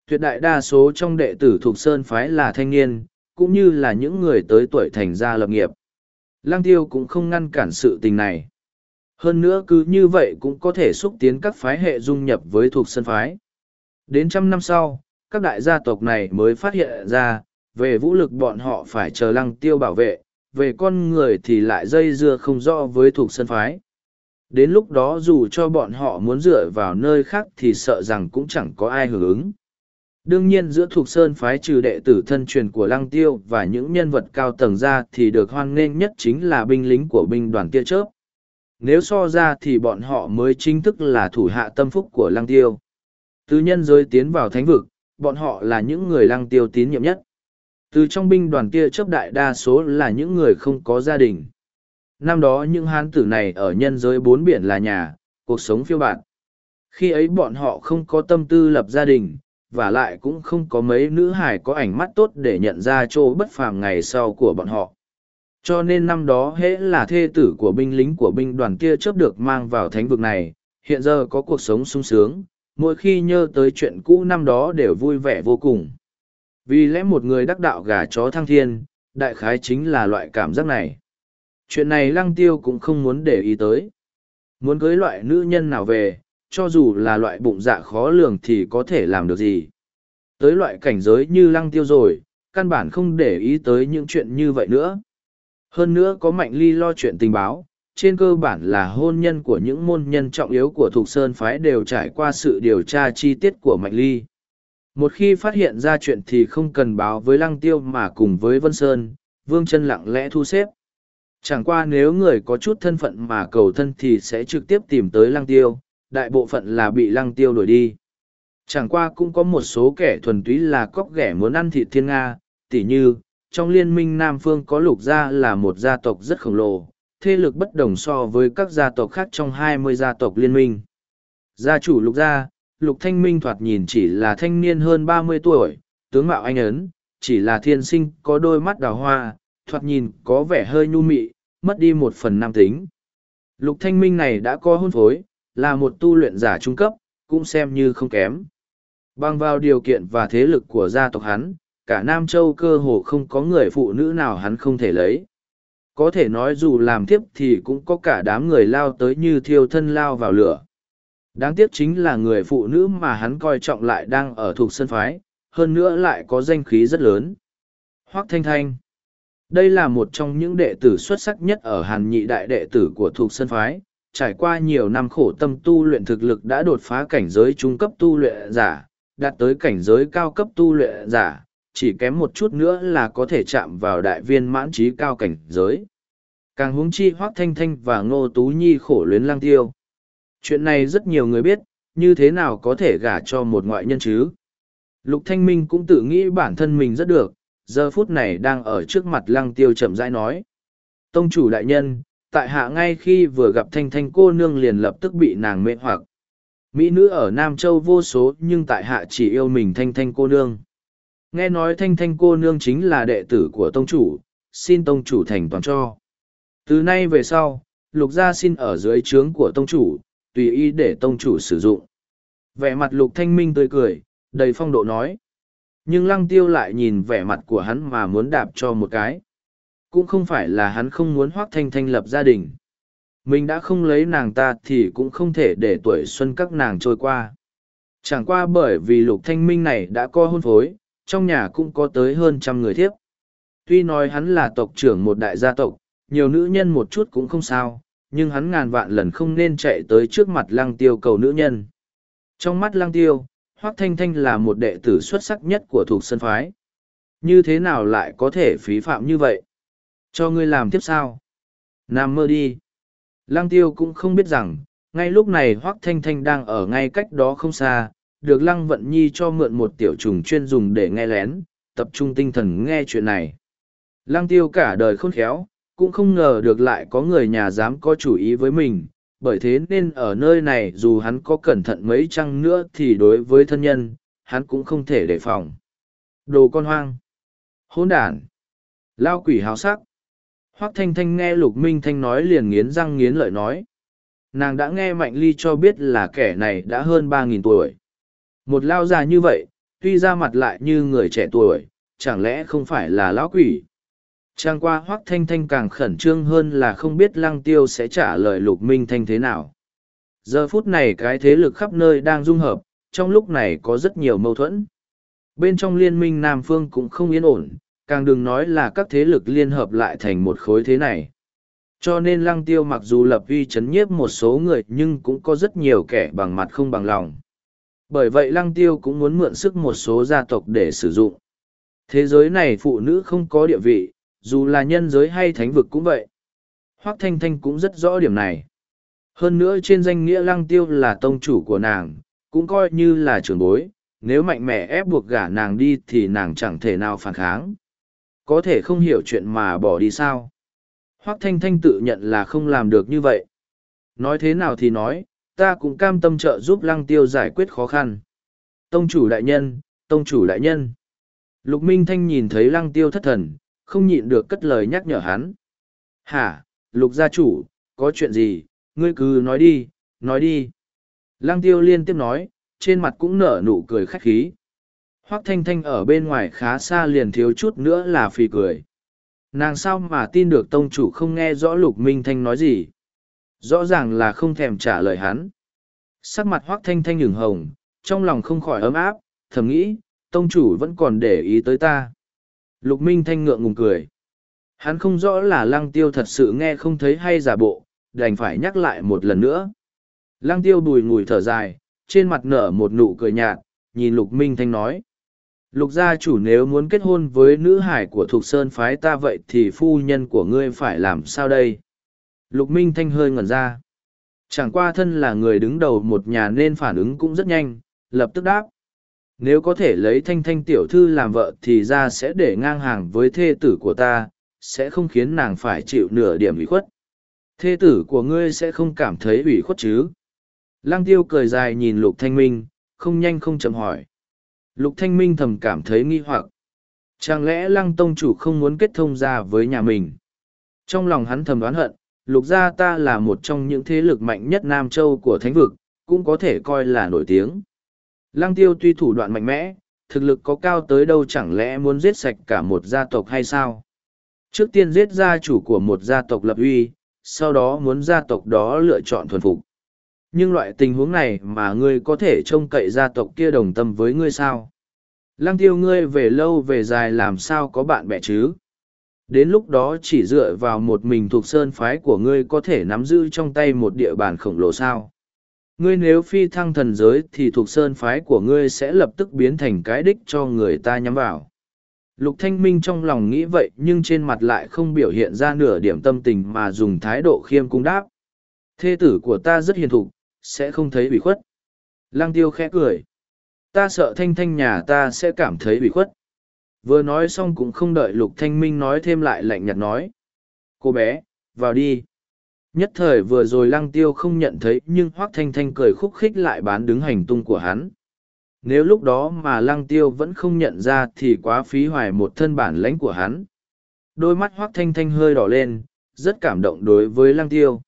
Tuyệt đại đa số trong đệ tử thuộc sơn phái là thanh niên cũng như là những người tới tuổi thành gia lập nghiệp. Lang tiêu cũng không ngăn cản sự tình này hơn nữa cứ như vậy cũng có thể xúc tiến các phái hệ dung nhập với thuộc sơn phái đến trăm năm sau các đại gia tộc này mới phát hiện ra về vũ lực bọn họ phải chờ lăng tiêu bảo vệ, về con người thì lại dây dưa không rõ với thuộc sân phái. Đến lúc đó dù cho bọn họ muốn dựa vào nơi khác thì sợ rằng cũng chẳng có ai hưởng ứng. Đương nhiên giữa thuộc sơn phái trừ đệ tử thân truyền của lăng tiêu và những nhân vật cao tầng ra thì được hoan nghênh nhất chính là binh lính của binh đoàn tia chớp. Nếu so ra thì bọn họ mới chính thức là thủ hạ tâm phúc của lăng tiêu. Từ nhân giới tiến vào thánh vực, bọn họ là những người lăng tiêu tín nhiệm nhất. Từ trong binh đoàn kia chấp đại đa số là những người không có gia đình. Năm đó những hán tử này ở nhân giới bốn biển là nhà, cuộc sống phiêu bạt. Khi ấy bọn họ không có tâm tư lập gia đình, và lại cũng không có mấy nữ hải có ảnh mắt tốt để nhận ra chỗ bất phàm ngày sau của bọn họ. Cho nên năm đó hễ là thê tử của binh lính của binh đoàn kia chớp được mang vào thánh vực này, hiện giờ có cuộc sống sung sướng, mỗi khi nhớ tới chuyện cũ năm đó đều vui vẻ vô cùng. Vì lẽ một người đắc đạo gà chó thăng thiên, đại khái chính là loại cảm giác này. Chuyện này lăng tiêu cũng không muốn để ý tới. Muốn cưới loại nữ nhân nào về, cho dù là loại bụng dạ khó lường thì có thể làm được gì. Tới loại cảnh giới như lăng tiêu rồi, căn bản không để ý tới những chuyện như vậy nữa. Hơn nữa có mạnh ly lo chuyện tình báo, trên cơ bản là hôn nhân của những môn nhân trọng yếu của Thục Sơn Phái đều trải qua sự điều tra chi tiết của mạnh ly. Một khi phát hiện ra chuyện thì không cần báo với Lăng Tiêu mà cùng với Vân Sơn, Vương chân lặng lẽ thu xếp. Chẳng qua nếu người có chút thân phận mà cầu thân thì sẽ trực tiếp tìm tới Lăng Tiêu, đại bộ phận là bị Lăng Tiêu đuổi đi. Chẳng qua cũng có một số kẻ thuần túy là cóc ghẻ muốn ăn thịt thiên Nga, tỉ như, trong liên minh Nam Phương có lục gia là một gia tộc rất khổng lồ, thế lực bất đồng so với các gia tộc khác trong hai mươi gia tộc liên minh. Gia chủ lục gia, Lục Thanh Minh thoạt nhìn chỉ là thanh niên hơn ba mươi tuổi, tướng mạo anh ấn, chỉ là thiên sinh có đôi mắt đào hoa, thoạt nhìn có vẻ hơi nhu mị, mất đi một phần nam tính. Lục Thanh Minh này đã có hôn phối, là một tu luyện giả trung cấp, cũng xem như không kém. Bằng vào điều kiện và thế lực của gia tộc hắn, cả Nam Châu cơ hồ không có người phụ nữ nào hắn không thể lấy. Có thể nói dù làm tiếp thì cũng có cả đám người lao tới như thiêu thân lao vào lửa. Đáng tiếc chính là người phụ nữ mà hắn coi trọng lại đang ở thuộc sân phái, hơn nữa lại có danh khí rất lớn. Hoác Thanh Thanh Đây là một trong những đệ tử xuất sắc nhất ở Hàn Nhị Đại đệ tử của thuộc sân phái, trải qua nhiều năm khổ tâm tu luyện thực lực đã đột phá cảnh giới trung cấp tu luyện giả, đạt tới cảnh giới cao cấp tu luyện giả, chỉ kém một chút nữa là có thể chạm vào đại viên mãn trí cao cảnh giới. Càng huống chi Hoác Thanh Thanh và Ngô Tú Nhi khổ luyến lang tiêu. Chuyện này rất nhiều người biết, như thế nào có thể gả cho một ngoại nhân chứ? Lục Thanh Minh cũng tự nghĩ bản thân mình rất được, giờ phút này đang ở trước mặt lăng tiêu chậm rãi nói. Tông chủ đại nhân, tại hạ ngay khi vừa gặp thanh thanh cô nương liền lập tức bị nàng mê hoặc. Mỹ nữ ở Nam Châu vô số nhưng tại hạ chỉ yêu mình thanh thanh cô nương. Nghe nói thanh thanh cô nương chính là đệ tử của tông chủ, xin tông chủ thành toàn cho. Từ nay về sau, lục gia xin ở dưới trướng của tông chủ, tùy ý để tông chủ sử dụng. Vẻ mặt lục thanh minh tươi cười, đầy phong độ nói. Nhưng lăng tiêu lại nhìn vẻ mặt của hắn mà muốn đạp cho một cái. Cũng không phải là hắn không muốn hoác thanh thanh lập gia đình. Mình đã không lấy nàng ta thì cũng không thể để tuổi xuân các nàng trôi qua. Chẳng qua bởi vì lục thanh minh này đã co hôn phối, trong nhà cũng có tới hơn trăm người thiếp. Tuy nói hắn là tộc trưởng một đại gia tộc, nhiều nữ nhân một chút cũng không sao, nhưng hắn ngàn vạn lần không nên chạy tới trước mặt lăng tiêu cầu nữ nhân. Trong mắt lăng tiêu, Hoác Thanh Thanh là một đệ tử xuất sắc nhất của thuộc sân phái. Như thế nào lại có thể phí phạm như vậy? Cho ngươi làm tiếp sao? Nam mơ đi. Lăng tiêu cũng không biết rằng, ngay lúc này Hoác Thanh Thanh đang ở ngay cách đó không xa, được Lăng Vận Nhi cho mượn một tiểu trùng chuyên dùng để nghe lén, tập trung tinh thần nghe chuyện này. Lăng tiêu cả đời khôn khéo, cũng không ngờ được lại có người nhà dám có chủ ý với mình, bởi thế nên ở nơi này dù hắn có cẩn thận mấy chăng nữa thì đối với thân nhân, hắn cũng không thể đề phòng. Đồ con hoang. Hỗn đản. Lao quỷ hào sắc. Hoác Thanh Thanh nghe Lục Minh Thanh nói liền nghiến răng nghiến lợi nói. Nàng đã nghe Mạnh Ly cho biết là kẻ này đã hơn ba nghìn tuổi. Một lao già như vậy, tuy ra mặt lại như người trẻ tuổi, chẳng lẽ không phải là lão quỷ? Trang qua Hoác Thanh Thanh càng khẩn trương hơn là không biết Lăng Tiêu sẽ trả lời Lục Minh Thanh thế nào. Giờ phút này cái thế lực khắp nơi đang dung hợp, trong lúc này có rất nhiều mâu thuẫn. Bên trong liên minh Nam Phương cũng không yên ổn, càng đừng nói là các thế lực liên hợp lại thành một khối thế này. Cho nên Lăng Tiêu mặc dù lập vi chấn nhiếp một số người nhưng cũng có rất nhiều kẻ bằng mặt không bằng lòng. Bởi vậy Lăng Tiêu cũng muốn mượn sức một số gia tộc để sử dụng. Thế giới này phụ nữ không có địa vị, dù là nhân giới hay thánh vực cũng vậy. Hoác Thanh Thanh cũng rất rõ điểm này. Hơn nữa trên danh nghĩa lăng tiêu là tông chủ của nàng, cũng coi như là trưởng bối, nếu mạnh mẽ ép buộc gả nàng đi thì nàng chẳng thể nào phản kháng. Có thể không hiểu chuyện mà bỏ đi sao. Hoác Thanh Thanh tự nhận là không làm được như vậy. Nói thế nào thì nói, ta cũng cam tâm trợ giúp lăng tiêu giải quyết khó khăn. Tông chủ đại nhân, tông chủ đại nhân. Lục Minh Thanh nhìn thấy lăng tiêu thất thần, không nhịn được cất lời nhắc nhở hắn. Hả, lục gia chủ, có chuyện gì, ngươi cứ nói đi, nói đi. Lăng tiêu liên tiếp nói, trên mặt cũng nở nụ cười khách khí. Hoác thanh thanh ở bên ngoài khá xa liền thiếu chút nữa là phì cười. Nàng sao mà tin được tông chủ không nghe rõ lục minh thanh nói gì. Rõ ràng là không thèm trả lời hắn. Sắc mặt hoác thanh thanh nhường hồng, trong lòng không khỏi ấm áp, thầm nghĩ, tông chủ vẫn còn để ý tới ta. Lục Minh Thanh ngượng ngùng cười. Hắn không rõ là lăng tiêu thật sự nghe không thấy hay giả bộ, đành phải nhắc lại một lần nữa. Lăng tiêu bùi ngùi thở dài, trên mặt nở một nụ cười nhạt, nhìn Lục Minh Thanh nói. Lục gia chủ nếu muốn kết hôn với nữ hải của Thục Sơn phái ta vậy thì phu nhân của ngươi phải làm sao đây? Lục Minh Thanh hơi ngẩn ra. Chẳng qua thân là người đứng đầu một nhà nên phản ứng cũng rất nhanh, lập tức đáp nếu có thể lấy thanh thanh tiểu thư làm vợ thì ra sẽ để ngang hàng với thê tử của ta sẽ không khiến nàng phải chịu nửa điểm ủy khuất thê tử của ngươi sẽ không cảm thấy ủy khuất chứ lăng tiêu cười dài nhìn lục thanh minh không nhanh không chậm hỏi. Lục Thanh Minh thầm cảm thấy nghi hoặc. Chẳng lẽ lăng tông chủ không muốn kết thông ra với nhà mình? Trong lòng hắn thầm đoán hận, lục gia ta là một trong những thế lực mạnh nhất Nam Châu của thánh vực, cũng có thể coi là nổi tiếng. Lăng tiêu tuy thủ đoạn mạnh mẽ, thực lực có cao tới đâu chẳng lẽ muốn giết sạch cả một gia tộc hay sao? Trước tiên giết gia chủ của một gia tộc lập uy, sau đó muốn gia tộc đó lựa chọn thuần phục. Nhưng loại tình huống này mà ngươi có thể trông cậy gia tộc kia đồng tâm với ngươi sao? Lăng tiêu ngươi về lâu về dài làm sao có bạn bè chứ? Đến lúc đó chỉ dựa vào một mình thuộc sơn phái của ngươi có thể nắm giữ trong tay một địa bàn khổng lồ sao? Ngươi nếu phi thăng thần giới thì thuộc sơn phái của ngươi sẽ lập tức biến thành cái đích cho người ta nhắm vào. Lục Thanh Minh trong lòng nghĩ vậy nhưng trên mặt lại không biểu hiện ra nửa điểm tâm tình mà dùng thái độ khiêm cung đáp. Thê tử của ta rất hiền thục, sẽ không thấy bị khuất. Lang tiêu khẽ cười. Ta sợ thanh thanh nhà ta sẽ cảm thấy bị khuất. Vừa nói xong cũng không đợi Lục Thanh Minh nói thêm lại lạnh nhạt nói. Cô bé, vào đi. Nhất thời vừa rồi lăng tiêu không nhận thấy nhưng Hoác Thanh Thanh cười khúc khích lại bán đứng hành tung của hắn. Nếu lúc đó mà lăng tiêu vẫn không nhận ra thì quá phí hoài một thân bản lãnh của hắn. Đôi mắt Hoác Thanh Thanh hơi đỏ lên, rất cảm động đối với lăng tiêu.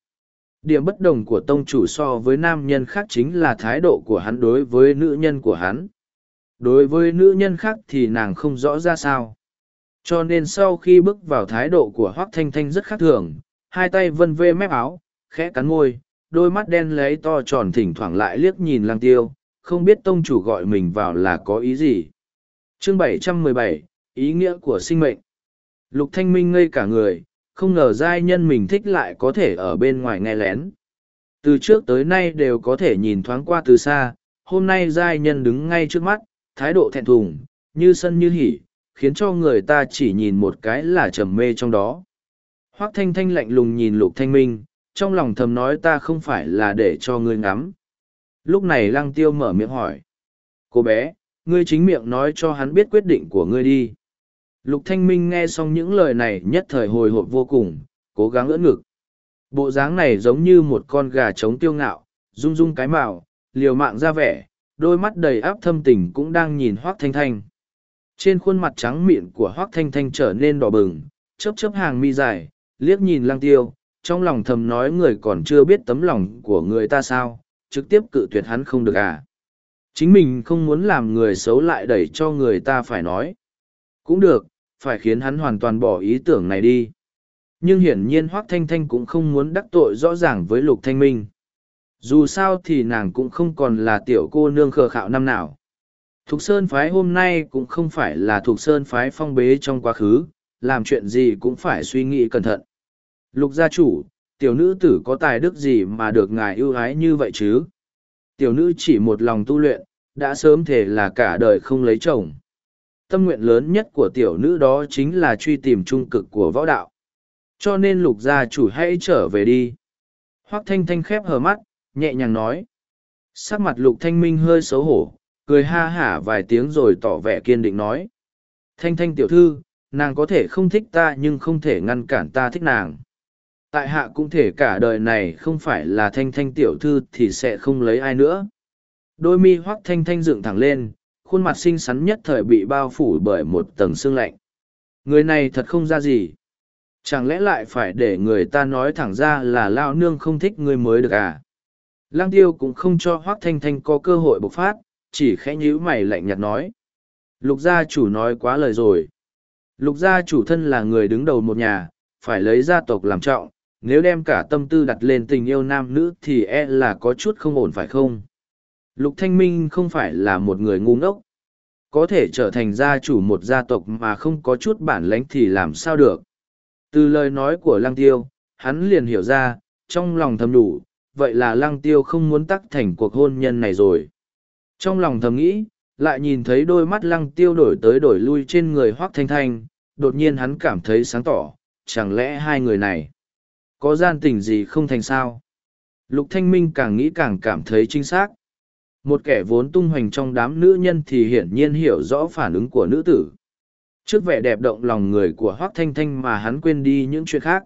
Điểm bất đồng của tông chủ so với nam nhân khác chính là thái độ của hắn đối với nữ nhân của hắn. Đối với nữ nhân khác thì nàng không rõ ra sao. Cho nên sau khi bước vào thái độ của Hoác Thanh Thanh rất khác thường, hai tay vân vê mép áo, khẽ cắn môi, đôi mắt đen lấy to tròn thỉnh thoảng lại liếc nhìn lang tiêu, không biết tông chủ gọi mình vào là có ý gì. Chương 717, ý nghĩa của sinh mệnh. Lục Thanh Minh ngây cả người, không ngờ giai nhân mình thích lại có thể ở bên ngoài nghe lén. Từ trước tới nay đều có thể nhìn thoáng qua từ xa, hôm nay giai nhân đứng ngay trước mắt, thái độ thẹn thùng, như sân như hỉ, khiến cho người ta chỉ nhìn một cái là trầm mê trong đó. Hoác thanh thanh lạnh lùng nhìn lục thanh minh, trong lòng thầm nói ta không phải là để cho ngươi ngắm. Lúc này lăng tiêu mở miệng hỏi. Cô bé, ngươi chính miệng nói cho hắn biết quyết định của ngươi đi. Lục thanh minh nghe xong những lời này nhất thời hồi hộp vô cùng, cố gắng ưỡn ngực. Bộ dáng này giống như một con gà trống tiêu ngạo, rung rung cái mạo, liều mạng ra vẻ, đôi mắt đầy áp thâm tình cũng đang nhìn Hoác Thanh Thanh. Trên khuôn mặt trắng miệng của Hoác Thanh Thanh trở nên đỏ bừng, chớp chớp hàng mi dài, liếc nhìn lăng tiêu, trong lòng thầm nói người còn chưa biết tấm lòng của người ta sao, trực tiếp cự tuyệt hắn không được à. Chính mình không muốn làm người xấu lại đẩy cho người ta phải nói. Cũng được, phải khiến hắn hoàn toàn bỏ ý tưởng này đi. Nhưng hiển nhiên Hoác Thanh Thanh cũng không muốn đắc tội rõ ràng với Lục Thanh Minh. Dù sao thì nàng cũng không còn là tiểu cô nương khờ khạo năm nào. Thục Sơn phái hôm nay cũng không phải là Thục Sơn phái phong bế trong quá khứ, làm chuyện gì cũng phải suy nghĩ cẩn thận. Lục gia chủ, tiểu nữ tử có tài đức gì mà được ngài ưu ái như vậy chứ? Tiểu nữ chỉ một lòng tu luyện, đã sớm thể là cả đời không lấy chồng. Tâm nguyện lớn nhất của tiểu nữ đó chính là truy tìm trung cực của võ đạo. Cho nên lục gia chủ hãy trở về đi. Hoác thanh thanh khép hờ mắt, nhẹ nhàng nói. Sắc mặt lục thanh minh hơi xấu hổ, cười ha hả vài tiếng rồi tỏ vẻ kiên định nói. Thanh thanh tiểu thư, nàng có thể không thích ta nhưng không thể ngăn cản ta thích nàng. Tại hạ cũng thể cả đời này không phải là thanh thanh tiểu thư thì sẽ không lấy ai nữa. Đôi mi hoắc thanh thanh dựng thẳng lên, khuôn mặt xinh xắn nhất thời bị bao phủ bởi một tầng sương lạnh. Người này thật không ra gì. Chẳng lẽ lại phải để người ta nói thẳng ra là lao nương không thích người mới được à? Lăng tiêu cũng không cho Hoác Thanh Thanh có cơ hội bộc phát, chỉ khẽ nhíu mày lạnh nhạt nói. Lục gia chủ nói quá lời rồi. Lục gia chủ thân là người đứng đầu một nhà, phải lấy gia tộc làm trọng, nếu đem cả tâm tư đặt lên tình yêu nam nữ thì e là có chút không ổn phải không? Lục Thanh Minh không phải là một người ngu ngốc. Có thể trở thành gia chủ một gia tộc mà không có chút bản lãnh thì làm sao được. Từ lời nói của Lăng Tiêu, hắn liền hiểu ra, trong lòng thầm đủ, vậy là lăng tiêu không muốn tắc thành cuộc hôn nhân này rồi. Trong lòng thầm nghĩ, lại nhìn thấy đôi mắt lăng tiêu đổi tới đổi lui trên người hoác thanh thanh, đột nhiên hắn cảm thấy sáng tỏ, chẳng lẽ hai người này có gian tình gì không thành sao? Lục Thanh Minh càng nghĩ càng cảm thấy chính xác. Một kẻ vốn tung hoành trong đám nữ nhân thì hiển nhiên hiểu rõ phản ứng của nữ tử. Trước vẻ đẹp động lòng người của Hoác Thanh Thanh mà hắn quên đi những chuyện khác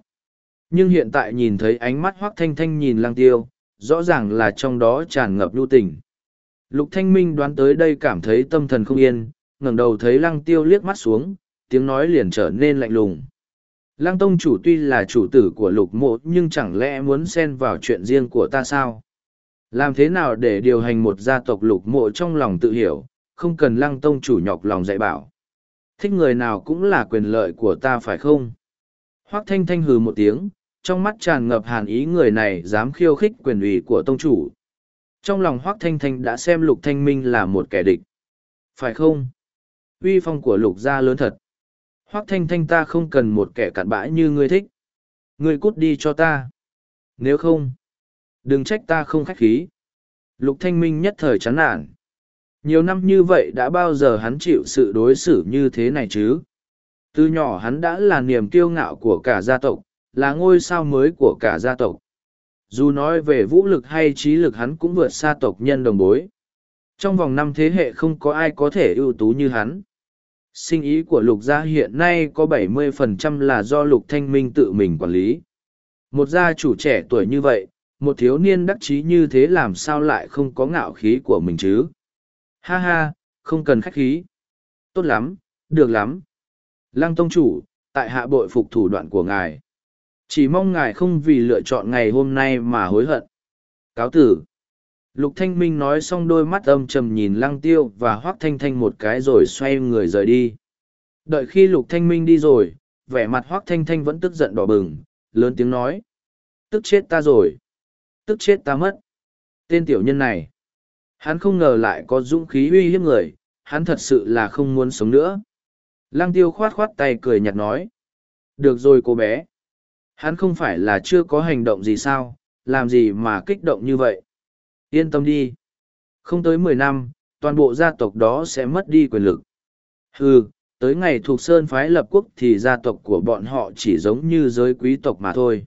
nhưng hiện tại nhìn thấy ánh mắt hoác thanh thanh nhìn lang tiêu rõ ràng là trong đó tràn ngập lưu tình Lục Thanh Minh đoán tới đây cảm thấy tâm thần không yên, ngẩng đầu thấy lăng tiêu liếc mắt xuống, tiếng nói liền trở nên lạnh lùng. Lăng tông chủ tuy là chủ tử của lục mộ nhưng chẳng lẽ muốn xen vào chuyện riêng của ta sao? Làm thế nào để điều hành một gia tộc lục mộ trong lòng tự hiểu, không cần lăng tông chủ nhọc lòng dạy bảo. Thích người nào cũng là quyền lợi của ta phải không? Hoác thanh thanh hừ một tiếng, trong mắt tràn ngập hàn ý người này dám khiêu khích quyền ủy của tông chủ. Trong lòng Hoác thanh thanh đã xem lục thanh minh là một kẻ địch. Phải không? Uy phong của lục gia lớn thật. Hoác thanh thanh ta không cần một kẻ cặn bã như ngươi thích. Ngươi cút đi cho ta. Nếu không, đừng trách ta không khách khí. Lục thanh minh nhất thời chán nản. Nhiều năm như vậy đã bao giờ hắn chịu sự đối xử như thế này chứ? Từ nhỏ hắn đã là niềm kiêu ngạo của cả gia tộc, là ngôi sao mới của cả gia tộc. Dù nói về vũ lực hay trí lực hắn cũng vượt xa tộc nhân đồng bối. Trong vòng năm thế hệ không có ai có thể ưu tú như hắn. Sinh ý của lục gia hiện nay có 70% là do lục thanh minh tự mình quản lý. Một gia chủ trẻ tuổi như vậy, một thiếu niên đắc chí như thế làm sao lại không có ngạo khí của mình chứ? Ha ha, không cần khách khí. Tốt lắm, được lắm. Lăng tông chủ, tại hạ bội phục thủ đoạn của ngài. Chỉ mong ngài không vì lựa chọn ngày hôm nay mà hối hận. Cáo tử. Lục Thanh Minh nói xong đôi mắt âm trầm nhìn Lăng Tiêu và Hoác Thanh Thanh một cái rồi xoay người rời đi. Đợi khi Lục Thanh Minh đi rồi, vẻ mặt Hoác Thanh Thanh vẫn tức giận đỏ bừng, lớn tiếng nói. Tức chết ta rồi. Tức chết ta mất. Tên tiểu nhân này. Hắn không ngờ lại có dũng khí uy hiếp người, hắn thật sự là không muốn sống nữa. Lăng Tiêu khoát khoát tay cười nhạt nói. Được rồi cô bé. Hắn không phải là chưa có hành động gì sao, làm gì mà kích động như vậy. Yên tâm đi. Không tới mười năm, toàn bộ gia tộc đó sẽ mất đi quyền lực. Ừ, tới ngày thuộc sơn phái lập quốc thì gia tộc của bọn họ chỉ giống như giới quý tộc mà thôi.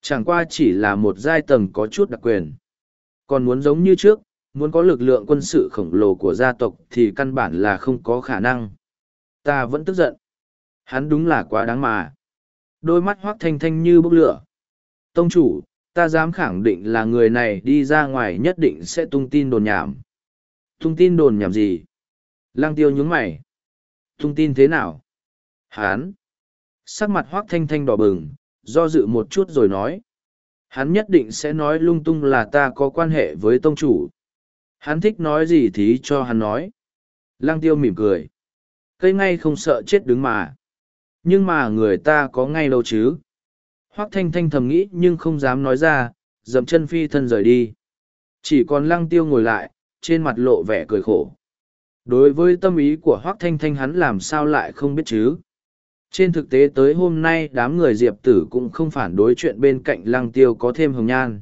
Chẳng qua chỉ là một giai tầng có chút đặc quyền. Còn muốn giống như trước, muốn có lực lượng quân sự khổng lồ của gia tộc thì căn bản là không có khả năng. Ta vẫn tức giận. Hắn đúng là quá đáng mà. Đôi mắt hoác thanh thanh như bốc lửa. Tông chủ, ta dám khẳng định là người này đi ra ngoài nhất định sẽ tung tin đồn nhảm. Tung tin đồn nhảm gì? Lăng tiêu nhướng mày. Tung tin thế nào? Hán. Sắc mặt hoác thanh thanh đỏ bừng, do dự một chút rồi nói. Hắn nhất định sẽ nói lung tung là ta có quan hệ với tông chủ. Hắn thích nói gì thì cho hắn nói. Lăng tiêu mỉm cười. Cây ngay không sợ chết đứng mà. Nhưng mà người ta có ngay đâu chứ. Hoác thanh thanh thầm nghĩ nhưng không dám nói ra, dậm chân phi thân rời đi. Chỉ còn lăng tiêu ngồi lại, trên mặt lộ vẻ cười khổ. Đối với tâm ý của Hoác thanh thanh hắn làm sao lại không biết chứ. Trên thực tế tới hôm nay đám người diệp tử cũng không phản đối chuyện bên cạnh lăng tiêu có thêm hồng nhan.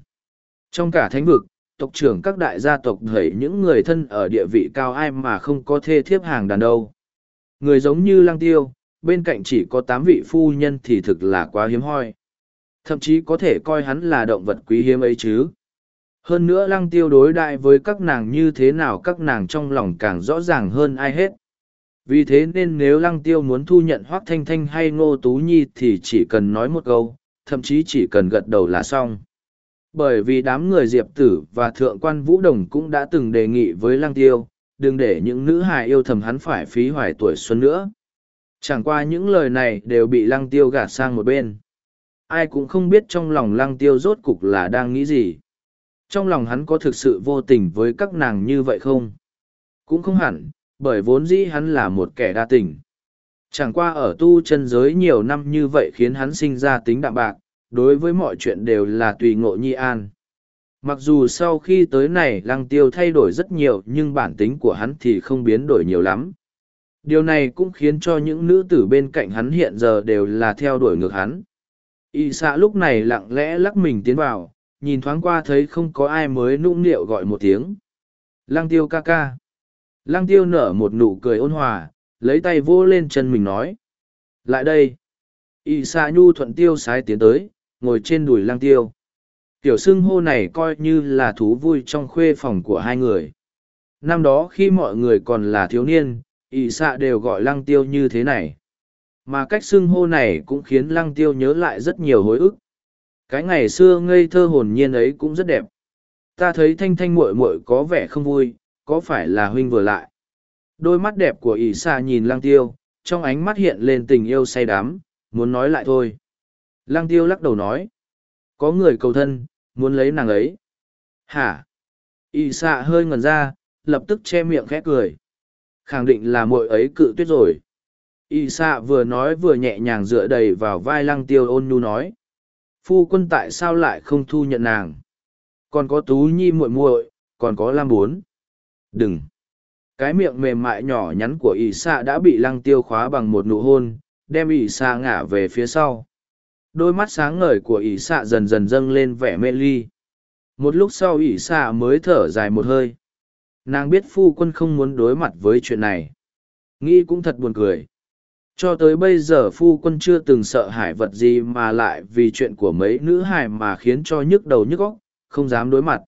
Trong cả thánh vực, tộc trưởng các đại gia tộc thấy những người thân ở địa vị cao ai mà không có thê thiếp hàng đàn đâu. Người giống như lăng tiêu, bên cạnh chỉ có tám vị phu nhân thì thực là quá hiếm hoi. Thậm chí có thể coi hắn là động vật quý hiếm ấy chứ. Hơn nữa lăng tiêu đối đại với các nàng như thế nào các nàng trong lòng càng rõ ràng hơn ai hết. Vì thế nên nếu lăng tiêu muốn thu nhận Hoác Thanh Thanh hay Ngô Tú Nhi thì chỉ cần nói một câu, thậm chí chỉ cần gật đầu là xong. Bởi vì đám người Diệp Tử và Thượng quan Vũ Đồng cũng đã từng đề nghị với lăng tiêu, đừng để những nữ hài yêu thầm hắn phải phí hoài tuổi xuân nữa. Chẳng qua những lời này đều bị lăng tiêu gạt sang một bên. Ai cũng không biết trong lòng lăng tiêu rốt cục là đang nghĩ gì. Trong lòng hắn có thực sự vô tình với các nàng như vậy không? Cũng không hẳn, bởi vốn dĩ hắn là một kẻ đa tình. Chẳng qua ở tu chân giới nhiều năm như vậy khiến hắn sinh ra tính đạm bạc, đối với mọi chuyện đều là tùy ngộ nhi an. Mặc dù sau khi tới này lăng tiêu thay đổi rất nhiều nhưng bản tính của hắn thì không biến đổi nhiều lắm. Điều này cũng khiến cho những nữ tử bên cạnh hắn hiện giờ đều là theo đuổi ngược hắn. Y xạ lúc này lặng lẽ lắc mình tiến vào, nhìn thoáng qua thấy không có ai mới nũng nịu gọi một tiếng. Lăng tiêu ca ca. Lăng tiêu nở một nụ cười ôn hòa, lấy tay vô lên chân mình nói. Lại đây. Y xạ nhu thuận tiêu sái tiến tới, ngồi trên đùi lăng tiêu. Tiểu xưng hô này coi như là thú vui trong khuê phòng của hai người. Năm đó khi mọi người còn là thiếu niên, ỷ xạ đều gọi lăng tiêu như thế này. Mà cách xưng hô này cũng khiến lăng tiêu nhớ lại rất nhiều hối ức. Cái ngày xưa ngây thơ hồn nhiên ấy cũng rất đẹp. Ta thấy thanh thanh muội muội có vẻ không vui có phải là huynh vừa lại? Đôi mắt đẹp của ỷ xạ nhìn lăng tiêu trong ánh mắt hiện lên tình yêu say đắm muốn nói lại thôi. Lăng tiêu lắc đầu nói có người cầu thân muốn lấy nàng ấy. Hả? Y xạ hơi ngần ra, lập tức che miệng khẽ cười. Khẳng định là muội ấy cự tuyết rồi. Y xạ vừa nói vừa nhẹ nhàng dựa đầy vào vai lăng tiêu ôn nhu nói. Phu quân tại sao lại không thu nhận nàng? Còn có tú nhi muội muội, còn có lam bốn. Đừng. Cái miệng mềm mại nhỏ nhắn của ỷ xạ đã bị lăng tiêu khóa bằng một nụ hôn, đem ỷ xạ ngả về phía sau đôi mắt sáng ngời của ỷ xạ dần dần dâng lên vẻ mê ly. Một lúc sau ỷ xạ mới thở dài một hơi. Nàng biết phu quân không muốn đối mặt với chuyện này. Nghĩ cũng thật buồn cười. Cho tới bây giờ phu quân chưa từng sợ hãi vật gì mà lại vì chuyện của mấy nữ hài mà khiến cho nhức đầu nhức óc, không dám đối mặt.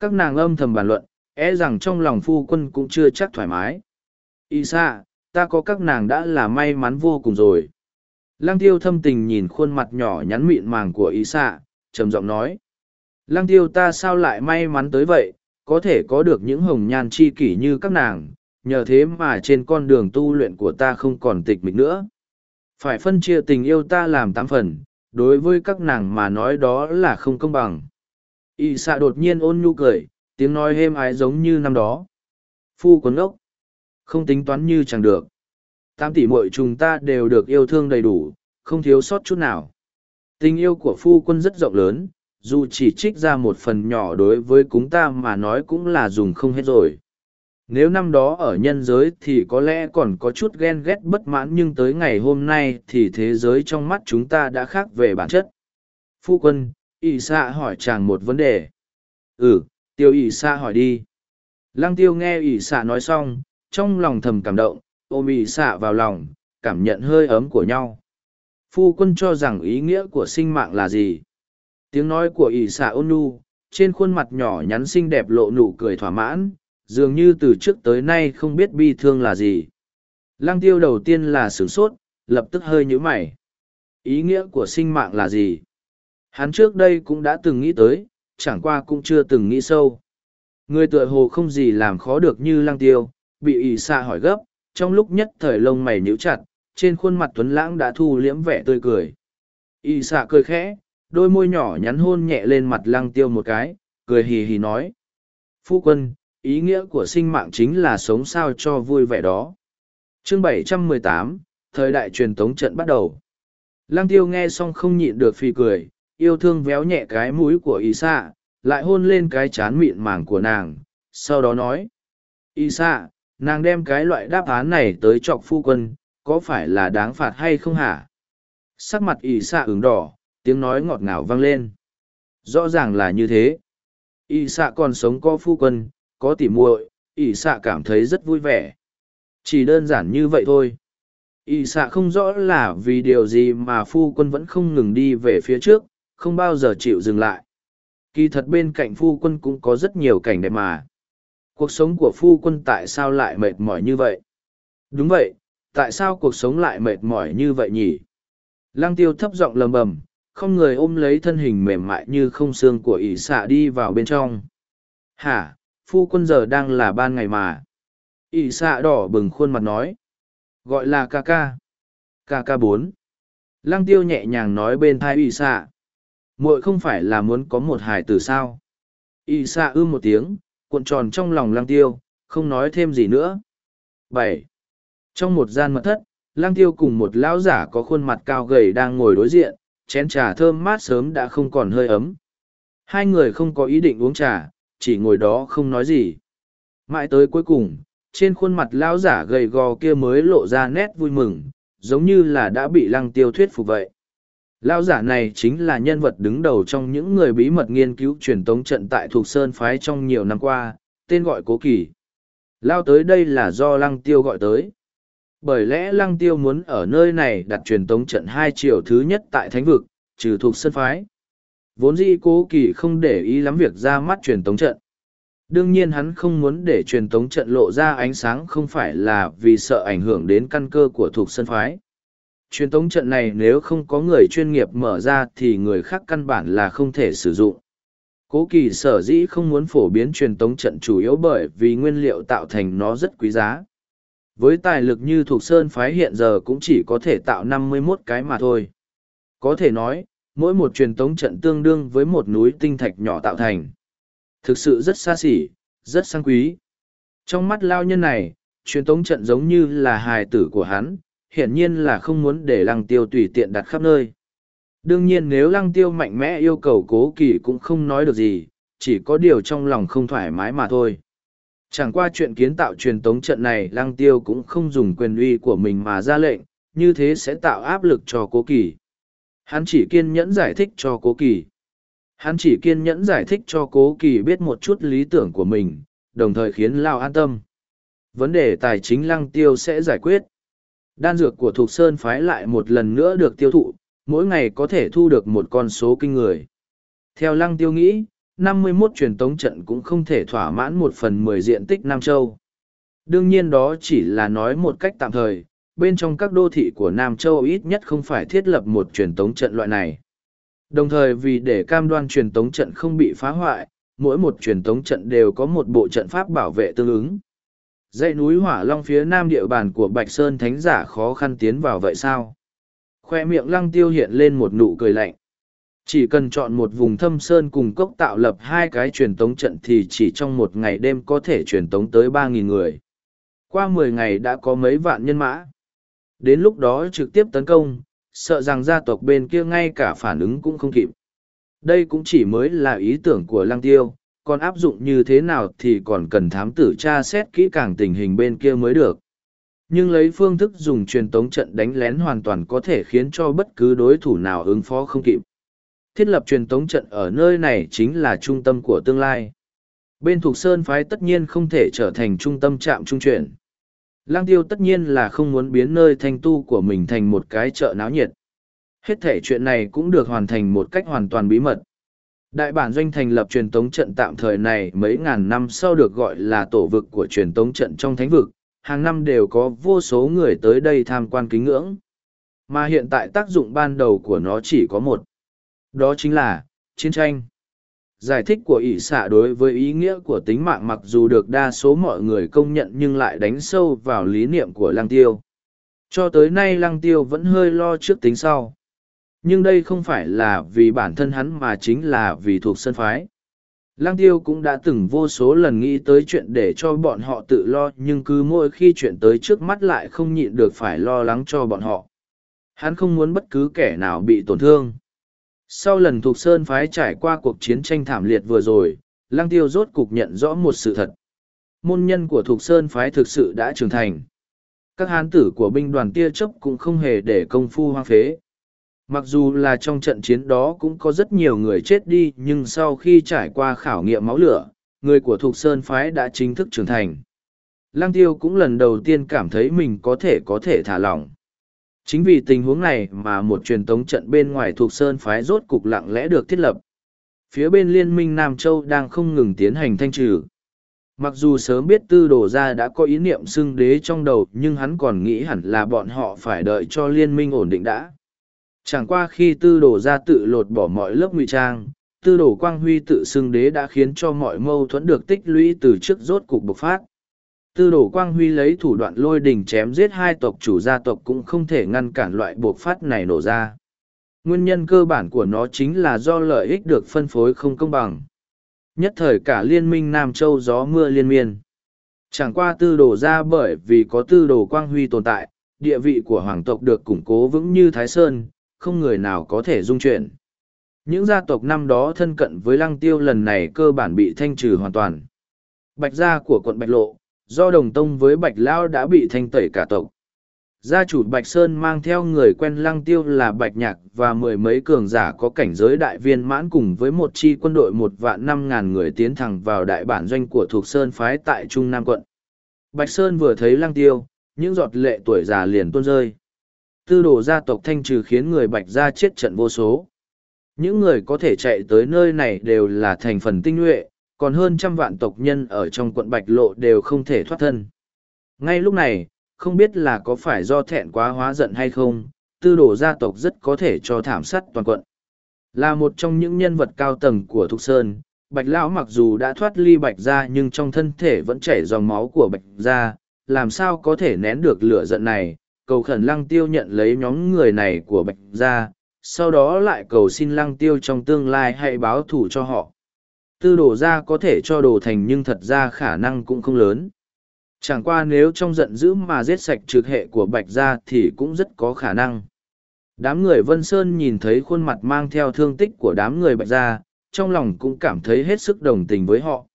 Các nàng âm thầm bàn luận e rằng trong lòng phu quân cũng chưa chắc thoải mái. Y xa ta có các nàng đã là may mắn vô cùng rồi lăng tiêu thâm tình nhìn khuôn mặt nhỏ nhắn mịn màng của y xạ trầm giọng nói. Lăng tiêu ta sao lại may mắn tới vậy, có thể có được những hồng nhan chi kỷ như các nàng, nhờ thế mà trên con đường tu luyện của ta không còn tịch mịch nữa. Phải phân chia tình yêu ta làm tám phần, đối với các nàng mà nói đó là không công bằng. Y xạ đột nhiên ôn nhu cười, tiếng nói êm ái giống như năm đó. Phu quấn ốc. Không tính toán như chẳng được. Tám tỷ muội chúng ta đều được yêu thương đầy đủ, không thiếu sót chút nào. Tình yêu của phu quân rất rộng lớn, dù chỉ trích ra một phần nhỏ đối với cúng ta mà nói cũng là dùng không hết rồi. Nếu năm đó ở nhân giới thì có lẽ còn có chút ghen ghét bất mãn nhưng tới ngày hôm nay thì thế giới trong mắt chúng ta đã khác về bản chất. Phu quân, ỷ xạ hỏi chàng một vấn đề. Ừ tiêu ỷ xạ hỏi đi. Lăng tiêu nghe ỷ xạ nói xong, trong lòng thầm cảm động ôm ỷ xạ vào lòng, cảm nhận hơi ấm của nhau. Phu quân cho rằng ý nghĩa của sinh mạng là gì? Tiếng nói của ỷ xạ ôn nu trên khuôn mặt nhỏ nhắn xinh đẹp lộ nụ cười thỏa mãn, dường như từ trước tới nay không biết bi thương là gì. Lăng tiêu đầu tiên là sửng sốt, lập tức hơi nhũ mày. Ý nghĩa của sinh mạng là gì? Hắn trước đây cũng đã từng nghĩ tới, chẳng qua cũng chưa từng nghĩ sâu. Người tựa hồ không gì làm khó được như lăng tiêu, bị ỷ xạ hỏi gấp trong lúc nhất thời lông mày nhíu chặt trên khuôn mặt tuấn lãng đã thu liễm vẻ tươi cười. Y xạ cười khẽ đôi môi nhỏ nhắn hôn nhẹ lên mặt lăng tiêu một cái cười hì hì nói. Phu quân ý nghĩa của sinh mạng chính là sống sao cho vui vẻ đó. Chương 718, thời đại truyền tống trận bắt đầu. Lăng tiêu nghe xong không nhịn được phi cười yêu thương véo nhẹ cái mũi của y xạ lại hôn lên cái chán mịn màng của nàng sau đó nói. Y xạ nàng đem cái loại đáp án này tới chọc phu quân, có phải là đáng phạt hay không hả? Sắc mặt y xạ ửng đỏ, tiếng nói ngọt ngào vang lên. Rõ ràng là như thế. Y xạ còn sống có phu quân, có tỉ muội, ỷ xạ cảm thấy rất vui vẻ. Chỉ đơn giản như vậy thôi. Ỷ xạ không rõ là vì điều gì mà phu quân vẫn không ngừng đi về phía trước, không bao giờ chịu dừng lại. Kỳ thật bên cạnh phu quân cũng có rất nhiều cảnh đẹp mà cuộc sống của phu quân tại sao lại mệt mỏi như vậy? Đúng vậy, tại sao cuộc sống lại mệt mỏi như vậy nhỉ? Lăng tiêu thấp giọng lầm bầm, không người ôm lấy thân hình mềm mại như không xương của ỷ xạ đi vào bên trong. Hả, phu quân giờ đang là ban ngày mà? Ỷ xạ đỏ bừng khuôn mặt nói. Gọi là ca ca. Ca ca bốn. Lăng tiêu nhẹ nhàng nói bên thai ỷ xạ. Muội không phải là muốn có một hài tử sao? Ỷ xạ ư một tiếng cuộn tròn trong lòng Lang tiêu không nói thêm gì nữa bảy trong một gian mật thất Lang tiêu cùng một lão giả có khuôn mặt cao gầy đang ngồi đối diện chén trà thơm mát sớm đã không còn hơi ấm hai người không có ý định uống trà chỉ ngồi đó không nói gì. Mãi tới cuối cùng, trên khuôn mặt lão giả gầy gò kia mới lộ ra nét vui mừng, giống như là đã bị lăng tiêu thuyết phục vậy. Lão giả này chính là nhân vật đứng đầu trong những người bí mật nghiên cứu truyền tống trận tại thuộc Sơn Phái trong nhiều năm qua, tên gọi Cố Kỳ. Lao tới đây là do lăng tiêu gọi tới. Bởi lẽ lăng tiêu muốn ở nơi này đặt truyền tống trận hai triệu thứ nhất tại thánh vực, trừ thuộc Sơn Phái. Vốn dĩ cố kỳ không để ý lắm việc ra mắt truyền tống trận. Đương nhiên hắn không muốn để truyền tống trận lộ ra ánh sáng không phải là vì sợ ảnh hưởng đến căn cơ của thuộc sơn phái. Truyền tống trận này nếu không có người chuyên nghiệp mở ra thì người khác căn bản là không thể sử dụng. Cố kỳ sở dĩ không muốn phổ biến truyền tống trận chủ yếu bởi vì nguyên liệu tạo thành nó rất quý giá. Với tài lực như thuộc sơn phái hiện giờ cũng chỉ có thể tạo năm mươi 51 cái mà thôi. Có thể nói, mỗi một truyền tống trận tương đương với một núi tinh thạch nhỏ tạo thành. Thực sự rất xa xỉ, rất sang quý. Trong mắt lao nhân này, truyền tống trận giống như là hài tử của hắn, hiển nhiên là không muốn để lăng tiêu tùy tiện đặt khắp nơi. Đương nhiên nếu lăng tiêu mạnh mẽ yêu cầu cố kỳ cũng không nói được gì, chỉ có điều trong lòng không thoải mái mà thôi. Chẳng qua chuyện kiến tạo truyền tống trận này lăng tiêu cũng không dùng quyền uy của mình mà ra lệnh, như thế sẽ tạo áp lực cho cố kỳ. Hắn chỉ kiên nhẫn giải thích cho cố kỳ. Hắn chỉ kiên nhẫn giải thích cho cố kỳ biết một chút lý tưởng của mình, đồng thời khiến Lao an tâm. Vấn đề tài chính lăng tiêu sẽ giải quyết. Đan dược của Thục Sơn phái lại một lần nữa được tiêu thụ, mỗi ngày có thể thu được một con số kinh người. Theo lăng tiêu nghĩ, 51 truyền tống trận cũng không thể thỏa mãn một phần mười diện tích Nam Châu. Đương nhiên đó chỉ là nói một cách tạm thời, bên trong các đô thị của Nam Châu ít nhất không phải thiết lập một truyền tống trận loại này. Đồng thời vì để cam đoan truyền tống trận không bị phá hoại, mỗi một truyền tống trận đều có một bộ trận pháp bảo vệ tương ứng. Dãy núi Hỏa Long phía nam địa bàn của Bạch Sơn Thánh giả khó khăn tiến vào vậy sao? Khoe miệng lăng tiêu hiện lên một nụ cười lạnh. Chỉ cần chọn một vùng thâm sơn cùng cốc tạo lập hai cái truyền tống trận thì chỉ trong một ngày đêm có thể truyền tống tới ba nghìn người. Qua mười ngày đã có mấy vạn nhân mã. Đến lúc đó trực tiếp tấn công, sợ rằng gia tộc bên kia ngay cả phản ứng cũng không kịp. Đây cũng chỉ mới là ý tưởng của lăng tiêu, còn áp dụng như thế nào thì còn cần thám tử tra xét kỹ càng tình hình bên kia mới được. Nhưng lấy phương thức dùng truyền tống trận đánh lén hoàn toàn có thể khiến cho bất cứ đối thủ nào ứng phó không kịp. Thiết lập truyền tống trận ở nơi này chính là trung tâm của tương lai. Bên thuộc Sơn phái tất nhiên không thể trở thành trung tâm trạm trung chuyển. Lang tiêu tất nhiên là không muốn biến nơi thanh tu của mình thành một cái chợ náo nhiệt. Hết thể chuyện này cũng được hoàn thành một cách hoàn toàn bí mật. Đại bản doanh thành lập truyền tống trận tạm thời này mấy ngàn năm sau được gọi là tổ vực của truyền tống trận trong thánh vực, hàng năm đều có vô số người tới đây tham quan kính ngưỡng. Mà hiện tại tác dụng ban đầu của nó chỉ có một. Đó chính là, chiến tranh. Giải thích của ỷ xạ đối với ý nghĩa của tính mạng mặc dù được đa số mọi người công nhận nhưng lại đánh sâu vào lý niệm của lăng tiêu. Cho tới nay lăng tiêu vẫn hơi lo trước tính sau. Nhưng đây không phải là vì bản thân hắn mà chính là vì thuộc sân phái. Lăng tiêu cũng đã từng vô số lần nghĩ tới chuyện để cho bọn họ tự lo nhưng cứ mỗi khi chuyện tới trước mắt lại không nhịn được phải lo lắng cho bọn họ. Hắn không muốn bất cứ kẻ nào bị tổn thương. Sau lần thuộc sơn phái trải qua cuộc chiến tranh thảm liệt vừa rồi, lăng tiêu rốt cục nhận rõ một sự thật. Môn nhân của thuộc sơn phái thực sự đã trưởng thành. Các hán tử của binh đoàn tia chốc cũng không hề để công phu hoang phế. Mặc dù là trong trận chiến đó cũng có rất nhiều người chết đi nhưng sau khi trải qua khảo nghiệm máu lửa, người của Thục Sơn Phái đã chính thức trưởng thành. Lăng tiêu cũng lần đầu tiên cảm thấy mình có thể có thể thả lỏng. Chính vì tình huống này mà một truyền tống trận bên ngoài Thục Sơn Phái rốt cục lặng lẽ được thiết lập. Phía bên Liên minh Nam Châu đang không ngừng tiến hành thanh trừ. Mặc dù sớm biết tư đồ ra đã có ý niệm xưng đế trong đầu nhưng hắn còn nghĩ hẳn là bọn họ phải đợi cho liên minh ổn định đã. Chẳng qua khi tư đồ ra tự lột bỏ mọi lớp ngụy trang, tư đồ quang huy tự xưng đế đã khiến cho mọi mâu thuẫn được tích lũy từ trước rốt cục bộc phát. Tư đồ quang huy lấy thủ đoạn lôi đình chém giết hai tộc chủ gia tộc cũng không thể ngăn cản loại bộc phát này nổ ra. Nguyên nhân cơ bản của nó chính là do lợi ích được phân phối không công bằng. Nhất thời cả liên minh Nam Châu gió mưa liên miên. Chẳng qua tư đồ ra bởi vì có tư đồ quang huy tồn tại, địa vị của hoàng tộc được củng cố vững như Thái Sơn, không người nào có thể dung chuyển. Những gia tộc năm đó thân cận với lăng tiêu lần này cơ bản bị thanh trừ hoàn toàn. Bạch gia của quận Bạch Lộ, do đồng tông với Bạch Lao đã bị thanh tẩy cả tộc. Gia chủ Bạch Sơn mang theo người quen lăng tiêu là Bạch Nhạc và mười mấy cường giả có cảnh giới đại viên mãn cùng với một chi quân đội một vạn năm ngàn người tiến thẳng vào đại bản doanh của thuộc Sơn phái tại Trung Nam quận. Bạch Sơn vừa thấy lăng tiêu, những giọt lệ tuổi già liền tuôn rơi tư đồ gia tộc thanh trừ khiến người bạch gia chết trận vô số. Những người có thể chạy tới nơi này đều là thành phần tinh nhuệ, còn hơn trăm vạn tộc nhân ở trong quận Bạch Lộ đều không thể thoát thân. Ngay lúc này, không biết là có phải do thẹn quá hóa giận hay không, tư đồ gia tộc rất có thể cho thảm sát toàn quận. Là một trong những nhân vật cao tầng của Thục Sơn, bạch lão mặc dù đã thoát ly bạch gia nhưng trong thân thể vẫn chảy dòng máu của bạch gia, làm sao có thể nén được lửa giận này cầu khẩn lăng tiêu nhận lấy nhóm người này của bạch Gia, sau đó lại cầu xin lăng tiêu trong tương lai hãy báo thù cho họ. Tư đồ ra có thể cho đồ thành nhưng thật ra khả năng cũng không lớn. Chẳng qua nếu trong giận dữ mà giết sạch trực hệ của bạch gia thì cũng rất có khả năng. Đám người vân sơn nhìn thấy khuôn mặt mang theo thương tích của đám người bạch gia trong lòng cũng cảm thấy hết sức đồng tình với họ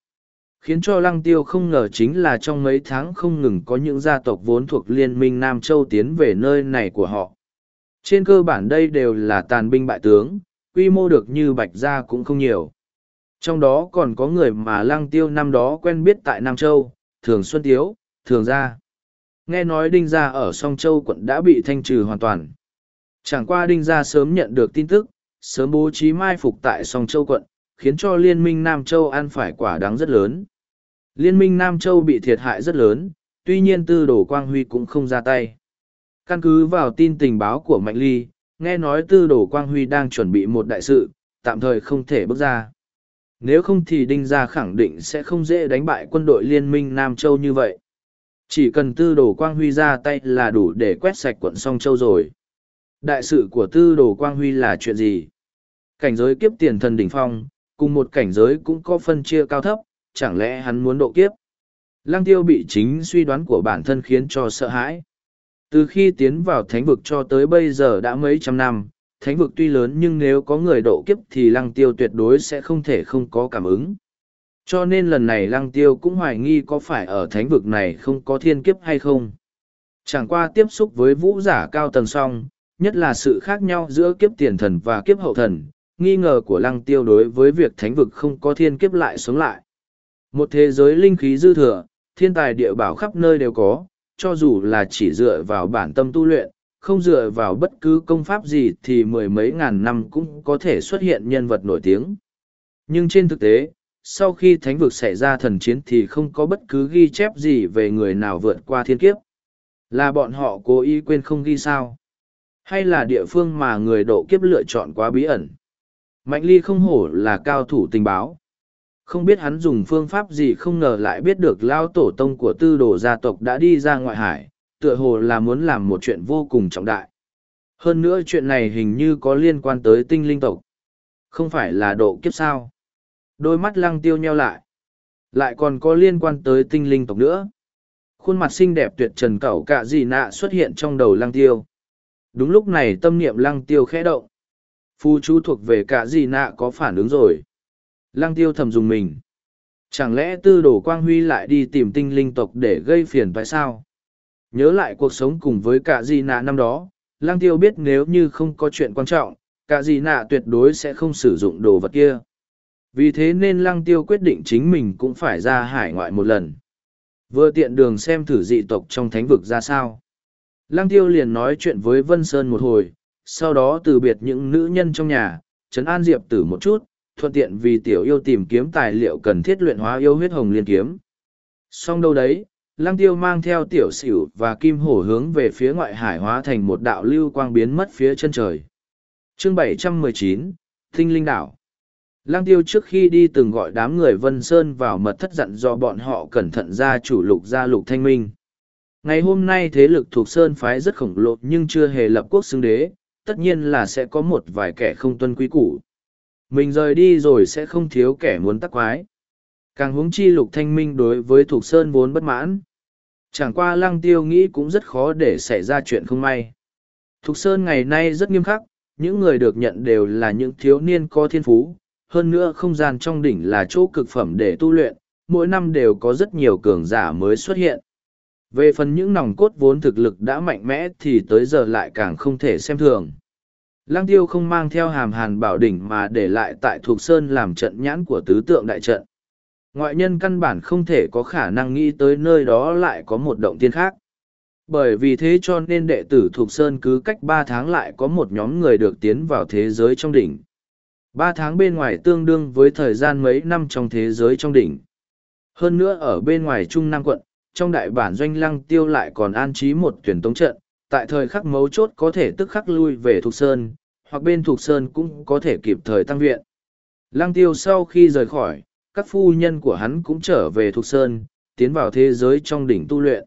khiến cho lăng tiêu không ngờ chính là trong mấy tháng không ngừng có những gia tộc vốn thuộc liên minh nam châu tiến về nơi này của họ. Trên cơ bản đây đều là tàn binh bại tướng, quy mô được như bạch gia cũng không nhiều. Trong đó còn có người mà lăng tiêu năm đó quen biết tại nam châu, thường xuân tiếu, thường gia. Nghe nói đinh gia ở song châu quận đã bị thanh trừ hoàn toàn. Chẳng qua đinh gia sớm nhận được tin tức, sớm bố trí mai phục tại song châu quận, khiến cho liên minh nam châu ăn phải quả đáng rất lớn liên minh nam châu bị thiệt hại rất lớn, tuy nhiên tư đồ quang huy cũng không ra tay. Căn cứ vào tin tình báo của mạnh ly, nghe nói tư đồ quang huy đang chuẩn bị một đại sự, tạm thời không thể bước ra. Nếu không thì đinh gia khẳng định sẽ không dễ đánh bại quân đội liên minh nam châu như vậy. Chỉ cần tư đồ quang huy ra tay là đủ để quét sạch quận song châu rồi. Đại sự của tư đồ quang huy là chuyện gì? Cảnh giới kiếp tiền thần đỉnh phong, cùng một cảnh giới cũng có phân chia cao thấp chẳng lẽ hắn muốn độ kiếp lăng tiêu bị chính suy đoán của bản thân khiến cho sợ hãi từ khi tiến vào thánh vực cho tới bây giờ đã mấy trăm năm thánh vực tuy lớn nhưng nếu có người độ kiếp thì lăng tiêu tuyệt đối sẽ không thể không có cảm ứng cho nên lần này lăng tiêu cũng hoài nghi có phải ở thánh vực này không có thiên kiếp hay không. Chẳng qua tiếp xúc với vũ giả cao tầng song, nhất là sự khác nhau giữa kiếp tiền thần và kiếp hậu thần, nghi ngờ của lăng tiêu đối với việc thánh vực không có thiên kiếp lại sống lại. Một thế giới linh khí dư thừa, thiên tài địa bảo khắp nơi đều có, cho dù là chỉ dựa vào bản tâm tu luyện, không dựa vào bất cứ công pháp gì thì mười mấy ngàn năm cũng có thể xuất hiện nhân vật nổi tiếng. Nhưng trên thực tế, sau khi thánh vực xảy ra thần chiến thì không có bất cứ ghi chép gì về người nào vượt qua thiên kiếp. Là bọn họ cố ý quên không ghi sao? Hay là địa phương mà người độ kiếp lựa chọn quá bí ẩn? Mạnh ly không hổ là cao thủ tình báo. Không biết hắn dùng phương pháp gì không ngờ lại biết được lao tổ tông của tư đồ gia tộc đã đi ra ngoại hải, tựa hồ là muốn làm một chuyện vô cùng trọng đại. Hơn nữa chuyện này hình như có liên quan tới tinh linh tộc. Không phải là độ kiếp sao? Đôi mắt lăng tiêu nheo lại. Lại còn có liên quan tới tinh linh tộc nữa. Khuôn mặt xinh đẹp tuyệt trần cẩu cả dị nạ xuất hiện trong đầu lăng tiêu. Đúng lúc này tâm niệm lăng tiêu khẽ động. Phu chú thuộc về cả dị nạ có phản ứng rồi. Lăng tiêu thầm dùng mình. Chẳng lẽ tư đồ quang huy lại đi tìm tinh linh tộc để gây phiền tại sao? Nhớ lại cuộc sống cùng với cả gì nạ năm đó, lăng tiêu biết nếu như không có chuyện quan trọng, cả gì nạ tuyệt đối sẽ không sử dụng đồ vật kia. Vì thế nên lăng tiêu quyết định chính mình cũng phải ra hải ngoại một lần. Vừa tiện đường xem thử dị tộc trong thánh vực ra sao. Lăng tiêu liền nói chuyện với Vân Sơn một hồi, sau đó từ biệt những nữ nhân trong nhà, trấn an diệp tử một chút, thuận tiện vì tiểu yêu tìm kiếm tài liệu cần thiết luyện hóa yêu huyết hồng liên kiếm. Xong đâu đấy, lăng tiêu mang theo tiểu xỉu và kim hổ hướng về phía ngoại hải hóa thành một đạo lưu quang biến mất phía chân trời. chương 719, Thinh Linh Đảo Lăng tiêu trước khi đi từng gọi đám người Vân Sơn vào mật thất dặn do bọn họ cẩn thận ra chủ lục gia lục thanh minh. Ngày hôm nay thế lực thuộc Sơn phái rất khổng lồ nhưng chưa hề lập quốc xưng đế, tất nhiên là sẽ có một vài kẻ không tuân quý củ. Mình rời đi rồi sẽ không thiếu kẻ muốn tắc quái. Càng huống chi lục thanh minh đối với thuộc Sơn vốn bất mãn. Chẳng qua lăng tiêu nghĩ cũng rất khó để xảy ra chuyện không may. Thục Sơn ngày nay rất nghiêm khắc, những người được nhận đều là những thiếu niên có thiên phú, hơn nữa không gian trong đỉnh là chỗ cực phẩm để tu luyện, mỗi năm đều có rất nhiều cường giả mới xuất hiện. Về phần những nòng cốt vốn thực lực đã mạnh mẽ thì tới giờ lại càng không thể xem thường. Lăng tiêu không mang theo hàm hàn bảo đỉnh mà để lại tại thuộc sơn làm trận nhãn của tứ tượng đại trận. Ngoại nhân căn bản không thể có khả năng nghĩ tới nơi đó lại có một động tiên khác. Bởi vì thế cho nên đệ tử thuộc sơn cứ cách ba tháng lại có một nhóm người được tiến vào thế giới trong đỉnh. Ba tháng bên ngoài tương đương với thời gian mấy năm trong thế giới trong đỉnh. Hơn nữa ở bên ngoài Trung Nam quận, trong đại bản doanh lăng tiêu lại còn an trí một tuyển tống trận, tại thời khắc mấu chốt có thể tức khắc lui về Thục Sơn, hoặc bên thuộc Sơn cũng có thể kịp thời tăng viện. Lăng tiêu sau khi rời khỏi, các phu nhân của hắn cũng trở về thuộc Sơn, tiến vào thế giới trong đỉnh tu luyện.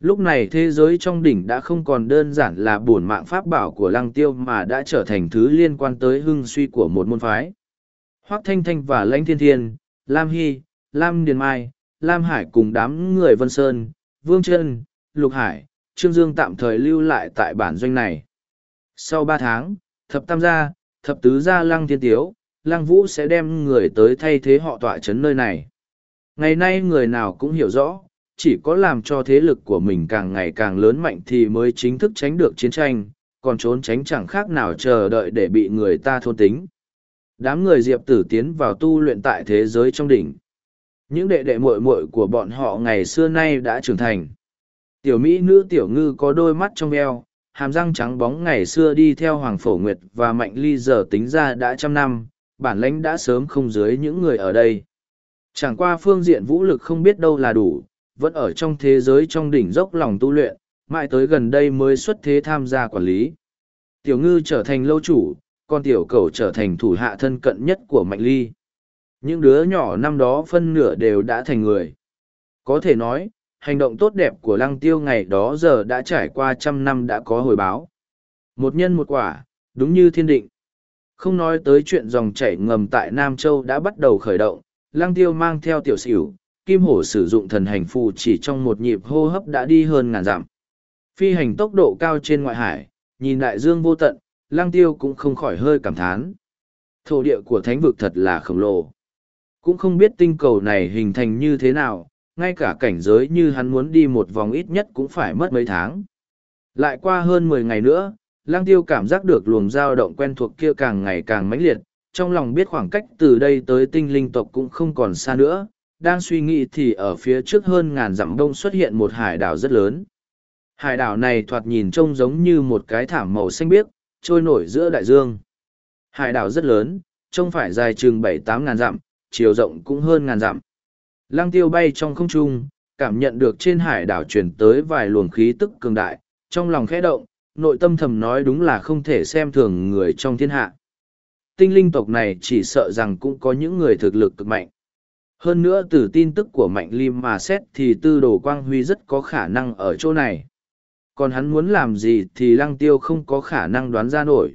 Lúc này thế giới trong đỉnh đã không còn đơn giản là bổn mạng pháp bảo của lăng tiêu mà đã trở thành thứ liên quan tới hưng suy của một môn phái. Hoác Thanh Thanh và Lãnh Thiên Thiên, Lam Hy, Lam Điền Mai, Lam Hải cùng đám người Vân Sơn, Vương Trân, Lục Hải, Trương Dương tạm thời lưu lại tại bản doanh này. Sau ba tháng, thập tam gia, thập tứ gia Lăng Thiên Tiếu, Lăng Vũ sẽ đem người tới thay thế họ tọa chấn nơi này. Ngày nay người nào cũng hiểu rõ, chỉ có làm cho thế lực của mình càng ngày càng lớn mạnh thì mới chính thức tránh được chiến tranh, còn trốn tránh chẳng khác nào chờ đợi để bị người ta thôn tính. Đám người Diệp Tử tiến vào tu luyện tại thế giới trong đỉnh. Những đệ đệ muội muội của bọn họ ngày xưa nay đã trưởng thành. Tiểu Mỹ nữ Tiểu Ngư có đôi mắt trong eo hàm răng trắng bóng ngày xưa đi theo Hoàng Phổ Nguyệt và Mạnh Ly giờ tính ra đã trăm năm, bản lãnh đã sớm không dưới những người ở đây. Chẳng qua phương diện vũ lực không biết đâu là đủ, vẫn ở trong thế giới trong đỉnh dốc lòng tu luyện, mãi tới gần đây mới xuất thế tham gia quản lý. Tiểu ngư trở thành lâu chủ, còn tiểu cầu trở thành thủ hạ thân cận nhất của Mạnh Ly. Những đứa nhỏ năm đó phân nửa đều đã thành người. Có thể nói, hành động tốt đẹp của lăng tiêu ngày đó giờ đã trải qua trăm năm đã có hồi báo. Một nhân một quả, đúng như thiên định. Không nói tới chuyện dòng chảy ngầm tại Nam Châu đã bắt đầu khởi động, lăng tiêu mang theo tiểu xỉu, kim hổ sử dụng thần hành phù chỉ trong một nhịp hô hấp đã đi hơn ngàn dặm. Phi hành tốc độ cao trên ngoại hải, nhìn đại dương vô tận, lăng tiêu cũng không khỏi hơi cảm thán. Thổ địa của thánh vực thật là khổng lồ. Cũng không biết tinh cầu này hình thành như thế nào, ngay cả cảnh giới như hắn muốn đi một vòng ít nhất cũng phải mất mấy tháng. Lại qua hơn mười ngày nữa, Lang Tiêu cảm giác được luồng dao động quen thuộc kia càng ngày càng mãnh liệt, trong lòng biết khoảng cách từ đây tới tinh linh tộc cũng không còn xa nữa, đang suy nghĩ thì ở phía trước hơn ngàn dặm đông xuất hiện một hải đảo rất lớn. Hải đảo này thoạt nhìn trông giống như một cái thảm màu xanh biếc, trôi nổi giữa đại dương. Hải đảo rất lớn, trông phải dài chừng bảy tám ngàn dặm, chiều rộng cũng hơn ngàn dặm. Lăng tiêu bay trong không trung, cảm nhận được trên hải đảo truyền tới vài luồng khí tức cường đại, trong lòng khẽ động, nội tâm thầm nói đúng là không thể xem thường người trong thiên hạ. Tinh linh tộc này chỉ sợ rằng cũng có những người thực lực cực mạnh. Hơn nữa từ tin tức của Mạnh Lim mà xét thì tư đồ Quang Huy rất có khả năng ở chỗ này. Còn hắn muốn làm gì thì lăng tiêu không có khả năng đoán ra nổi.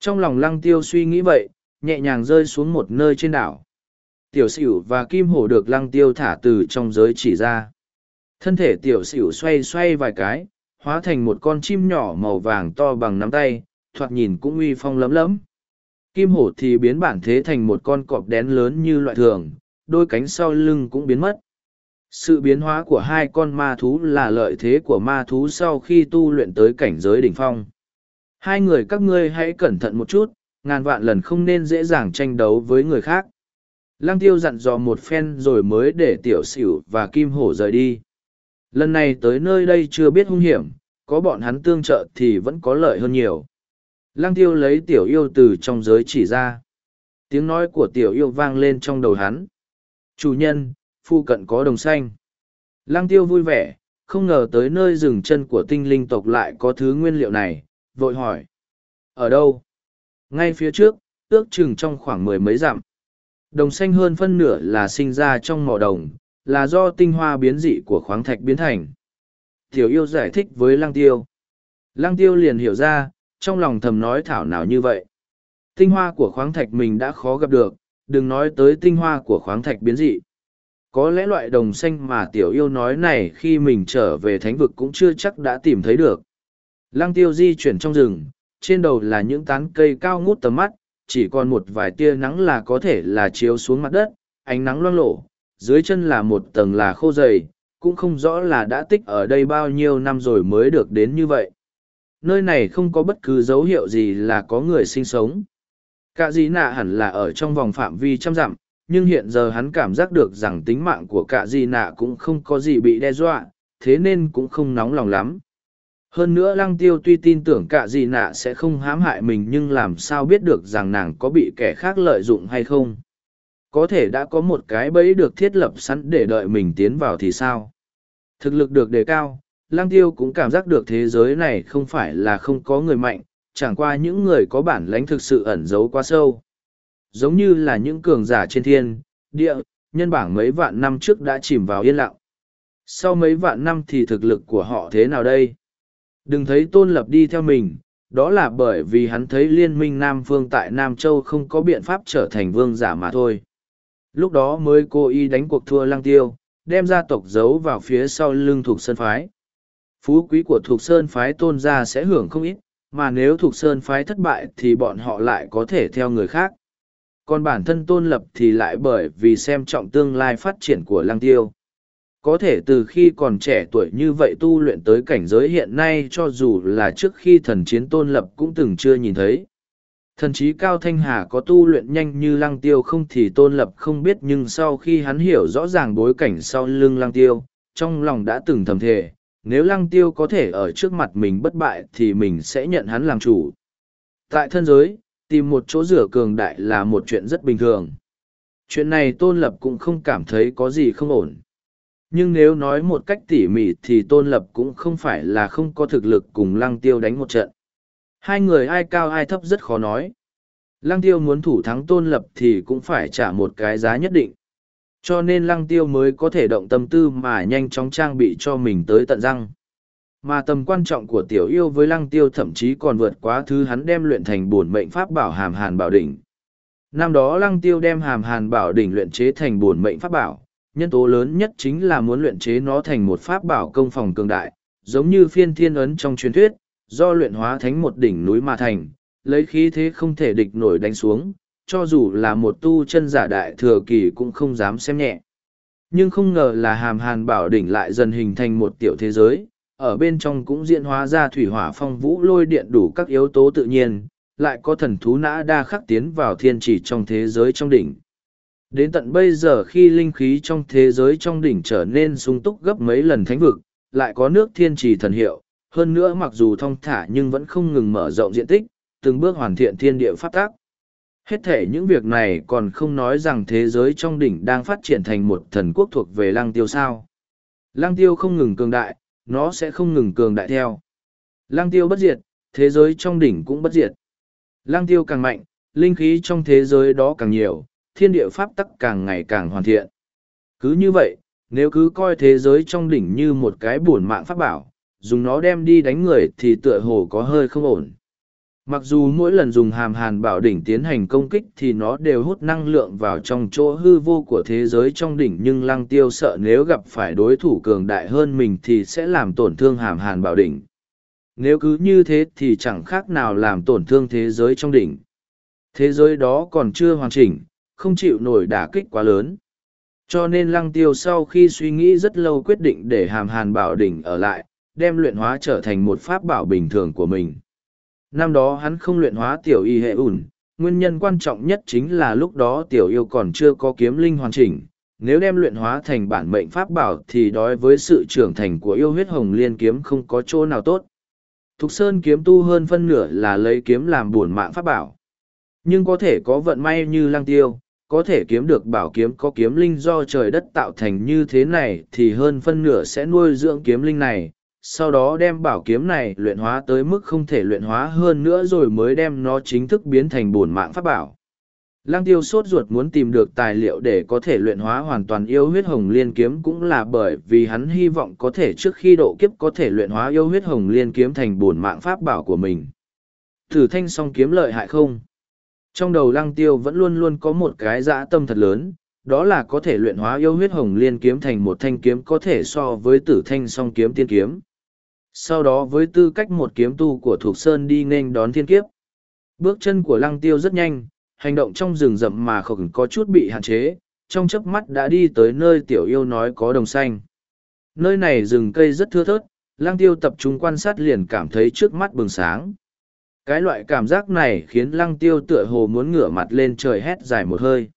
Trong lòng lăng tiêu suy nghĩ vậy, nhẹ nhàng rơi xuống một nơi trên đảo. Tiểu sửu và kim hổ được lăng tiêu thả từ trong giới chỉ ra. Thân thể tiểu sửu xoay xoay vài cái, hóa thành một con chim nhỏ màu vàng to bằng nắm tay, thoạt nhìn cũng uy phong lấm lấm. Kim hổ thì biến bản thế thành một con cọp đén lớn như loại thường, đôi cánh sau lưng cũng biến mất. Sự biến hóa của hai con ma thú là lợi thế của ma thú sau khi tu luyện tới cảnh giới đỉnh phong. Hai người các ngươi hãy cẩn thận một chút, ngàn vạn lần không nên dễ dàng tranh đấu với người khác. Lăng tiêu dặn dò một phen rồi mới để tiểu xỉu và kim hổ rời đi. Lần này tới nơi đây chưa biết hung hiểm, có bọn hắn tương trợ thì vẫn có lợi hơn nhiều. Lăng tiêu lấy tiểu yêu từ trong giới chỉ ra. Tiếng nói của tiểu yêu vang lên trong đầu hắn. Chủ nhân, phu cận có đồng xanh. Lăng tiêu vui vẻ, không ngờ tới nơi dừng chân của tinh linh tộc lại có thứ nguyên liệu này, vội hỏi. Ở đâu? Ngay phía trước, ước chừng trong khoảng mười mấy dặm. Đồng xanh hơn phân nửa là sinh ra trong mỏ đồng, là do tinh hoa biến dị của khoáng thạch biến thành. Tiểu yêu giải thích với lăng tiêu. Lăng tiêu liền hiểu ra, trong lòng thầm nói thảo nào như vậy. Tinh hoa của khoáng thạch mình đã khó gặp được, đừng nói tới tinh hoa của khoáng thạch biến dị. Có lẽ loại đồng xanh mà tiểu yêu nói này khi mình trở về thánh vực cũng chưa chắc đã tìm thấy được. Lăng tiêu di chuyển trong rừng, trên đầu là những tán cây cao ngút tầm mắt, chỉ còn một vài tia nắng là có thể là chiếu xuống mặt đất, ánh nắng loang lổ, dưới chân là một tầng là khô dày, cũng không rõ là đã tích ở đây bao nhiêu năm rồi mới được đến như vậy. Nơi này không có bất cứ dấu hiệu gì là có người sinh sống. Cả dĩ nạ hẳn là ở trong vòng phạm vi trăm dặm, nhưng hiện giờ hắn cảm giác được rằng tính mạng của cả dĩ nạ cũng không có gì bị đe dọa, thế nên cũng không nóng lòng lắm. Hơn nữa lăng tiêu tuy tin tưởng cả gì nạ sẽ không hãm hại mình nhưng làm sao biết được rằng nàng có bị kẻ khác lợi dụng hay không. Có thể đã có một cái bẫy được thiết lập sẵn để đợi mình tiến vào thì sao? Thực lực được đề cao, lăng tiêu cũng cảm giác được thế giới này không phải là không có người mạnh, chẳng qua những người có bản lãnh thực sự ẩn giấu quá sâu. giống như là những cường giả trên thiên, địa, nhân bảng mấy vạn năm trước đã chìm vào yên lặng. Sau mấy vạn năm thì thực lực của họ thế nào đây? Đừng thấy tôn lập đi theo mình, đó là bởi vì hắn thấy liên minh Nam Phương tại Nam Châu không có biện pháp trở thành vương giả mà thôi. Lúc đó mới cố ý đánh cuộc thua lăng tiêu, đem gia tộc giấu vào phía sau lưng thuộc sơn phái. Phú quý của thuộc sơn phái tôn gia sẽ hưởng không ít, mà nếu thuộc sơn phái thất bại thì bọn họ lại có thể theo người khác. Còn bản thân tôn lập thì lại bởi vì xem trọng tương lai phát triển của lăng tiêu. Có thể từ khi còn trẻ tuổi như vậy tu luyện tới cảnh giới hiện nay cho dù là trước khi thần chiến tôn lập cũng từng chưa nhìn thấy. Thần chí Cao Thanh Hà có tu luyện nhanh như lăng tiêu không thì tôn lập không biết nhưng sau khi hắn hiểu rõ ràng bối cảnh sau lưng lăng tiêu, trong lòng đã từng thầm thề, nếu lăng tiêu có thể ở trước mặt mình bất bại thì mình sẽ nhận hắn làm chủ. Tại thân giới, tìm một chỗ rửa cường đại là một chuyện rất bình thường. Chuyện này tôn lập cũng không cảm thấy có gì không ổn. Nhưng nếu nói một cách tỉ mỉ thì tôn lập cũng không phải là không có thực lực cùng lăng tiêu đánh một trận. Hai người ai cao ai thấp rất khó nói. Lăng tiêu muốn thủ thắng tôn lập thì cũng phải trả một cái giá nhất định. Cho nên lăng tiêu mới có thể động tâm tư mà nhanh chóng trang bị cho mình tới tận răng. Mà tầm quan trọng của tiểu yêu với lăng tiêu thậm chí còn vượt quá thứ hắn đem luyện thành bổn mệnh pháp bảo hàm hàn bảo đỉnh. Năm đó lăng tiêu đem hàm hàn bảo đỉnh luyện chế thành bổn mệnh pháp bảo, nhân tố lớn nhất chính là muốn luyện chế nó thành một pháp bảo công phòng cường đại, giống như phiên thiên ấn trong truyền thuyết, do luyện hóa thánh một đỉnh núi mà thành, lấy khí thế không thể địch nổi đánh xuống, cho dù là một tu chân giả đại thừa kỳ cũng không dám xem nhẹ. Nhưng không ngờ là hàm hàn bảo đỉnh lại dần hình thành một tiểu thế giới, ở bên trong cũng diễn hóa ra thủy hỏa phong vũ lôi điện đủ các yếu tố tự nhiên, lại có thần thú nã đa khắc tiến vào thiên chỉ trong thế giới trong đỉnh. Đến tận bây giờ khi linh khí trong thế giới trong đỉnh trở nên sung túc gấp mấy lần thánh vực, lại có nước thiên trì thần hiệu, hơn nữa mặc dù thong thả nhưng vẫn không ngừng mở rộng diện tích, từng bước hoàn thiện thiên địa phát tác. Hết thể những việc này còn không nói rằng thế giới trong đỉnh đang phát triển thành một thần quốc thuộc về lăng tiêu sao. Lăng tiêu không ngừng cường đại, nó sẽ không ngừng cường đại theo. Lăng tiêu bất diệt, thế giới trong đỉnh cũng bất diệt. Lăng tiêu càng mạnh, linh khí trong thế giới đó càng nhiều, thiên địa pháp tắc càng ngày càng hoàn thiện. Cứ như vậy, nếu cứ coi thế giới trong đỉnh như một cái buồn mạng pháp bảo, dùng nó đem đi đánh người thì tựa hồ có hơi không ổn. Mặc dù mỗi lần dùng hàm hàn bảo đỉnh tiến hành công kích thì nó đều hút năng lượng vào trong chỗ hư vô của thế giới trong đỉnh nhưng lăng tiêu sợ nếu gặp phải đối thủ cường đại hơn mình thì sẽ làm tổn thương hàm hàn bảo đỉnh. Nếu cứ như thế thì chẳng khác nào làm tổn thương thế giới trong đỉnh. Thế giới đó còn chưa hoàn chỉnh, không chịu nổi đả kích quá lớn. Cho nên lăng tiêu sau khi suy nghĩ rất lâu quyết định để hàm hàn bảo đỉnh ở lại, đem luyện hóa trở thành một pháp bảo bình thường của mình. Năm đó hắn không luyện hóa tiểu y hệ ủn, nguyên nhân quan trọng nhất chính là lúc đó tiểu yêu còn chưa có kiếm linh hoàn chỉnh. Nếu đem luyện hóa thành bản mệnh pháp bảo thì đối với sự trưởng thành của yêu huyết hồng liên kiếm không có chỗ nào tốt. Thục Sơn kiếm tu hơn phân nửa là lấy kiếm làm buồn mạng pháp bảo. Nhưng có thể có vận may như lăng tiêu, có thể kiếm được bảo kiếm có kiếm linh do trời đất tạo thành như thế này thì hơn phân nửa sẽ nuôi dưỡng kiếm linh này, sau đó đem bảo kiếm này luyện hóa tới mức không thể luyện hóa hơn nữa rồi mới đem nó chính thức biến thành bổn mạng pháp bảo. Lăng tiêu sốt ruột muốn tìm được tài liệu để có thể luyện hóa hoàn toàn yêu huyết hồng liên kiếm cũng là bởi vì hắn hy vọng có thể trước khi độ kiếp có thể luyện hóa yêu huyết hồng liên kiếm thành bổn mạng pháp bảo của mình. Thử thanh song kiếm lợi hại không? Trong đầu lăng tiêu vẫn luôn luôn có một cái dã tâm thật lớn, đó là có thể luyện hóa yêu huyết hồng liên kiếm thành một thanh kiếm có thể so với tử thanh song kiếm tiên kiếm. Sau đó với tư cách một kiếm tu của Thục Sơn đi nên đón thiên kiếp. Bước chân của lăng tiêu rất nhanh, hành động trong rừng rậm mà không có chút bị hạn chế, trong chớp mắt đã đi tới nơi tiểu yêu nói có đồng xanh. Nơi này rừng cây rất thưa thớt, lăng tiêu tập trung quan sát liền cảm thấy trước mắt bừng sáng. Cái loại cảm giác này khiến lăng tiêu tựa hồ muốn ngửa mặt lên trời hét dài một hơi.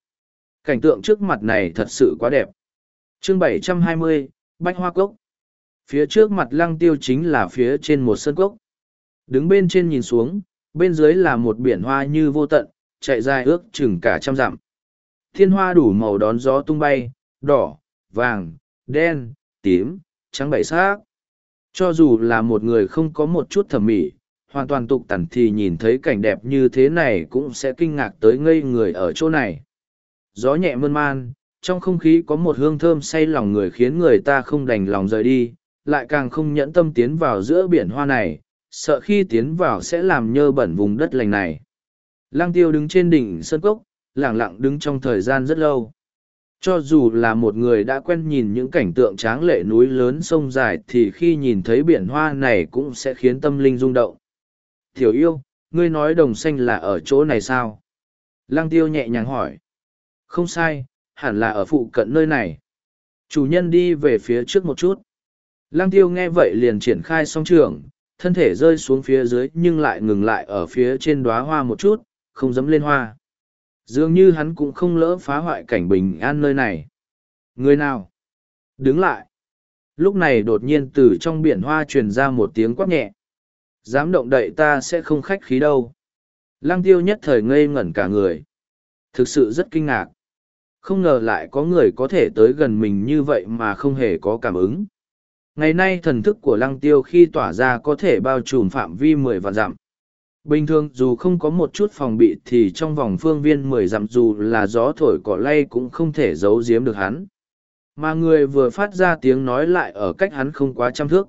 Cảnh tượng trước mặt này thật sự quá đẹp. chương 720, Bách Hoa Cốc. Phía trước mặt lăng tiêu chính là phía trên một sân cốc. Đứng bên trên nhìn xuống, bên dưới là một biển hoa như vô tận, chạy dài ước chừng cả trăm dặm. Thiên hoa đủ màu đón gió tung bay, đỏ, vàng, đen, tím, trắng bảy sắc. Cho dù là một người không có một chút thẩm mỹ, hoàn toàn tục tằn thì nhìn thấy cảnh đẹp như thế này cũng sẽ kinh ngạc tới ngây người ở chỗ này. Gió nhẹ mơn man, trong không khí có một hương thơm say lòng người khiến người ta không đành lòng rời đi, lại càng không nhẫn tâm tiến vào giữa biển hoa này, sợ khi tiến vào sẽ làm nhơ bẩn vùng đất lành này. Lăng tiêu đứng trên đỉnh sân cốc, lặng lặng đứng trong thời gian rất lâu. Cho dù là một người đã quen nhìn những cảnh tượng tráng lệ núi lớn sông dài thì khi nhìn thấy biển hoa này cũng sẽ khiến tâm linh rung động. Tiểu yêu, ngươi nói đồng xanh là ở chỗ này sao? Lăng tiêu nhẹ nhàng hỏi. Không sai, hẳn là ở phụ cận nơi này. Chủ nhân đi về phía trước một chút. Lăng tiêu nghe vậy liền triển khai song trường, thân thể rơi xuống phía dưới nhưng lại ngừng lại ở phía trên đóa hoa một chút, không dấm lên hoa. Dường như hắn cũng không lỡ phá hoại cảnh bình an nơi này. Người nào? Đứng lại. Lúc này đột nhiên từ trong biển hoa truyền ra một tiếng quát nhẹ. Dám động đậy ta sẽ không khách khí đâu. Lăng tiêu nhất thời ngây ngẩn cả người. Thực sự rất kinh ngạc. Không ngờ lại có người có thể tới gần mình như vậy mà không hề có cảm ứng. Ngày nay thần thức của lăng tiêu khi tỏa ra có thể bao trùm phạm vi mười vạn dặm. Bình thường dù không có một chút phòng bị thì trong vòng phương viên mười dặm dù là gió thổi cỏ lay cũng không thể giấu giếm được hắn. Mà người vừa phát ra tiếng nói lại ở cách hắn không quá trăm thước.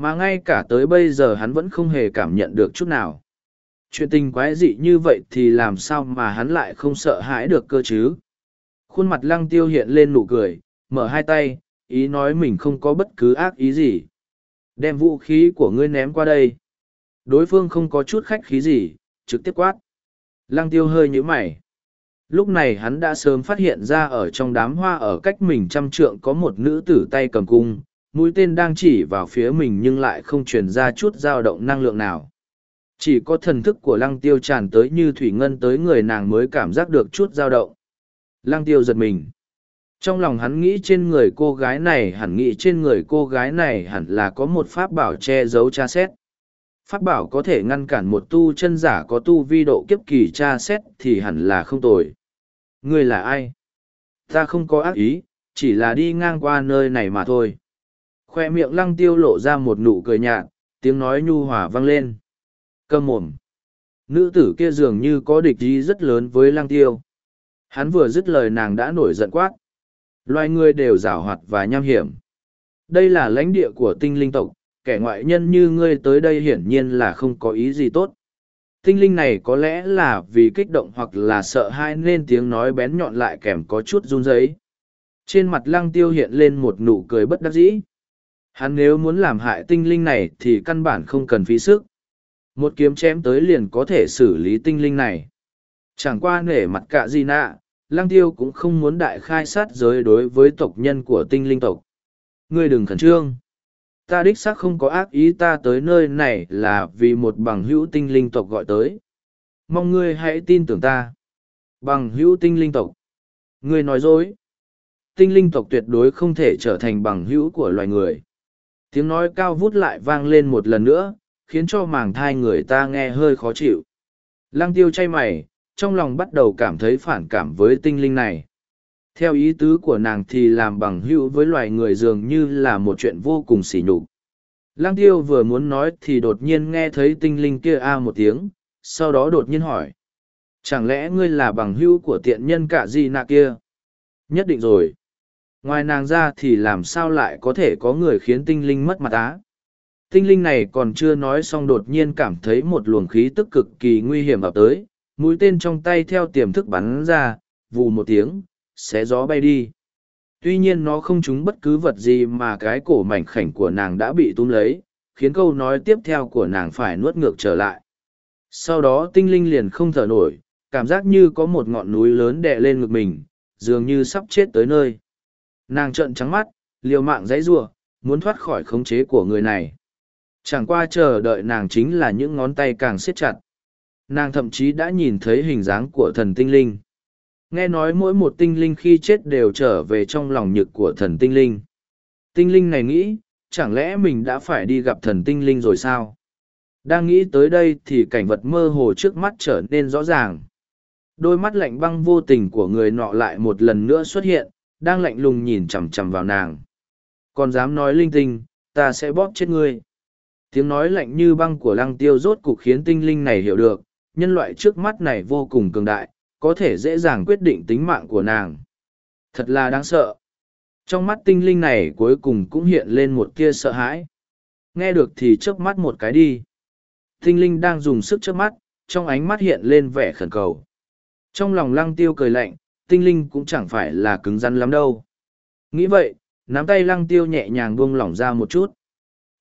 Mà ngay cả tới bây giờ hắn vẫn không hề cảm nhận được chút nào. Chuyện tình quái dị như vậy thì làm sao mà hắn lại không sợ hãi được cơ chứ? Khuôn mặt lăng tiêu hiện lên nụ cười, mở hai tay, ý nói mình không có bất cứ ác ý gì. Đem vũ khí của ngươi ném qua đây. Đối phương không có chút khách khí gì, trực tiếp quát. Lăng tiêu hơi nhíu mày. Lúc này hắn đã sớm phát hiện ra ở trong đám hoa ở cách mình trăm trượng có một nữ tử tay cầm cung, mũi tên đang chỉ vào phía mình nhưng lại không truyền ra chút dao động năng lượng nào. Chỉ có thần thức của lăng tiêu tràn tới như thủy ngân tới người nàng mới cảm giác được chút dao động. Lăng tiêu giật mình. Trong lòng hắn nghĩ trên người cô gái này hẳn nghĩ trên người cô gái này hẳn là có một pháp bảo che giấu tra xét. Pháp bảo có thể ngăn cản một tu chân giả có tu vi độ kiếp kỳ tra xét thì hẳn là không tồi. Ngươi là ai? Ta không có ác ý, chỉ là đi ngang qua nơi này mà thôi. Khoe miệng lăng tiêu lộ ra một nụ cười nhạt, tiếng nói nhu hòa vang lên. Cơm mồm. Nữ tử kia dường như có địch ý rất lớn với lăng tiêu. Hắn vừa dứt lời nàng đã nổi giận quát. Loài người đều giảo hoạt và nham hiểm. Đây là lãnh địa của tinh linh tộc, kẻ ngoại nhân như ngươi tới đây hiển nhiên là không có ý gì tốt. Tinh linh này có lẽ là vì kích động hoặc là sợ hãi nên tiếng nói bén nhọn lại kèm có chút run giấy. Trên mặt lăng tiêu hiện lên một nụ cười bất đắc dĩ. Hắn nếu muốn làm hại tinh linh này thì căn bản không cần phí sức. Một kiếm chém tới liền có thể xử lý tinh linh này. Chẳng qua nể mặt cả gì nạ, lang tiêu cũng không muốn đại khai sát giới đối với tộc nhân của tinh linh tộc. Ngươi đừng khẩn trương. Ta đích xác không có ác ý ta tới nơi này là vì một bằng hữu tinh linh tộc gọi tới. Mong ngươi hãy tin tưởng ta. Bằng hữu tinh linh tộc. Ngươi nói dối. Tinh linh tộc tuyệt đối không thể trở thành bằng hữu của loài người. Tiếng nói cao vút lại vang lên một lần nữa, khiến cho màng thai người ta nghe hơi khó chịu. Lăng tiêu chay mày, trong lòng bắt đầu cảm thấy phản cảm với tinh linh này. Theo ý tứ của nàng thì làm bằng hữu với loài người dường như là một chuyện vô cùng sỉ nhục. Lăng tiêu vừa muốn nói thì đột nhiên nghe thấy tinh linh kia a một tiếng, sau đó đột nhiên hỏi. Chẳng lẽ ngươi là bằng hữu của tiện nhân cả di nạ kia? Nhất định rồi. Ngoài nàng ra thì làm sao lại có thể có người khiến tinh linh mất mặt á? Tinh linh này còn chưa nói xong đột nhiên cảm thấy một luồng khí tức cực kỳ nguy hiểm ập tới, mũi tên trong tay theo tiềm thức bắn ra, vù một tiếng, xé gió bay đi. Tuy nhiên nó không trúng bất cứ vật gì mà cái cổ mảnh khảnh của nàng đã bị túm lấy, khiến câu nói tiếp theo của nàng phải nuốt ngược trở lại. Sau đó tinh linh liền không thở nổi, cảm giác như có một ngọn núi lớn đè lên ngực mình, dường như sắp chết tới nơi. Nàng trợn trắng mắt, liều mạng dãy rủa muốn thoát khỏi khống chế của người này. Chẳng qua chờ đợi nàng chính là những ngón tay càng siết chặt. Nàng thậm chí đã nhìn thấy hình dáng của thần tinh linh. Nghe nói mỗi một tinh linh khi chết đều trở về trong lòng nhực của thần tinh linh. Tinh linh này nghĩ, chẳng lẽ mình đã phải đi gặp thần tinh linh rồi sao? Đang nghĩ tới đây thì cảnh vật mơ hồ trước mắt trở nên rõ ràng. Đôi mắt lạnh băng vô tình của người nọ lại một lần nữa xuất hiện, đang lạnh lùng nhìn chằm chằm vào nàng. Còn dám nói linh tinh, ta sẽ bóp chết ngươi. Tiếng nói lạnh như băng của lăng tiêu rốt cục khiến tinh linh này hiểu được, nhân loại trước mắt này vô cùng cường đại, có thể dễ dàng quyết định tính mạng của nàng. Thật là đáng sợ. Trong mắt tinh linh này cuối cùng cũng hiện lên một tia sợ hãi. Nghe được thì chớp mắt một cái đi. Tinh linh đang dùng sức chớp mắt, trong ánh mắt hiện lên vẻ khẩn cầu. Trong lòng lăng tiêu cười lạnh, tinh linh cũng chẳng phải là cứng rắn lắm đâu. Nghĩ vậy, nắm tay lăng tiêu nhẹ nhàng buông lỏng ra một chút.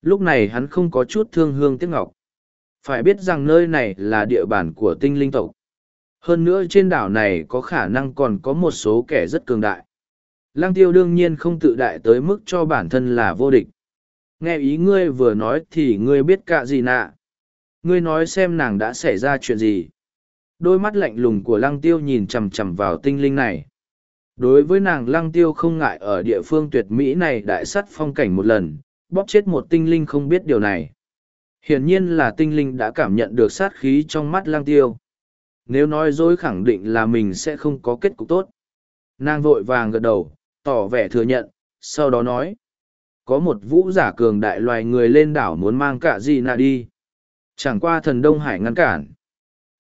Lúc này hắn không có chút thương hương tiếc ngọc. Phải biết rằng nơi này là địa bàn của tinh linh tộc. Hơn nữa trên đảo này có khả năng còn có một số kẻ rất cường đại. Lăng tiêu đương nhiên không tự đại tới mức cho bản thân là vô địch. Nghe ý ngươi vừa nói thì ngươi biết cả gì nạ. Ngươi nói xem nàng đã xảy ra chuyện gì. Đôi mắt lạnh lùng của lăng tiêu nhìn chằm chằm vào tinh linh này. Đối với nàng lăng tiêu không ngại ở địa phương tuyệt mỹ này đại sắt phong cảnh một lần, bóp chết một tinh linh không biết điều này. Hiển nhiên là tinh linh đã cảm nhận được sát khí trong mắt lăng tiêu. Nếu nói dối khẳng định là mình sẽ không có kết cục tốt. Nàng vội vàng gật đầu, tỏ vẻ thừa nhận, sau đó nói. Có một vũ giả cường đại loài người lên đảo muốn mang cả gì nạ đi. Chẳng qua thần Đông Hải ngăn cản.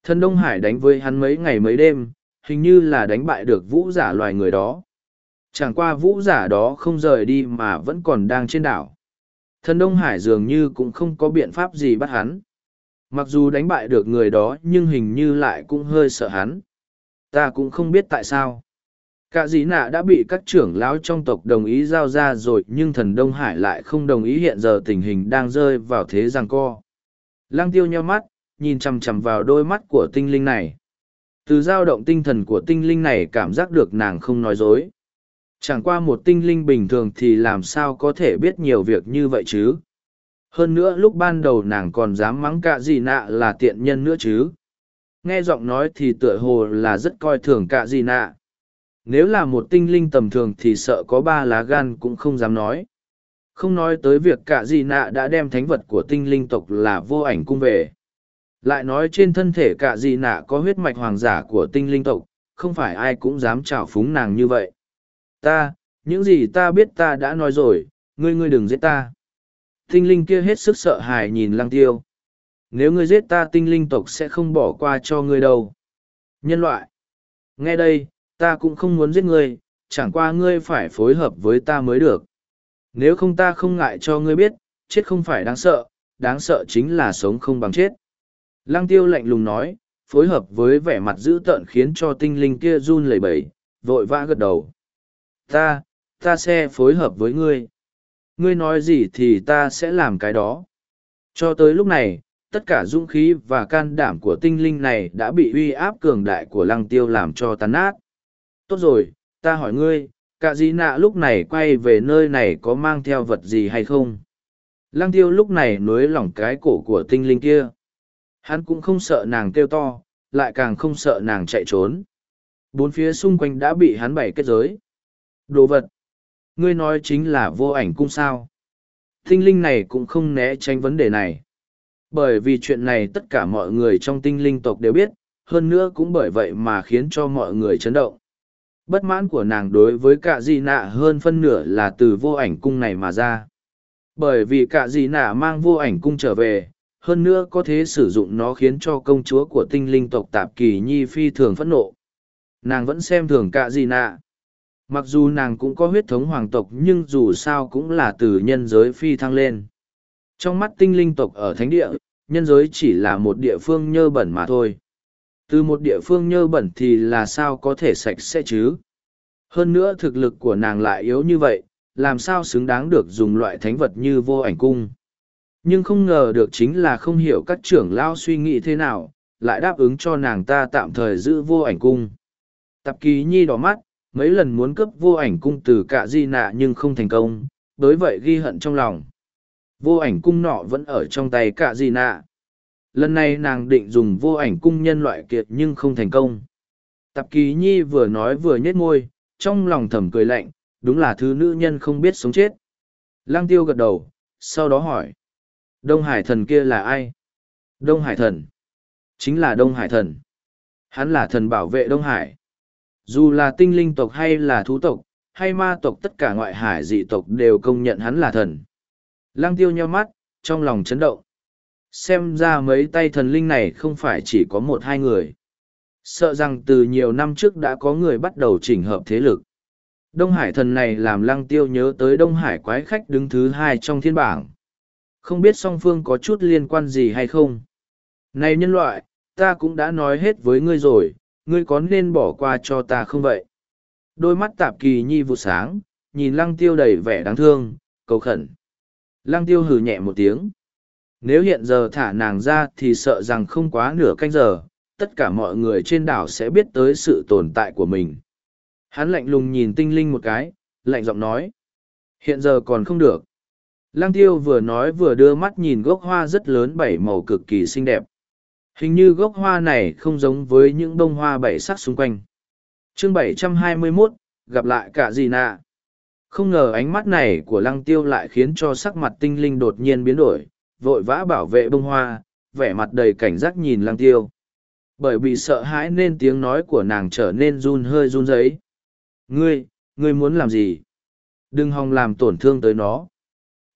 Thần Đông Hải đánh với hắn mấy ngày mấy đêm, hình như là đánh bại được vũ giả loài người đó. Chẳng qua vũ giả đó không rời đi mà vẫn còn đang trên đảo. Thần Đông Hải dường như cũng không có biện pháp gì bắt hắn. Mặc dù đánh bại được người đó nhưng hình như lại cũng hơi sợ hắn. Ta cũng không biết tại sao. Cả dĩ nạ đã bị các trưởng lão trong tộc đồng ý giao ra rồi nhưng thần Đông Hải lại không đồng ý hiện giờ tình hình đang rơi vào thế giằng co. Lăng tiêu nhau mắt, nhìn chằm chằm vào đôi mắt của tinh linh này. Từ dao động tinh thần của tinh linh này cảm giác được nàng không nói dối. Chẳng qua một tinh linh bình thường thì làm sao có thể biết nhiều việc như vậy chứ. Hơn nữa lúc ban đầu nàng còn dám mắng cả dị nạ là tiện nhân nữa chứ. Nghe giọng nói thì tựa hồ là rất coi thường cả dị nạ. Nếu là một tinh linh tầm thường thì sợ có ba lá gan cũng không dám nói. Không nói tới việc cả dị nạ đã đem thánh vật của tinh linh tộc là vô ảnh cung về. Lại nói trên thân thể cả gì nạ có huyết mạch hoàng giả của tinh linh tộc, không phải ai cũng dám trào phúng nàng như vậy. Ta, những gì ta biết ta đã nói rồi, ngươi ngươi đừng giết ta. Tinh linh kia hết sức sợ hãi nhìn lăng tiêu. Nếu ngươi giết ta tinh linh tộc sẽ không bỏ qua cho ngươi đâu. Nhân loại. Nghe đây, ta cũng không muốn giết ngươi, chẳng qua ngươi phải phối hợp với ta mới được. Nếu không ta không ngại cho ngươi biết, chết không phải đáng sợ, đáng sợ chính là sống không bằng chết. Lăng tiêu lạnh lùng nói, phối hợp với vẻ mặt dữ tợn khiến cho tinh linh kia run lẩy bẩy, vội vã gật đầu. Ta, ta sẽ phối hợp với ngươi. Ngươi nói gì thì ta sẽ làm cái đó. Cho tới lúc này, tất cả dũng khí và can đảm của tinh linh này đã bị uy áp cường đại của lăng tiêu làm cho tàn nát. Tốt rồi, ta hỏi ngươi, cả dĩ nạ lúc này quay về nơi này có mang theo vật gì hay không? Lăng tiêu lúc này nối lỏng cái cổ của tinh linh kia. Hắn cũng không sợ nàng kêu to, lại càng không sợ nàng chạy trốn. Bốn phía xung quanh đã bị hắn bày kết giới. Đồ vật. Ngươi nói chính là vô ảnh cung sao. Tinh linh này cũng không né tránh vấn đề này. Bởi vì chuyện này tất cả mọi người trong tinh linh tộc đều biết, hơn nữa cũng bởi vậy mà khiến cho mọi người chấn động. Bất mãn của nàng đối với cả di nạ hơn phân nửa là từ vô ảnh cung này mà ra. Bởi vì cả di nạ mang vô ảnh cung trở về, hơn nữa có thể sử dụng nó khiến cho công chúa của tinh linh tộc tạp kỳ nhi phi thường phẫn nộ. Nàng vẫn xem thường cả di nạ. Mặc dù nàng cũng có huyết thống hoàng tộc nhưng dù sao cũng là từ nhân giới phi thăng lên. Trong mắt tinh linh tộc ở thánh địa, nhân giới chỉ là một địa phương nhơ bẩn mà thôi. Từ một địa phương nhơ bẩn thì là sao có thể sạch sẽ chứ? Hơn nữa thực lực của nàng lại yếu như vậy, làm sao xứng đáng được dùng loại thánh vật như vô ảnh cung. Nhưng không ngờ được chính là không hiểu các trưởng lao suy nghĩ thế nào, lại đáp ứng cho nàng ta tạm thời giữ vô ảnh cung. Tạp kỳ nhi đỏ mắt, mấy lần muốn cướp vô ảnh cung từ cả di nạ nhưng không thành công, đối vậy ghi hận trong lòng. Vô ảnh cung nọ vẫn ở trong tay cả di nạ. Lần này nàng định dùng vô ảnh cung nhân loại kiệt nhưng không thành công. Tạp kỳ nhi vừa nói vừa nhếch môi, trong lòng thầm cười lạnh, đúng là thứ nữ nhân không biết sống chết. lang tiêu gật đầu, sau đó hỏi. Đông Hải thần kia là ai? Đông Hải thần. Chính là Đông Hải thần. Hắn là thần bảo vệ Đông Hải. Dù là tinh linh tộc hay là thú tộc, hay ma tộc tất cả ngoại hải dị tộc đều công nhận hắn là thần. Lăng tiêu nheo mắt, trong lòng chấn động. Xem ra mấy tay thần linh này không phải chỉ có một hai người. Sợ rằng từ nhiều năm trước đã có người bắt đầu chỉnh hợp thế lực. Đông Hải thần này làm lăng tiêu nhớ tới Đông Hải quái khách đứng thứ hai trong thiên bảng. Không biết song phương có chút liên quan gì hay không. Này nhân loại, ta cũng đã nói hết với ngươi rồi, ngươi có nên bỏ qua cho ta không vậy? Đôi mắt tạp kỳ nhi vụ sáng, nhìn lăng tiêu đầy vẻ đáng thương, cầu khẩn. Lăng tiêu hừ nhẹ một tiếng. Nếu hiện giờ thả nàng ra thì sợ rằng không quá nửa canh giờ, tất cả mọi người trên đảo sẽ biết tới sự tồn tại của mình. Hắn lạnh lùng nhìn tinh linh một cái, lạnh giọng nói. Hiện giờ còn không được. Lăng tiêu vừa nói vừa đưa mắt nhìn gốc hoa rất lớn bảy màu cực kỳ xinh đẹp. Hình như gốc hoa này không giống với những bông hoa bảy sắc xung quanh. chương 721, gặp lại cả gì nạ. Không ngờ ánh mắt này của lăng tiêu lại khiến cho sắc mặt tinh linh đột nhiên biến đổi, vội vã bảo vệ bông hoa, vẻ mặt đầy cảnh giác nhìn lăng tiêu. Bởi bị sợ hãi nên tiếng nói của nàng trở nên run hơi run giấy. Ngươi, ngươi muốn làm gì? Đừng hòng làm tổn thương tới nó.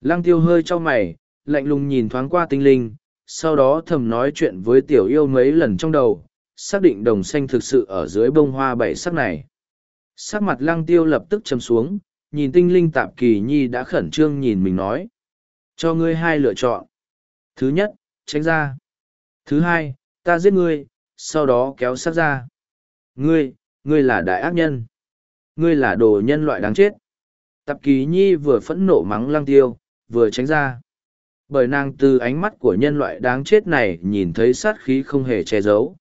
Lăng tiêu hơi cho mày, lạnh lùng nhìn thoáng qua tinh linh, sau đó thầm nói chuyện với tiểu yêu mấy lần trong đầu, xác định đồng xanh thực sự ở dưới bông hoa bảy sắc này. Sắc mặt lăng tiêu lập tức chầm xuống, nhìn tinh linh tạp kỳ nhi đã khẩn trương nhìn mình nói. Cho ngươi hai lựa chọn. Thứ nhất, tránh ra. Thứ hai, ta giết ngươi, sau đó kéo sát ra. Ngươi, ngươi là đại ác nhân. Ngươi là đồ nhân loại đáng chết. Tạp kỳ nhi vừa phẫn nộ mắng lăng tiêu, vừa tránh ra. Bởi nàng từ ánh mắt của nhân loại đáng chết này nhìn thấy sát khí không hề che giấu.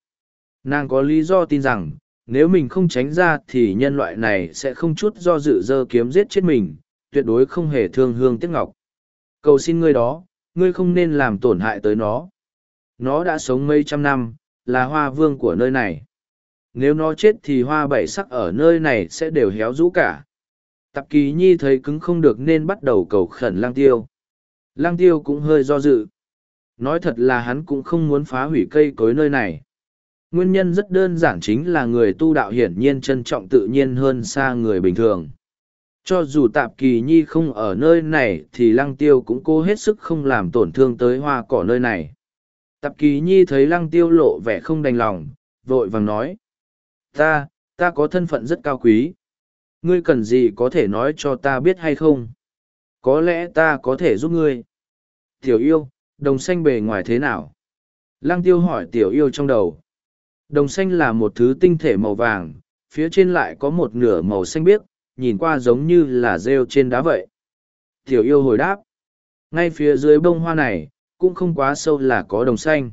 Nàng có lý do tin rằng, nếu mình không tránh ra thì nhân loại này sẽ không chút do dự dơ kiếm giết chết mình, tuyệt đối không hề thương hương tiếc ngọc. Cầu xin ngươi đó, ngươi không nên làm tổn hại tới nó. Nó đã sống mấy trăm năm, là hoa vương của nơi này. Nếu nó chết thì hoa bảy sắc ở nơi này sẽ đều héo rũ cả. Tạp kỳ nhi thấy cứng không được nên bắt đầu cầu khẩn lang tiêu. Lang tiêu cũng hơi do dự. Nói thật là hắn cũng không muốn phá hủy cây cối nơi này. Nguyên nhân rất đơn giản chính là người tu đạo hiển nhiên trân trọng tự nhiên hơn xa người bình thường. Cho dù tạp kỳ nhi không ở nơi này thì lăng tiêu cũng cố hết sức không làm tổn thương tới hoa cỏ nơi này. Tạp kỳ nhi thấy lăng tiêu lộ vẻ không đành lòng, vội vàng nói. Ta, ta có thân phận rất cao quý. Ngươi cần gì có thể nói cho ta biết hay không? Có lẽ ta có thể giúp ngươi. Tiểu yêu, đồng xanh bề ngoài thế nào? Lăng tiêu hỏi tiểu yêu trong đầu. Đồng xanh là một thứ tinh thể màu vàng, phía trên lại có một nửa màu xanh biếc, nhìn qua giống như là rêu trên đá vậy. Tiểu yêu hồi đáp. Ngay phía dưới bông hoa này, cũng không quá sâu là có đồng xanh.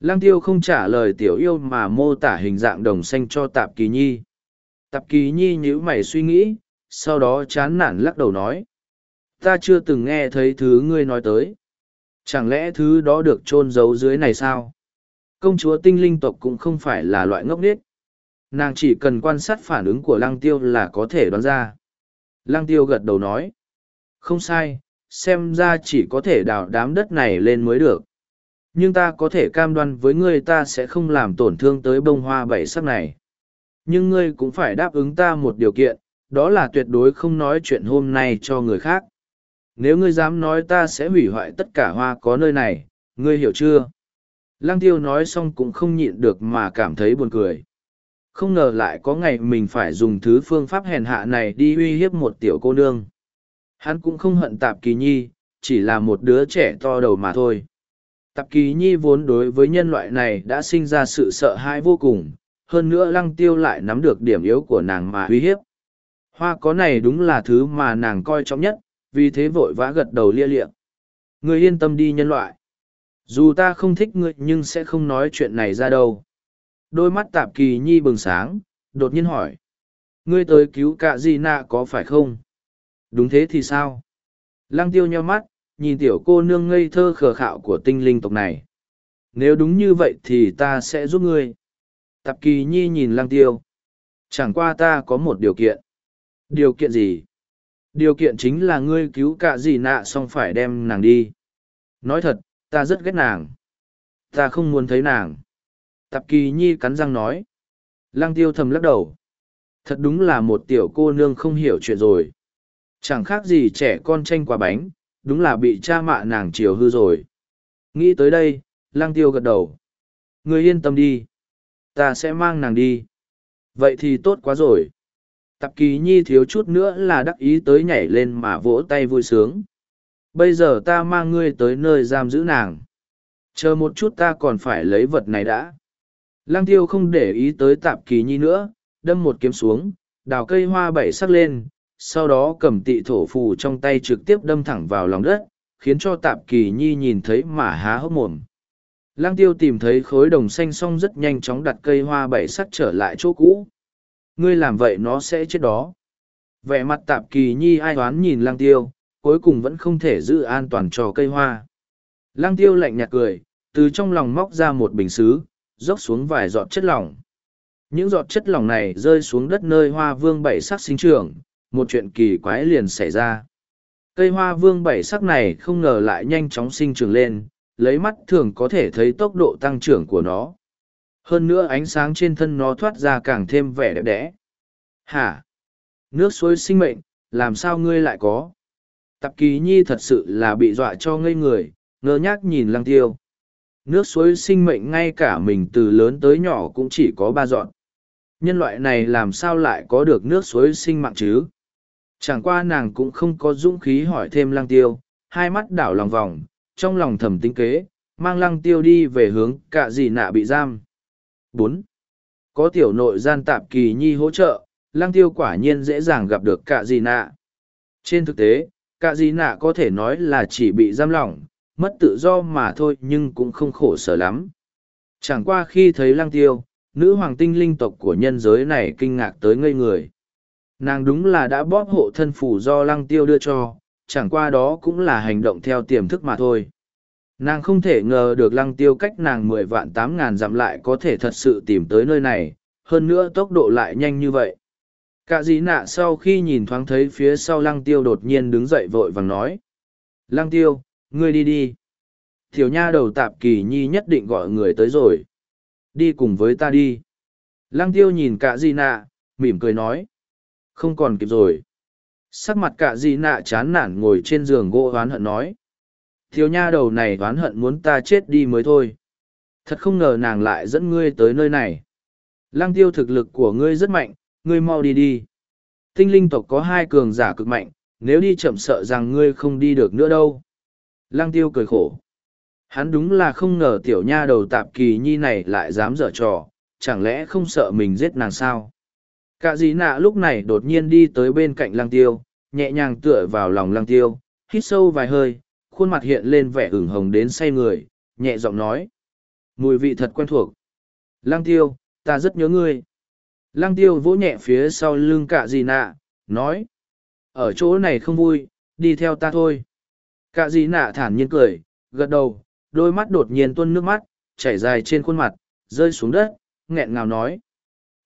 Lăng tiêu không trả lời tiểu yêu mà mô tả hình dạng đồng xanh cho tạp kỳ nhi. Tạp kỳ nhi nhíu mày suy nghĩ, sau đó chán nản lắc đầu nói. Ta chưa từng nghe thấy thứ ngươi nói tới. Chẳng lẽ thứ đó được chôn giấu dưới này sao? Công chúa tinh linh tộc cũng không phải là loại ngốc nghếch. Nàng chỉ cần quan sát phản ứng của lăng tiêu là có thể đoán ra. Lăng tiêu gật đầu nói. Không sai, xem ra chỉ có thể đào đám đất này lên mới được. Nhưng ta có thể cam đoan với ngươi ta sẽ không làm tổn thương tới bông hoa bảy sắc này. Nhưng ngươi cũng phải đáp ứng ta một điều kiện, đó là tuyệt đối không nói chuyện hôm nay cho người khác. Nếu ngươi dám nói ta sẽ hủy hoại tất cả hoa có nơi này, ngươi hiểu chưa? Lăng tiêu nói xong cũng không nhịn được mà cảm thấy buồn cười. Không ngờ lại có ngày mình phải dùng thứ phương pháp hèn hạ này đi uy hiếp một tiểu cô nương. Hắn cũng không hận tạp kỳ nhi, chỉ là một đứa trẻ to đầu mà thôi. Tạp kỳ nhi vốn đối với nhân loại này đã sinh ra sự sợ hãi vô cùng, hơn nữa lăng tiêu lại nắm được điểm yếu của nàng mà uy hiếp. Hoa có này đúng là thứ mà nàng coi trọng nhất, vì thế vội vã gật đầu lia liệng. Người yên tâm đi nhân loại. Dù ta không thích ngươi nhưng sẽ không nói chuyện này ra đâu. Đôi mắt tạp kỳ nhi bừng sáng, đột nhiên hỏi. Ngươi tới cứu cả gì nạ có phải không? Đúng thế thì sao? Lăng tiêu nheo mắt, nhìn tiểu cô nương ngây thơ khờ khạo của tinh linh tộc này. Nếu đúng như vậy thì ta sẽ giúp ngươi. Tạp kỳ nhi nhìn lăng tiêu. Chẳng qua ta có một điều kiện. Điều kiện gì? Điều kiện chính là ngươi cứu cả gì nạ xong phải đem nàng đi. Nói thật, ta rất ghét nàng. Ta không muốn thấy nàng. Tạp kỳ nhi cắn răng nói. Lăng tiêu thầm lắc đầu. Thật đúng là một tiểu cô nương không hiểu chuyện rồi. Chẳng khác gì trẻ con tranh quả bánh, đúng là bị cha mạ nàng chiều hư rồi. Nghĩ tới đây, lang tiêu gật đầu. Ngươi yên tâm đi. Ta sẽ mang nàng đi. Vậy thì tốt quá rồi. Tạp kỳ nhi thiếu chút nữa là đắc ý tới nhảy lên mà vỗ tay vui sướng. Bây giờ ta mang ngươi tới nơi giam giữ nàng. Chờ một chút ta còn phải lấy vật này đã. Lăng tiêu không để ý tới tạp kỳ nhi nữa, đâm một kiếm xuống, đào cây hoa bảy sắc lên, sau đó cầm tị thổ phù trong tay trực tiếp đâm thẳng vào lòng đất, khiến cho tạp kỳ nhi nhìn thấy mà há hốc mồm. Lăng tiêu tìm thấy khối đồng xanh xong rất nhanh chóng đặt cây hoa bảy sắc trở lại chỗ cũ. Ngươi làm vậy nó sẽ chết đó. Vẻ mặt tạp kỳ nhi ai toán nhìn lăng tiêu, cuối cùng vẫn không thể giữ an toàn cho cây hoa. Lăng tiêu lạnh nhạt cười, từ trong lòng móc ra một bình xứ, rót xuống vài giọt chất lỏng. Những giọt chất lỏng này rơi xuống đất nơi hoa vương bảy sắc sinh trưởng, một chuyện kỳ quái liền xảy ra. Cây hoa vương bảy sắc này không ngờ lại nhanh chóng sinh trưởng lên, lấy mắt thường có thể thấy tốc độ tăng trưởng của nó. Hơn nữa ánh sáng trên thân nó thoát ra càng thêm vẻ đẹp đẽ. Hả? Nước suối sinh mệnh, làm sao ngươi lại có? Tạp kỳ nhi thật sự là bị dọa cho ngây người, ngơ nhác nhìn lăng tiêu. Nước suối sinh mệnh ngay cả mình từ lớn tới nhỏ cũng chỉ có ba dọn. Nhân loại này làm sao lại có được nước suối sinh mạng chứ? Chẳng qua nàng cũng không có dũng khí hỏi thêm lăng tiêu, hai mắt đảo lòng vòng, trong lòng thầm tính kế, mang lăng tiêu đi về hướng cả gì nạ bị giam. bốn Có tiểu nội gian tạp kỳ nhi hỗ trợ, lăng tiêu quả nhiên dễ dàng gặp được cả gì nạ. Trên thực tế, cả gì nạ có thể nói là chỉ bị giam lỏng, mất tự do mà thôi nhưng cũng không khổ sở lắm. Chẳng qua khi thấy lăng tiêu, nữ hoàng tinh linh tộc của nhân giới này kinh ngạc tới ngây người. Nàng đúng là đã bóp hộ thân phủ do lăng tiêu đưa cho, chẳng qua đó cũng là hành động theo tiềm thức mà thôi. Nàng không thể ngờ được lăng tiêu cách nàng mười vạn tám ngàn dặm lại có thể thật sự tìm tới nơi này, hơn nữa tốc độ lại nhanh như vậy. Cả dĩ nạ sau khi nhìn thoáng thấy phía sau lăng tiêu đột nhiên đứng dậy vội vàng nói. Lăng tiêu, ngươi đi đi. Tiểu nha đầu tạp kỳ nhi nhất định gọi người tới rồi. Đi cùng với ta đi. Lăng tiêu nhìn cả dĩ nạ, mỉm cười nói. Không còn kịp rồi. Sắc mặt cả gì nạ chán nản ngồi trên giường gỗ oán hận nói. Thiếu nha đầu này oán hận muốn ta chết đi mới thôi. Thật không ngờ nàng lại dẫn ngươi tới nơi này. Lăng tiêu thực lực của ngươi rất mạnh, ngươi mau đi đi. Tinh linh tộc có hai cường giả cực mạnh, nếu đi chậm sợ rằng ngươi không đi được nữa đâu. Lăng tiêu cười khổ. Hắn đúng là không ngờ tiểu nha đầu tạp kỳ nhi này lại dám dở trò, chẳng lẽ không sợ mình giết nàng sao? Cả dì nạ lúc này đột nhiên đi tới bên cạnh lăng tiêu, nhẹ nhàng tựa vào lòng lăng tiêu, hít sâu vài hơi, khuôn mặt hiện lên vẻ ửng hồng đến say người, nhẹ giọng nói. Mùi vị thật quen thuộc. Lăng tiêu, ta rất nhớ ngươi. Lăng tiêu vỗ nhẹ phía sau lưng cả dì nạ, nói. Ở chỗ này không vui, đi theo ta thôi. Cả dì nạ thản nhiên cười, gật đầu, đôi mắt đột nhiên tuôn nước mắt, chảy dài trên khuôn mặt, rơi xuống đất, nghẹn ngào nói.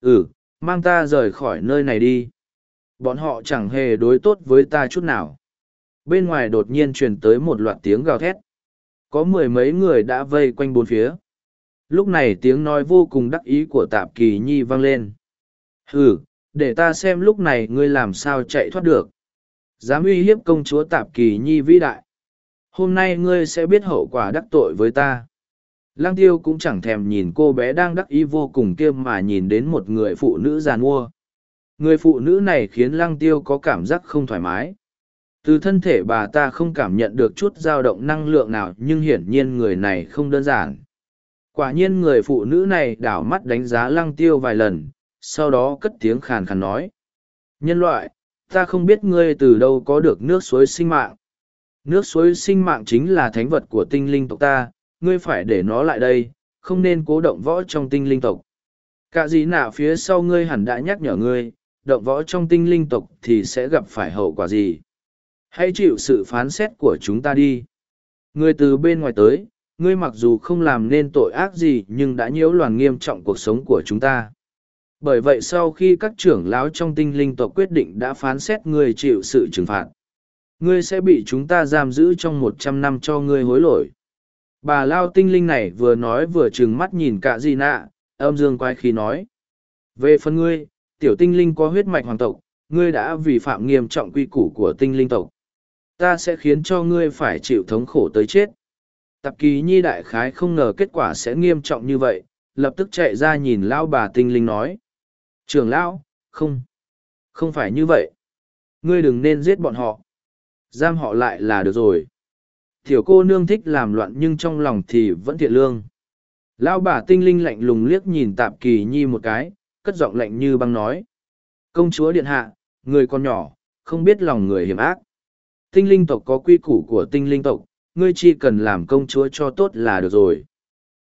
Ừ, mang ta rời khỏi nơi này đi. Bọn họ chẳng hề đối tốt với ta chút nào. Bên ngoài đột nhiên truyền tới một loạt tiếng gào thét. Có mười mấy người đã vây quanh bốn phía. Lúc này tiếng nói vô cùng đắc ý của tạp kỳ nhi vang lên. Ừ, để ta xem lúc này ngươi làm sao chạy thoát được. Dám uy hiếp công chúa tạp kỳ nhi vĩ đại. Hôm nay ngươi sẽ biết hậu quả đắc tội với ta. Lăng tiêu cũng chẳng thèm nhìn cô bé đang đắc ý vô cùng kia mà nhìn đến một người phụ nữ giàn mua. Người phụ nữ này khiến lăng tiêu có cảm giác không thoải mái. Từ thân thể bà ta không cảm nhận được chút dao động năng lượng nào nhưng hiển nhiên người này không đơn giản. Quả nhiên người phụ nữ này đảo mắt đánh giá lăng tiêu vài lần, sau đó cất tiếng khàn khàn nói. Nhân loại, ta không biết ngươi từ đâu có được nước suối sinh mạng. Nước suối sinh mạng chính là thánh vật của tinh linh tộc ta, ngươi phải để nó lại đây, không nên cố động võ trong tinh linh tộc. Cả gì nạ phía sau ngươi hẳn đã nhắc nhở ngươi, động võ trong tinh linh tộc thì sẽ gặp phải hậu quả gì. Hãy chịu sự phán xét của chúng ta đi. Ngươi từ bên ngoài tới, ngươi mặc dù không làm nên tội ác gì nhưng đã nhiễu loạn nghiêm trọng cuộc sống của chúng ta. Bởi vậy sau khi các trưởng lão trong tinh linh tộc quyết định đã phán xét ngươi chịu sự trừng phạt, ngươi sẽ bị chúng ta giam giữ trong một trăm năm cho ngươi hối lỗi. Bà Lao tinh linh này vừa nói vừa trừng mắt nhìn cả gì nạ, âm dương quay khi nói. Về phần ngươi, tiểu tinh linh có huyết mạch hoàng tộc, ngươi đã vi phạm nghiêm trọng quy củ của tinh linh tộc. ta sẽ khiến cho ngươi phải chịu thống khổ tới chết. Tạp kỳ nhi đại khái không ngờ kết quả sẽ nghiêm trọng như vậy lập tức chạy ra nhìn lao bà tinh linh nói. Trường lão không không phải như vậy. Ngươi đừng nên giết bọn họ. Giam họ lại là được rồi. Tiểu cô nương thích làm loạn nhưng trong lòng thì vẫn thiện lương. Lão bà tinh linh lạnh lùng liếc nhìn tạp kỳ nhi một cái, cất giọng lạnh như băng nói. Công chúa điện hạ, người còn nhỏ, không biết lòng người hiểm ác. Tinh linh tộc có quy củ của tinh linh tộc, ngươi chỉ cần làm công chúa cho tốt là được rồi.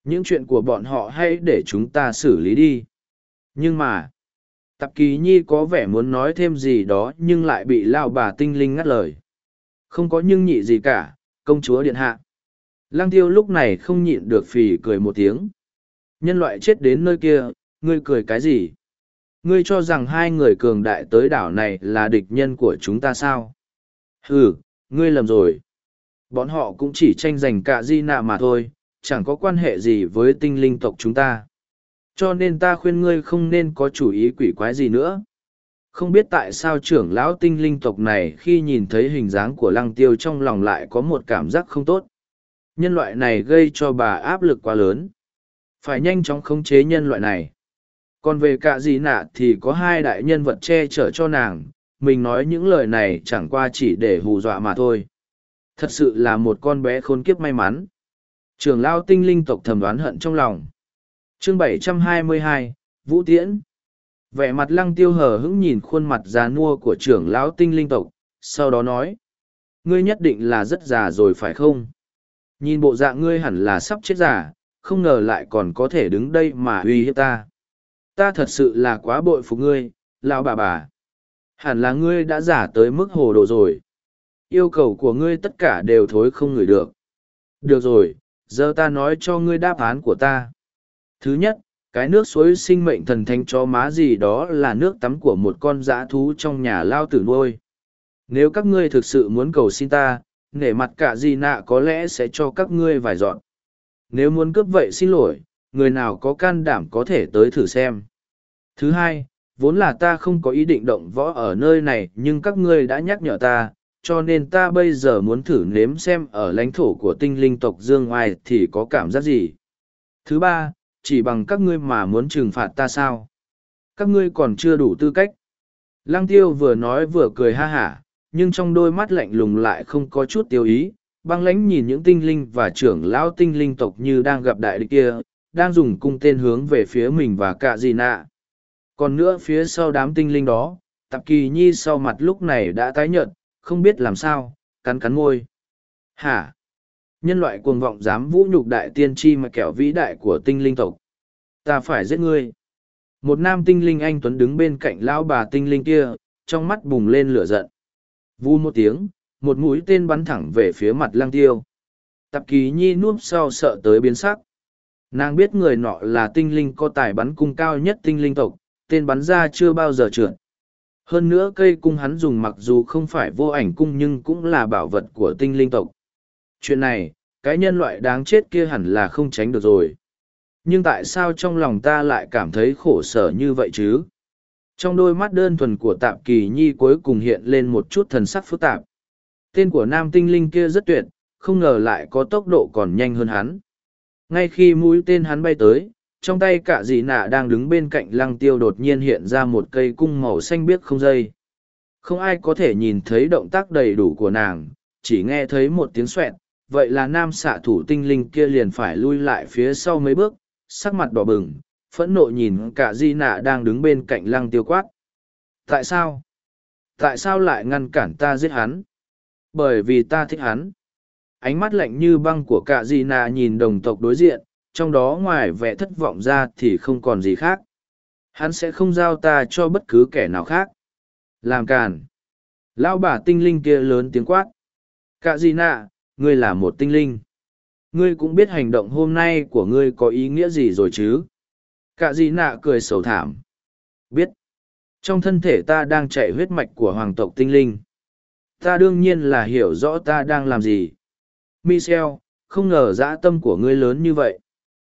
Những chuyện của bọn họ hãy để chúng ta xử lý đi. Nhưng mà, tạp kỳ nhi có vẻ muốn nói thêm gì đó nhưng lại bị lao bà tinh linh ngắt lời. Không có nhưng nhị gì cả công chúa điện hạ. Lăng tiêu lúc này không nhịn được phì cười một tiếng. Nhân loại chết đến nơi kia, ngươi cười cái gì? Ngươi cho rằng hai người cường đại tới đảo này là địch nhân của chúng ta sao? Ừ ngươi lầm rồi. Bọn họ cũng chỉ tranh giành cả di nạ mà thôi, chẳng có quan hệ gì với tinh linh tộc chúng ta. Cho nên ta khuyên ngươi không nên có chủ ý quỷ quái gì nữa không biết tại sao trưởng lão tinh linh tộc này khi nhìn thấy hình dáng của lăng tiêu trong lòng lại có một cảm giác không tốt. Nhân loại này gây cho bà áp lực quá lớn. Phải nhanh chóng khống chế nhân loại này. Còn về cả gì nạ thì có hai đại nhân vật che chở cho nàng. Mình nói những lời này chẳng qua chỉ để hù dọa mà thôi. Thật sự là một con bé khốn kiếp may mắn. Trường lao tinh linh tộc thầm đoán hận trong lòng. Chương 722, vũ tiễn vẻ mặt lăng tiêu hờ hững nhìn khuôn mặt già nua của trưởng lão tinh linh tộc, sau đó nói, ngươi nhất định là rất già rồi phải không? Nhìn bộ dạng ngươi hẳn là sắp chết già, không ngờ lại còn có thể đứng đây mà uy hiếp ta. Ta thật sự là quá bội phục ngươi, lão bà bà. Hẳn là ngươi đã giả tới mức hồ đồ rồi. Yêu cầu của ngươi tất cả đều thối không ngửi được. Được rồi, giờ ta nói cho ngươi đáp án của ta. Thứ nhất cái nước suối sinh mệnh thần thánh cho má gì đó là nước tắm của một con dã thú trong nhà lao tử nuôi. Nếu các ngươi thực sự muốn cầu xin ta, nể mặt cả gì nạ có lẽ sẽ cho các ngươi vài dọn. Nếu muốn cướp vậy xin lỗi, người nào có can đảm có thể tới thử xem. Thứ hai, vốn là ta không có ý định động võ ở nơi này, nhưng các ngươi đã nhắc nhở ta, cho nên ta bây giờ muốn thử nếm xem ở lãnh thổ của tinh linh tộc dương oai thì có cảm giác gì. Thứ ba chỉ bằng các ngươi mà muốn trừng phạt ta sao? Các ngươi còn chưa đủ tư cách. Lăng tiêu vừa nói vừa cười ha hả, nhưng trong đôi mắt lạnh lùng lại không có chút tiêu ý, băng lãnh nhìn những tinh linh và trưởng lão tinh linh tộc như đang gặp đại địch kia, đang dùng cung tên hướng về phía mình và cả gì nạ. Còn nữa phía sau đám tinh linh đó, tạp kỳ nhi sau mặt lúc này đã tái nhợt, không biết làm sao, cắn cắn môi. Hả? Nhân loại cuồng vọng dám vũ nhục đại tiên tri mà kẻo vĩ đại của tinh linh tộc. Ta phải giết ngươi. Một nam tinh linh anh tuấn đứng bên cạnh lão bà tinh linh kia, trong mắt bùng lên lửa giận. Vu một tiếng, một mũi tên bắn thẳng về phía mặt lang tiêu. Tạp kỳ nhi nuốt sau sợ tới biến sắc. Nàng biết người nọ là tinh linh có tài bắn cung cao nhất tinh linh tộc, tên bắn ra chưa bao giờ trượt. Hơn nữa cây cung hắn dùng mặc dù không phải vô ảnh cung nhưng cũng là bảo vật của tinh linh tộc chuyện này, cái nhân loại đáng chết kia hẳn là không tránh được rồi. Nhưng tại sao trong lòng ta lại cảm thấy khổ sở như vậy chứ? Trong đôi mắt đơn thuần của tạp kỳ nhi cuối cùng hiện lên một chút thần sắc phức tạp. Tên của nam tinh linh kia rất tuyệt, không ngờ lại có tốc độ còn nhanh hơn hắn. Ngay khi mũi tên hắn bay tới, trong tay cả dì nạ đang đứng bên cạnh lăng tiêu đột nhiên hiện ra một cây cung màu xanh biếc không dây. Không ai có thể nhìn thấy động tác đầy đủ của nàng, chỉ nghe thấy một tiếng xoẹt vậy là nam xạ thủ tinh linh kia liền phải lui lại phía sau mấy bước, sắc mặt đỏ bừng, phẫn nộ nhìn cả di nạ đang đứng bên cạnh lăng tiêu quát. Tại sao? Tại sao lại ngăn cản ta giết hắn? Bởi vì ta thích hắn. Ánh mắt lạnh như băng của cả di nạ nhìn đồng tộc đối diện, trong đó ngoài vẻ thất vọng ra thì không còn gì khác. Hắn sẽ không giao ta cho bất cứ kẻ nào khác. Làm càn. Lão bà tinh linh kia lớn tiếng quát. Cả di nạ ngươi là một tinh linh. Ngươi cũng biết hành động hôm nay của ngươi có ý nghĩa gì rồi chứ? Cả di nạ cười sầu thảm. Biết. Trong thân thể ta đang chạy huyết mạch của hoàng tộc tinh linh. Ta đương nhiên là hiểu rõ ta đang làm gì. Michel, không ngờ dã tâm của ngươi lớn như vậy.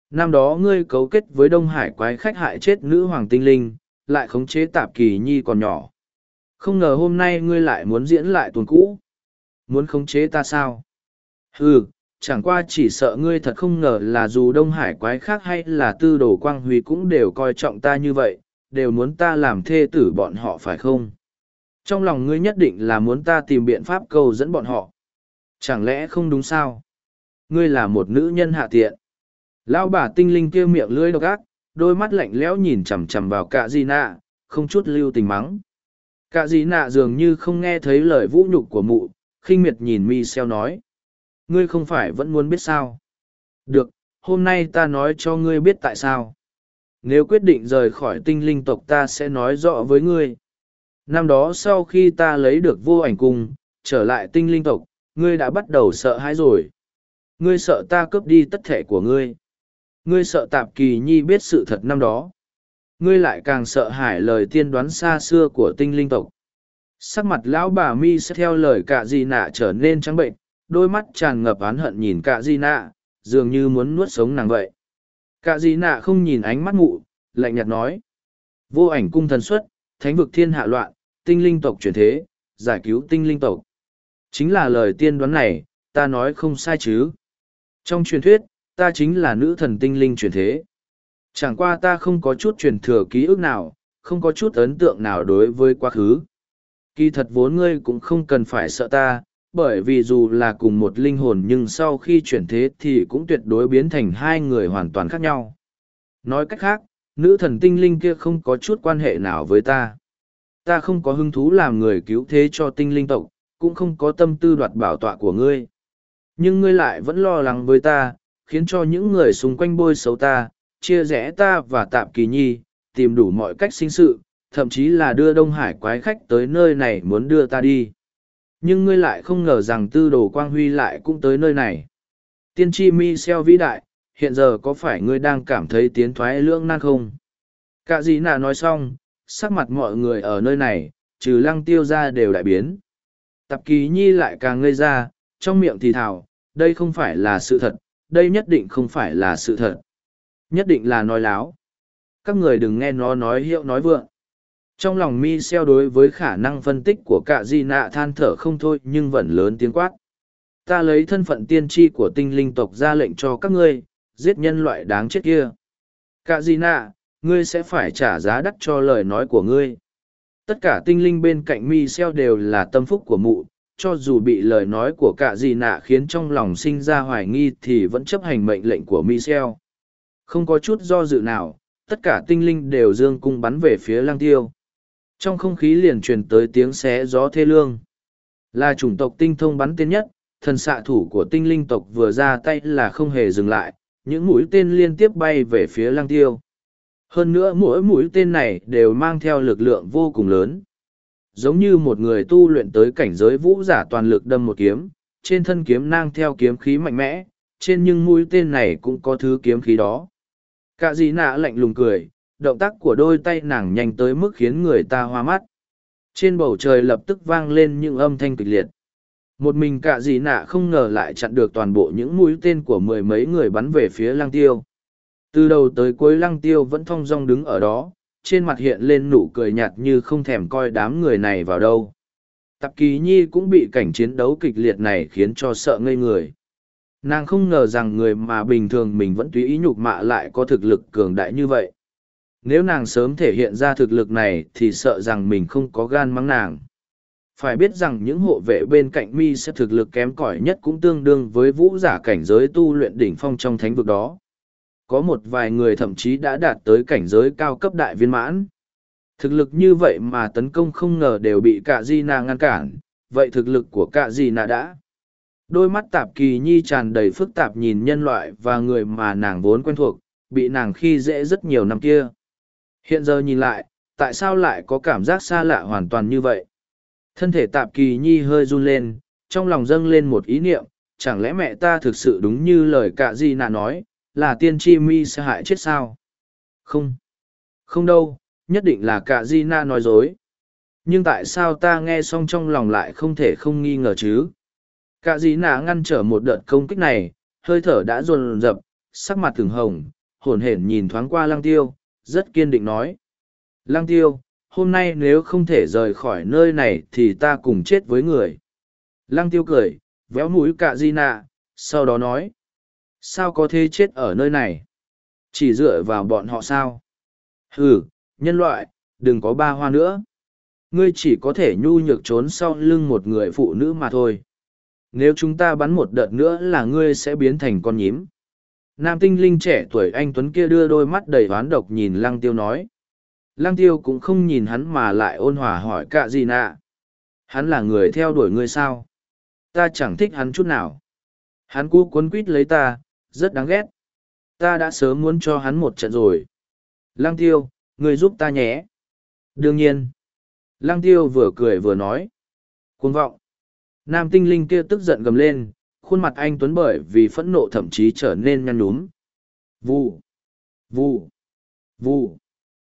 Năm đó ngươi cấu kết với đông hải quái khách hại chết nữ hoàng tinh linh, lại khống chế tạp kỳ nhi còn nhỏ. Không ngờ hôm nay ngươi lại muốn diễn lại tuần cũ. Muốn khống chế ta sao? Ừ, chẳng qua chỉ sợ ngươi thật không ngờ là dù Đông Hải quái khác hay là tư đồ quang huy cũng đều coi trọng ta như vậy, đều muốn ta làm thê tử bọn họ phải không? Trong lòng ngươi nhất định là muốn ta tìm biện pháp cầu dẫn bọn họ. Chẳng lẽ không đúng sao? Ngươi là một nữ nhân hạ tiện. Lão bà tinh linh kia miệng lưỡi độc ác, đôi mắt lạnh lẽo nhìn chằm chằm vào cạ di nạ, không chút lưu tình mắng. Cạ di nạ dường như không nghe thấy lời vũ nhục của mụ, khinh miệt nhìn mi xeo nói. Ngươi không phải vẫn muốn biết sao? Được, hôm nay ta nói cho ngươi biết tại sao. Nếu quyết định rời khỏi tinh linh tộc ta sẽ nói rõ với ngươi. Năm đó sau khi ta lấy được vô ảnh cung, trở lại tinh linh tộc, ngươi đã bắt đầu sợ hãi rồi. Ngươi sợ ta cướp đi tất thể của ngươi. Ngươi sợ tạp kỳ nhi biết sự thật năm đó. Ngươi lại càng sợ hãi lời tiên đoán xa xưa của tinh linh tộc. Sắc mặt lão bà mi sẽ theo lời cả gì nạ trở nên trắng bệnh, đôi mắt tràn ngập oán hận nhìn cả di nạ, dường như muốn nuốt sống nàng vậy. Cả di nạ không nhìn ánh mắt mụ, lạnh nhạt nói. Vô ảnh cung thần xuất, thánh vực thiên hạ loạn, tinh linh tộc chuyển thế, giải cứu tinh linh tộc. Chính là lời tiên đoán này, ta nói không sai chứ. Trong truyền thuyết, ta chính là nữ thần tinh linh truyền thế. Chẳng qua ta không có chút truyền thừa ký ức nào, không có chút ấn tượng nào đối với quá khứ. Kỳ thật vốn ngươi cũng không cần phải sợ ta, bởi vì dù là cùng một linh hồn nhưng sau khi chuyển thế thì cũng tuyệt đối biến thành hai người hoàn toàn khác nhau. Nói cách khác, nữ thần tinh linh kia không có chút quan hệ nào với ta. Ta không có hứng thú làm người cứu thế cho tinh linh tộc, cũng không có tâm tư đoạt bảo tọa của ngươi. Nhưng ngươi lại vẫn lo lắng với ta, khiến cho những người xung quanh bôi xấu ta, chia rẽ ta và tạm kỳ nhi, tìm đủ mọi cách sinh sự, thậm chí là đưa Đông Hải quái khách tới nơi này muốn đưa ta đi. Nhưng ngươi lại không ngờ rằng tư đồ quang huy lại cũng tới nơi này. Tiên tri mi xeo vĩ đại, hiện giờ có phải ngươi đang cảm thấy tiến thoái lưỡng nan không? Cả dị nà nói xong, sắc mặt mọi người ở nơi này, trừ lăng tiêu ra đều đại biến. Tạp kỳ nhi lại càng ngây ra, trong miệng thì thảo, đây không phải là sự thật, đây nhất định không phải là sự thật. Nhất định là nói láo. Các người đừng nghe nó nói hiệu nói vượng. Trong lòng mi xeo đối với khả năng phân tích của cả di nạ than thở không thôi nhưng vẫn lớn tiếng quát. Ta lấy thân phận tiên tri của tinh linh tộc ra lệnh cho các ngươi, giết nhân loại đáng chết kia. Cả di nạ, ngươi sẽ phải trả giá đắt cho lời nói của ngươi. Tất cả tinh linh bên cạnh mi xeo đều là tâm phúc của mụ, cho dù bị lời nói của cả Di nạ khiến trong lòng sinh ra hoài nghi thì vẫn chấp hành mệnh lệnh của Michel. Không có chút do dự nào, tất cả tinh linh đều dương cung bắn về phía lang tiêu. Trong không khí liền truyền tới tiếng xé gió thê lương. Là chủng tộc tinh thông bắn tên nhất, thần xạ thủ của tinh linh tộc vừa ra tay là không hề dừng lại, những mũi tên liên tiếp bay về phía lang tiêu. Hơn nữa mỗi mũi tên này đều mang theo lực lượng vô cùng lớn giống như một người tu luyện tới cảnh giới vũ giả toàn lực đâm một kiếm, trên thân kiếm nang theo kiếm khí mạnh mẽ, trên nhưng mũi tên này cũng có thứ kiếm khí đó. Cả dị nạ lạnh lùng cười, động tác của đôi tay nàng nhanh tới mức khiến người ta hoa mắt. Trên bầu trời lập tức vang lên những âm thanh kịch liệt. Một mình cạ dị nạ không ngờ lại chặn được toàn bộ những mũi tên của mười mấy người bắn về phía lăng tiêu. Từ đầu tới cuối lăng tiêu vẫn thong dong đứng ở đó, trên mặt hiện lên nụ cười nhạt như không thèm coi đám người này vào đâu. Tạp kỳ nhi cũng bị cảnh chiến đấu kịch liệt này khiến cho sợ ngây người. Nàng không ngờ rằng người mà bình thường mình vẫn tùy ý nhục mạ lại có thực lực cường đại như vậy. Nếu nàng sớm thể hiện ra thực lực này thì sợ rằng mình không có gan mắng nàng. Phải biết rằng những hộ vệ bên cạnh mi sẽ thực lực kém cỏi nhất cũng tương đương với vũ giả cảnh giới tu luyện đỉnh phong trong thánh vực đó có một vài người thậm chí đã đạt tới cảnh giới cao cấp đại viên mãn. Thực lực như vậy mà tấn công không ngờ đều bị cả Di Na ngăn cản, vậy thực lực của cả Di Na đã. Đôi mắt tạp kỳ nhi tràn đầy phức tạp nhìn nhân loại và người mà nàng vốn quen thuộc, bị nàng khi dễ rất nhiều năm kia. Hiện giờ nhìn lại, tại sao lại có cảm giác xa lạ hoàn toàn như vậy? Thân thể tạp kỳ nhi hơi run lên, trong lòng dâng lên một ý niệm, chẳng lẽ mẹ ta thực sự đúng như lời cả Di Na nói, là tiên tri mi sẽ hại chết sao? Không. Không đâu nhất định là cả di na nói dối. Nhưng tại sao ta nghe xong trong lòng lại không thể không nghi ngờ chứ? Cả di na ngăn trở một đợt công kích này hơi thở đã dồn rập sắc mặt thường hồng hổn hển nhìn thoáng qua lăng tiêu rất kiên định nói lăng tiêu hôm nay nếu không thể rời khỏi nơi này thì ta cùng chết với người Lăng tiêu cười, véo mũi cả di nạ, sau đó nói. Sao có thể chết ở nơi này? Chỉ dựa vào bọn họ sao? Ừ, nhân loại, đừng có ba hoa nữa. Ngươi chỉ có thể nhu nhược trốn sau lưng một người phụ nữ mà thôi. Nếu chúng ta bắn một đợt nữa là ngươi sẽ biến thành con nhím. Nam tinh linh trẻ tuổi anh Tuấn kia đưa đôi mắt đầy oán độc nhìn lăng tiêu nói. Lăng tiêu cũng không nhìn hắn mà lại ôn hòa hỏi cả gì nạ. Hắn là người theo đuổi ngươi sao? Ta chẳng thích hắn chút nào. Hắn cú cuốn quýt lấy ta, rất đáng ghét. Ta đã sớm muốn cho hắn một trận rồi. Lăng tiêu, ngươi giúp ta nhé. Đương nhiên. Lăng tiêu vừa cười vừa nói. Cuồng vọng. Nam tinh linh kia tức giận gầm lên, khuôn mặt anh Tuấn bởi vì phẫn nộ thậm chí trở nên nhăn nhúm. Vù. Vù. Vù.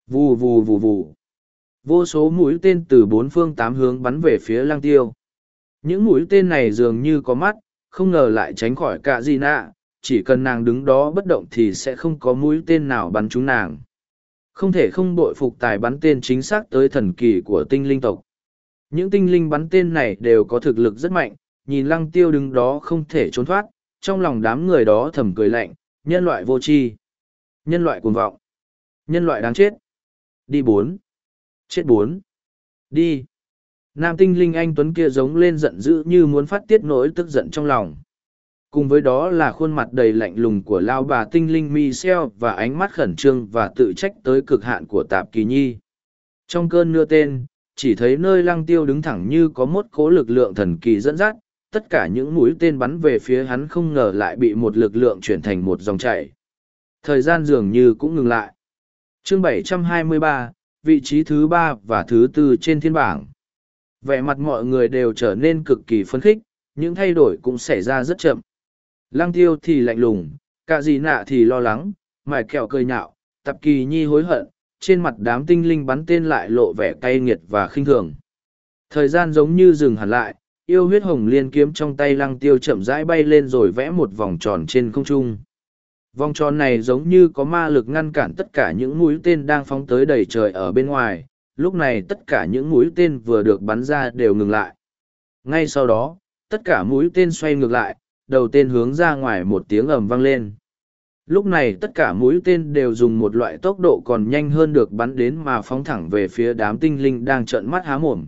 Vù vù vù vù. Vô số mũi tên từ bốn phương tám hướng bắn về phía lăng tiêu. Những mũi tên này dường như có mắt, không ngờ lại tránh khỏi cả gì nạ, chỉ cần nàng đứng đó bất động thì sẽ không có mũi tên nào bắn trúng nàng. Không thể không bội phục tài bắn tên chính xác tới thần kỳ của tinh linh tộc. Những tinh linh bắn tên này đều có thực lực rất mạnh, nhìn lăng tiêu đứng đó không thể trốn thoát, trong lòng đám người đó thầm cười lạnh, nhân loại vô tri, nhân loại cuồng vọng, nhân loại đáng chết. Đi bốn, chết bốn, đi. Nam tinh linh anh Tuấn kia giống lên giận dữ như muốn phát tiết nỗi tức giận trong lòng. Cùng với đó là khuôn mặt đầy lạnh lùng của lao bà tinh linh Michel và ánh mắt khẩn trương và tự trách tới cực hạn của tạp kỳ nhi. Trong cơn nưa tên, chỉ thấy nơi lăng tiêu đứng thẳng như có một cố lực lượng thần kỳ dẫn dắt, tất cả những mũi tên bắn về phía hắn không ngờ lại bị một lực lượng chuyển thành một dòng chảy. Thời gian dường như cũng ngừng lại. Chương 723, vị trí thứ ba và thứ tư trên thiên bảng. Vẻ mặt mọi người đều trở nên cực kỳ phấn khích, những thay đổi cũng xảy ra rất chậm. Lăng tiêu thì lạnh lùng, cả gì nạ thì lo lắng, mải kẹo cười nhạo, tập kỳ nhi hối hận, trên mặt đám tinh linh bắn tên lại lộ vẻ cay nghiệt và khinh thường. Thời gian giống như dừng hẳn lại, yêu huyết hồng liên kiếm trong tay lăng tiêu chậm rãi bay lên rồi vẽ một vòng tròn trên không trung. Vòng tròn này giống như có ma lực ngăn cản tất cả những mũi tên đang phóng tới đầy trời ở bên ngoài, lúc này tất cả những mũi tên vừa được bắn ra đều ngừng lại. Ngay sau đó, tất cả mũi tên xoay ngược lại, đầu tên hướng ra ngoài một tiếng ầm vang lên. Lúc này tất cả mũi tên đều dùng một loại tốc độ còn nhanh hơn được bắn đến mà phóng thẳng về phía đám tinh linh đang trợn mắt há mồm.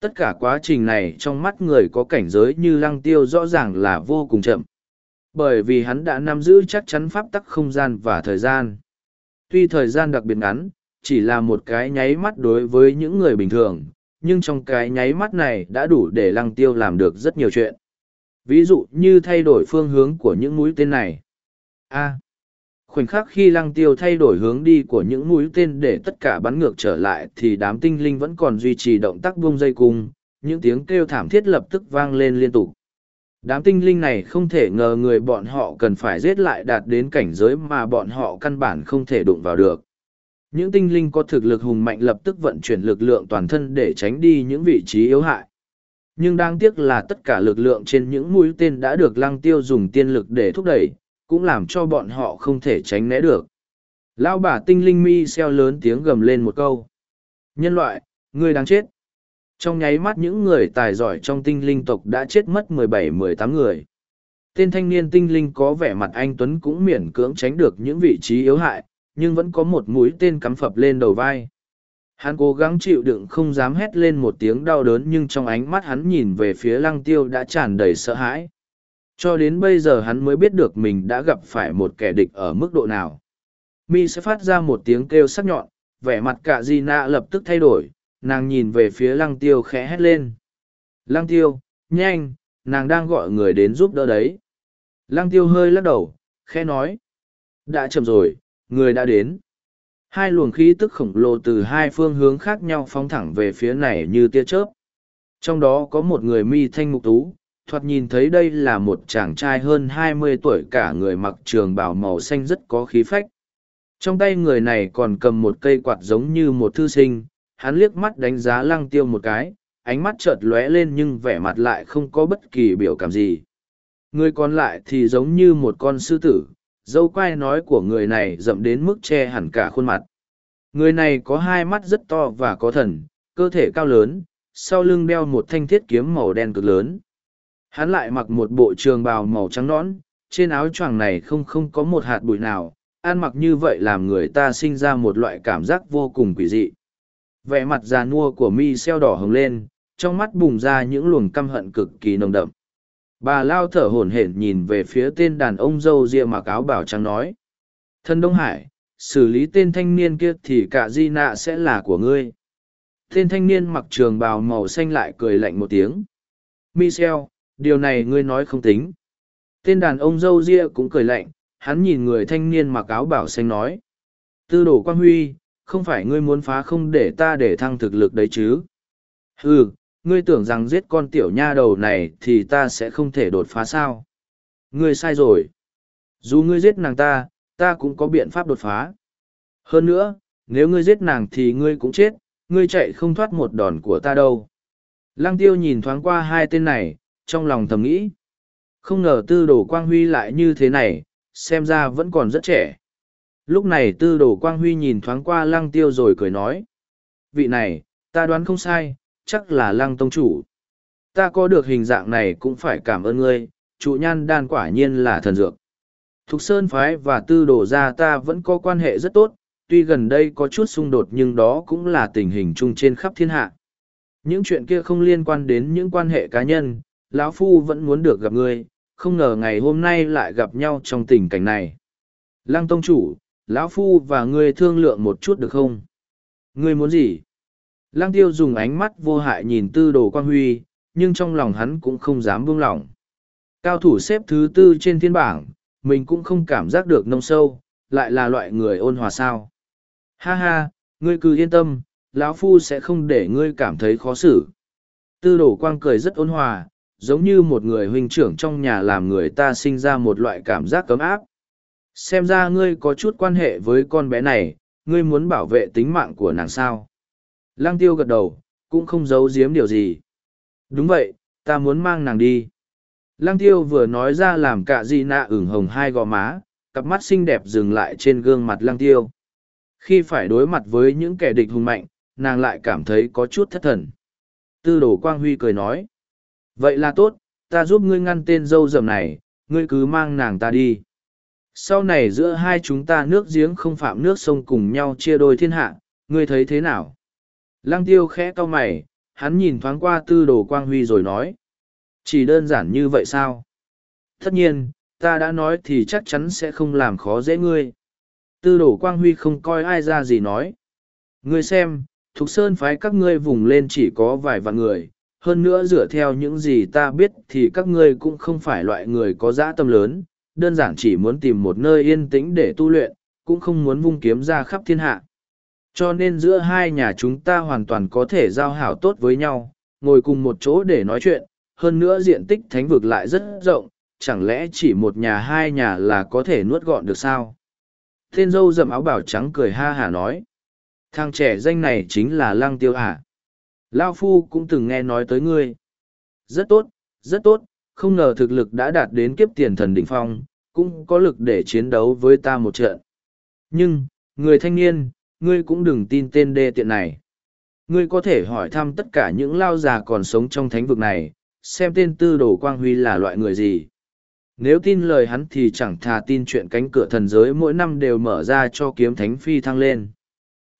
Tất cả quá trình này trong mắt người có cảnh giới như lăng tiêu rõ ràng là vô cùng chậm. Bởi vì hắn đã nắm giữ chắc chắn pháp tắc không gian và thời gian. Tuy thời gian đặc biệt ngắn, chỉ là một cái nháy mắt đối với những người bình thường, nhưng trong cái nháy mắt này đã đủ để lăng tiêu làm được rất nhiều chuyện. Ví dụ như thay đổi phương hướng của những mũi tên này. A khoảnh khắc khi lăng tiêu thay đổi hướng đi của những mũi tên để tất cả bắn ngược trở lại thì đám tinh linh vẫn còn duy trì động tác buông dây cung, những tiếng kêu thảm thiết lập tức vang lên liên tục. Đám tinh linh này không thể ngờ người bọn họ cần phải giết lại đạt đến cảnh giới mà bọn họ căn bản không thể đụng vào được. Những tinh linh có thực lực hùng mạnh lập tức vận chuyển lực lượng toàn thân để tránh đi những vị trí yếu hại. Nhưng đáng tiếc là tất cả lực lượng trên những mũi tên đã được lăng tiêu dùng tiên lực để thúc đẩy, cũng làm cho bọn họ không thể tránh né được. Lao bà tinh linh mi xeo lớn tiếng gầm lên một câu. Nhân loại, ngươi đáng chết. Trong nháy mắt những người tài giỏi trong tinh linh tộc đã chết mất mười bảy mười tám người. Tên thanh niên tinh linh có vẻ mặt anh Tuấn cũng miễn cưỡng tránh được những vị trí yếu hại, nhưng vẫn có một mũi tên cắm phập lên đầu vai. Hắn cố gắng chịu đựng không dám hét lên một tiếng đau đớn nhưng trong ánh mắt hắn nhìn về phía lăng tiêu đã tràn đầy sợ hãi. Cho đến bây giờ hắn mới biết được mình đã gặp phải một kẻ địch ở mức độ nào. Mi sẽ phát ra một tiếng kêu sắc nhọn, vẻ mặt cả Di Nạ lập tức thay đổi, nàng nhìn về phía lăng tiêu khẽ hét lên. Lăng tiêu, nhanh, nàng đang gọi người đến giúp đỡ đấy. Lăng tiêu hơi lắc đầu, khẽ nói. Đã chậm rồi, người đã đến. Hai luồng khí tức khổng lồ từ hai phương hướng khác nhau phóng thẳng về phía này như tia chớp. Trong đó có một người mi thanh mục tú, thoạt nhìn thấy đây là một chàng trai hơn hai mươi tuổi cả người mặc trường bào màu xanh rất có khí phách. Trong tay người này còn cầm một cây quạt giống như một thư sinh, hắn liếc mắt đánh giá lăng tiêu một cái, ánh mắt chợt lóe lên nhưng vẻ mặt lại không có bất kỳ biểu cảm gì. Người còn lại thì giống như một con sư tử, dâu quai nói của người này rậm đến mức che hẳn cả khuôn mặt. Người này có hai mắt rất to và có thần, cơ thể cao lớn, sau lưng đeo một thanh thiết kiếm màu đen cực lớn. Hắn lại mặc một bộ trường bào màu trắng nõn, trên áo choàng này không không có một hạt bụi nào, ăn mặc như vậy làm người ta sinh ra một loại cảm giác vô cùng quỷ dị. Vẻ mặt già nua của mi xeo đỏ hồng lên, trong mắt bùng ra những luồng căm hận cực kỳ nồng đậm. Bà lao thở hổn hển nhìn về phía tên đàn ông dâu ria mặc áo bảo trắng nói. Thân Đông Hải, xử lý tên thanh niên kia thì cả di nạ sẽ là của ngươi. Tên thanh niên mặc trường bào màu xanh lại cười lạnh một tiếng. Michel, điều này ngươi nói không tính. Tên đàn ông dâu ria cũng cười lạnh, hắn nhìn người thanh niên mặc áo bảo xanh nói. Tư đồ quang huy, không phải ngươi muốn phá không để ta để thăng thực lực đấy chứ. Ừ, ngươi tưởng rằng giết con tiểu nha đầu này thì ta sẽ không thể đột phá sao. Ngươi sai rồi. Dù ngươi giết nàng ta, ta cũng có biện pháp đột phá. Hơn nữa, nếu ngươi giết nàng thì ngươi cũng chết, ngươi chạy không thoát một đòn của ta đâu. Lăng tiêu nhìn thoáng qua hai tên này, trong lòng thầm nghĩ. Không ngờ tư đồ quang huy lại như thế này, xem ra vẫn còn rất trẻ. Lúc này tư đồ quang huy nhìn thoáng qua lăng tiêu rồi cười nói. Vị này, ta đoán không sai, chắc là lăng tông chủ. Ta có được hình dạng này cũng phải cảm ơn ngươi, trụ nhan đan quả nhiên là thần dược. Thục Sơn Phái và tư đồ gia ta vẫn có quan hệ rất tốt, tuy gần đây có chút xung đột nhưng đó cũng là tình hình chung trên khắp thiên hạ. Những chuyện kia không liên quan đến những quan hệ cá nhân, lão Phu vẫn muốn được gặp ngươi, không ngờ ngày hôm nay lại gặp nhau trong tình cảnh này. Lăng Tông Chủ, lão Phu và ngươi thương lượng một chút được không? Ngươi muốn gì? Lăng Tiêu dùng ánh mắt vô hại nhìn tư đồ Quang Huy, nhưng trong lòng hắn cũng không dám buông lỏng. Cao thủ xếp thứ tư trên thiên bảng, mình cũng không cảm giác được nông sâu, lại là loại người ôn hòa sao. Ha ha, ngươi cứ yên tâm, lão phu sẽ không để ngươi cảm thấy khó xử. Tư đổ quang cười rất ôn hòa, giống như một người huynh trưởng trong nhà làm người ta sinh ra một loại cảm giác cấm áp. Xem ra ngươi có chút quan hệ với con bé này, ngươi muốn bảo vệ tính mạng của nàng sao. Lăng tiêu gật đầu, cũng không giấu giếm điều gì. Đúng vậy, ta muốn mang nàng đi. Lăng tiêu vừa nói ra làm cả di nạ ửng hồng hai gò má, cặp mắt xinh đẹp dừng lại trên gương mặt lăng tiêu. Khi phải đối mặt với những kẻ địch hùng mạnh, nàng lại cảm thấy có chút thất thần. Tư đồ Quang Huy cười nói. Vậy là tốt, ta giúp ngươi ngăn tên dâu dầm này, ngươi cứ mang nàng ta đi. Sau này giữa hai chúng ta nước giếng không phạm nước sông cùng nhau chia đôi thiên hạ, ngươi thấy thế nào? Lăng tiêu khẽ cau mày, hắn nhìn thoáng qua tư đồ Quang Huy rồi nói. Chỉ đơn giản như vậy sao? Tất nhiên, ta đã nói thì chắc chắn sẽ không làm khó dễ ngươi. Tư đổ Quang Huy không coi ai ra gì nói. Ngươi xem, Thục Sơn phái các ngươi vùng lên chỉ có vài vạn người, hơn nữa dựa theo những gì ta biết thì các ngươi cũng không phải loại người có dã tâm lớn, đơn giản chỉ muốn tìm một nơi yên tĩnh để tu luyện, cũng không muốn vung kiếm ra khắp thiên hạ. Cho nên giữa hai nhà chúng ta hoàn toàn có thể giao hảo tốt với nhau, ngồi cùng một chỗ để nói chuyện, hơn nữa diện tích thánh vực lại rất rộng, chẳng lẽ chỉ một nhà hai nhà là có thể nuốt gọn được sao? Thiên dâu dầm áo bảo trắng cười ha hả nói. Thằng trẻ danh này chính là Lăng Tiêu hả? Lao Phu cũng từng nghe nói tới ngươi. Rất tốt, rất tốt, không ngờ thực lực đã đạt đến kiếp tiền thần đỉnh phong, cũng có lực để chiến đấu với ta một trận. Nhưng, người thanh niên, ngươi cũng đừng tin tên đê tiện này. Ngươi có thể hỏi thăm tất cả những lao già còn sống trong thánh vực này, xem tên tư đồ quang huy là loại người gì nếu tin lời hắn thì chẳng thà tin chuyện cánh cửa thần giới mỗi năm đều mở ra cho kiếm thánh phi thăng lên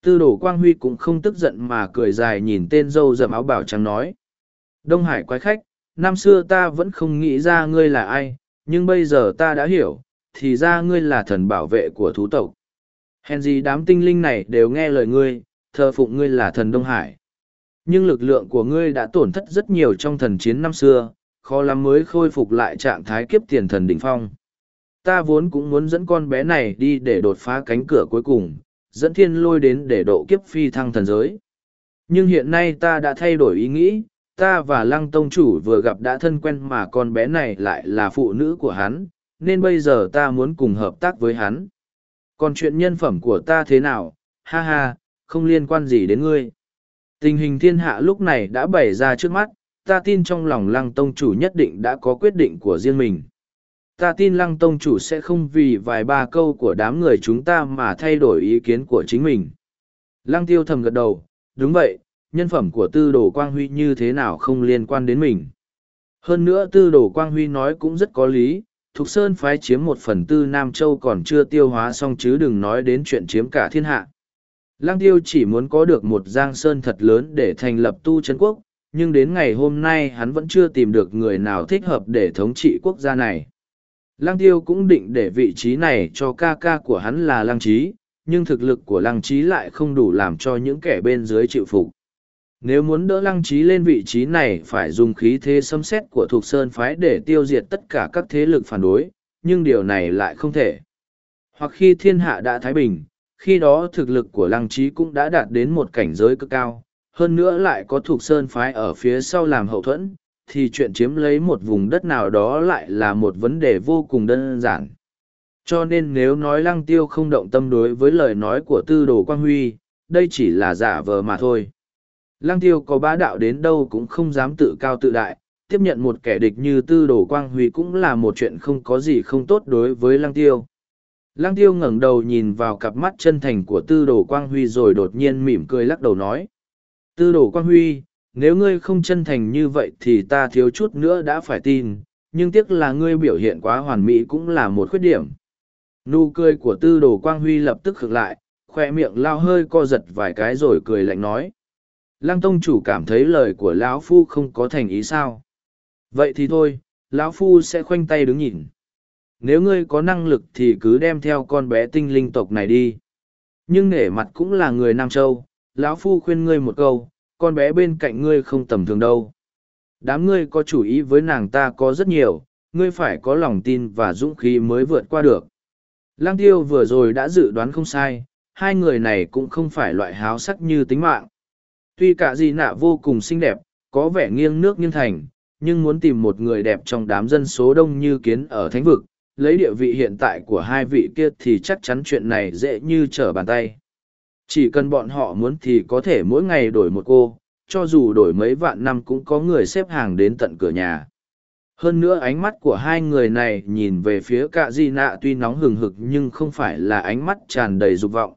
tư đồ quang huy cũng không tức giận mà cười dài nhìn tên dâu dầm áo bảo trắng nói. Đông hải quái khách năm xưa ta vẫn không nghĩ ra ngươi là ai nhưng bây giờ ta đã hiểu thì ra ngươi là thần bảo vệ của thú tộc. Hèn gì đám tinh linh này đều nghe lời ngươi thờ phụng ngươi là thần đông hải. Nhưng lực lượng của ngươi đã tổn thất rất nhiều trong thần chiến năm xưa khó lắm mới khôi phục lại trạng thái kiếp tiền thần đỉnh phong. Ta vốn cũng muốn dẫn con bé này đi để đột phá cánh cửa cuối cùng, dẫn thiên lôi đến để độ kiếp phi thăng thần giới. Nhưng hiện nay ta đã thay đổi ý nghĩ, ta và lăng tông chủ vừa gặp đã thân quen mà con bé này lại là phụ nữ của hắn, nên bây giờ ta muốn cùng hợp tác với hắn. Còn chuyện nhân phẩm của ta thế nào, ha ha, không liên quan gì đến ngươi. Tình hình thiên hạ lúc này đã bày ra trước mắt, ta tin trong lòng lăng tông chủ nhất định đã có quyết định của riêng mình. Ta tin lăng tông chủ sẽ không vì vài ba câu của đám người chúng ta mà thay đổi ý kiến của chính mình. Lăng tiêu thầm gật đầu, đúng vậy, nhân phẩm của tư đồ quang huy như thế nào không liên quan đến mình. Hơn nữa tư đồ Quang Huy nói cũng rất có lý, Thục Sơn phái chiếm một phần tư Nam Châu còn chưa tiêu hóa xong chứ đừng nói đến chuyện chiếm cả thiên hạ. Lăng tiêu chỉ muốn có được một giang sơn thật lớn để thành lập tu chân quốc, nhưng đến ngày hôm nay hắn vẫn chưa tìm được người nào thích hợp để thống trị quốc gia này. Lăng tiêu cũng định để vị trí này cho ca ca của hắn là lăng trí, nhưng thực lực của lăng trí lại không đủ làm cho những kẻ bên dưới chịu phục. Nếu muốn đỡ lăng trí lên vị trí này phải dùng khí thế xâm xét của thuộc sơn phái để tiêu diệt tất cả các thế lực phản đối, nhưng điều này lại không thể. Hoặc khi thiên hạ đã thái bình, khi đó thực lực của lăng trí cũng đã đạt đến một cảnh giới cực cao, hơn nữa lại có thuộc sơn phái ở phía sau làm hậu thuẫn, thì chuyện chiếm lấy một vùng đất nào đó lại là một vấn đề vô cùng đơn giản. Cho nên nếu nói lăng tiêu không động tâm đối với lời nói của tư đồ Quang Huy, đây chỉ là giả vờ mà thôi. Lăng tiêu có bá đạo đến đâu cũng không dám tự cao tự đại, tiếp nhận một kẻ địch như tư đồ Quang Huy cũng là một chuyện không có gì không tốt đối với lăng tiêu. Lăng tiêu ngẩng đầu nhìn vào cặp mắt chân thành của tư đồ Quang Huy rồi đột nhiên mỉm cười lắc đầu nói. Tư đồ Quang Huy, nếu ngươi không chân thành như vậy thì ta thiếu chút nữa đã phải tin, nhưng tiếc là ngươi biểu hiện quá hoàn mỹ cũng là một khuyết điểm. Nụ cười của tư đồ Quang Huy lập tức khựng lại, khoe miệng lao hơi co giật vài cái rồi cười lạnh nói. Lăng tông chủ cảm thấy lời của lão phu không có thành ý sao. Vậy thì thôi, lão phu sẽ khoanh tay đứng nhìn. Nếu ngươi có năng lực thì cứ đem theo con bé tinh linh tộc này đi. Nhưng nể mặt cũng là người Nam Châu, lão phu khuyên ngươi một câu, con bé bên cạnh ngươi không tầm thường đâu. Đám ngươi có chủ ý với nàng ta có rất nhiều, ngươi phải có lòng tin và dũng khí mới vượt qua được. Lăng tiêu vừa rồi đã dự đoán không sai, hai người này cũng không phải loại háo sắc như tính mạng. Tuy cả gì nạ vô cùng xinh đẹp, có vẻ nghiêng nước nghiêng thành, nhưng muốn tìm một người đẹp trong đám dân số đông như kiến ở thánh vực, lấy địa vị hiện tại của hai vị kia thì chắc chắn chuyện này dễ như trở bàn tay. Chỉ cần bọn họ muốn thì có thể mỗi ngày đổi một cô, cho dù đổi mấy vạn năm cũng có người xếp hàng đến tận cửa nhà. Hơn nữa ánh mắt của hai người này nhìn về phía cạ di nạ tuy nóng hừng hực nhưng không phải là ánh mắt tràn đầy dục vọng.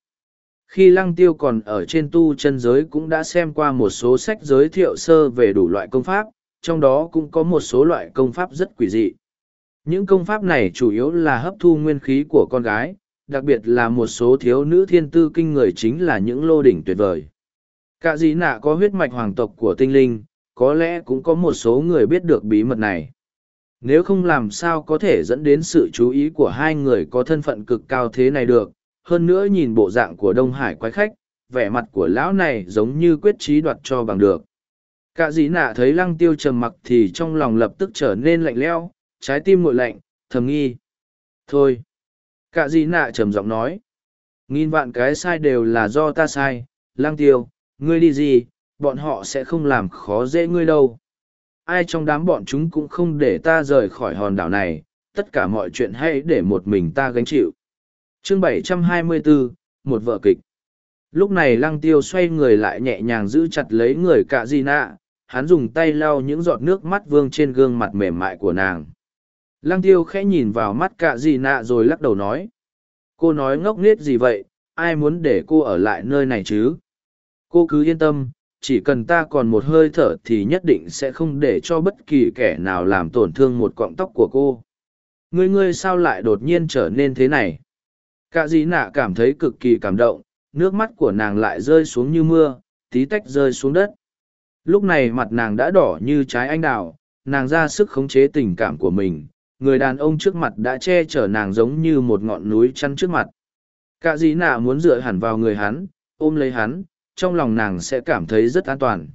Khi lăng tiêu còn ở trên tu chân giới cũng đã xem qua một số sách giới thiệu sơ về đủ loại công pháp, trong đó cũng có một số loại công pháp rất quỷ dị. Những công pháp này chủ yếu là hấp thu nguyên khí của con gái, đặc biệt là một số thiếu nữ thiên tư kinh người chính là những lô đỉnh tuyệt vời. Cả dĩ nạ có huyết mạch hoàng tộc của tinh linh, có lẽ cũng có một số người biết được bí mật này. Nếu không làm sao có thể dẫn đến sự chú ý của hai người có thân phận cực cao thế này được, hơn nữa nhìn bộ dạng của Đông Hải quái khách, vẻ mặt của lão này giống như quyết trí đoạt cho bằng được. Cả dĩ nạ thấy lăng tiêu trầm mặc thì trong lòng lập tức trở nên lạnh leo, trái tim ngội lạnh, thầm nghi. Thôi. Cả Di nạ trầm giọng nói. Nghìn vạn cái sai đều là do ta sai, Lang tiêu, ngươi đi gì, bọn họ sẽ không làm khó dễ ngươi đâu. Ai trong đám bọn chúng cũng không để ta rời khỏi hòn đảo này, tất cả mọi chuyện hãy để một mình ta gánh chịu. Chương 724, một vợ kịch. Lúc này lăng tiêu xoay người lại nhẹ nhàng giữ chặt lấy người cả di nạ, hắn dùng tay lau những giọt nước mắt vương trên gương mặt mềm mại của nàng. Lăng tiêu khẽ nhìn vào mắt cả gì nạ rồi lắc đầu nói. Cô nói ngốc nghếch gì vậy, ai muốn để cô ở lại nơi này chứ? Cô cứ yên tâm, chỉ cần ta còn một hơi thở thì nhất định sẽ không để cho bất kỳ kẻ nào làm tổn thương một cọng tóc của cô. Ngươi ngươi sao lại đột nhiên trở nên thế này? Cả dì nạ cảm thấy cực kỳ cảm động, nước mắt của nàng lại rơi xuống như mưa, tí tách rơi xuống đất. Lúc này mặt nàng đã đỏ như trái anh đào, nàng ra sức khống chế tình cảm của mình, người đàn ông trước mặt đã che chở nàng giống như một ngọn núi chăn trước mặt. Cả dĩ nạ muốn dựa hẳn vào người hắn, ôm lấy hắn, trong lòng nàng sẽ cảm thấy rất an toàn.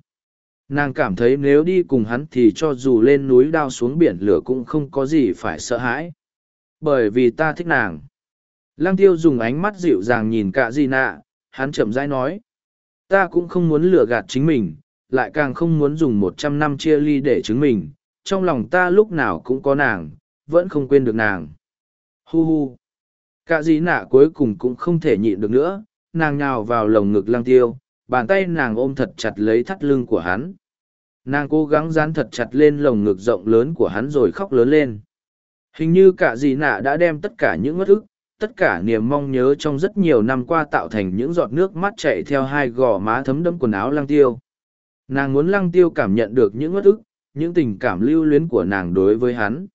Nàng cảm thấy nếu đi cùng hắn thì cho dù lên núi đao xuống biển lửa cũng không có gì phải sợ hãi. Bởi vì ta thích nàng. Lăng tiêu dùng ánh mắt dịu dàng nhìn cả gì nạ, hắn chậm rãi nói. Ta cũng không muốn lừa gạt chính mình, lại càng không muốn dùng một trăm năm chia ly để chứng mình. trong lòng ta lúc nào cũng có nàng, vẫn không quên được nàng. Hu hu. Cả Dĩ nạ cuối cùng cũng không thể nhịn được nữa, nàng nhào vào lồng ngực lăng tiêu, bàn tay nàng ôm thật chặt lấy thắt lưng của hắn. Nàng cố gắng dán thật chặt lên lồng ngực rộng lớn của hắn rồi khóc lớn lên. Hình như cả Dĩ nạ đã đem tất cả những mất ức, tất cả niềm mong nhớ trong rất nhiều năm qua tạo thành những giọt nước mắt chạy theo hai gò má thấm đẫm quần áo lăng tiêu. Nàng muốn lăng tiêu cảm nhận được những mất ức, những tình cảm lưu luyến của nàng đối với hắn.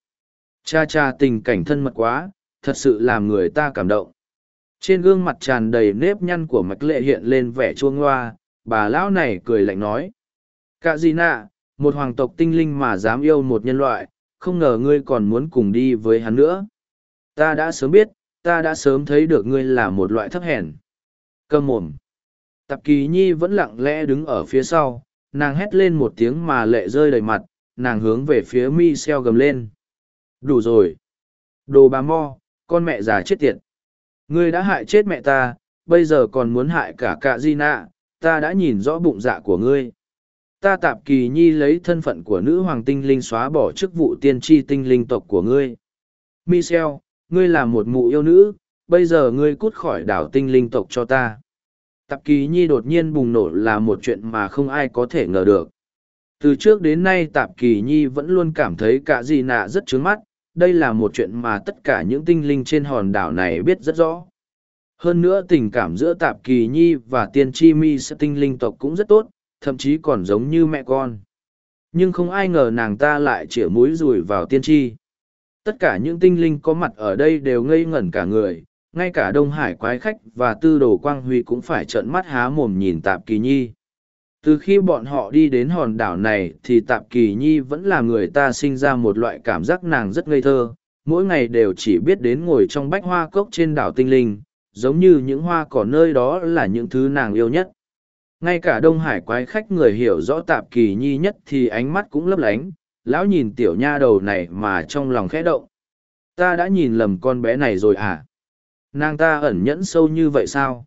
Cha cha tình cảnh thân mật quá, thật sự làm người ta cảm động. Trên gương mặt tràn đầy nếp nhăn của mạch lệ hiện lên vẻ chuông loa, bà lão này cười lạnh nói. Cả gì nạ, một hoàng tộc tinh linh mà dám yêu một nhân loại, không ngờ ngươi còn muốn cùng đi với hắn nữa. Ta đã sớm biết, ta đã sớm thấy được ngươi là một loại thấp hèn. Cơm mồm. Tạp kỳ nhi vẫn lặng lẽ đứng ở phía sau, nàng hét lên một tiếng mà lệ rơi đầy mặt, nàng hướng về phía mi xeo gầm lên. Đủ rồi. Đồ bà mo, con mẹ già chết tiệt. Ngươi đã hại chết mẹ ta, bây giờ còn muốn hại cả cả di nạ, ta đã nhìn rõ bụng dạ của ngươi. Ta tạp kỳ nhi lấy thân phận của nữ hoàng tinh linh xóa bỏ chức vụ tiên tri tinh linh tộc của ngươi. Michel, ngươi là một mụ yêu nữ, bây giờ ngươi cút khỏi đảo tinh linh tộc cho ta. Tạp kỳ nhi đột nhiên bùng nổ là một chuyện mà không ai có thể ngờ được. Từ trước đến nay tạp kỳ nhi vẫn luôn cảm thấy cả gì nạ rất trướng mắt, đây là một chuyện mà tất cả những tinh linh trên hòn đảo này biết rất rõ. Hơn nữa tình cảm giữa tạp kỳ nhi và tiên Chi mi sẽ tinh linh tộc cũng rất tốt, thậm chí còn giống như mẹ con. Nhưng không ai ngờ nàng ta lại chĩa mũi rùi vào tiên Chi. Tất cả những tinh linh có mặt ở đây đều ngây ngẩn cả người, ngay cả Đông Hải quái khách và tư đồ Quang Huy cũng phải trợn mắt há mồm nhìn Tạp Kỳ Nhi. Từ khi bọn họ đi đến hòn đảo này thì Tạp Kỳ Nhi vẫn là người ta sinh ra một loại cảm giác nàng rất ngây thơ, mỗi ngày đều chỉ biết đến ngồi trong bách hoa cốc trên đảo tinh linh, giống như những hoa cỏ nơi đó là những thứ nàng yêu nhất. Ngay cả Đông Hải quái khách người hiểu rõ Tạp Kỳ Nhi nhất thì ánh mắt cũng lấp lánh, lão nhìn tiểu nha đầu này mà trong lòng khẽ động. Ta đã nhìn lầm con bé này rồi à? Nàng ta ẩn nhẫn sâu như vậy sao?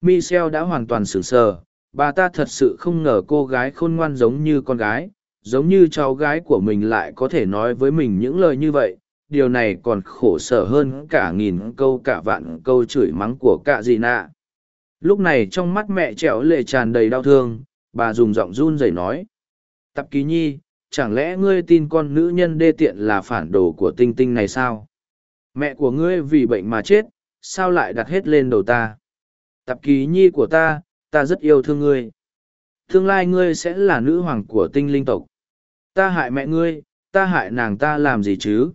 Michel đã hoàn toàn sửng sờ, bà ta thật sự không ngờ cô gái khôn ngoan giống như con gái, giống như cháu gái của mình lại có thể nói với mình những lời như vậy. Điều này còn khổ sở hơn cả nghìn câu cả vạn câu chửi mắng của cả dị nạ. Lúc này trong mắt mẹ trẻo lệ tràn đầy đau thương, bà dùng giọng run rẩy nói. Tập ký nhi, chẳng lẽ ngươi tin con nữ nhân đê tiện là phản đồ của tinh tinh này sao? Mẹ của ngươi vì bệnh mà chết, sao lại đặt hết lên đầu ta? Tập ký nhi của ta, ta rất yêu thương ngươi. Tương lai ngươi sẽ là nữ hoàng của tinh linh tộc. Ta hại mẹ ngươi, ta hại nàng ta làm gì chứ?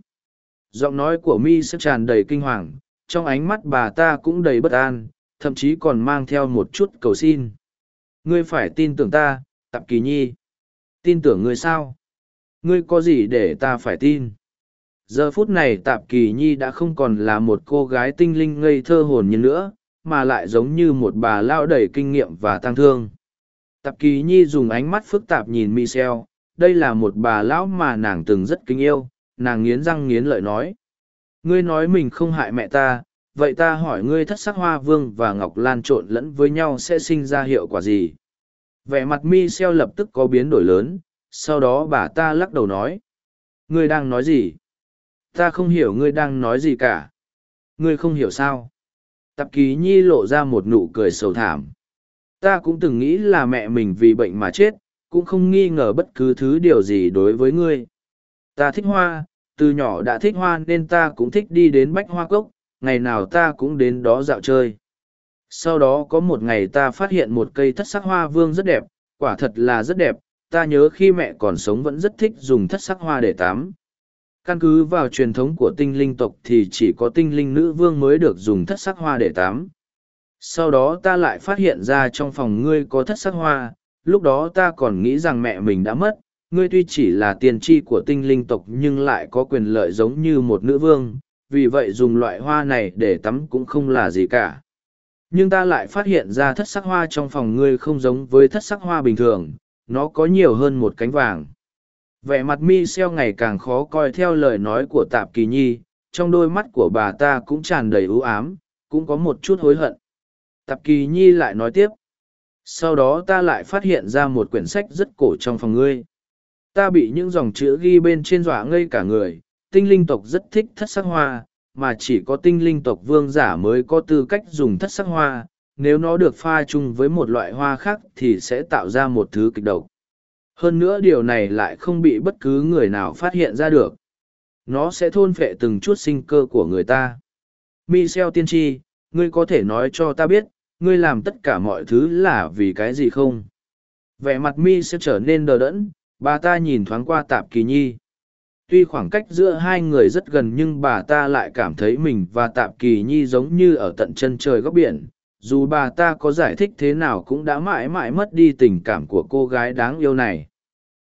Giọng nói của mi sẽ tràn đầy kinh hoàng, trong ánh mắt bà ta cũng đầy bất an, thậm chí còn mang theo một chút cầu xin. Ngươi phải tin tưởng ta, Tạp Kỳ Nhi. Tin tưởng ngươi sao? Ngươi có gì để ta phải tin? giờ phút này tạp kỳ nhi đã không còn là một cô gái tinh linh ngây thơ hồn nhiên nữa mà lại giống như một bà lao đầy kinh nghiệm và tăng thương. Tạp kỳ nhi dùng ánh mắt phức tạp nhìn michel đây là một bà lão mà nàng từng rất kính yêu, nàng nghiến răng nghiến lợi nói. Ngươi nói mình không hại mẹ ta, vậy ta hỏi ngươi thất sắc hoa vương và ngọc lan trộn lẫn với nhau sẽ sinh ra hiệu quả gì? Vẻ mặt mi xeo lập tức có biến đổi lớn, sau đó bà ta lắc đầu nói. Ngươi đang nói gì? Ta không hiểu ngươi đang nói gì cả. Ngươi không hiểu sao? Tạp ký nhi lộ ra một nụ cười sầu thảm. Ta cũng từng nghĩ là mẹ mình vì bệnh mà chết, cũng không nghi ngờ bất cứ thứ điều gì đối với ngươi. Ta thích hoa, từ nhỏ đã thích hoa nên ta cũng thích đi đến bách hoa cốc, ngày nào ta cũng đến đó dạo chơi. Sau đó có một ngày ta phát hiện một cây thất sắc hoa vương rất đẹp, quả thật là rất đẹp, ta nhớ khi mẹ còn sống vẫn rất thích dùng thất sắc hoa để tắm căn cứ vào truyền thống của tinh linh tộc thì chỉ có tinh linh nữ vương mới được dùng thất sắc hoa để tắm sau đó ta lại phát hiện ra trong phòng ngươi có thất sắc hoa, lúc đó ta còn nghĩ rằng mẹ mình đã mất. Ngươi tuy chỉ là tiền tri của tinh linh tộc nhưng lại có quyền lợi giống như một nữ vương, vì vậy dùng loại hoa này để tắm cũng không là gì cả. Nhưng ta lại phát hiện ra thất sắc hoa trong phòng ngươi không giống với thất sắc hoa bình thường, nó có nhiều hơn một cánh vàng vẻ mặt mi xeo ngày càng khó coi theo lời nói của tạp kỳ nhi, trong đôi mắt của bà ta cũng tràn đầy ưu ám, cũng có một chút hối hận. Tạp kỳ nhi lại nói tiếp, sau đó ta lại phát hiện ra một quyển sách rất cổ trong phòng ngươi. Ta bị những dòng chữ ghi bên trên dọa ngây cả người, tinh linh tộc rất thích thất sắc hoa, mà chỉ có tinh linh tộc vương giả mới có tư cách dùng thất sắc hoa. Nếu nó được pha chung với một loại hoa khác thì sẽ tạo ra một thứ kịch độc hơn nữa điều này lại không bị bất cứ người nào phát hiện ra được. Nó sẽ thôn phệ từng chút sinh cơ của người ta. Michel tiên tri, ngươi có thể nói cho ta biết, ngươi làm tất cả mọi thứ là vì cái gì không? Vẻ mặt mi sẽ trở nên đờ đẫn, bà ta nhìn thoáng qua tạp kỳ nhi. Tuy khoảng cách giữa hai người rất gần nhưng bà ta lại cảm thấy mình và tạp kỳ nhi giống như ở tận chân trời góc biển. Dù bà ta có giải thích thế nào cũng đã mãi mãi mất đi tình cảm của cô gái đáng yêu này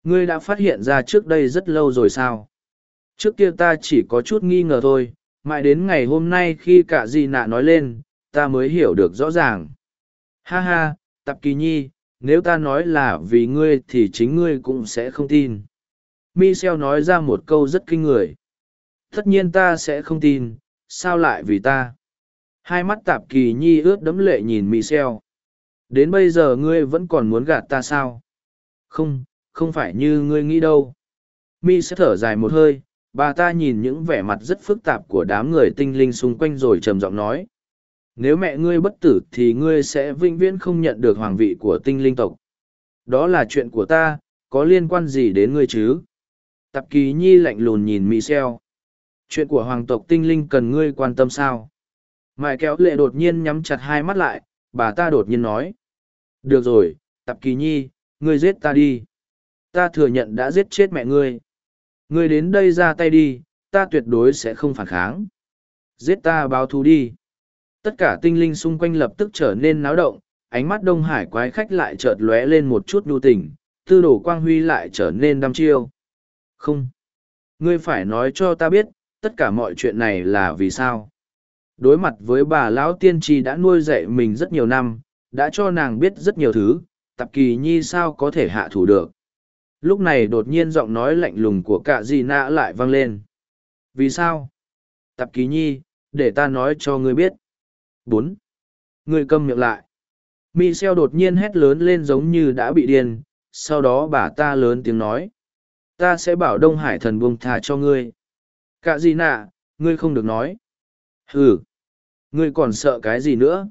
ngươi đã phát hiện ra trước đây rất lâu rồi sao? Trước kia ta chỉ có chút nghi ngờ thôi, mãi đến ngày hôm nay khi cả di nạ nói lên, ta mới hiểu được rõ ràng. Ha ha, tạp kỳ nhi, nếu ta nói là vì ngươi thì chính ngươi cũng sẽ không tin. Michel nói ra một câu rất kinh người. Tất nhiên ta sẽ không tin, sao lại vì ta? Hai mắt tạp kỳ nhi ướt đẫm lệ nhìn michel. Đến bây giờ ngươi vẫn còn muốn gạt ta sao? Không không phải như ngươi nghĩ đâu. Mi sẽ thở dài một hơi, bà ta nhìn những vẻ mặt rất phức tạp của đám người tinh linh xung quanh rồi trầm giọng nói. Nếu mẹ ngươi bất tử thì ngươi sẽ vĩnh viễn không nhận được hoàng vị của tinh linh tộc. Đó là chuyện của ta, có liên quan gì đến ngươi chứ? Tạp kỳ nhi lạnh lùn nhìn michel chuyện của hoàng tộc tinh linh cần ngươi quan tâm sao? Mãi kéo lệ đột nhiên nhắm chặt hai mắt lại, bà ta đột nhiên nói. Được rồi, tạp kỳ nhi, ngươi giết ta đi ta thừa nhận đã giết chết mẹ ngươi. Ngươi đến đây ra tay đi, ta tuyệt đối sẽ không phản kháng. Giết ta báo thù đi. Tất cả tinh linh xung quanh lập tức trở nên náo động, ánh mắt đông hải quái khách lại chợt lóe lên một chút nhu tình, tư đồ quang huy lại trở nên đăm chiêu. Không. Ngươi phải nói cho ta biết, tất cả mọi chuyện này là vì sao? Đối mặt với bà lão tiên tri đã nuôi dạy mình rất nhiều năm, đã cho nàng biết rất nhiều thứ tạp kỳ nhi sao có thể hạ thủ được? Lúc này đột nhiên giọng nói lạnh lùng của cạ dị nạ lại vang lên. Vì sao? Tạp ký nhi, để ta nói cho ngươi biết. Bốn. Ngươi câm miệng lại. Mi xeo đột nhiên hét lớn lên giống như đã bị điên, sau đó bà ta lớn tiếng nói. Ta sẽ bảo đông hải thần buông thả cho ngươi. Cạ dị nạ ngươi không được nói. Ừ ngươi còn sợ cái gì nữa?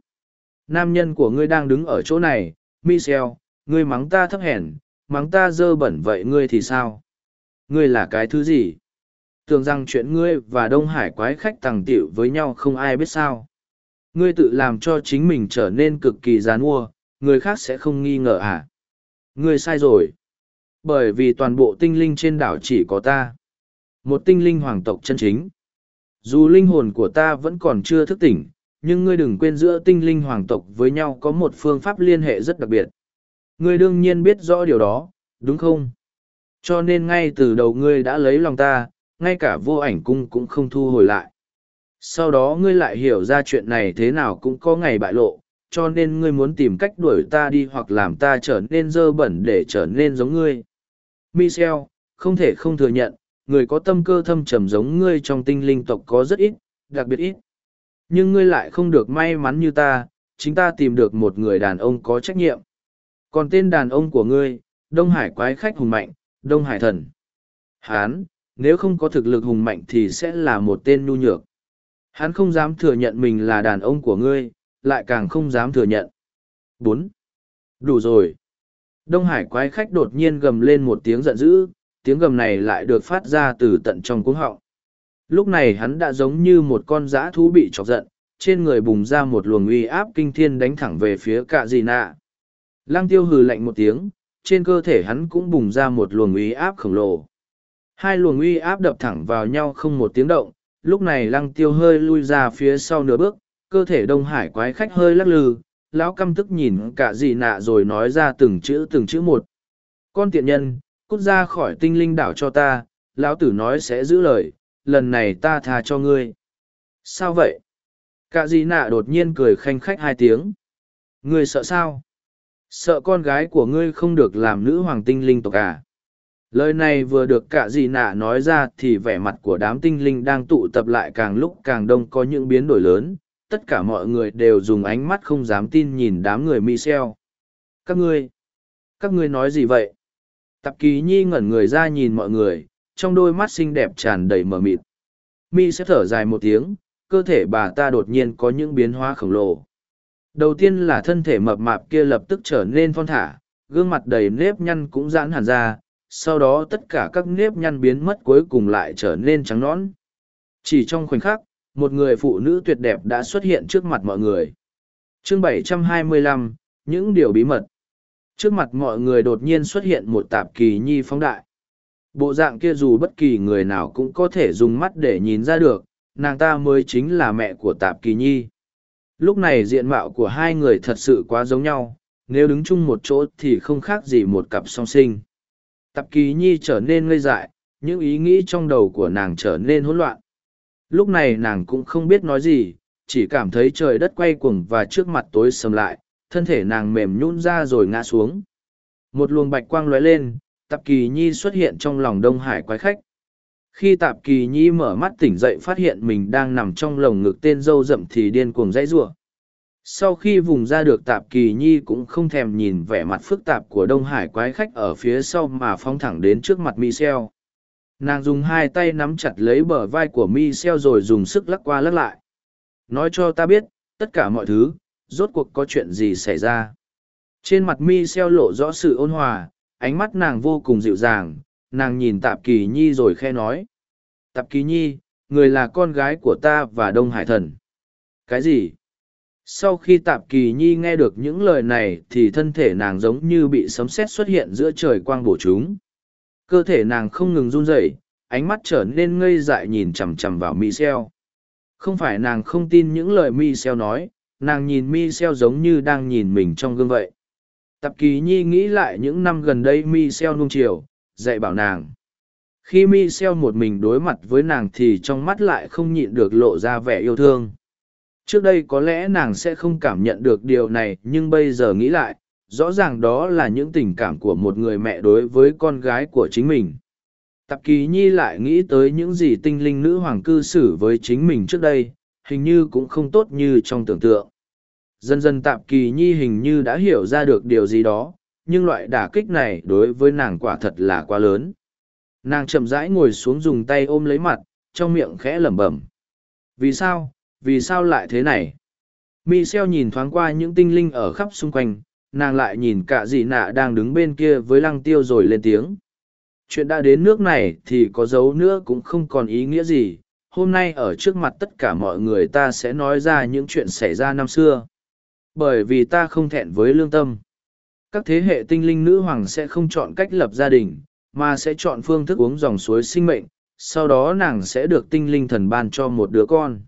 Nam nhân của ngươi đang đứng ở chỗ này. Michel ngươi mắng ta thấp hèn mắng ta dơ bẩn vậy ngươi thì sao? Ngươi là cái thứ gì? Tưởng rằng chuyện ngươi và đông hải quái khách tàng tiệu với nhau không ai biết sao. Ngươi tự làm cho chính mình trở nên cực kỳ g i mua người khác sẽ không nghi ngờ à? Ngươi sai rồi. Bởi vì toàn bộ tinh linh trên đảo chỉ có ta. Một tinh linh hoàng tộc chân chính. Dù linh hồn của ta vẫn còn chưa thức tỉnh, nhưng ngươi đừng quên giữa tinh linh hoàng tộc với nhau có một phương pháp liên hệ rất đặc biệt ngươi đương nhiên biết rõ điều đó, đúng không? Cho nên ngay từ đầu ngươi đã lấy lòng ta, ngay cả vô ảnh cung cũng không thu hồi lại. Sau đó ngươi lại hiểu ra chuyện này thế nào cũng có ngày bại lộ, cho nên ngươi muốn tìm cách đuổi ta đi hoặc làm ta trở nên dơ bẩn để trở nên giống ngươi. Michel, không thể không thừa nhận, người có tâm cơ thâm trầm giống ngươi trong tinh linh tộc có rất ít, đặc biệt ít. Nhưng ngươi lại không được may mắn như ta, chính ta tìm được một người đàn ông có trách nhiệm còn tên đàn ông của ngươi, đông hải quái khách hùng mạnh, đông hải thần. Hán, nếu không có thực lực hùng mạnh thì sẽ là một tên nhu nhược. Hắn không dám thừa nhận mình là đàn ông của ngươi, lại càng không dám thừa nhận. Bốn. Đủ rồi. Đông hải quái khách đột nhiên gầm lên một tiếng giận dữ, tiếng gầm này lại được phát ra từ tận trong cuống họng. Lúc này hắn đã giống như một con dã thú bị chọc giận, trên người bùng ra một luồng uy áp kinh thiên đánh thẳng về phía cạ dị nạ lăng tiêu hừ lạnh một tiếng, trên cơ thể hắn cũng bùng ra một luồng uy áp khổng lồ. Hai luồng uy áp đập thẳng vào nhau không một tiếng động, lúc này lăng tiêu hơi lui ra phía sau nửa bước, cơ thể đông hải quái khách hơi lắc lư, lão căm tức nhìn cả dị nạ rồi nói ra từng chữ từng chữ một. Con tiện nhân, cút ra khỏi tinh linh đảo cho ta, lão tử nói sẽ giữ lời, lần này ta tha cho ngươi. Sao vậy? Cả dị nạ đột nhiên cười khanh khách hai tiếng. Ngươi sợ sao? Sợ con gái của ngươi không được làm nữ hoàng tinh linh tộc à? Lời này vừa được cả dị nạ nói ra thì vẻ mặt của đám tinh linh đang tụ tập lại càng lúc càng đông có những biến đổi lớn. Tất cả mọi người đều dùng ánh mắt không dám tin nhìn đám người michel. Các ngươi các ngươi nói gì vậy? Tạp kỳ nhi ngẩn người ra nhìn mọi người, trong đôi mắt xinh đẹp tràn đầy mờ mịt. Mi sẽ thở dài một tiếng, cơ thể bà ta đột nhiên có những biến hóa khổng lồ đầu tiên là thân thể mập mạp kia lập tức trở nên thon thả gương mặt đầy nếp nhăn cũng giãn hẳn ra sau đó tất cả các nếp nhăn biến mất cuối cùng lại trở nên trắng nõn. Chỉ trong khoảnh khắc một người phụ nữ tuyệt đẹp đã xuất hiện trước mặt mọi người. Chương 725, những điều bí mật. Trước mặt mọi người đột nhiên xuất hiện một tạp kỳ nhi phóng đại. Bộ dạng kia dù bất kỳ người nào cũng có thể dùng mắt để nhìn ra được nàng ta mới chính là mẹ của tạp kỳ nhi lúc này diện mạo của hai người thật sự quá giống nhau, nếu đứng chung một chỗ thì không khác gì một cặp song sinh. Tạp kỳ nhi trở nên ngây dại, những ý nghĩ trong đầu của nàng trở nên hỗn loạn. Lúc này nàng cũng không biết nói gì, chỉ cảm thấy trời đất quay cuồng và trước mặt tối sầm lại, thân thể nàng mềm nhún ra rồi ngã xuống. Một luồng bạch quang lóe lên, tạp kỳ nhi xuất hiện trong lòng đông hải quái khách khi tạp kỳ nhi mở mắt tỉnh dậy phát hiện mình đang nằm trong lồng ngực tên dâu rậm thì điên cuồng dãy giụa sau khi vùng ra được tạp kỳ nhi cũng không thèm nhìn vẻ mặt phức tạp của đông hải quái khách ở phía sau mà phóng thẳng đến trước mặt michel nàng dùng hai tay nắm chặt lấy bờ vai của michel rồi dùng sức lắc qua lắc lại. Nói cho ta biết, tất cả mọi thứ, rốt cuộc có chuyện gì xảy ra? Trên mặt michel lộ rõ sự ôn hòa, ánh mắt nàng vô cùng dịu dàng nàng nhìn tạp kỳ nhi rồi khe nói. Tạp kỳ nhi, người là con gái của ta và đông hải thần. Cái gì? Sau khi tạp kỳ nhi nghe được những lời này thì thân thể nàng giống như bị sấm sét xuất hiện giữa trời quang bổ chúng. Cơ thể nàng không ngừng run rẩy, ánh mắt trở nên ngây dại nhìn chằm chằm vào mi xeo không phải nàng không tin những lời mi xeo nói, nàng nhìn mi xeo giống như đang nhìn mình trong gương vậy. Tạp kỳ nhi nghĩ lại những năm gần đây mi xeo nung chiều dạy bảo nàng. Khi mi xeo một mình đối mặt với nàng thì trong mắt lại không nhịn được lộ ra vẻ yêu thương. Trước đây có lẽ nàng sẽ không cảm nhận được điều này, nhưng bây giờ nghĩ lại, rõ ràng đó là những tình cảm của một người mẹ đối với con gái của chính mình. Tạp kỳ nhi lại nghĩ tới những gì tinh linh nữ hoàng cư xử với chính mình trước đây, hình như cũng không tốt như trong tưởng tượng. Dần dần tạp kỳ nhi hình như đã hiểu ra được điều gì đó nhưng loại đả kích này đối với nàng quả thật là quá lớn. Nàng chậm rãi ngồi xuống dùng tay ôm lấy mặt, trong miệng khẽ lẩm bẩm. Vì sao? Vì sao lại thế này? Mi xeo nhìn thoáng qua những tinh linh ở khắp xung quanh, nàng lại nhìn cả Dị nạ đang đứng bên kia với lăng tiêu rồi lên tiếng. Chuyện đã đến nước này thì có dấu nữa cũng không còn ý nghĩa gì. Hôm nay ở trước mặt tất cả mọi người ta sẽ nói ra những chuyện xảy ra năm xưa. Bởi vì ta không thẹn với lương tâm các thế hệ tinh linh nữ hoàng sẽ không chọn cách lập gia đình, mà sẽ chọn phương thức uống dòng suối sinh mệnh, sau đó nàng sẽ được tinh linh thần ban cho một đứa con.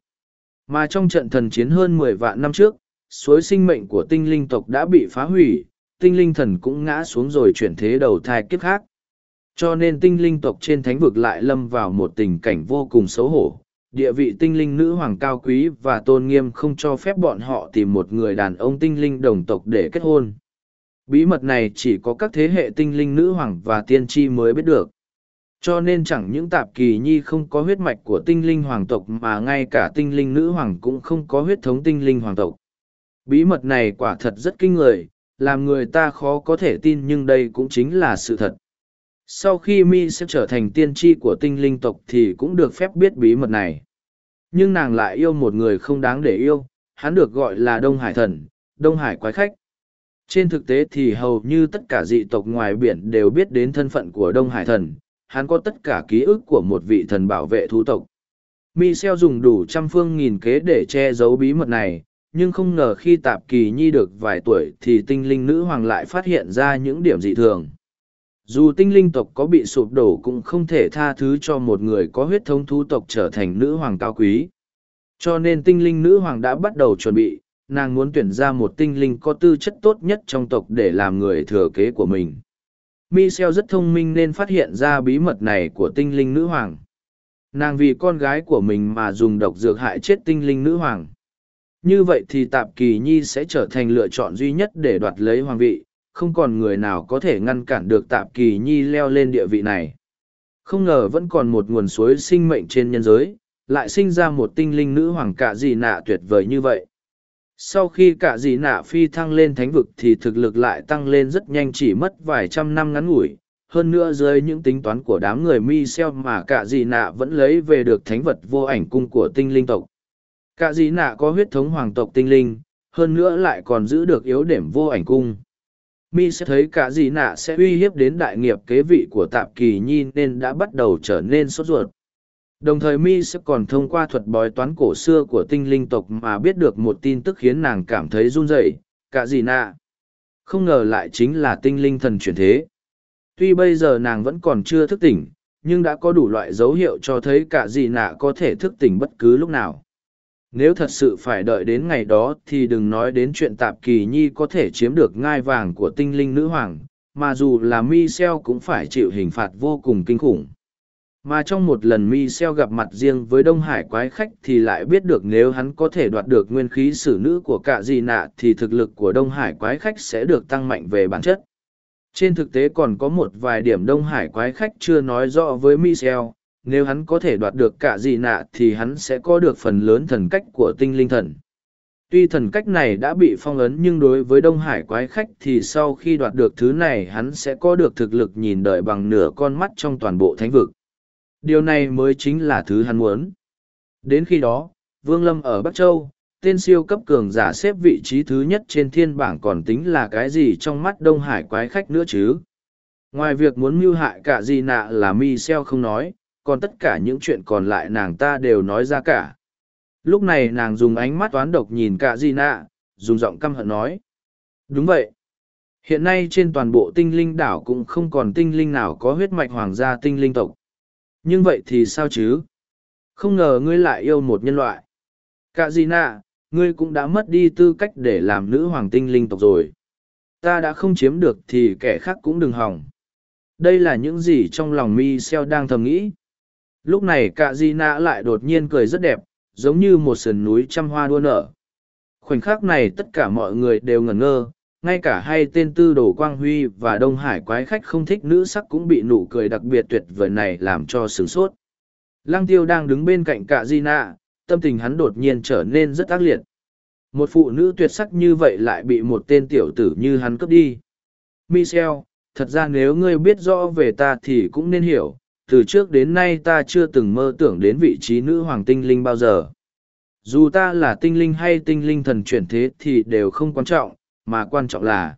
Mà trong trận thần chiến hơn mười vạn năm trước, suối sinh mệnh của tinh linh tộc đã bị phá hủy, tinh linh thần cũng ngã xuống rồi chuyển thế đầu thai kiếp khác. Cho nên tinh linh tộc trên thánh vực lại lâm vào một tình cảnh vô cùng xấu hổ. Địa vị tinh linh nữ hoàng cao quý và tôn nghiêm không cho phép bọn họ tìm một người đàn ông tinh linh đồng tộc để kết hôn bí mật này chỉ có các thế hệ tinh linh nữ hoàng và tiên tri mới biết được. Cho nên chẳng những tạp kỳ nhi không có huyết mạch của tinh linh hoàng tộc mà ngay cả tinh linh nữ hoàng cũng không có huyết thống tinh linh hoàng tộc. Bí mật này quả thật rất kinh người, làm người ta khó có thể tin nhưng đây cũng chính là sự thật. Sau khi mi sẽ trở thành tiên tri của tinh linh tộc thì cũng được phép biết bí mật này. Nhưng nàng lại yêu một người không đáng để yêu, hắn được gọi là đông hải thần, đông hải quái khách trên thực tế thì hầu như tất cả dị tộc ngoài biển đều biết đến thân phận của đông hải thần, hắn có tất cả ký ức của một vị thần bảo vệ thú tộc. Michel dùng đủ trăm phương nghìn kế để che giấu bí mật này, nhưng không ngờ khi tạp kỳ nhi được vài tuổi thì tinh linh nữ hoàng lại phát hiện ra những điểm dị thường. Dù tinh linh tộc có bị sụp đổ cũng không thể tha thứ cho một người có huyết thống thú tộc trở thành nữ hoàng cao quý. Cho nên tinh linh nữ hoàng đã bắt đầu chuẩn bị nàng muốn tuyển ra một tinh linh có tư chất tốt nhất trong tộc để làm người thừa kế của mình. Michel rất thông minh nên phát hiện ra bí mật này của tinh linh nữ hoàng. Nàng vì con gái của mình mà dùng độc dược hại chết tinh linh nữ hoàng. Như vậy thì tạp kỳ nhi sẽ trở thành lựa chọn duy nhất để đoạt lấy hoàng vị, không còn người nào có thể ngăn cản được tạp kỳ nhi leo lên địa vị này. Không ngờ vẫn còn một nguồn suối sinh mệnh trên nhân giới, lại sinh ra một tinh linh nữ hoàng cạ dị nạ tuyệt vời như vậy sau khi Cả dị nạ phi thăng lên thánh vực thì thực lực lại tăng lên rất nhanh chỉ mất vài trăm năm ngắn ngủi. Hơn nữa dưới những tính toán của đám người mi xeo mà Cả dị nạ vẫn lấy về được thánh vật vô ảnh cung của tinh linh tộc. Cả dị nạ có huyết thống hoàng tộc tinh linh, hơn nữa lại còn giữ được yếu điểm vô ảnh cung. Mi sẽ thấy cả dì nạ sẽ uy hiếp đến đại nghiệp kế vị của tạp kỳ nhi nên đã bắt đầu trở nên sốt ruột đồng thời mi sẽ còn thông qua thuật bói toán cổ xưa của tinh linh tộc mà biết được một tin tức khiến nàng cảm thấy run rẩy cả gì nạ Không ngờ lại chính là tinh linh thần chuyển thế. Tuy bây giờ nàng vẫn còn chưa thức tỉnh, nhưng đã có đủ loại dấu hiệu cho thấy cả gì nạ có thể thức tỉnh bất cứ lúc nào. Nếu thật sự phải đợi đến ngày đó thì đừng nói đến chuyện tạp kỳ nhi có thể chiếm được ngai vàng của tinh linh nữ hoàng, mà dù là Michel cũng phải chịu hình phạt vô cùng kinh khủng. Mà trong một lần Michel gặp mặt riêng với Đông Hải quái khách thì lại biết được nếu hắn có thể đoạt được nguyên khí sử nữ của cả Dị nạ thì thực lực của Đông Hải quái khách sẽ được tăng mạnh về bản chất. Trên thực tế còn có một vài điểm Đông Hải quái khách chưa nói rõ với Michel, nếu hắn có thể đoạt được cả Dị nạ thì hắn sẽ có được phần lớn thần cách của tinh linh thần. Tuy thần cách này đã bị phong ấn nhưng đối với Đông Hải quái khách thì sau khi đoạt được thứ này hắn sẽ có được thực lực nhìn đợi bằng nửa con mắt trong toàn bộ thánh vực. Điều này mới chính là thứ hắn muốn. Đến khi đó, Vương Lâm ở Bắc Châu, tên siêu cấp cường giả xếp vị trí thứ nhất trên thiên bảng còn tính là cái gì trong mắt Đông Hải quái khách nữa chứ. Ngoài việc muốn mưu hại cả gì nạ là mi xeo không nói, còn tất cả những chuyện còn lại nàng ta đều nói ra cả. Lúc này nàng dùng ánh mắt toán độc nhìn cả gì nạ, dùng giọng căm hận nói. Đúng vậy. Hiện nay trên toàn bộ tinh linh đảo cũng không còn tinh linh nào có huyết mạch hoàng gia tinh linh tộc. Nhưng vậy thì sao chứ? Không ngờ ngươi lại yêu một nhân loại. Cả gì nạ, ngươi cũng đã mất đi tư cách để làm nữ hoàng tinh linh tộc rồi. Ta đã không chiếm được thì kẻ khác cũng đừng hỏng. Đây là những gì trong lòng mi xeo đang thầm nghĩ. Lúc này cả di nạ lại đột nhiên cười rất đẹp, giống như một sườn núi trăm hoa đua nở. Khoảnh khắc này tất cả mọi người đều ngẩn ngơ, ngay cả hai tên tư đồ Quang Huy và Đông Hải quái khách không thích nữ sắc cũng bị nụ cười đặc biệt tuyệt vời này làm cho sửng sốt. Lăng tiêu đang đứng bên cạnh cả di nạ, tâm tình hắn đột nhiên trở nên rất ác liệt. Một phụ nữ tuyệt sắc như vậy lại bị một tên tiểu tử như hắn cướp đi. Michel, thật ra nếu ngươi biết rõ về ta thì cũng nên hiểu, từ trước đến nay ta chưa từng mơ tưởng đến vị trí nữ hoàng tinh linh bao giờ. Dù ta là tinh linh hay tinh linh thần chuyển thế thì đều không quan trọng, mà quan trọng là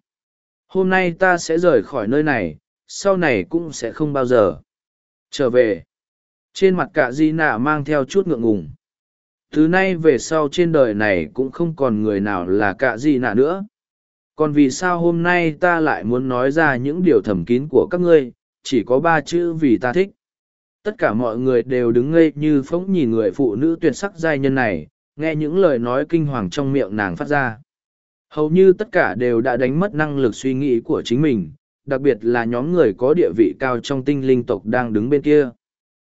hôm nay ta sẽ rời khỏi nơi này, sau này cũng sẽ không bao giờ trở về. Trên mặt cả Di nạ mang theo chút ngượng ngùng. Thứ nay về sau trên đời này cũng không còn người nào là cả Di nạ nữa. Còn vì sao hôm nay ta lại muốn nói ra những điều thầm kín của các ngươi, chỉ có ba chữ vì ta thích tất cả mọi người đều đứng ngây như phóng nhìn người phụ nữ tuyệt sắc giai nhân này nghe những lời nói kinh hoàng trong miệng nàng phát ra hầu như tất cả đều đã đánh mất năng lực suy nghĩ của chính mình, đặc biệt là nhóm người có địa vị cao trong tinh linh tộc đang đứng bên kia.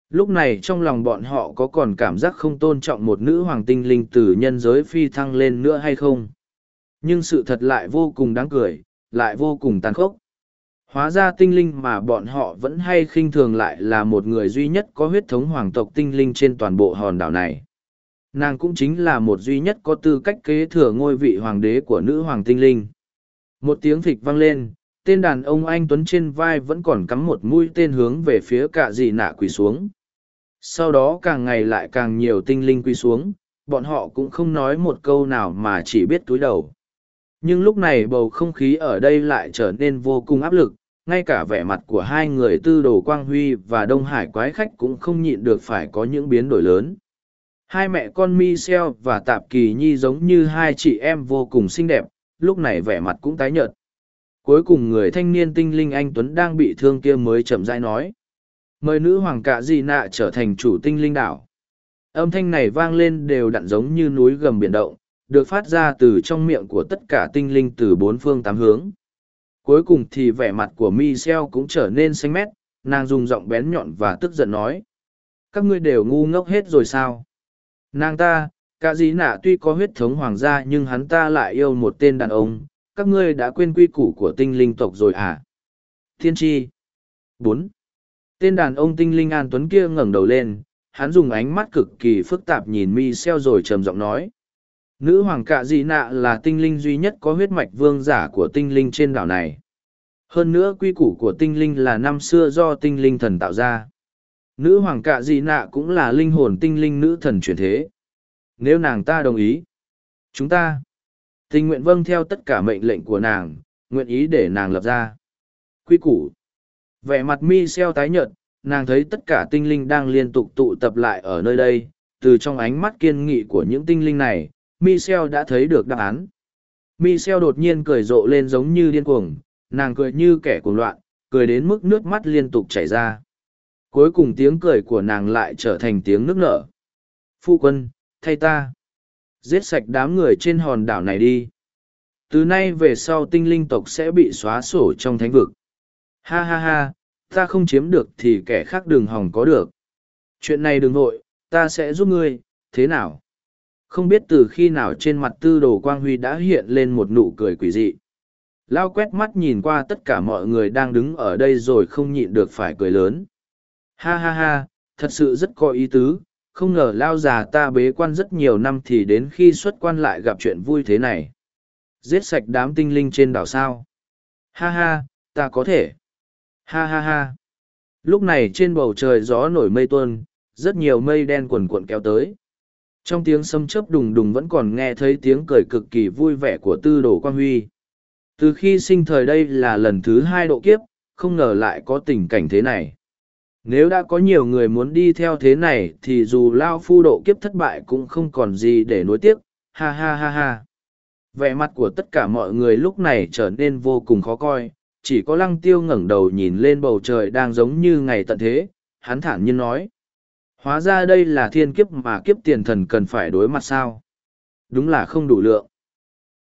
Lúc này trong lòng bọn họ có còn cảm giác không tôn trọng một nữ hoàng tinh linh từ nhân giới phi thăng lên nữa hay không? Nhưng sự thật lại vô cùng đáng cười, lại vô cùng tàn khốc. Hóa ra tinh linh mà bọn họ vẫn hay khinh thường lại là một người duy nhất có huyết thống hoàng tộc tinh linh trên toàn bộ hòn đảo này. Nàng cũng chính là một duy nhất có tư cách kế thừa ngôi vị hoàng đế của nữ hoàng tinh linh. Một tiếng thịch vang lên, tên đàn ông anh Tuấn trên vai vẫn còn cắm một mũi tên hướng về phía cả dị nạ quỳ xuống. Sau đó càng ngày lại càng nhiều tinh linh quỳ xuống, bọn họ cũng không nói một câu nào mà chỉ biết túi đầu. Nhưng lúc này bầu không khí ở đây lại trở nên vô cùng áp lực, ngay cả vẻ mặt của hai người tư đồ quang huy và đông hải quái khách cũng không nhịn được phải có những biến đổi lớn hai mẹ con michel và tạp kỳ nhi giống như hai chị em vô cùng xinh đẹp lúc này vẻ mặt cũng tái nhợt cuối cùng người thanh niên tinh linh anh tuấn đang bị thương kia mới chậm rãi nói mời nữ hoàng cạ di nạ trở thành chủ tinh linh đảo âm thanh này vang lên đều đặn giống như núi gầm biển động được phát ra từ trong miệng của tất cả tinh linh từ bốn phương tám hướng Cuối cùng thì vẻ mặt của Michel cũng trở nên xanh mét, nàng dùng giọng bén nhọn và tức giận nói. Các ngươi đều ngu ngốc hết rồi sao? Nàng ta, cả dĩ nạ tuy có huyết thống hoàng gia nhưng hắn ta lại yêu một tên đàn ông, các ngươi đã quên quy củ của tinh linh tộc rồi à? Thiên tri. bốn Tên đàn ông tinh linh An Tuấn kia ngẩng đầu lên, hắn dùng ánh mắt cực kỳ phức tạp nhìn mi xeo rồi trầm giọng nói. Nữ hoàng cạ dị nạ là tinh linh duy nhất có huyết mạch vương giả của tinh linh trên đảo này. Hơn nữa quy củ của tinh linh là năm xưa do tinh linh thần tạo ra. Nữ hoàng cạ dị nạ cũng là linh hồn tinh linh nữ thần truyền thế. Nếu nàng ta đồng ý, chúng ta tình nguyện vâng theo tất cả mệnh lệnh của nàng, nguyện ý để nàng lập ra. Quy củ. Vẻ mặt mi xeo tái nhợt, nàng thấy tất cả tinh linh đang liên tục tụ tập lại ở nơi đây, từ trong ánh mắt kiên nghị của những tinh linh này, Michel đã thấy được đáp án. Michelle đột nhiên cười rộ lên giống như điên cuồng, nàng cười như kẻ cuồng loạn, cười đến mức nước mắt liên tục chảy ra. Cuối cùng tiếng cười của nàng lại trở thành tiếng nước nở. Phu quân, thay ta. Giết sạch đám người trên hòn đảo này đi. Từ nay về sau tinh linh tộc sẽ bị xóa sổ trong thánh vực. Ha ha ha, ta không chiếm được thì kẻ khác đừng hòng có được. Chuyện này đừng vội, ta sẽ giúp ngươi, thế nào? Không biết từ khi nào trên mặt tư đồ quang huy đã hiện lên một nụ cười quỷ dị. Lao quét mắt nhìn qua tất cả mọi người đang đứng ở đây rồi không nhịn được phải cười lớn. Ha ha ha, thật sự rất có ý tứ, không ngờ Lao già ta bế quan rất nhiều năm thì đến khi xuất quan lại gặp chuyện vui thế này. Giết sạch đám tinh linh trên đảo sao. Ha ha, ta có thể. Ha ha ha. Lúc này trên bầu trời gió nổi mây tuôn, rất nhiều mây đen quần cuộn kéo tới. Trong tiếng sấm chớp đùng đùng vẫn còn nghe thấy tiếng cười cực kỳ vui vẻ của tư đồ quan huy. Từ khi sinh thời đây là lần thứ hai độ kiếp, không ngờ lại có tình cảnh thế này. Nếu đã có nhiều người muốn đi theo thế này thì dù Lao Phu độ kiếp thất bại cũng không còn gì để nối tiếc, ha ha ha ha. Vẻ mặt của tất cả mọi người lúc này trở nên vô cùng khó coi, chỉ có lăng tiêu ngẩng đầu nhìn lên bầu trời đang giống như ngày tận thế, hắn thản nhiên nói. Hóa ra đây là thiên kiếp mà kiếp tiền thần cần phải đối mặt sao? Đúng là không đủ lượng.